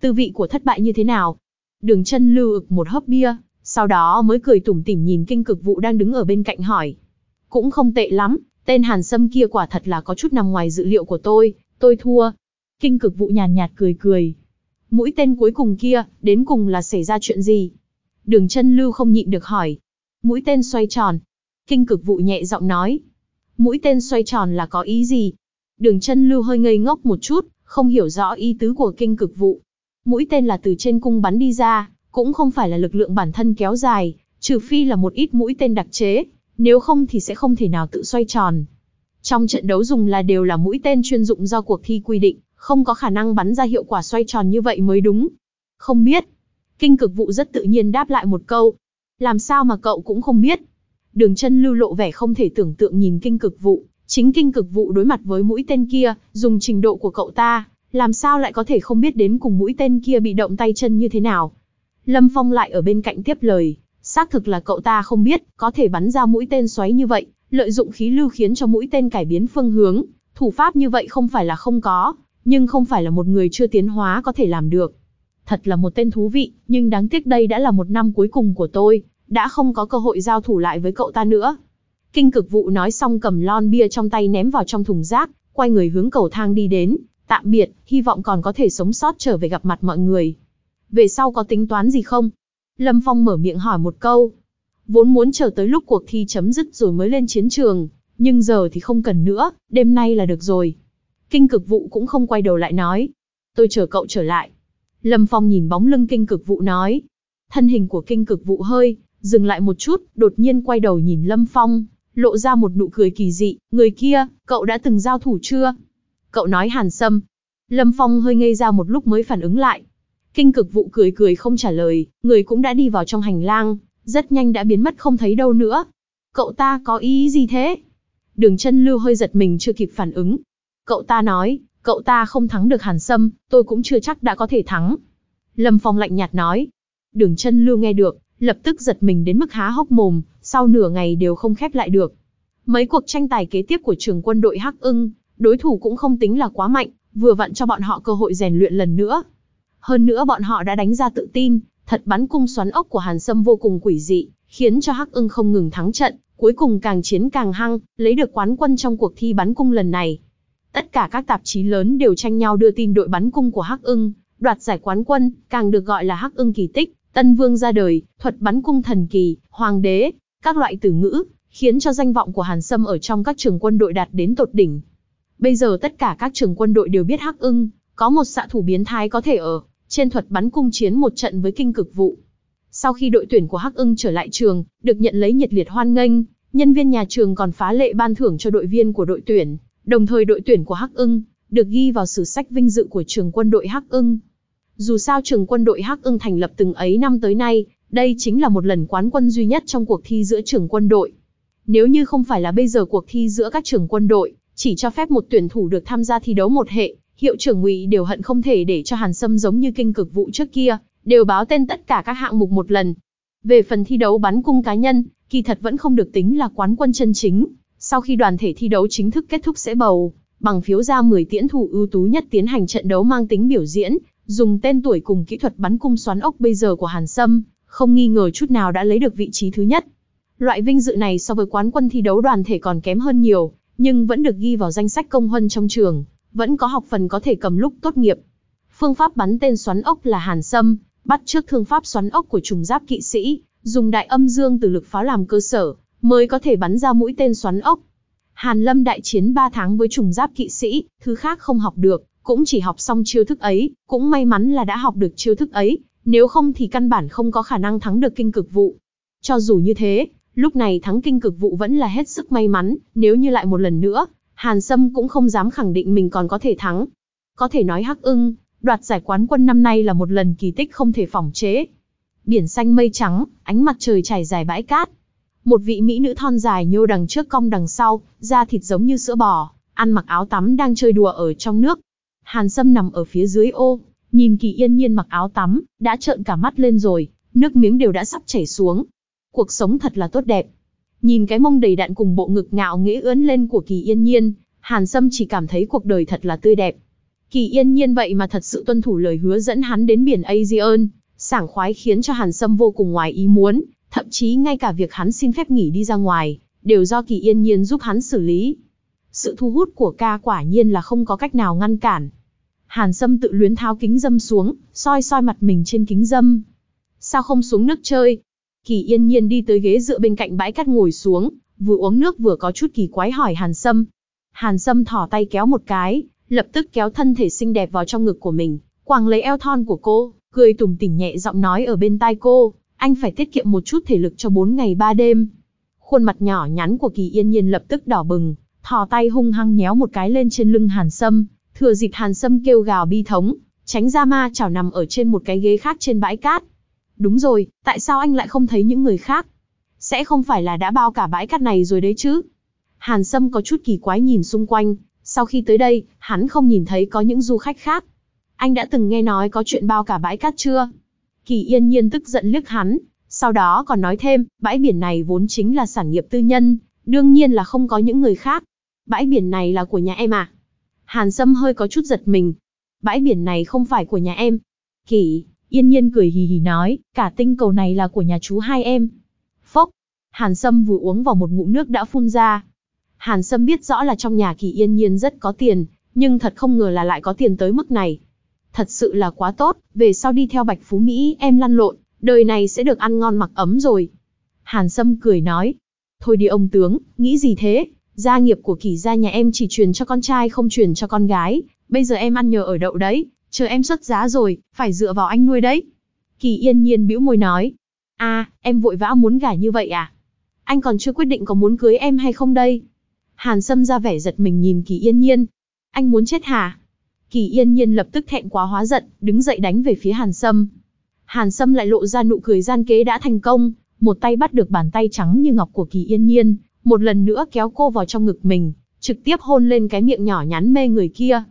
Tư vị của thất bại như thế nào? Đường chân lưu ực một hớp bia, sau đó mới cười tủm tỉm nhìn kinh cực vụ đang đứng ở bên cạnh hỏi. Cũng không tệ lắm, tên Hàn Sâm kia quả thật là có chút nằm ngoài dự liệu của tôi, tôi thua. Kinh cực vụ nhàn nhạt cười cười. Mũi tên cuối cùng kia, đến cùng là xảy ra chuyện gì? Đường chân lưu không nhịn được hỏi. Mũi tên xoay tròn. Kinh cực vụ nhẹ giọng nói. Mũi tên xoay tròn là có ý gì? Đường chân lưu hơi ngây ngốc một chút, không hiểu rõ ý tứ của kinh cực vụ. Mũi tên là từ trên cung bắn đi ra, cũng không phải là lực lượng bản thân kéo dài, trừ phi là một ít mũi tên đặc chế, nếu không thì sẽ không thể nào tự xoay tròn. Trong trận đấu dùng là đều là mũi tên chuyên dụng do cuộc thi quy định, không có khả năng bắn ra hiệu quả xoay tròn như vậy mới đúng. Không biết. Kinh cực vụ rất tự nhiên đáp lại một câu. Làm sao mà cậu cũng không biết. Đường chân lưu lộ vẻ không thể tưởng tượng nhìn kinh cực vụ, chính kinh cực vụ đối mặt với mũi tên kia, dùng trình độ của cậu ta, làm sao lại có thể không biết đến cùng mũi tên kia bị động tay chân như thế nào. Lâm Phong lại ở bên cạnh tiếp lời, xác thực là cậu ta không biết, có thể bắn ra mũi tên xoáy như vậy, lợi dụng khí lưu khiến cho mũi tên cải biến phương hướng, thủ pháp như vậy không phải là không có, nhưng không phải là một người chưa tiến hóa có thể làm được. Thật là một tên thú vị, nhưng đáng tiếc đây đã là một năm cuối cùng của tôi, đã không có cơ hội giao thủ lại với cậu ta nữa. Kinh cực vụ nói xong cầm lon bia trong tay ném vào trong thùng rác, quay người hướng cầu thang đi đến, tạm biệt, hy vọng còn có thể sống sót trở về gặp mặt mọi người. Về sau có tính toán gì không? Lâm Phong mở miệng hỏi một câu. Vốn muốn chờ tới lúc cuộc thi chấm dứt rồi mới lên chiến trường, nhưng giờ thì không cần nữa, đêm nay là được rồi. Kinh cực vụ cũng không quay đầu lại nói. Tôi chờ cậu trở lại. Lâm Phong nhìn bóng lưng kinh cực vụ nói. Thân hình của kinh cực vụ hơi, dừng lại một chút, đột nhiên quay đầu nhìn Lâm Phong, lộ ra một nụ cười kỳ dị. Người kia, cậu đã từng giao thủ chưa? Cậu nói hàn sâm. Lâm Phong hơi ngây ra một lúc mới phản ứng lại. Kinh cực vụ cười cười không trả lời, người cũng đã đi vào trong hành lang, rất nhanh đã biến mất không thấy đâu nữa. Cậu ta có ý gì thế? Đường chân lưu hơi giật mình chưa kịp phản ứng. Cậu ta nói, cậu ta không thắng được hàn sâm, tôi cũng chưa chắc đã có thể thắng. Lâm Phong lạnh nhạt nói. Đường chân lưu nghe được, lập tức giật mình đến mức há hốc mồm, sau nửa ngày đều không khép lại được. Mấy cuộc tranh tài kế tiếp của trường quân đội Hắc ưng, đối thủ cũng không tính là quá mạnh, vừa vặn cho bọn họ cơ hội rèn luyện lần nữa. Hơn nữa bọn họ đã đánh ra tự tin, thật bắn cung xoắn ốc của Hàn Sâm vô cùng quỷ dị, khiến cho Hắc ưng không ngừng thắng trận, cuối cùng càng chiến càng hăng, lấy được quán quân trong cuộc thi bắn cung lần này. Tất cả các tạp chí lớn đều tranh nhau đưa tin đội bắn cung của Hắc ưng, đoạt giải quán quân, càng được gọi là Hắc ưng kỳ tích, Tân Vương ra đời, thuật bắn cung thần kỳ, hoàng đế, các loại từ ngữ, khiến cho danh vọng của Hàn Sâm ở trong các trường quân đội đạt đến tột đỉnh. Bây giờ tất cả các trường quân đội đều biết Hắc ưng, có một xạ thủ biến thái có thể ở trên thuật bắn cung chiến một trận với kinh cực vụ. Sau khi đội tuyển của Hắc ưng trở lại trường, được nhận lấy nhiệt liệt hoan nghênh, nhân viên nhà trường còn phá lệ ban thưởng cho đội viên của đội tuyển, đồng thời đội tuyển của Hắc ưng được ghi vào sử sách vinh dự của trường quân đội Hắc ưng. Dù sao trường quân đội Hắc ưng thành lập từng ấy năm tới nay, đây chính là một lần quán quân duy nhất trong cuộc thi giữa trường quân đội. Nếu như không phải là bây giờ cuộc thi giữa các trường quân đội, chỉ cho phép một tuyển thủ được tham gia thi đấu một hệ, hiệu trưởng ngụy đều hận không thể để cho Hàn Sâm giống như kinh cực vụ trước kia, đều báo tên tất cả các hạng mục một lần. Về phần thi đấu bắn cung cá nhân, kỳ thật vẫn không được tính là quán quân chân chính. Sau khi đoàn thể thi đấu chính thức kết thúc sẽ bầu, bằng phiếu ra 10 tiễn thủ ưu tú nhất tiến hành trận đấu mang tính biểu diễn, dùng tên tuổi cùng kỹ thuật bắn cung xoắn ốc bây giờ của Hàn Sâm, không nghi ngờ chút nào đã lấy được vị trí thứ nhất. Loại vinh dự này so với quán quân thi đấu đoàn thể còn kém hơn nhiều, nhưng vẫn được ghi vào danh sách công huân trong trường, vẫn có học phần có thể cầm lúc tốt nghiệp. Phương pháp bắn tên xoắn ốc là Hàn Sâm, bắt trước thương pháp xoắn ốc của trùng giáp kỵ sĩ, dùng đại âm dương từ lực pháo làm cơ sở, mới có thể bắn ra mũi tên xoắn ốc. Hàn Lâm đại chiến 3 tháng với trùng giáp kỵ sĩ, thứ khác không học được, cũng chỉ học xong chiêu thức ấy, cũng may mắn là đã học được chiêu thức ấy, nếu không thì căn bản không có khả năng thắng được kinh cực vụ. Cho dù như thế, lúc này thắng kinh cực vụ vẫn là hết sức may mắn, nếu như lại một lần nữa, Hàn Sâm cũng không dám khẳng định mình còn có thể thắng. Có thể nói Hắc ưng, đoạt giải quán quân năm nay là một lần kỳ tích không thể phỏng chế. Biển xanh mây trắng, ánh mặt trời trải dài bãi cát. Một vị mỹ nữ thon dài nhô đằng trước cong đằng sau, da thịt giống như sữa bò, ăn mặc áo tắm đang chơi đùa ở trong nước. Hàn Sâm nằm ở phía dưới ô, nhìn Kỳ Yên Nhiên mặc áo tắm, đã trợn cả mắt lên rồi, nước miếng đều đã sắp chảy xuống. Cuộc sống thật là tốt đẹp. Nhìn cái mông đầy đạn cùng bộ ngực ngạo nghễ ưỡn lên của Kỳ Yên Nhiên, Hàn Sâm chỉ cảm thấy cuộc đời thật là tươi đẹp. Kỳ Yên Nhiên vậy mà thật sự tuân thủ lời hứa dẫn hắn đến biển Aegean, sảng khoái khiến cho Hàn Sâm vô cùng ngoài ý muốn, thậm chí ngay cả việc hắn xin phép nghỉ đi ra ngoài, đều do Kỳ Yên Nhiên giúp hắn xử lý. Sự thu hút của ca quả nhiên là không có cách nào ngăn cản. Hàn Sâm tự luyến tháo kính dâm xuống, soi soi mặt mình trên kính dâm. Sao không xuống nước chơi? Kỳ yên nhiên đi tới ghế dựa bên cạnh bãi cát ngồi xuống, vừa uống nước vừa có chút kỳ quái hỏi Hàn Sâm. Hàn Sâm thỏ tay kéo một cái, lập tức kéo thân thể xinh đẹp vào trong ngực của mình, quàng lấy eo thon của cô, cười tủm tỉm nhẹ giọng nói ở bên tai cô, anh phải tiết kiệm một chút thể lực cho 4 ngày 3 đêm. Khuôn mặt nhỏ nhắn của Kỳ Yên Nhiên lập tức đỏ bừng, thò tay hung hăng nhéo một cái lên trên lưng Hàn Sâm, thừa dịp Hàn Sâm kêu gào bi thống, tránh ra ma chảo nằm ở trên một cái ghế khác trên bãi cát. Đúng rồi, tại sao anh lại không thấy những người khác? Sẽ không phải là đã bao cả bãi cát này rồi đấy chứ? Hàn Sâm có chút kỳ quái nhìn xung quanh, sau khi tới đây, hắn không nhìn thấy có những du khách khác. Anh đã từng nghe nói có chuyện bao cả bãi cát chưa? Kỳ yên nhiên tức giận liếc hắn, sau đó còn nói thêm, bãi biển này vốn chính là sản nghiệp tư nhân, đương nhiên là không có những người khác. Bãi biển này là của nhà em à? Hàn Sâm hơi có chút giật mình. Bãi biển này không phải của nhà em. Kỳ, yên nhiên cười hì hì nói, cả tinh cầu này là của nhà chú hai em. Phốc, Hàn Sâm vừa uống vào một ngụm nước đã phun ra. Hàn Sâm biết rõ là trong nhà kỳ yên nhiên rất có tiền, nhưng thật không ngờ là lại có tiền tới mức này. Thật sự là quá tốt, về sau đi theo Bạch Phú Mỹ em lăn lộn, đời này sẽ được ăn ngon mặc ấm rồi. Hàn Sâm cười nói, thôi đi ông tướng, nghĩ gì thế, gia nghiệp của kỳ gia nhà em chỉ truyền cho con trai không truyền cho con gái, bây giờ em ăn nhờ ở đậu đấy, chờ em xuất giá rồi, phải dựa vào anh nuôi đấy. Kỳ yên nhiên bĩu môi nói, a, em vội vã muốn gả như vậy à? Anh còn chưa quyết định có muốn cưới em hay không đây? Hàn Sâm ra vẻ giật mình nhìn Kỳ Yên Nhiên. Anh muốn chết hả? Kỳ Yên Nhiên lập tức thẹn quá hóa giận, đứng dậy đánh về phía Hàn Sâm. Hàn Sâm lại lộ ra nụ cười gian kế đã thành công, một tay bắt được bàn tay trắng như ngọc của Kỳ Yên Nhiên, một lần nữa kéo cô vào trong ngực mình, trực tiếp hôn lên cái miệng nhỏ nhắn mê người kia.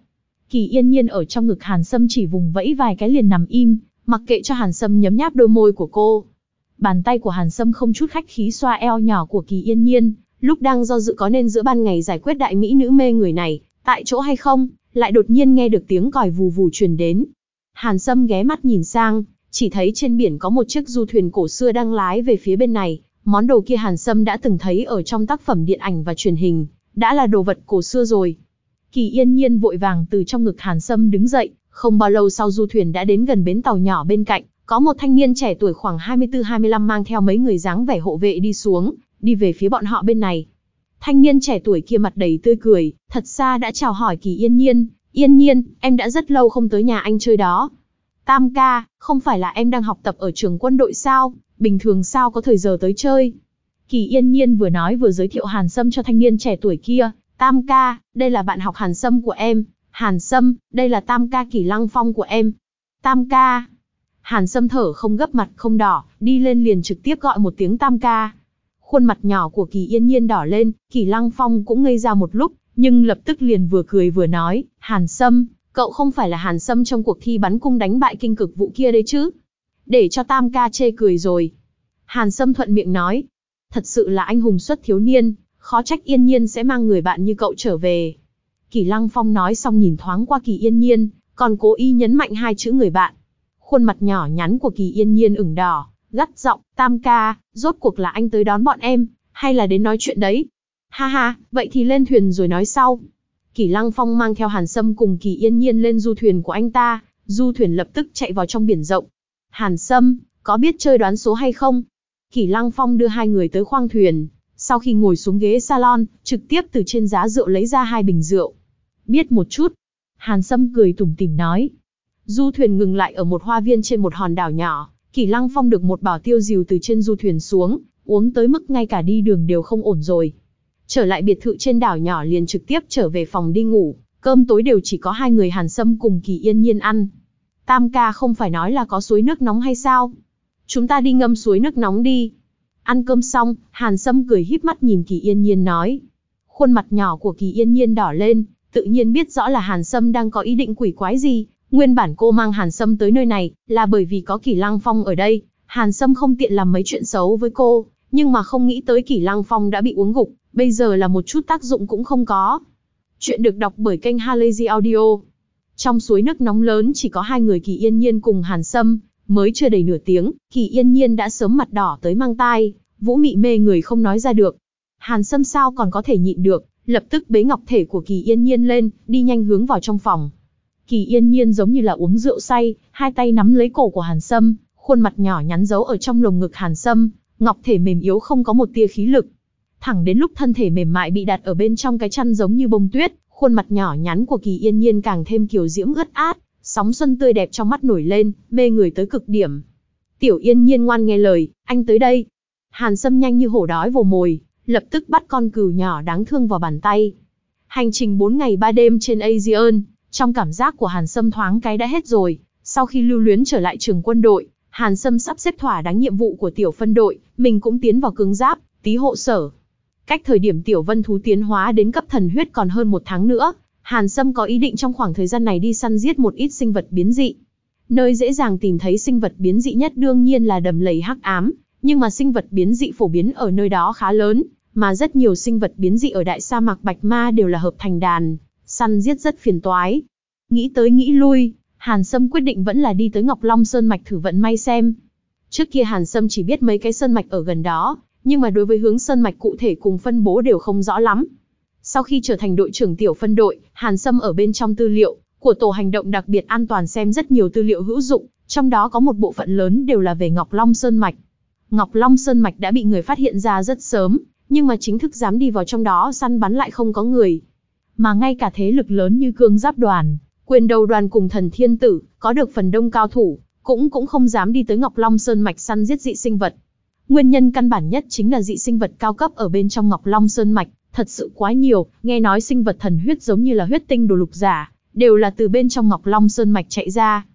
Kỳ Yên Nhiên ở trong ngực Hàn Sâm chỉ vùng vẫy vài cái liền nằm im, mặc kệ cho Hàn Sâm nhấm nháp đôi môi của cô. Bàn tay của Hàn Sâm không chút khách khí xoa eo nhỏ của Kỳ Yên Nhiên, lúc đang do dự có nên giữa ban ngày giải quyết đại mỹ nữ mê người này, tại chỗ hay không, lại đột nhiên nghe được tiếng còi vù vù truyền đến. Hàn Sâm ghé mắt nhìn sang, chỉ thấy trên biển có một chiếc du thuyền cổ xưa đang lái về phía bên này, món đồ kia Hàn Sâm đã từng thấy ở trong tác phẩm điện ảnh và truyền hình, đã là đồ vật cổ xưa rồi. Kỳ yên nhiên vội vàng từ trong ngực Hàn Sâm đứng dậy, không bao lâu sau du thuyền đã đến gần bến tàu nhỏ bên cạnh, có một thanh niên trẻ tuổi khoảng 24-25 mang theo mấy người dáng vẻ hộ vệ đi xuống, đi về phía bọn họ bên này. Thanh niên trẻ tuổi kia mặt đầy tươi cười, thật xa đã chào hỏi Kỳ Yên Nhiên, Yên Nhiên, em đã rất lâu không tới nhà anh chơi đó. Tam ca, không phải là em đang học tập ở trường quân đội sao, bình thường sao có thời giờ tới chơi. Kỳ Yên Nhiên vừa nói vừa giới thiệu Hàn Sâm cho thanh niên trẻ tuổi kia, Tam ca, đây là bạn học Hàn Sâm của em, Hàn Sâm, đây là Tam ca Kỳ Lăng Phong của em. Tam ca. Hàn Sâm thở không gấp mặt không đỏ, đi lên liền trực tiếp gọi một tiếng Tam ca. Khuôn mặt nhỏ của Kỳ Yên Nhiên đỏ lên, Kỳ Lăng Phong cũng ngây ra một lúc, nhưng lập tức liền vừa cười vừa nói, Hàn Sâm, cậu không phải là Hàn Sâm trong cuộc thi bắn cung đánh bại kinh cực vụ kia đấy chứ? Để cho Tam ca chê cười rồi. Hàn Sâm thuận miệng nói, thật sự là anh hùng xuất thiếu niên, khó trách Yên Nhiên sẽ mang người bạn như cậu trở về. Kỳ Lăng Phong nói xong nhìn thoáng qua Kỳ Yên Nhiên, còn cố ý nhấn mạnh hai chữ người bạn. Khuôn mặt nhỏ nhắn của Kỳ Yên Nhiên ửng đỏ, gắt giọng, tam ca, rốt cuộc là anh tới đón bọn em, hay là đến nói chuyện đấy? Ha ha, vậy thì lên thuyền rồi nói sau. Kỳ Lăng Phong mang theo Hàn Sâm cùng Kỳ Yên Nhiên lên du thuyền của anh ta, du thuyền lập tức chạy vào trong biển rộng. Hàn Sâm, có biết chơi đoán số hay không? Kỳ Lăng Phong đưa hai người tới khoang thuyền, sau khi ngồi xuống ghế salon, trực tiếp từ trên giá rượu lấy ra hai bình rượu. Biết một chút. Hàn Sâm cười tủm tỉm nói. Du thuyền ngừng lại ở một hoa viên trên một hòn đảo nhỏ. Kỳ Lăng Phong được một bảo tiêu dìu từ trên du thuyền xuống, uống tới mức ngay cả đi đường đều không ổn rồi. Trở lại biệt thự trên đảo nhỏ liền trực tiếp trở về phòng đi ngủ, cơm tối đều chỉ có hai người Hàn Sâm cùng Kỳ Yên Nhiên ăn. Tam ca không phải nói là có suối nước nóng hay sao? Chúng ta đi ngâm suối nước nóng đi. Ăn cơm xong, Hàn Sâm cười híp mắt nhìn Kỳ Yên Nhiên nói. Khuôn mặt nhỏ của Kỳ Yên Nhiên đỏ lên, tự nhiên biết rõ là Hàn Sâm đang có ý định quỷ quái gì, Nguyên bản cô mang Hàn Sâm tới nơi này, là bởi vì có Kỳ Lăng Phong ở đây, Hàn Sâm không tiện làm mấy chuyện xấu với cô, nhưng mà không nghĩ tới Kỳ Lăng Phong đã bị uống gục, bây giờ là một chút tác dụng cũng không có. Chuyện được đọc bởi kênh Halazy Audio. Trong suối nước nóng lớn chỉ có hai người Kỳ Yên Nhiên cùng Hàn Sâm, mới chưa đầy nửa tiếng, Kỳ Yên Nhiên đã sớm mặt đỏ tới mang tai, vũ mị mê người không nói ra được. Hàn Sâm sao còn có thể nhịn được, lập tức bế ngọc thể của Kỳ Yên Nhiên lên, đi nhanh hướng vào trong phòng. Kỳ yên nhiên giống như là uống rượu say, hai tay nắm lấy cổ của Hàn Sâm, khuôn mặt nhỏ nhắn giấu ở trong lồng ngực Hàn Sâm, ngọc thể mềm yếu không có một tia khí lực. Thẳng đến lúc thân thể mềm mại bị đặt ở bên trong cái chăn giống như bông tuyết, khuôn mặt nhỏ nhắn của Kỳ Yên Nhiên càng thêm kiều diễm ướt át, sóng xuân tươi đẹp trong mắt nổi lên, mê người tới cực điểm. Tiểu Yên Nhiên ngoan nghe lời, anh tới đây. Hàn Sâm nhanh như hổ đói vồ mồi, lập tức bắt con cừu nhỏ đáng thương vào bàn tay. Hành trình 4 ngày 3 đêm trên Aegean, trong cảm giác của Hàn Sâm thoáng cái đã hết rồi, sau khi lưu luyến trở lại trường quân đội, Hàn Sâm sắp xếp thỏa đáng nhiệm vụ của tiểu phân đội, mình cũng tiến vào cứng giáp, tí hộ sở. Cách thời điểm tiểu vân thú tiến hóa đến cấp thần huyết còn hơn một tháng nữa, Hàn Sâm có ý định trong khoảng thời gian này đi săn giết một ít sinh vật biến dị. Nơi dễ dàng tìm thấy sinh vật biến dị nhất đương nhiên là đầm lầy hắc ám, nhưng mà sinh vật biến dị phổ biến ở nơi đó khá lớn, mà rất nhiều sinh vật biến dị ở đại sa mạc Bạch Ma đều là hợp thành đàn, săn giết rất phiền toái. Nghĩ tới nghĩ lui, Hàn Sâm quyết định vẫn là đi tới Ngọc Long Sơn Mạch thử vận may xem. Trước kia Hàn Sâm chỉ biết mấy cái sơn mạch ở gần đó, nhưng mà đối với hướng sơn mạch cụ thể cùng phân bố đều không rõ lắm. Sau khi trở thành đội trưởng tiểu phân đội, Hàn Sâm ở bên trong tư liệu của tổ hành động đặc biệt an toàn xem rất nhiều tư liệu hữu dụng, trong đó có một bộ phận lớn đều là về Ngọc Long Sơn Mạch. Ngọc Long Sơn Mạch đã bị người phát hiện ra rất sớm, nhưng mà chính thức dám đi vào trong đó săn bắn lại không có người. Mà ngay cả thế lực lớn như cương giáp đoàn, quyền đầu đoàn cùng thần thiên tử, có được phần đông cao thủ, cũng cũng không dám đi tới Ngọc Long Sơn Mạch săn giết dị sinh vật. Nguyên nhân căn bản nhất chính là dị sinh vật cao cấp ở bên trong Ngọc Long Sơn Mạch, thật sự quá nhiều, nghe nói sinh vật thần huyết giống như là huyết tinh đồ lục giả, đều là từ bên trong Ngọc Long Sơn Mạch chạy ra.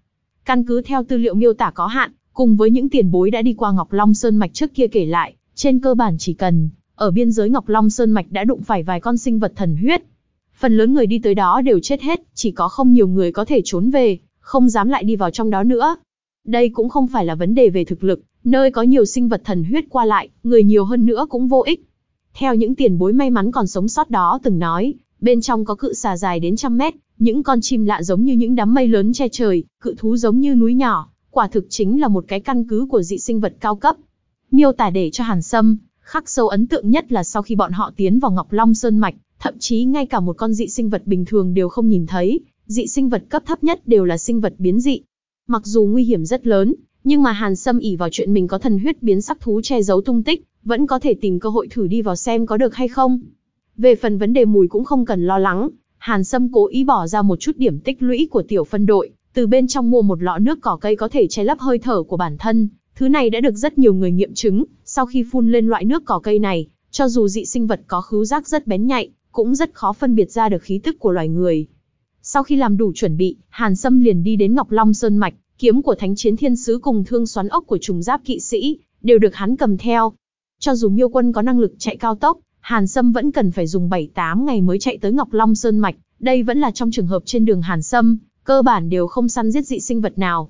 Căn cứ theo tư liệu miêu tả có hạn, cùng với những tiền bối đã đi qua Ngọc Long Sơn Mạch trước kia kể lại, trên cơ bản chỉ cần, ở biên giới Ngọc Long Sơn Mạch đã đụng phải vài con sinh vật thần huyết. Phần lớn người đi tới đó đều chết hết, chỉ có không nhiều người có thể trốn về, không dám lại đi vào trong đó nữa. Đây cũng không phải là vấn đề về thực lực, nơi có nhiều sinh vật thần huyết qua lại, người nhiều hơn nữa cũng vô ích. Theo những tiền bối may mắn còn sống sót đó từng nói, bên trong có cự xà dài đến trăm mét, những con chim lạ giống như những đám mây lớn che trời, cự thú giống như núi nhỏ, quả thực chính là một cái căn cứ của dị sinh vật cao cấp. Miêu tả để cho Hàn Sâm, khắc sâu ấn tượng nhất là sau khi bọn họ tiến vào Ngọc Long Sơn Mạch, thậm chí ngay cả một con dị sinh vật bình thường đều không nhìn thấy, dị sinh vật cấp thấp nhất đều là sinh vật biến dị. Mặc dù nguy hiểm rất lớn, nhưng mà Hàn Sâm ỉ vào chuyện mình có thần huyết biến sắc thú che giấu tung tích, vẫn có thể tìm cơ hội thử đi vào xem có được hay không. Về phần vấn đề mùi cũng không cần lo lắng, Hàn Sâm cố ý bỏ ra một chút điểm tích lũy của tiểu phân đội, từ bên trong mua một lọ nước cỏ cây có thể che lấp hơi thở của bản thân. Thứ này đã được rất nhiều người nghiệm chứng, sau khi phun lên loại nước cỏ cây này, cho dù dị sinh vật có khứu giác rất bén nhạy, cũng rất khó phân biệt ra được khí tức của loài người. Sau khi làm đủ chuẩn bị, Hàn Sâm liền đi đến Ngọc Long Sơn Mạch, kiếm của Thánh Chiến Thiên Sứ cùng thương xoắn ốc của trùng giáp kỵ sĩ, đều được hắn cầm theo. Cho dù miêu quân có năng lực chạy cao tốc, Hàn Sâm vẫn cần phải dùng 7-8 ngày mới chạy tới Ngọc Long Sơn Mạch, đây vẫn là trong trường hợp trên đường Hàn Sâm, cơ bản đều không săn giết dị sinh vật nào.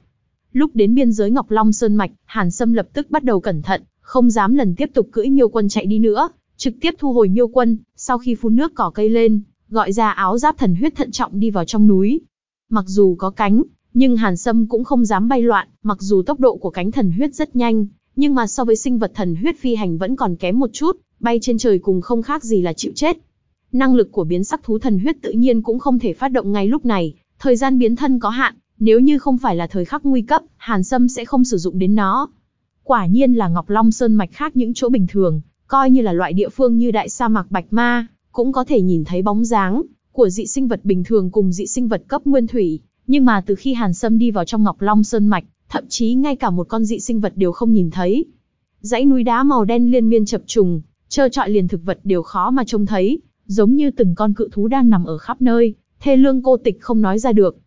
Lúc đến biên giới Ngọc Long Sơn Mạch, Hàn Sâm lập tức bắt đầu cẩn thận, không dám lần tiếp tục cưỡi miêu quân chạy đi nữa, trực tiếp thu hồi miêu quân, sau khi phun nước cỏ cây lên, gọi ra áo giáp thần huyết thận trọng đi vào trong núi. Mặc dù có cánh, nhưng Hàn Sâm cũng không dám bay loạn, mặc dù tốc độ của cánh thần huyết rất nhanh, nhưng mà so với sinh vật thần huyết phi hành vẫn còn kém một chút, bay trên trời cùng không khác gì là chịu chết. Năng lực của biến sắc thú thần huyết tự nhiên cũng không thể phát động ngay lúc này, thời gian biến thân có hạn, nếu như không phải là thời khắc nguy cấp, Hàn Sâm sẽ không sử dụng đến nó. Quả nhiên là Ngọc Long Sơn mạch khác những chỗ bình thường, coi như là loại địa phương như đại sa mạc Bạch Ma, cũng có thể nhìn thấy bóng dáng của dị sinh vật bình thường cùng dị sinh vật cấp nguyên thủy, nhưng mà từ khi Hàn Sâm đi vào trong Ngọc Long Sơn mạch, thậm chí ngay cả một con dị sinh vật đều không nhìn thấy. Dãy núi đá màu đen liên miên chập trùng, trơ trọi liền thực vật đều khó mà trông thấy, giống như từng con cự thú đang nằm ở khắp nơi, thê lương cô tịch không nói ra được.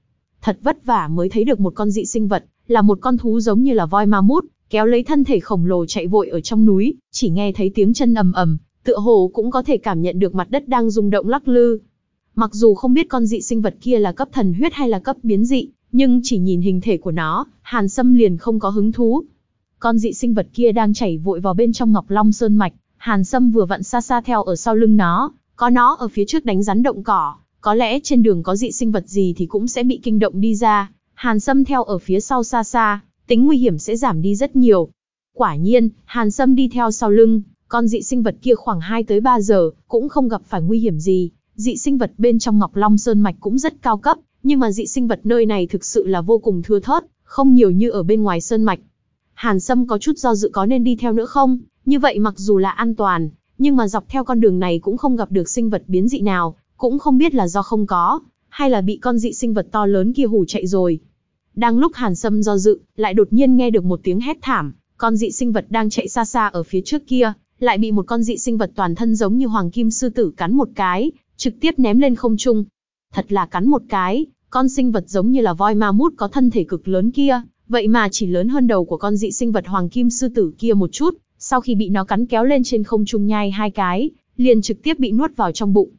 Thật vất vả mới thấy được một con dị sinh vật, là một con thú giống như là voi ma mút, kéo lấy thân thể khổng lồ chạy vội ở trong núi, chỉ nghe thấy tiếng chân ầm ầm, tựa hồ cũng có thể cảm nhận được mặt đất đang rung động lắc lư. Mặc dù không biết con dị sinh vật kia là cấp thần huyết hay là cấp biến dị, nhưng chỉ nhìn hình thể của nó, Hàn Sâm liền không có hứng thú. Con dị sinh vật kia đang chảy vội vào bên trong Ngọc Long Sơn Mạch, Hàn Sâm vừa vặn xa xa theo ở sau lưng nó, có nó ở phía trước đánh rắn động cỏ, có lẽ trên đường có dị sinh vật gì thì cũng sẽ bị kinh động đi ra. Hàn Sâm theo ở phía sau xa xa, tính nguy hiểm sẽ giảm đi rất nhiều. Quả nhiên, Hàn Sâm đi theo sau lưng, con dị sinh vật kia khoảng 2 tới 3 giờ, cũng không gặp phải nguy hiểm gì. Dị sinh vật bên trong Ngọc Long Sơn Mạch cũng rất cao cấp, nhưng mà dị sinh vật nơi này thực sự là vô cùng thưa thớt, không nhiều như ở bên ngoài Sơn Mạch. Hàn Sâm có chút do dự có nên đi theo nữa không, như vậy mặc dù là an toàn, nhưng mà dọc theo con đường này cũng không gặp được sinh vật biến dị nào, cũng không biết là do không có, hay là bị con dị sinh vật to lớn kia hù chạy rồi. Đang lúc Hàn Sâm do dự, lại đột nhiên nghe được một tiếng hét thảm, con dị sinh vật đang chạy xa xa ở phía trước kia, lại bị một con dị sinh vật toàn thân giống như hoàng kim sư tử cắn một cái, trực tiếp ném lên không trung. Thật là cắn một cái, con sinh vật giống như là voi ma mút có thân thể cực lớn kia, vậy mà chỉ lớn hơn đầu của con dị sinh vật hoàng kim sư tử kia một chút, sau khi bị nó cắn kéo lên trên không trung nhai hai cái, liền trực tiếp bị nuốt vào trong bụng.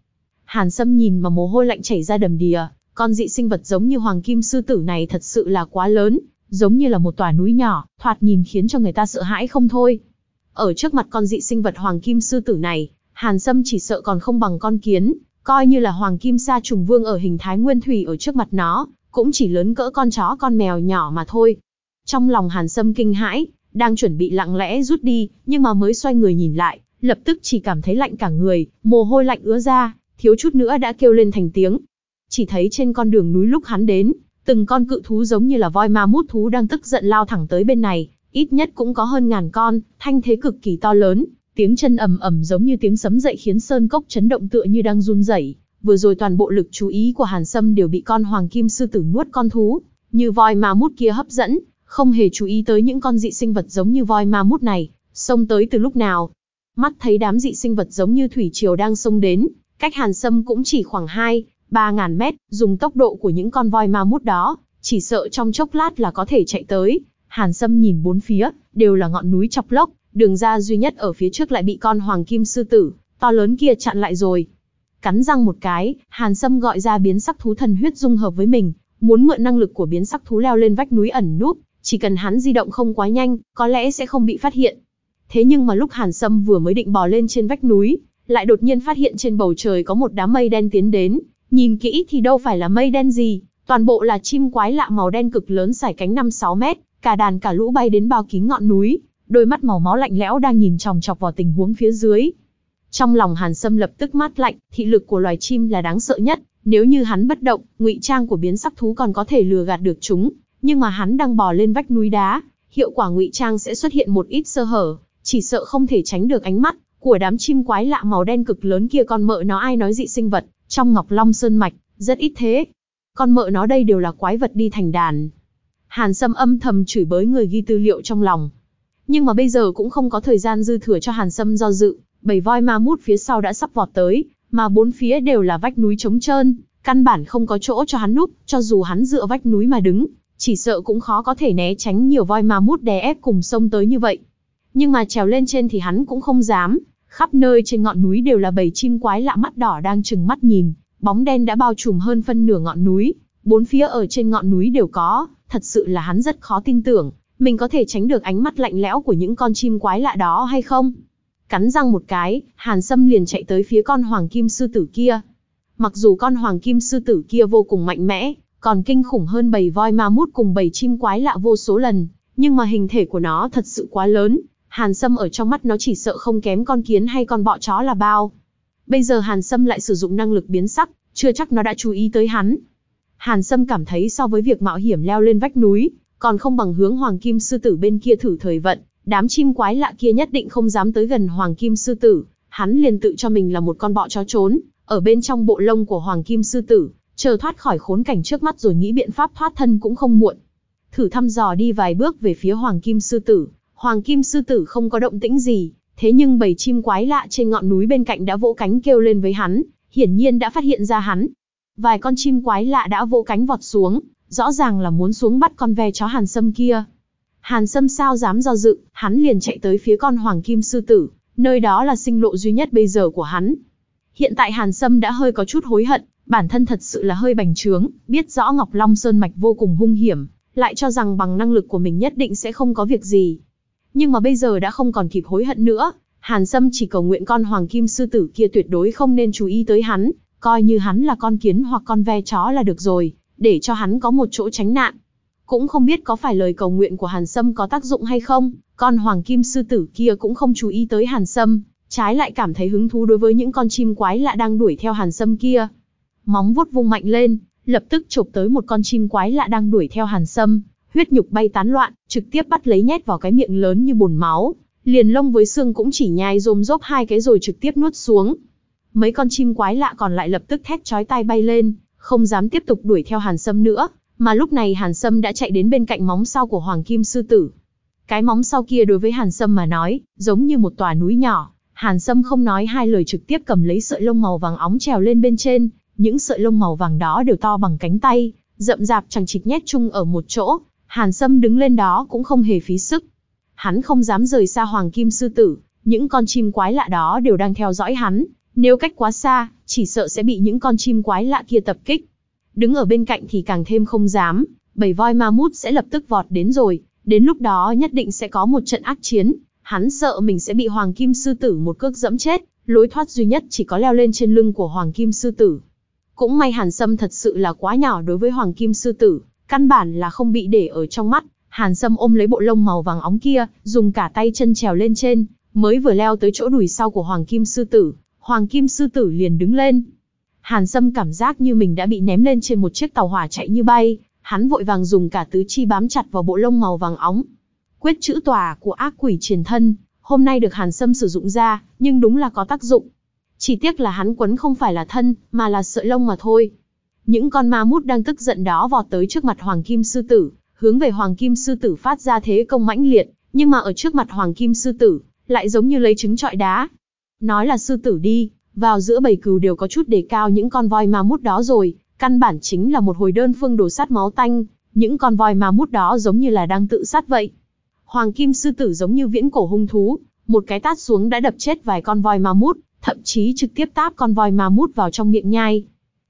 Hàn Sâm nhìn mà mồ hôi lạnh chảy ra đầm đìa, con dị sinh vật giống như hoàng kim sư tử này thật sự là quá lớn, giống như là một tòa núi nhỏ, thoạt nhìn khiến cho người ta sợ hãi không thôi. Ở trước mặt con dị sinh vật hoàng kim sư tử này, Hàn Sâm chỉ sợ còn không bằng con kiến, coi như là hoàng kim sa trùng vương ở hình thái nguyên thủy ở trước mặt nó, cũng chỉ lớn cỡ con chó con mèo nhỏ mà thôi. Trong lòng Hàn Sâm kinh hãi, đang chuẩn bị lặng lẽ rút đi, nhưng mà mới xoay người nhìn lại, lập tức chỉ cảm thấy lạnh cả người, mồ hôi lạnh ứa ra, thiếu chút nữa đã kêu lên thành tiếng. Chỉ thấy trên con đường núi lúc hắn đến, từng con cự thú giống như là voi ma mút thú đang tức giận lao thẳng tới bên này, ít nhất cũng có hơn ngàn con, thanh thế cực kỳ to lớn, tiếng chân ầm ầm giống như tiếng sấm dậy khiến sơn cốc chấn động tựa như đang run rẩy. Vừa rồi toàn bộ lực chú ý của Hàn Sâm đều bị con hoàng kim sư tử nuốt con thú, như voi ma mút kia hấp dẫn, không hề chú ý tới những con dị sinh vật giống như voi ma mút này, xông tới từ lúc nào. Mắt thấy đám dị sinh vật giống như thủy triều đang xông đến, cách Hàn Sâm cũng chỉ khoảng 2, 3 ngàn mét, dùng tốc độ của những con voi ma mút đó, chỉ sợ trong chốc lát là có thể chạy tới. Hàn Sâm nhìn bốn phía, đều là ngọn núi chọc lốc, đường ra duy nhất ở phía trước lại bị con hoàng kim sư tử, to lớn kia chặn lại rồi. Cắn răng một cái, Hàn Sâm gọi ra biến sắc thú thần huyết dung hợp với mình, muốn mượn năng lực của biến sắc thú leo lên vách núi ẩn núp, chỉ cần hắn di động không quá nhanh, có lẽ sẽ không bị phát hiện. Thế nhưng mà lúc Hàn Sâm vừa mới định bò lên trên vách núi, lại đột nhiên phát hiện trên bầu trời có một đám mây đen tiến đến, nhìn kỹ thì đâu phải là mây đen gì, toàn bộ là chim quái lạ màu đen cực lớn sải cánh 5-6 mét, cả đàn cả lũ bay đến bao kín ngọn núi, đôi mắt màu máu lạnh lẽo đang nhìn chòng chọc vào tình huống phía dưới. Trong lòng Hàn Sâm lập tức mát lạnh, thị lực của loài chim là đáng sợ nhất, nếu như hắn bất động, ngụy trang của biến sắc thú còn có thể lừa gạt được chúng, nhưng mà hắn đang bò lên vách núi đá, hiệu quả ngụy trang sẽ xuất hiện một ít sơ hở, chỉ sợ không thể tránh được ánh mắt của đám chim quái lạ màu đen cực lớn kia con mợ nó ai nói dị sinh vật, trong Ngọc Long Sơn mạch, rất ít thế. Con mợ nó đây đều là quái vật đi thành đàn. Hàn Sâm âm thầm chửi bới người ghi tư liệu trong lòng. Nhưng mà bây giờ cũng không có thời gian dư thừa cho Hàn Sâm do dự, bầy voi ma mút phía sau đã sắp vọt tới, mà bốn phía đều là vách núi trống trơn, căn bản không có chỗ cho hắn núp, cho dù hắn dựa vách núi mà đứng, chỉ sợ cũng khó có thể né tránh nhiều voi ma mút đè ép cùng sông tới như vậy. Nhưng mà trèo lên trên thì hắn cũng không dám, khắp nơi trên ngọn núi đều là bầy chim quái lạ mắt đỏ đang trừng mắt nhìn, bóng đen đã bao trùm hơn phân nửa ngọn núi, bốn phía ở trên ngọn núi đều có, thật sự là hắn rất khó tin tưởng, mình có thể tránh được ánh mắt lạnh lẽo của những con chim quái lạ đó hay không? Cắn răng một cái, Hàn Sâm liền chạy tới phía con hoàng kim sư tử kia. Mặc dù con hoàng kim sư tử kia vô cùng mạnh mẽ, còn kinh khủng hơn bầy voi ma mút cùng bầy chim quái lạ vô số lần, nhưng mà hình thể của nó thật sự quá lớn, Hàn Sâm ở trong mắt nó chỉ sợ không kém con kiến hay con bọ chó là bao. Bây giờ Hàn Sâm lại sử dụng năng lực biến sắc, chưa chắc nó đã chú ý tới hắn. Hàn Sâm cảm thấy so với việc mạo hiểm leo lên vách núi, còn không bằng hướng Hoàng Kim Sư Tử bên kia thử thời vận, đám chim quái lạ kia nhất định không dám tới gần Hoàng Kim Sư Tử, hắn liền tự cho mình là một con bọ chó trốn, ở bên trong bộ lông của Hoàng Kim Sư Tử, chờ thoát khỏi khốn cảnh trước mắt rồi nghĩ biện pháp thoát thân cũng không muộn. Thử thăm dò đi vài bước về phía Hoàng Kim Sư Tử, Hoàng Kim Sư Tử không có động tĩnh gì, thế nhưng bầy chim quái lạ trên ngọn núi bên cạnh đã vỗ cánh kêu lên với hắn, hiển nhiên đã phát hiện ra hắn. Vài con chim quái lạ đã vỗ cánh vọt xuống, rõ ràng là muốn xuống bắt con ve chó Hàn Sâm kia. Hàn Sâm sao dám do dự, hắn liền chạy tới phía con Hoàng Kim Sư Tử, nơi đó là sinh lộ duy nhất bây giờ của hắn. Hiện tại Hàn Sâm đã hơi có chút hối hận, bản thân thật sự là hơi bành trướng, biết rõ Ngọc Long Sơn Mạch vô cùng hung hiểm, lại cho rằng bằng năng lực của mình nhất định sẽ không có việc gì. Nhưng mà bây giờ đã không còn kịp hối hận nữa, Hàn Sâm chỉ cầu nguyện con Hoàng Kim Sư Tử kia tuyệt đối không nên chú ý tới hắn, coi như hắn là con kiến hoặc con ve chó là được rồi, để cho hắn có một chỗ tránh nạn. Cũng không biết có phải lời cầu nguyện của Hàn Sâm có tác dụng hay không, con Hoàng Kim Sư Tử kia cũng không chú ý tới Hàn Sâm, trái lại cảm thấy hứng thú đối với những con chim quái lạ đang đuổi theo Hàn Sâm kia. Móng vuốt vung mạnh lên, lập tức chụp tới một con chim quái lạ đang đuổi theo Hàn Sâm, huyết nhục bay tán loạn, trực tiếp bắt lấy nhét vào cái miệng lớn như bồn máu, liền lông với xương cũng chỉ nhai rôm rốp hai cái rồi trực tiếp nuốt xuống. Mấy con chim quái lạ còn lại lập tức thét chói tai bay lên, không dám tiếp tục đuổi theo Hàn Sâm nữa, mà lúc này Hàn Sâm đã chạy đến bên cạnh móng sau của Hoàng Kim Sư Tử. Cái móng sau kia đối với Hàn Sâm mà nói, giống như một tòa núi nhỏ. Hàn Sâm không nói hai lời trực tiếp cầm lấy sợi lông màu vàng óng trèo lên bên trên, những sợi lông màu vàng đó đều to bằng cánh tay, rậm rạp chẳng chịt nhét chung ở một chỗ, Hàn Sâm đứng lên đó cũng không hề phí sức. Hắn không dám rời xa Hoàng Kim Sư Tử, những con chim quái lạ đó đều đang theo dõi hắn, nếu cách quá xa, chỉ sợ sẽ bị những con chim quái lạ kia tập kích. Đứng ở bên cạnh thì càng thêm không dám, bầy voi ma mút sẽ lập tức vọt đến rồi, đến lúc đó nhất định sẽ có một trận ác chiến, hắn sợ mình sẽ bị Hoàng Kim Sư Tử một cước dẫm chết, lối thoát duy nhất chỉ có leo lên trên lưng của Hoàng Kim Sư Tử. Cũng may Hàn Sâm thật sự là quá nhỏ đối với Hoàng Kim Sư Tử, căn bản là không bị để ở trong mắt. Hàn Sâm ôm lấy bộ lông màu vàng óng kia, dùng cả tay chân trèo lên trên, mới vừa leo tới chỗ đùi sau của Hoàng Kim Sư Tử, Hoàng Kim Sư Tử liền đứng lên. Hàn Sâm cảm giác như mình đã bị ném lên trên một chiếc tàu hỏa chạy như bay, hắn vội vàng dùng cả tứ chi bám chặt vào bộ lông màu vàng óng. Quyết chữ tòa của ác quỷ truyền thân, hôm nay được Hàn Sâm sử dụng ra, nhưng đúng là có tác dụng. Chỉ tiếc là hắn quấn không phải là thân, mà là sợi lông mà thôi. Những con ma mút đang tức giận đó vọt tới trước mặt Hoàng Kim Sư Tử, hướng về Hoàng Kim Sư Tử phát ra thế công mãnh liệt, nhưng mà ở trước mặt Hoàng Kim Sư Tử, lại giống như lấy trứng trọi đá. Nói là sư tử đi, vào giữa bầy cừu đều có chút đề cao những con voi ma mút đó rồi, căn bản chính là một hồi đơn phương đổ sát máu tanh, những con voi ma mút đó giống như là đang tự sát vậy. Hoàng Kim Sư Tử giống như viễn cổ hung thú, một cái tát xuống đã đập chết vài con voi ma mút, thậm chí trực tiếp táp con voi ma mút vào trong miệng nhai.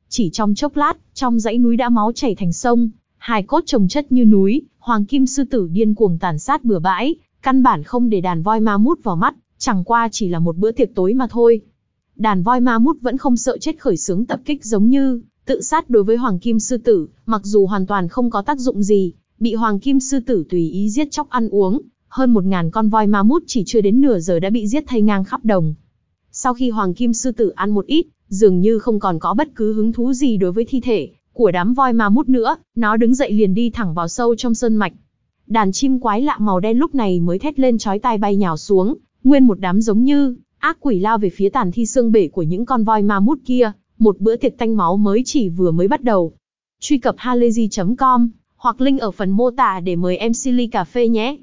Chỉ trong chốc lát, trong dãy núi đã máu chảy thành sông, hài cốt trồng chất như núi, Hoàng Kim Sư Tử điên cuồng tàn sát bừa bãi, căn bản không để đàn voi ma mút vào mắt, chẳng qua chỉ là một bữa tiệc tối mà thôi. Đàn voi ma mút vẫn không sợ chết khởi sướng tập kích giống như tự sát đối với Hoàng Kim Sư Tử, mặc dù hoàn toàn không có tác dụng gì, bị Hoàng Kim Sư Tử tùy ý giết chóc ăn uống, hơn một ngàn con voi ma mút chỉ chưa đến nửa giờ đã bị giết thay ngang khắp đồng. Sau khi Hoàng Kim Sư Tử ăn một ít, dường như không còn có bất cứ hứng thú gì đối với thi thể của đám voi ma mút nữa, nó đứng dậy liền đi thẳng vào sâu trong sơn mạch. Đàn chim quái lạ màu đen lúc này mới thét lên chói tai bay nhào xuống, nguyên một đám giống như ác quỷ lao về phía tàn thi xương bể của những con voi ma mút kia, một bữa tiệc tanh máu mới chỉ vừa mới bắt đầu. Truy cập halayzi.com hoặc link ở phần mô tả để mời em Silly cà phê nhé.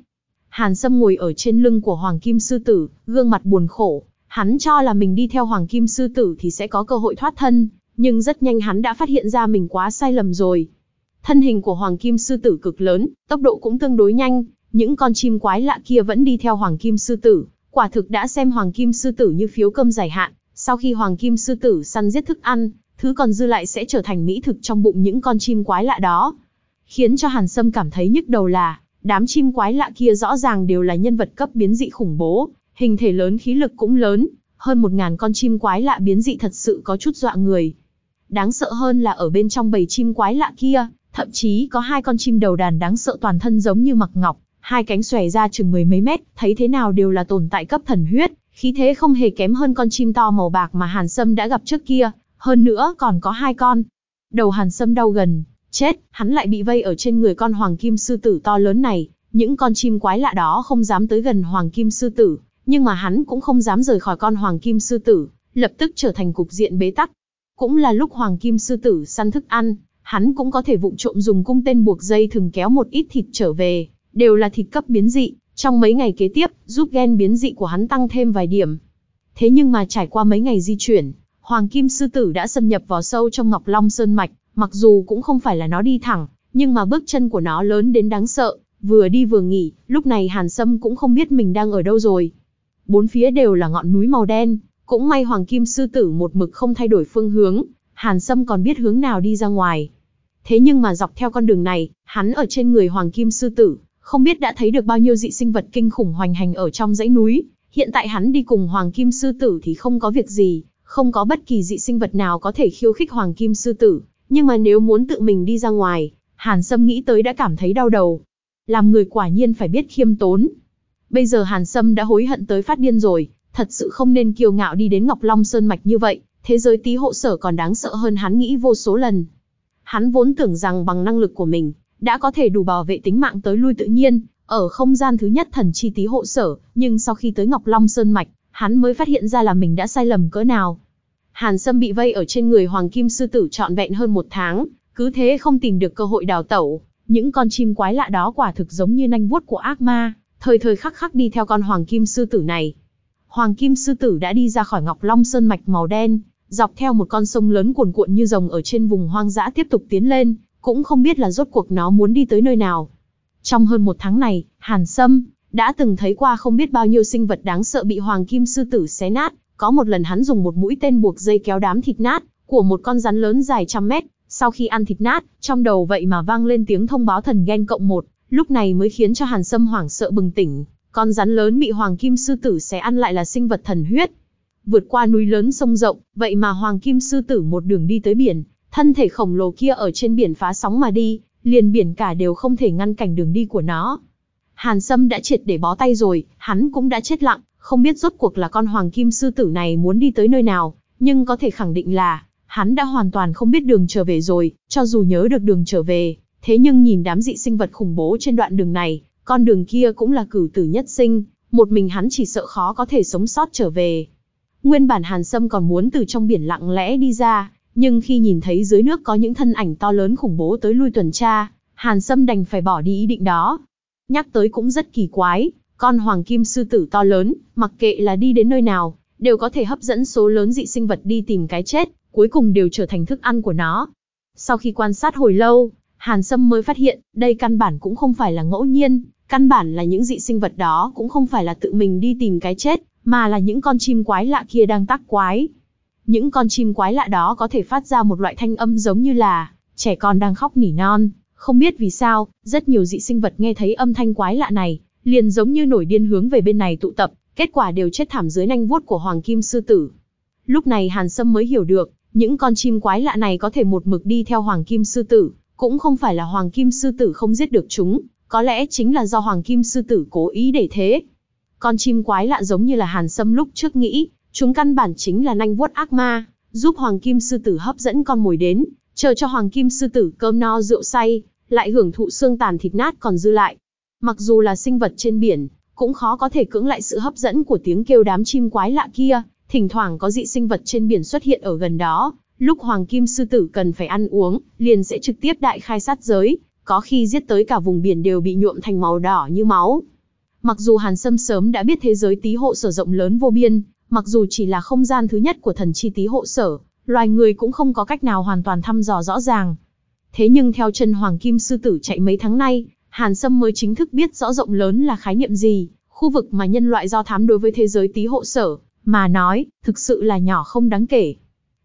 Hàn Sâm ngồi ở trên lưng của Hoàng Kim Sư Tử, gương mặt buồn khổ. Hắn cho là mình đi theo Hoàng Kim Sư Tử thì sẽ có cơ hội thoát thân, nhưng rất nhanh hắn đã phát hiện ra mình quá sai lầm rồi. Thân hình của Hoàng Kim Sư Tử cực lớn, tốc độ cũng tương đối nhanh, những con chim quái lạ kia vẫn đi theo Hoàng Kim Sư Tử, quả thực đã xem Hoàng Kim Sư Tử như phiếu cơm dài hạn, sau khi Hoàng Kim Sư Tử săn giết thức ăn, thứ còn dư lại sẽ trở thành mỹ thực trong bụng những con chim quái lạ đó. Khiến cho Hàn Sâm cảm thấy nhức đầu là, đám chim quái lạ kia rõ ràng đều là nhân vật cấp biến dị khủng bố, hình thể lớn khí lực cũng lớn, hơn một ngàn con chim quái lạ biến dị thật sự có chút dọa người. Đáng sợ hơn là ở bên trong bầy chim quái lạ kia, thậm chí có hai con chim đầu đàn đáng sợ toàn thân giống như mặc ngọc, hai cánh xòe ra chừng mười mấy mét, thấy thế nào đều là tồn tại cấp thần huyết, khí thế không hề kém hơn con chim to màu bạc mà Hàn Sâm đã gặp trước kia, hơn nữa còn có hai con. Đầu Hàn Sâm đau gần, chết, hắn lại bị vây ở trên người con hoàng kim sư tử to lớn này, những con chim quái lạ đó không dám tới gần hoàng kim sư tử, nhưng mà hắn cũng không dám rời khỏi con hoàng kim sư tử, lập tức trở thành cục diện bế tắc. Cũng là lúc hoàng kim sư tử săn thức ăn, hắn cũng có thể vụng trộm dùng cung tên buộc dây thừng kéo một ít thịt trở về, đều là thịt cấp biến dị, trong mấy ngày kế tiếp, giúp gen biến dị của hắn tăng thêm vài điểm. Thế nhưng mà trải qua mấy ngày di chuyển, Hoàng Kim Sư Tử đã xâm nhập vào sâu trong Ngọc Long Sơn Mạch, mặc dù cũng không phải là nó đi thẳng, nhưng mà bước chân của nó lớn đến đáng sợ, vừa đi vừa nghỉ, lúc này Hàn Sâm cũng không biết mình đang ở đâu rồi. Bốn phía đều là ngọn núi màu đen, cũng may Hoàng Kim Sư Tử một mực không thay đổi phương hướng, Hàn Sâm còn biết hướng nào đi ra ngoài. Thế nhưng mà dọc theo con đường này, hắn ở trên người Hoàng Kim Sư Tử, không biết đã thấy được bao nhiêu dị sinh vật kinh khủng hoành hành ở trong dãy núi. Hiện tại hắn đi cùng Hoàng Kim Sư Tử thì không có việc gì, không có bất kỳ dị sinh vật nào có thể khiêu khích Hoàng Kim Sư Tử. Nhưng mà nếu muốn tự mình đi ra ngoài, Hàn Sâm nghĩ tới đã cảm thấy đau đầu. Làm người quả nhiên phải biết khiêm tốn. Bây giờ Hàn Sâm đã hối hận tới phát điên rồi, thật sự không nên kiêu ngạo đi đến Ngọc Long Sơn Mạch như vậy, thế giới tí hộ sở còn đáng sợ hơn hắn nghĩ vô số lần. Hắn vốn tưởng rằng bằng năng lực của mình, đã có thể đủ bảo vệ tính mạng tới lui tự nhiên, ở không gian thứ nhất thần chi tí hộ sở, nhưng sau khi tới Ngọc Long Sơn Mạch, hắn mới phát hiện ra là mình đã sai lầm cỡ nào. Hàn Sâm bị vây ở trên người Hoàng Kim Sư Tử trọn vẹn hơn một tháng, cứ thế không tìm được cơ hội đào tẩu. Những con chim quái lạ đó quả thực giống như nanh vuốt của ác ma, thời thời khắc khắc đi theo con Hoàng Kim Sư Tử này. Hoàng Kim Sư Tử đã đi ra khỏi Ngọc Long Sơn Mạch màu đen, dọc theo một con sông lớn cuồn cuộn như rồng ở trên vùng hoang dã tiếp tục tiến lên, cũng không biết là rốt cuộc nó muốn đi tới nơi nào. Trong hơn một tháng này, Hàn Sâm đã từng thấy qua không biết bao nhiêu sinh vật đáng sợ bị Hoàng Kim Sư Tử xé nát, có một lần hắn dùng một mũi tên buộc dây kéo đám thịt nát của một con rắn lớn dài trăm mét, sau khi ăn thịt nát, trong đầu vậy mà vang lên tiếng thông báo thần gen cộng một, lúc này mới khiến cho Hàn Sâm hoảng sợ bừng tỉnh, con rắn lớn bị Hoàng Kim Sư Tử xé ăn lại là sinh vật thần huyết. Vượt qua núi lớn sông rộng, vậy mà Hoàng Kim Sư Tử một đường đi tới biển, thân thể khổng lồ kia ở trên biển phá sóng mà đi, liền biển cả đều không thể ngăn cản đường đi của nó. Hàn Sâm đã triệt để bó tay rồi, hắn cũng đã chết lặng, không biết rốt cuộc là con hoàng kim sư tử này muốn đi tới nơi nào, nhưng có thể khẳng định là, hắn đã hoàn toàn không biết đường trở về rồi, cho dù nhớ được đường trở về, thế nhưng nhìn đám dị sinh vật khủng bố trên đoạn đường này, con đường kia cũng là cửu tử nhất sinh, một mình hắn chỉ sợ khó có thể sống sót trở về. Nguyên bản Hàn Sâm còn muốn từ trong biển lặng lẽ đi ra, nhưng khi nhìn thấy dưới nước có những thân ảnh to lớn khủng bố tới lui tuần tra, Hàn Sâm đành phải bỏ đi ý định đó. Nhắc tới cũng rất kỳ quái, con hoàng kim sư tử to lớn, mặc kệ là đi đến nơi nào, đều có thể hấp dẫn số lớn dị sinh vật đi tìm cái chết, cuối cùng đều trở thành thức ăn của nó. Sau khi quan sát hồi lâu, Hàn Sâm mới phát hiện, đây căn bản cũng không phải là ngẫu nhiên, căn bản là những dị sinh vật đó cũng không phải là tự mình đi tìm cái chết, mà là những con chim quái lạ kia đang tác quái. Những con chim quái lạ đó có thể phát ra một loại thanh âm giống như là trẻ con đang khóc nỉ non, không biết vì sao, rất nhiều dị sinh vật nghe thấy âm thanh quái lạ này, liền giống như nổi điên hướng về bên này tụ tập, kết quả đều chết thảm dưới nanh vuốt của Hoàng Kim Sư Tử. Lúc này Hàn Sâm mới hiểu được, những con chim quái lạ này có thể một mực đi theo Hoàng Kim Sư Tử, cũng không phải là Hoàng Kim Sư Tử không giết được chúng, có lẽ chính là do Hoàng Kim Sư Tử cố ý để thế. Con chim quái lạ giống như là Hàn Sâm lúc trước nghĩ, chúng căn bản chính là nanh vuốt ác ma, giúp Hoàng Kim Sư Tử hấp dẫn con mồi đến, chờ cho Hoàng Kim Sư Tử cơm no rượu say, lại hưởng thụ xương tàn thịt nát còn dư lại, Mặc dù là sinh vật trên biển, cũng khó có thể cưỡng lại sự hấp dẫn của tiếng kêu đám chim quái lạ kia, thỉnh thoảng có dị sinh vật trên biển xuất hiện ở gần đó, lúc hoàng kim sư tử cần phải ăn uống, liền sẽ trực tiếp đại khai sát giới, có khi giết tới cả vùng biển đều bị nhuộm thành màu đỏ như máu. Mặc dù Hàn Sâm sớm đã biết thế giới tí hộ sở rộng lớn vô biên, mặc dù chỉ là không gian thứ nhất của thần chi tí hộ sở, loài người cũng không có cách nào hoàn toàn thăm dò rõ ràng. Thế nhưng theo chân Hoàng Kim Sư Tử chạy mấy tháng nay, Hàn Sâm mới chính thức biết rõ rộng lớn là khái niệm gì, khu vực mà nhân loại do thám đối với thế giới tí hộ sở, mà nói, thực sự là nhỏ không đáng kể.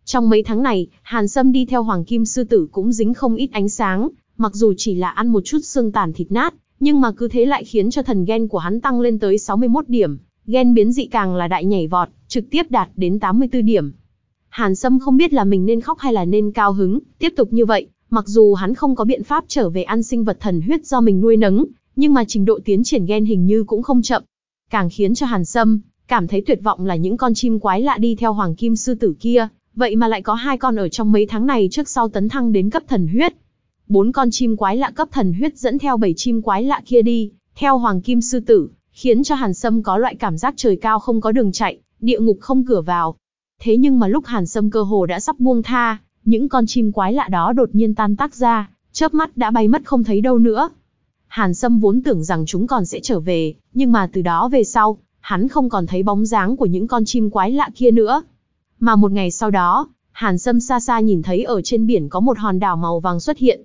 Trong mấy tháng này, Hàn Sâm đi theo Hoàng Kim Sư Tử cũng dính không ít ánh sáng, mặc dù chỉ là ăn một chút xương tàn thịt nát, nhưng mà cứ thế lại khiến cho thần gen của hắn tăng lên tới 61 điểm, gen biến dị càng là đại nhảy vọt, trực tiếp đạt đến 84 điểm. Hàn Sâm không biết là mình nên khóc hay là nên cao hứng, tiếp tục như vậy, Mặc dù hắn không có biện pháp trở về ăn sinh vật thần huyết do mình nuôi nấng, nhưng mà trình độ tiến triển gen hình như cũng không chậm. Càng khiến cho Hàn Sâm cảm thấy tuyệt vọng là những con chim quái lạ đi theo Hoàng Kim Sư Tử kia, vậy mà lại có hai con ở trong mấy tháng này trước sau tấn thăng đến cấp thần huyết. Bốn con chim quái lạ cấp thần huyết dẫn theo bảy chim quái lạ kia đi, theo Hoàng Kim Sư Tử, khiến cho Hàn Sâm có loại cảm giác trời cao không có đường chạy, địa ngục không cửa vào. Thế nhưng mà lúc Hàn Sâm cơ hồ đã sắp buông tha, những con chim quái lạ đó đột nhiên tan tác ra, chớp mắt đã bay mất không thấy đâu nữa. Hàn Sâm vốn tưởng rằng chúng còn sẽ trở về, nhưng mà từ đó về sau, hắn không còn thấy bóng dáng của những con chim quái lạ kia nữa. Mà một ngày sau đó, Hàn Sâm xa xa nhìn thấy ở trên biển có một hòn đảo màu vàng xuất hiện.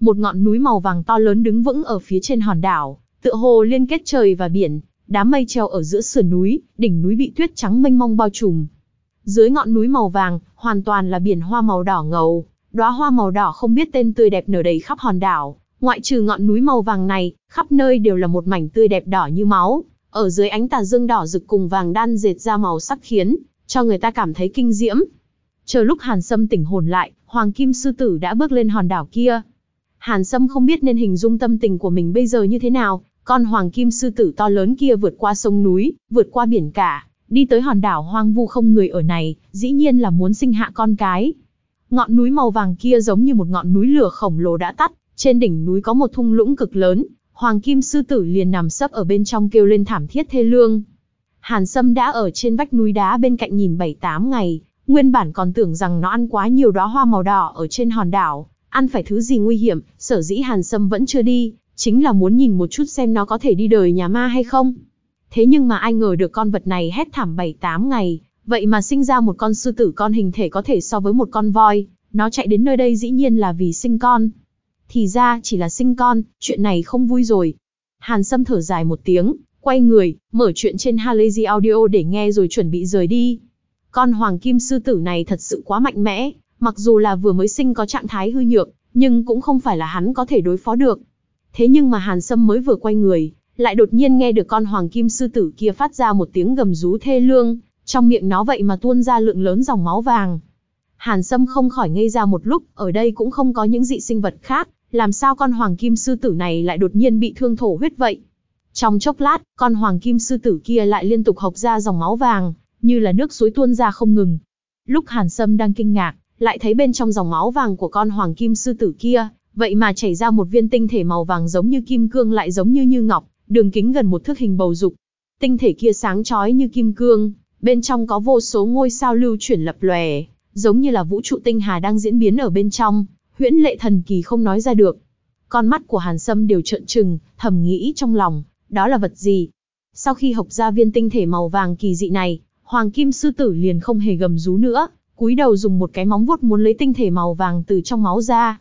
Một ngọn núi màu vàng to lớn đứng vững ở phía trên hòn đảo, tựa hồ liên kết trời và biển, đám mây treo ở giữa sườn núi, đỉnh núi bị tuyết trắng mênh mông bao trùm, dưới ngọn núi màu vàng, hoàn toàn là biển hoa màu đỏ ngầu, đóa hoa màu đỏ không biết tên tươi đẹp nở đầy khắp hòn đảo, ngoại trừ ngọn núi màu vàng này, khắp nơi đều là một mảnh tươi đẹp đỏ như máu, ở dưới ánh tà dương đỏ rực cùng vàng đan dệt ra màu sắc khiến cho người ta cảm thấy kinh diễm. Chờ lúc Hàn Sâm tỉnh hồn lại, Hoàng Kim Sư Tử đã bước lên hòn đảo kia. Hàn Sâm không biết nên hình dung tâm tình của mình bây giờ như thế nào, con Hoàng Kim Sư Tử to lớn kia vượt qua sông núi, vượt qua biển cả, Đi tới hòn đảo hoang vu không người ở này, dĩ nhiên là muốn sinh hạ con cái. Ngọn núi màu vàng kia giống như một ngọn núi lửa khổng lồ đã tắt, trên đỉnh núi có một thung lũng cực lớn, Hoàng Kim Sư Tử liền nằm sấp ở bên trong kêu lên thảm thiết thê lương. Hàn Sâm đã ở trên vách núi đá bên cạnh nhìn bảy tám ngày, Nguyên bản còn tưởng rằng nó ăn quá nhiều đóa hoa màu đỏ ở trên hòn đảo, ăn phải thứ gì nguy hiểm, sở dĩ Hàn Sâm vẫn chưa đi, chính là muốn nhìn một chút xem nó có thể đi đời nhà ma hay không. Thế nhưng mà ai ngờ được con vật này hét thảm 7-8 ngày, vậy mà sinh ra một con sư tử con hình thể có thể so với một con voi, nó chạy đến nơi đây dĩ nhiên là vì sinh con. Thì ra chỉ là sinh con, chuyện này không vui rồi. Hàn Sâm thở dài một tiếng, quay người, mở chuyện trên Halazy Audio để nghe rồi chuẩn bị rời đi. Con hoàng kim sư tử này thật sự quá mạnh mẽ, mặc dù là vừa mới sinh có trạng thái hư nhược, nhưng cũng không phải là hắn có thể đối phó được. Thế nhưng mà Hàn Sâm mới vừa quay người, lại đột nhiên nghe được con hoàng kim sư tử kia phát ra một tiếng gầm rú thê lương, trong miệng nó vậy mà tuôn ra lượng lớn dòng máu vàng. Hàn Sâm không khỏi ngây ra một lúc, ở đây cũng không có những dị sinh vật khác, làm sao con hoàng kim sư tử này lại đột nhiên bị thương thổ huyết vậy? Trong chốc lát, con hoàng kim sư tử kia lại liên tục hộc ra dòng máu vàng, như là nước suối tuôn ra không ngừng. Lúc Hàn Sâm đang kinh ngạc, lại thấy bên trong dòng máu vàng của con hoàng kim sư tử kia, vậy mà chảy ra một viên tinh thể màu vàng giống như kim cương lại giống như như ngọc, đường kính gần một thước hình bầu dục. Tinh thể kia sáng chói như kim cương, bên trong có vô số ngôi sao lưu chuyển lập lòe, giống như là vũ trụ tinh hà đang diễn biến ở bên trong, huyễn lệ thần kỳ không nói ra được. Con mắt của Hàn Sâm đều trợn trừng, thầm nghĩ trong lòng, đó là vật gì? Sau khi học ra viên tinh thể màu vàng kỳ dị này, Hoàng Kim Sư Tử liền không hề gầm rú nữa, cúi đầu dùng một cái móng vuốt muốn lấy tinh thể màu vàng từ trong máu ra.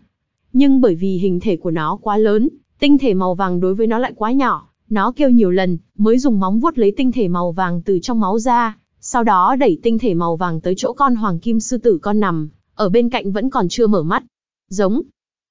Nhưng bởi vì hình thể của nó quá lớn, tinh thể màu vàng đối với nó lại quá nhỏ, nó kêu nhiều lần, mới dùng móng vuốt lấy tinh thể màu vàng từ trong máu ra, sau đó đẩy tinh thể màu vàng tới chỗ con hoàng kim sư tử con nằm, ở bên cạnh vẫn còn chưa mở mắt. Giống.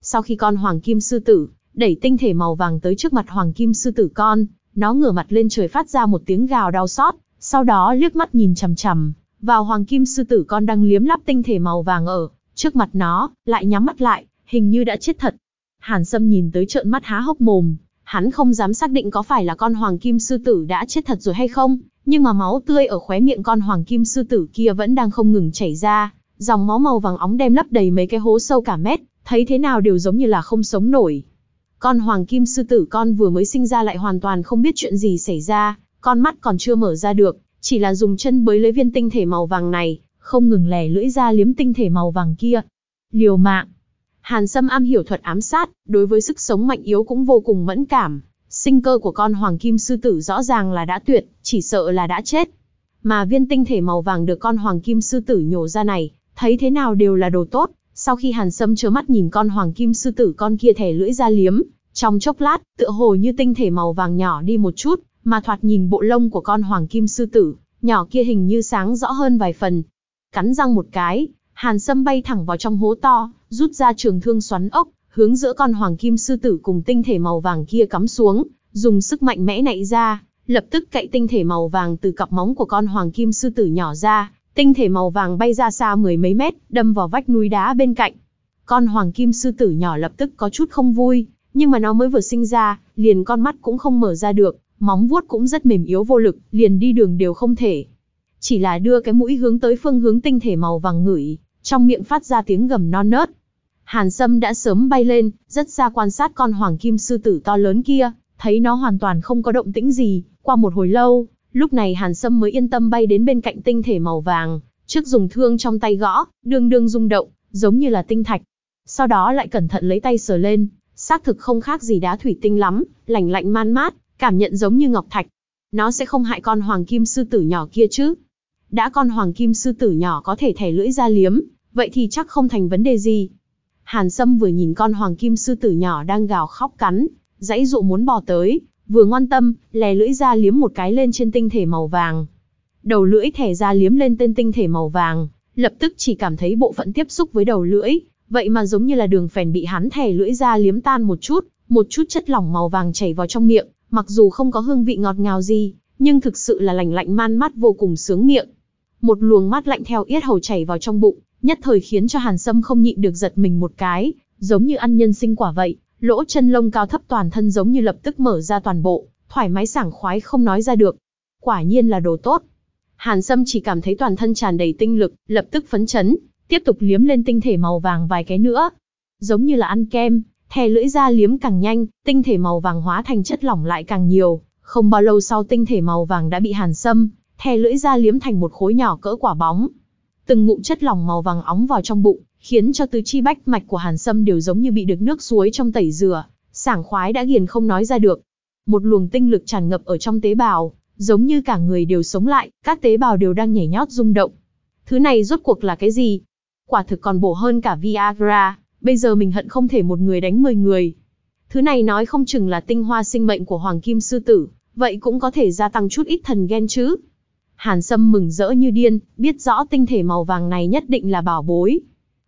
Sau khi con hoàng kim sư tử, đẩy tinh thể màu vàng tới trước mặt hoàng kim sư tử con, nó ngửa mặt lên trời phát ra một tiếng gào đau xót, sau đó liếc mắt nhìn chằm chằm vào hoàng kim sư tử con đang liếm lắp tinh thể màu vàng ở trước mặt nó, lại nhắm mắt lại, hình như đã chết thật. Hàn Sâm nhìn tới trợn mắt há hốc mồm, hắn không dám xác định có phải là con hoàng kim sư tử đã chết thật rồi hay không, nhưng mà máu tươi ở khóe miệng con hoàng kim sư tử kia vẫn đang không ngừng chảy ra, dòng máu màu vàng óng đem lấp đầy mấy cái hố sâu cả mét, thấy thế nào đều giống như là không sống nổi. Con hoàng kim sư tử con vừa mới sinh ra lại hoàn toàn không biết chuyện gì xảy ra, con mắt còn chưa mở ra được, chỉ là dùng chân bới lấy viên tinh thể màu vàng này, không ngừng lè lưỡi ra liếm tinh thể màu vàng kia. Liều mạng. Hàn Sâm am hiểu thuật ám sát, đối với sức sống mạnh yếu cũng vô cùng mẫn cảm. Sinh cơ của con hoàng kim sư tử rõ ràng là đã tuyệt, chỉ sợ là đã chết. Mà viên tinh thể màu vàng được con hoàng kim sư tử nhổ ra này, thấy thế nào đều là đồ tốt. Sau khi Hàn Sâm chớ mắt nhìn con hoàng kim sư tử con kia thẻ lưỡi ra liếm, trong chốc lát, tựa hồ như tinh thể màu vàng nhỏ đi một chút, mà thoạt nhìn bộ lông của con hoàng kim sư tử, nhỏ kia hình như sáng rõ hơn vài phần. Cắn răng một cái, Hàn Sâm bay thẳng vào trong hố to, rút ra trường thương xoắn ốc, hướng giữa con hoàng kim sư tử cùng tinh thể màu vàng kia cắm xuống, dùng sức mạnh mẽ nạy ra, lập tức cậy tinh thể màu vàng từ cặp móng của con hoàng kim sư tử nhỏ ra, tinh thể màu vàng bay ra xa mười mấy mét, đâm vào vách núi đá bên cạnh. Con hoàng kim sư tử nhỏ lập tức có chút không vui, nhưng mà nó mới vừa sinh ra, liền con mắt cũng không mở ra được, móng vuốt cũng rất mềm yếu vô lực, liền đi đường đều không thể. Chỉ là đưa cái mũi hướng tới phương hướng tinh thể màu vàng ngửi, trong miệng phát ra tiếng gầm non nớt. Hàn Sâm đã sớm bay lên, rất xa quan sát con hoàng kim sư tử to lớn kia, thấy nó hoàn toàn không có động tĩnh gì, qua một hồi lâu, lúc này Hàn Sâm mới yên tâm bay đến bên cạnh tinh thể màu vàng, trước dùng thương trong tay gõ, đương đương rung động, giống như là tinh thạch. Sau đó lại cẩn thận lấy tay sờ lên, xác thực không khác gì đá thủy tinh lắm, lạnh lạnh man mát, cảm nhận giống như ngọc thạch. Nó sẽ không hại con hoàng kim sư tử nhỏ kia chứ. Đã con hoàng kim sư tử nhỏ có thể thẻ lưỡi ra liếm, vậy thì chắc không thành vấn đề gì. Hàn Sâm vừa nhìn con hoàng kim sư tử nhỏ đang gào khóc cắn, dãy dụ muốn bò tới, vừa ngoan tâm, lè lưỡi ra liếm một cái lên trên tinh thể màu vàng. Đầu lưỡi thẻ ra liếm lên tên tinh thể màu vàng, lập tức chỉ cảm thấy bộ phận tiếp xúc với đầu lưỡi, vậy mà giống như là đường phèn bị hắn thẻ lưỡi ra liếm tan một chút, một chút chất lỏng màu vàng chảy vào trong miệng, mặc dù không có hương vị ngọt ngào gì, nhưng thực sự là lành lạnh man mát vô cùng sướng miệng. Một luồng mát lạnh theo yết hầu chảy vào trong bụng, nhất thời khiến cho Hàn Sâm không nhịn được giật mình một cái, giống như ăn nhân sinh quả vậy, lỗ chân lông cao thấp toàn thân giống như lập tức mở ra toàn bộ, thoải mái sảng khoái không nói ra được. Quả nhiên là đồ tốt. Hàn Sâm chỉ cảm thấy toàn thân tràn đầy tinh lực, lập tức phấn chấn, tiếp tục liếm lên tinh thể màu vàng vài cái nữa. Giống như là ăn kem, thè lưỡi ra liếm càng nhanh, tinh thể màu vàng hóa thành chất lỏng lại càng nhiều. Không bao lâu sau tinh thể màu vàng đã bị Hàn Sâm, thè lưỡi ra liếm thành một khối nhỏ cỡ quả bóng. Từng ngụm chất lỏng màu vàng óng vào trong bụng, khiến cho tứ chi bách mạch của Hàn Sâm đều giống như bị được nước suối trong tẩy rửa, sảng khoái đã ghiền không nói ra được. Một luồng tinh lực tràn ngập ở trong tế bào, giống như cả người đều sống lại, các tế bào đều đang nhảy nhót rung động. Thứ này rốt cuộc là cái gì? Quả thực còn bổ hơn cả Viagra, bây giờ mình hận không thể một người đánh 10 người. Thứ này nói không chừng là tinh hoa sinh mệnh của Hoàng Kim Sư Tử, vậy cũng có thể gia tăng chút ít thần ghen chứ. Hàn Sâm mừng rỡ như điên, biết rõ tinh thể màu vàng này nhất định là bảo bối.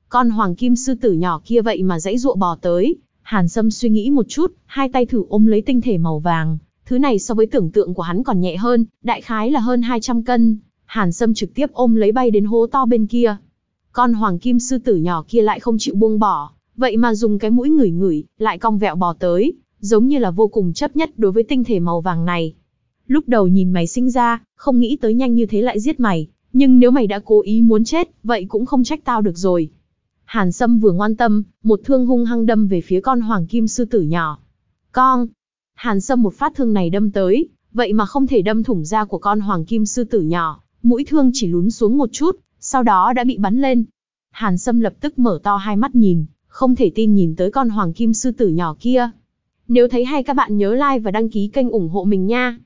Con Hoàng Kim Sư Tử nhỏ kia vậy mà dãy dụa bò tới, Hàn Sâm suy nghĩ một chút, hai tay thử ôm lấy tinh thể màu vàng, thứ này so với tưởng tượng của hắn còn nhẹ hơn, đại khái là hơn 200 cân. Hàn Sâm trực tiếp ôm lấy bay đến hố to bên kia. Con hoàng kim sư tử nhỏ kia lại không chịu buông bỏ, vậy mà dùng cái mũi ngửi ngửi, lại cong vẹo bò tới, giống như là vô cùng chấp nhất đối với tinh thể màu vàng này. Lúc đầu nhìn mày sinh ra, không nghĩ tới nhanh như thế lại giết mày, nhưng nếu mày đã cố ý muốn chết, vậy cũng không trách tao được rồi. Hàn Sâm vừa ngoan tâm, một thương hung hăng đâm về phía con hoàng kim sư tử nhỏ. Con! Hàn Sâm một phát thương này đâm tới, vậy mà không thể đâm thủng da của con hoàng kim sư tử nhỏ, mũi thương chỉ lún xuống một chút, sau đó đã bị bắn lên. Hàn Sâm lập tức mở to hai mắt nhìn, không thể tin nhìn tới con hoàng kim sư tử nhỏ kia. Nếu thấy hay các bạn nhớ like và đăng ký kênh ủng hộ mình nha.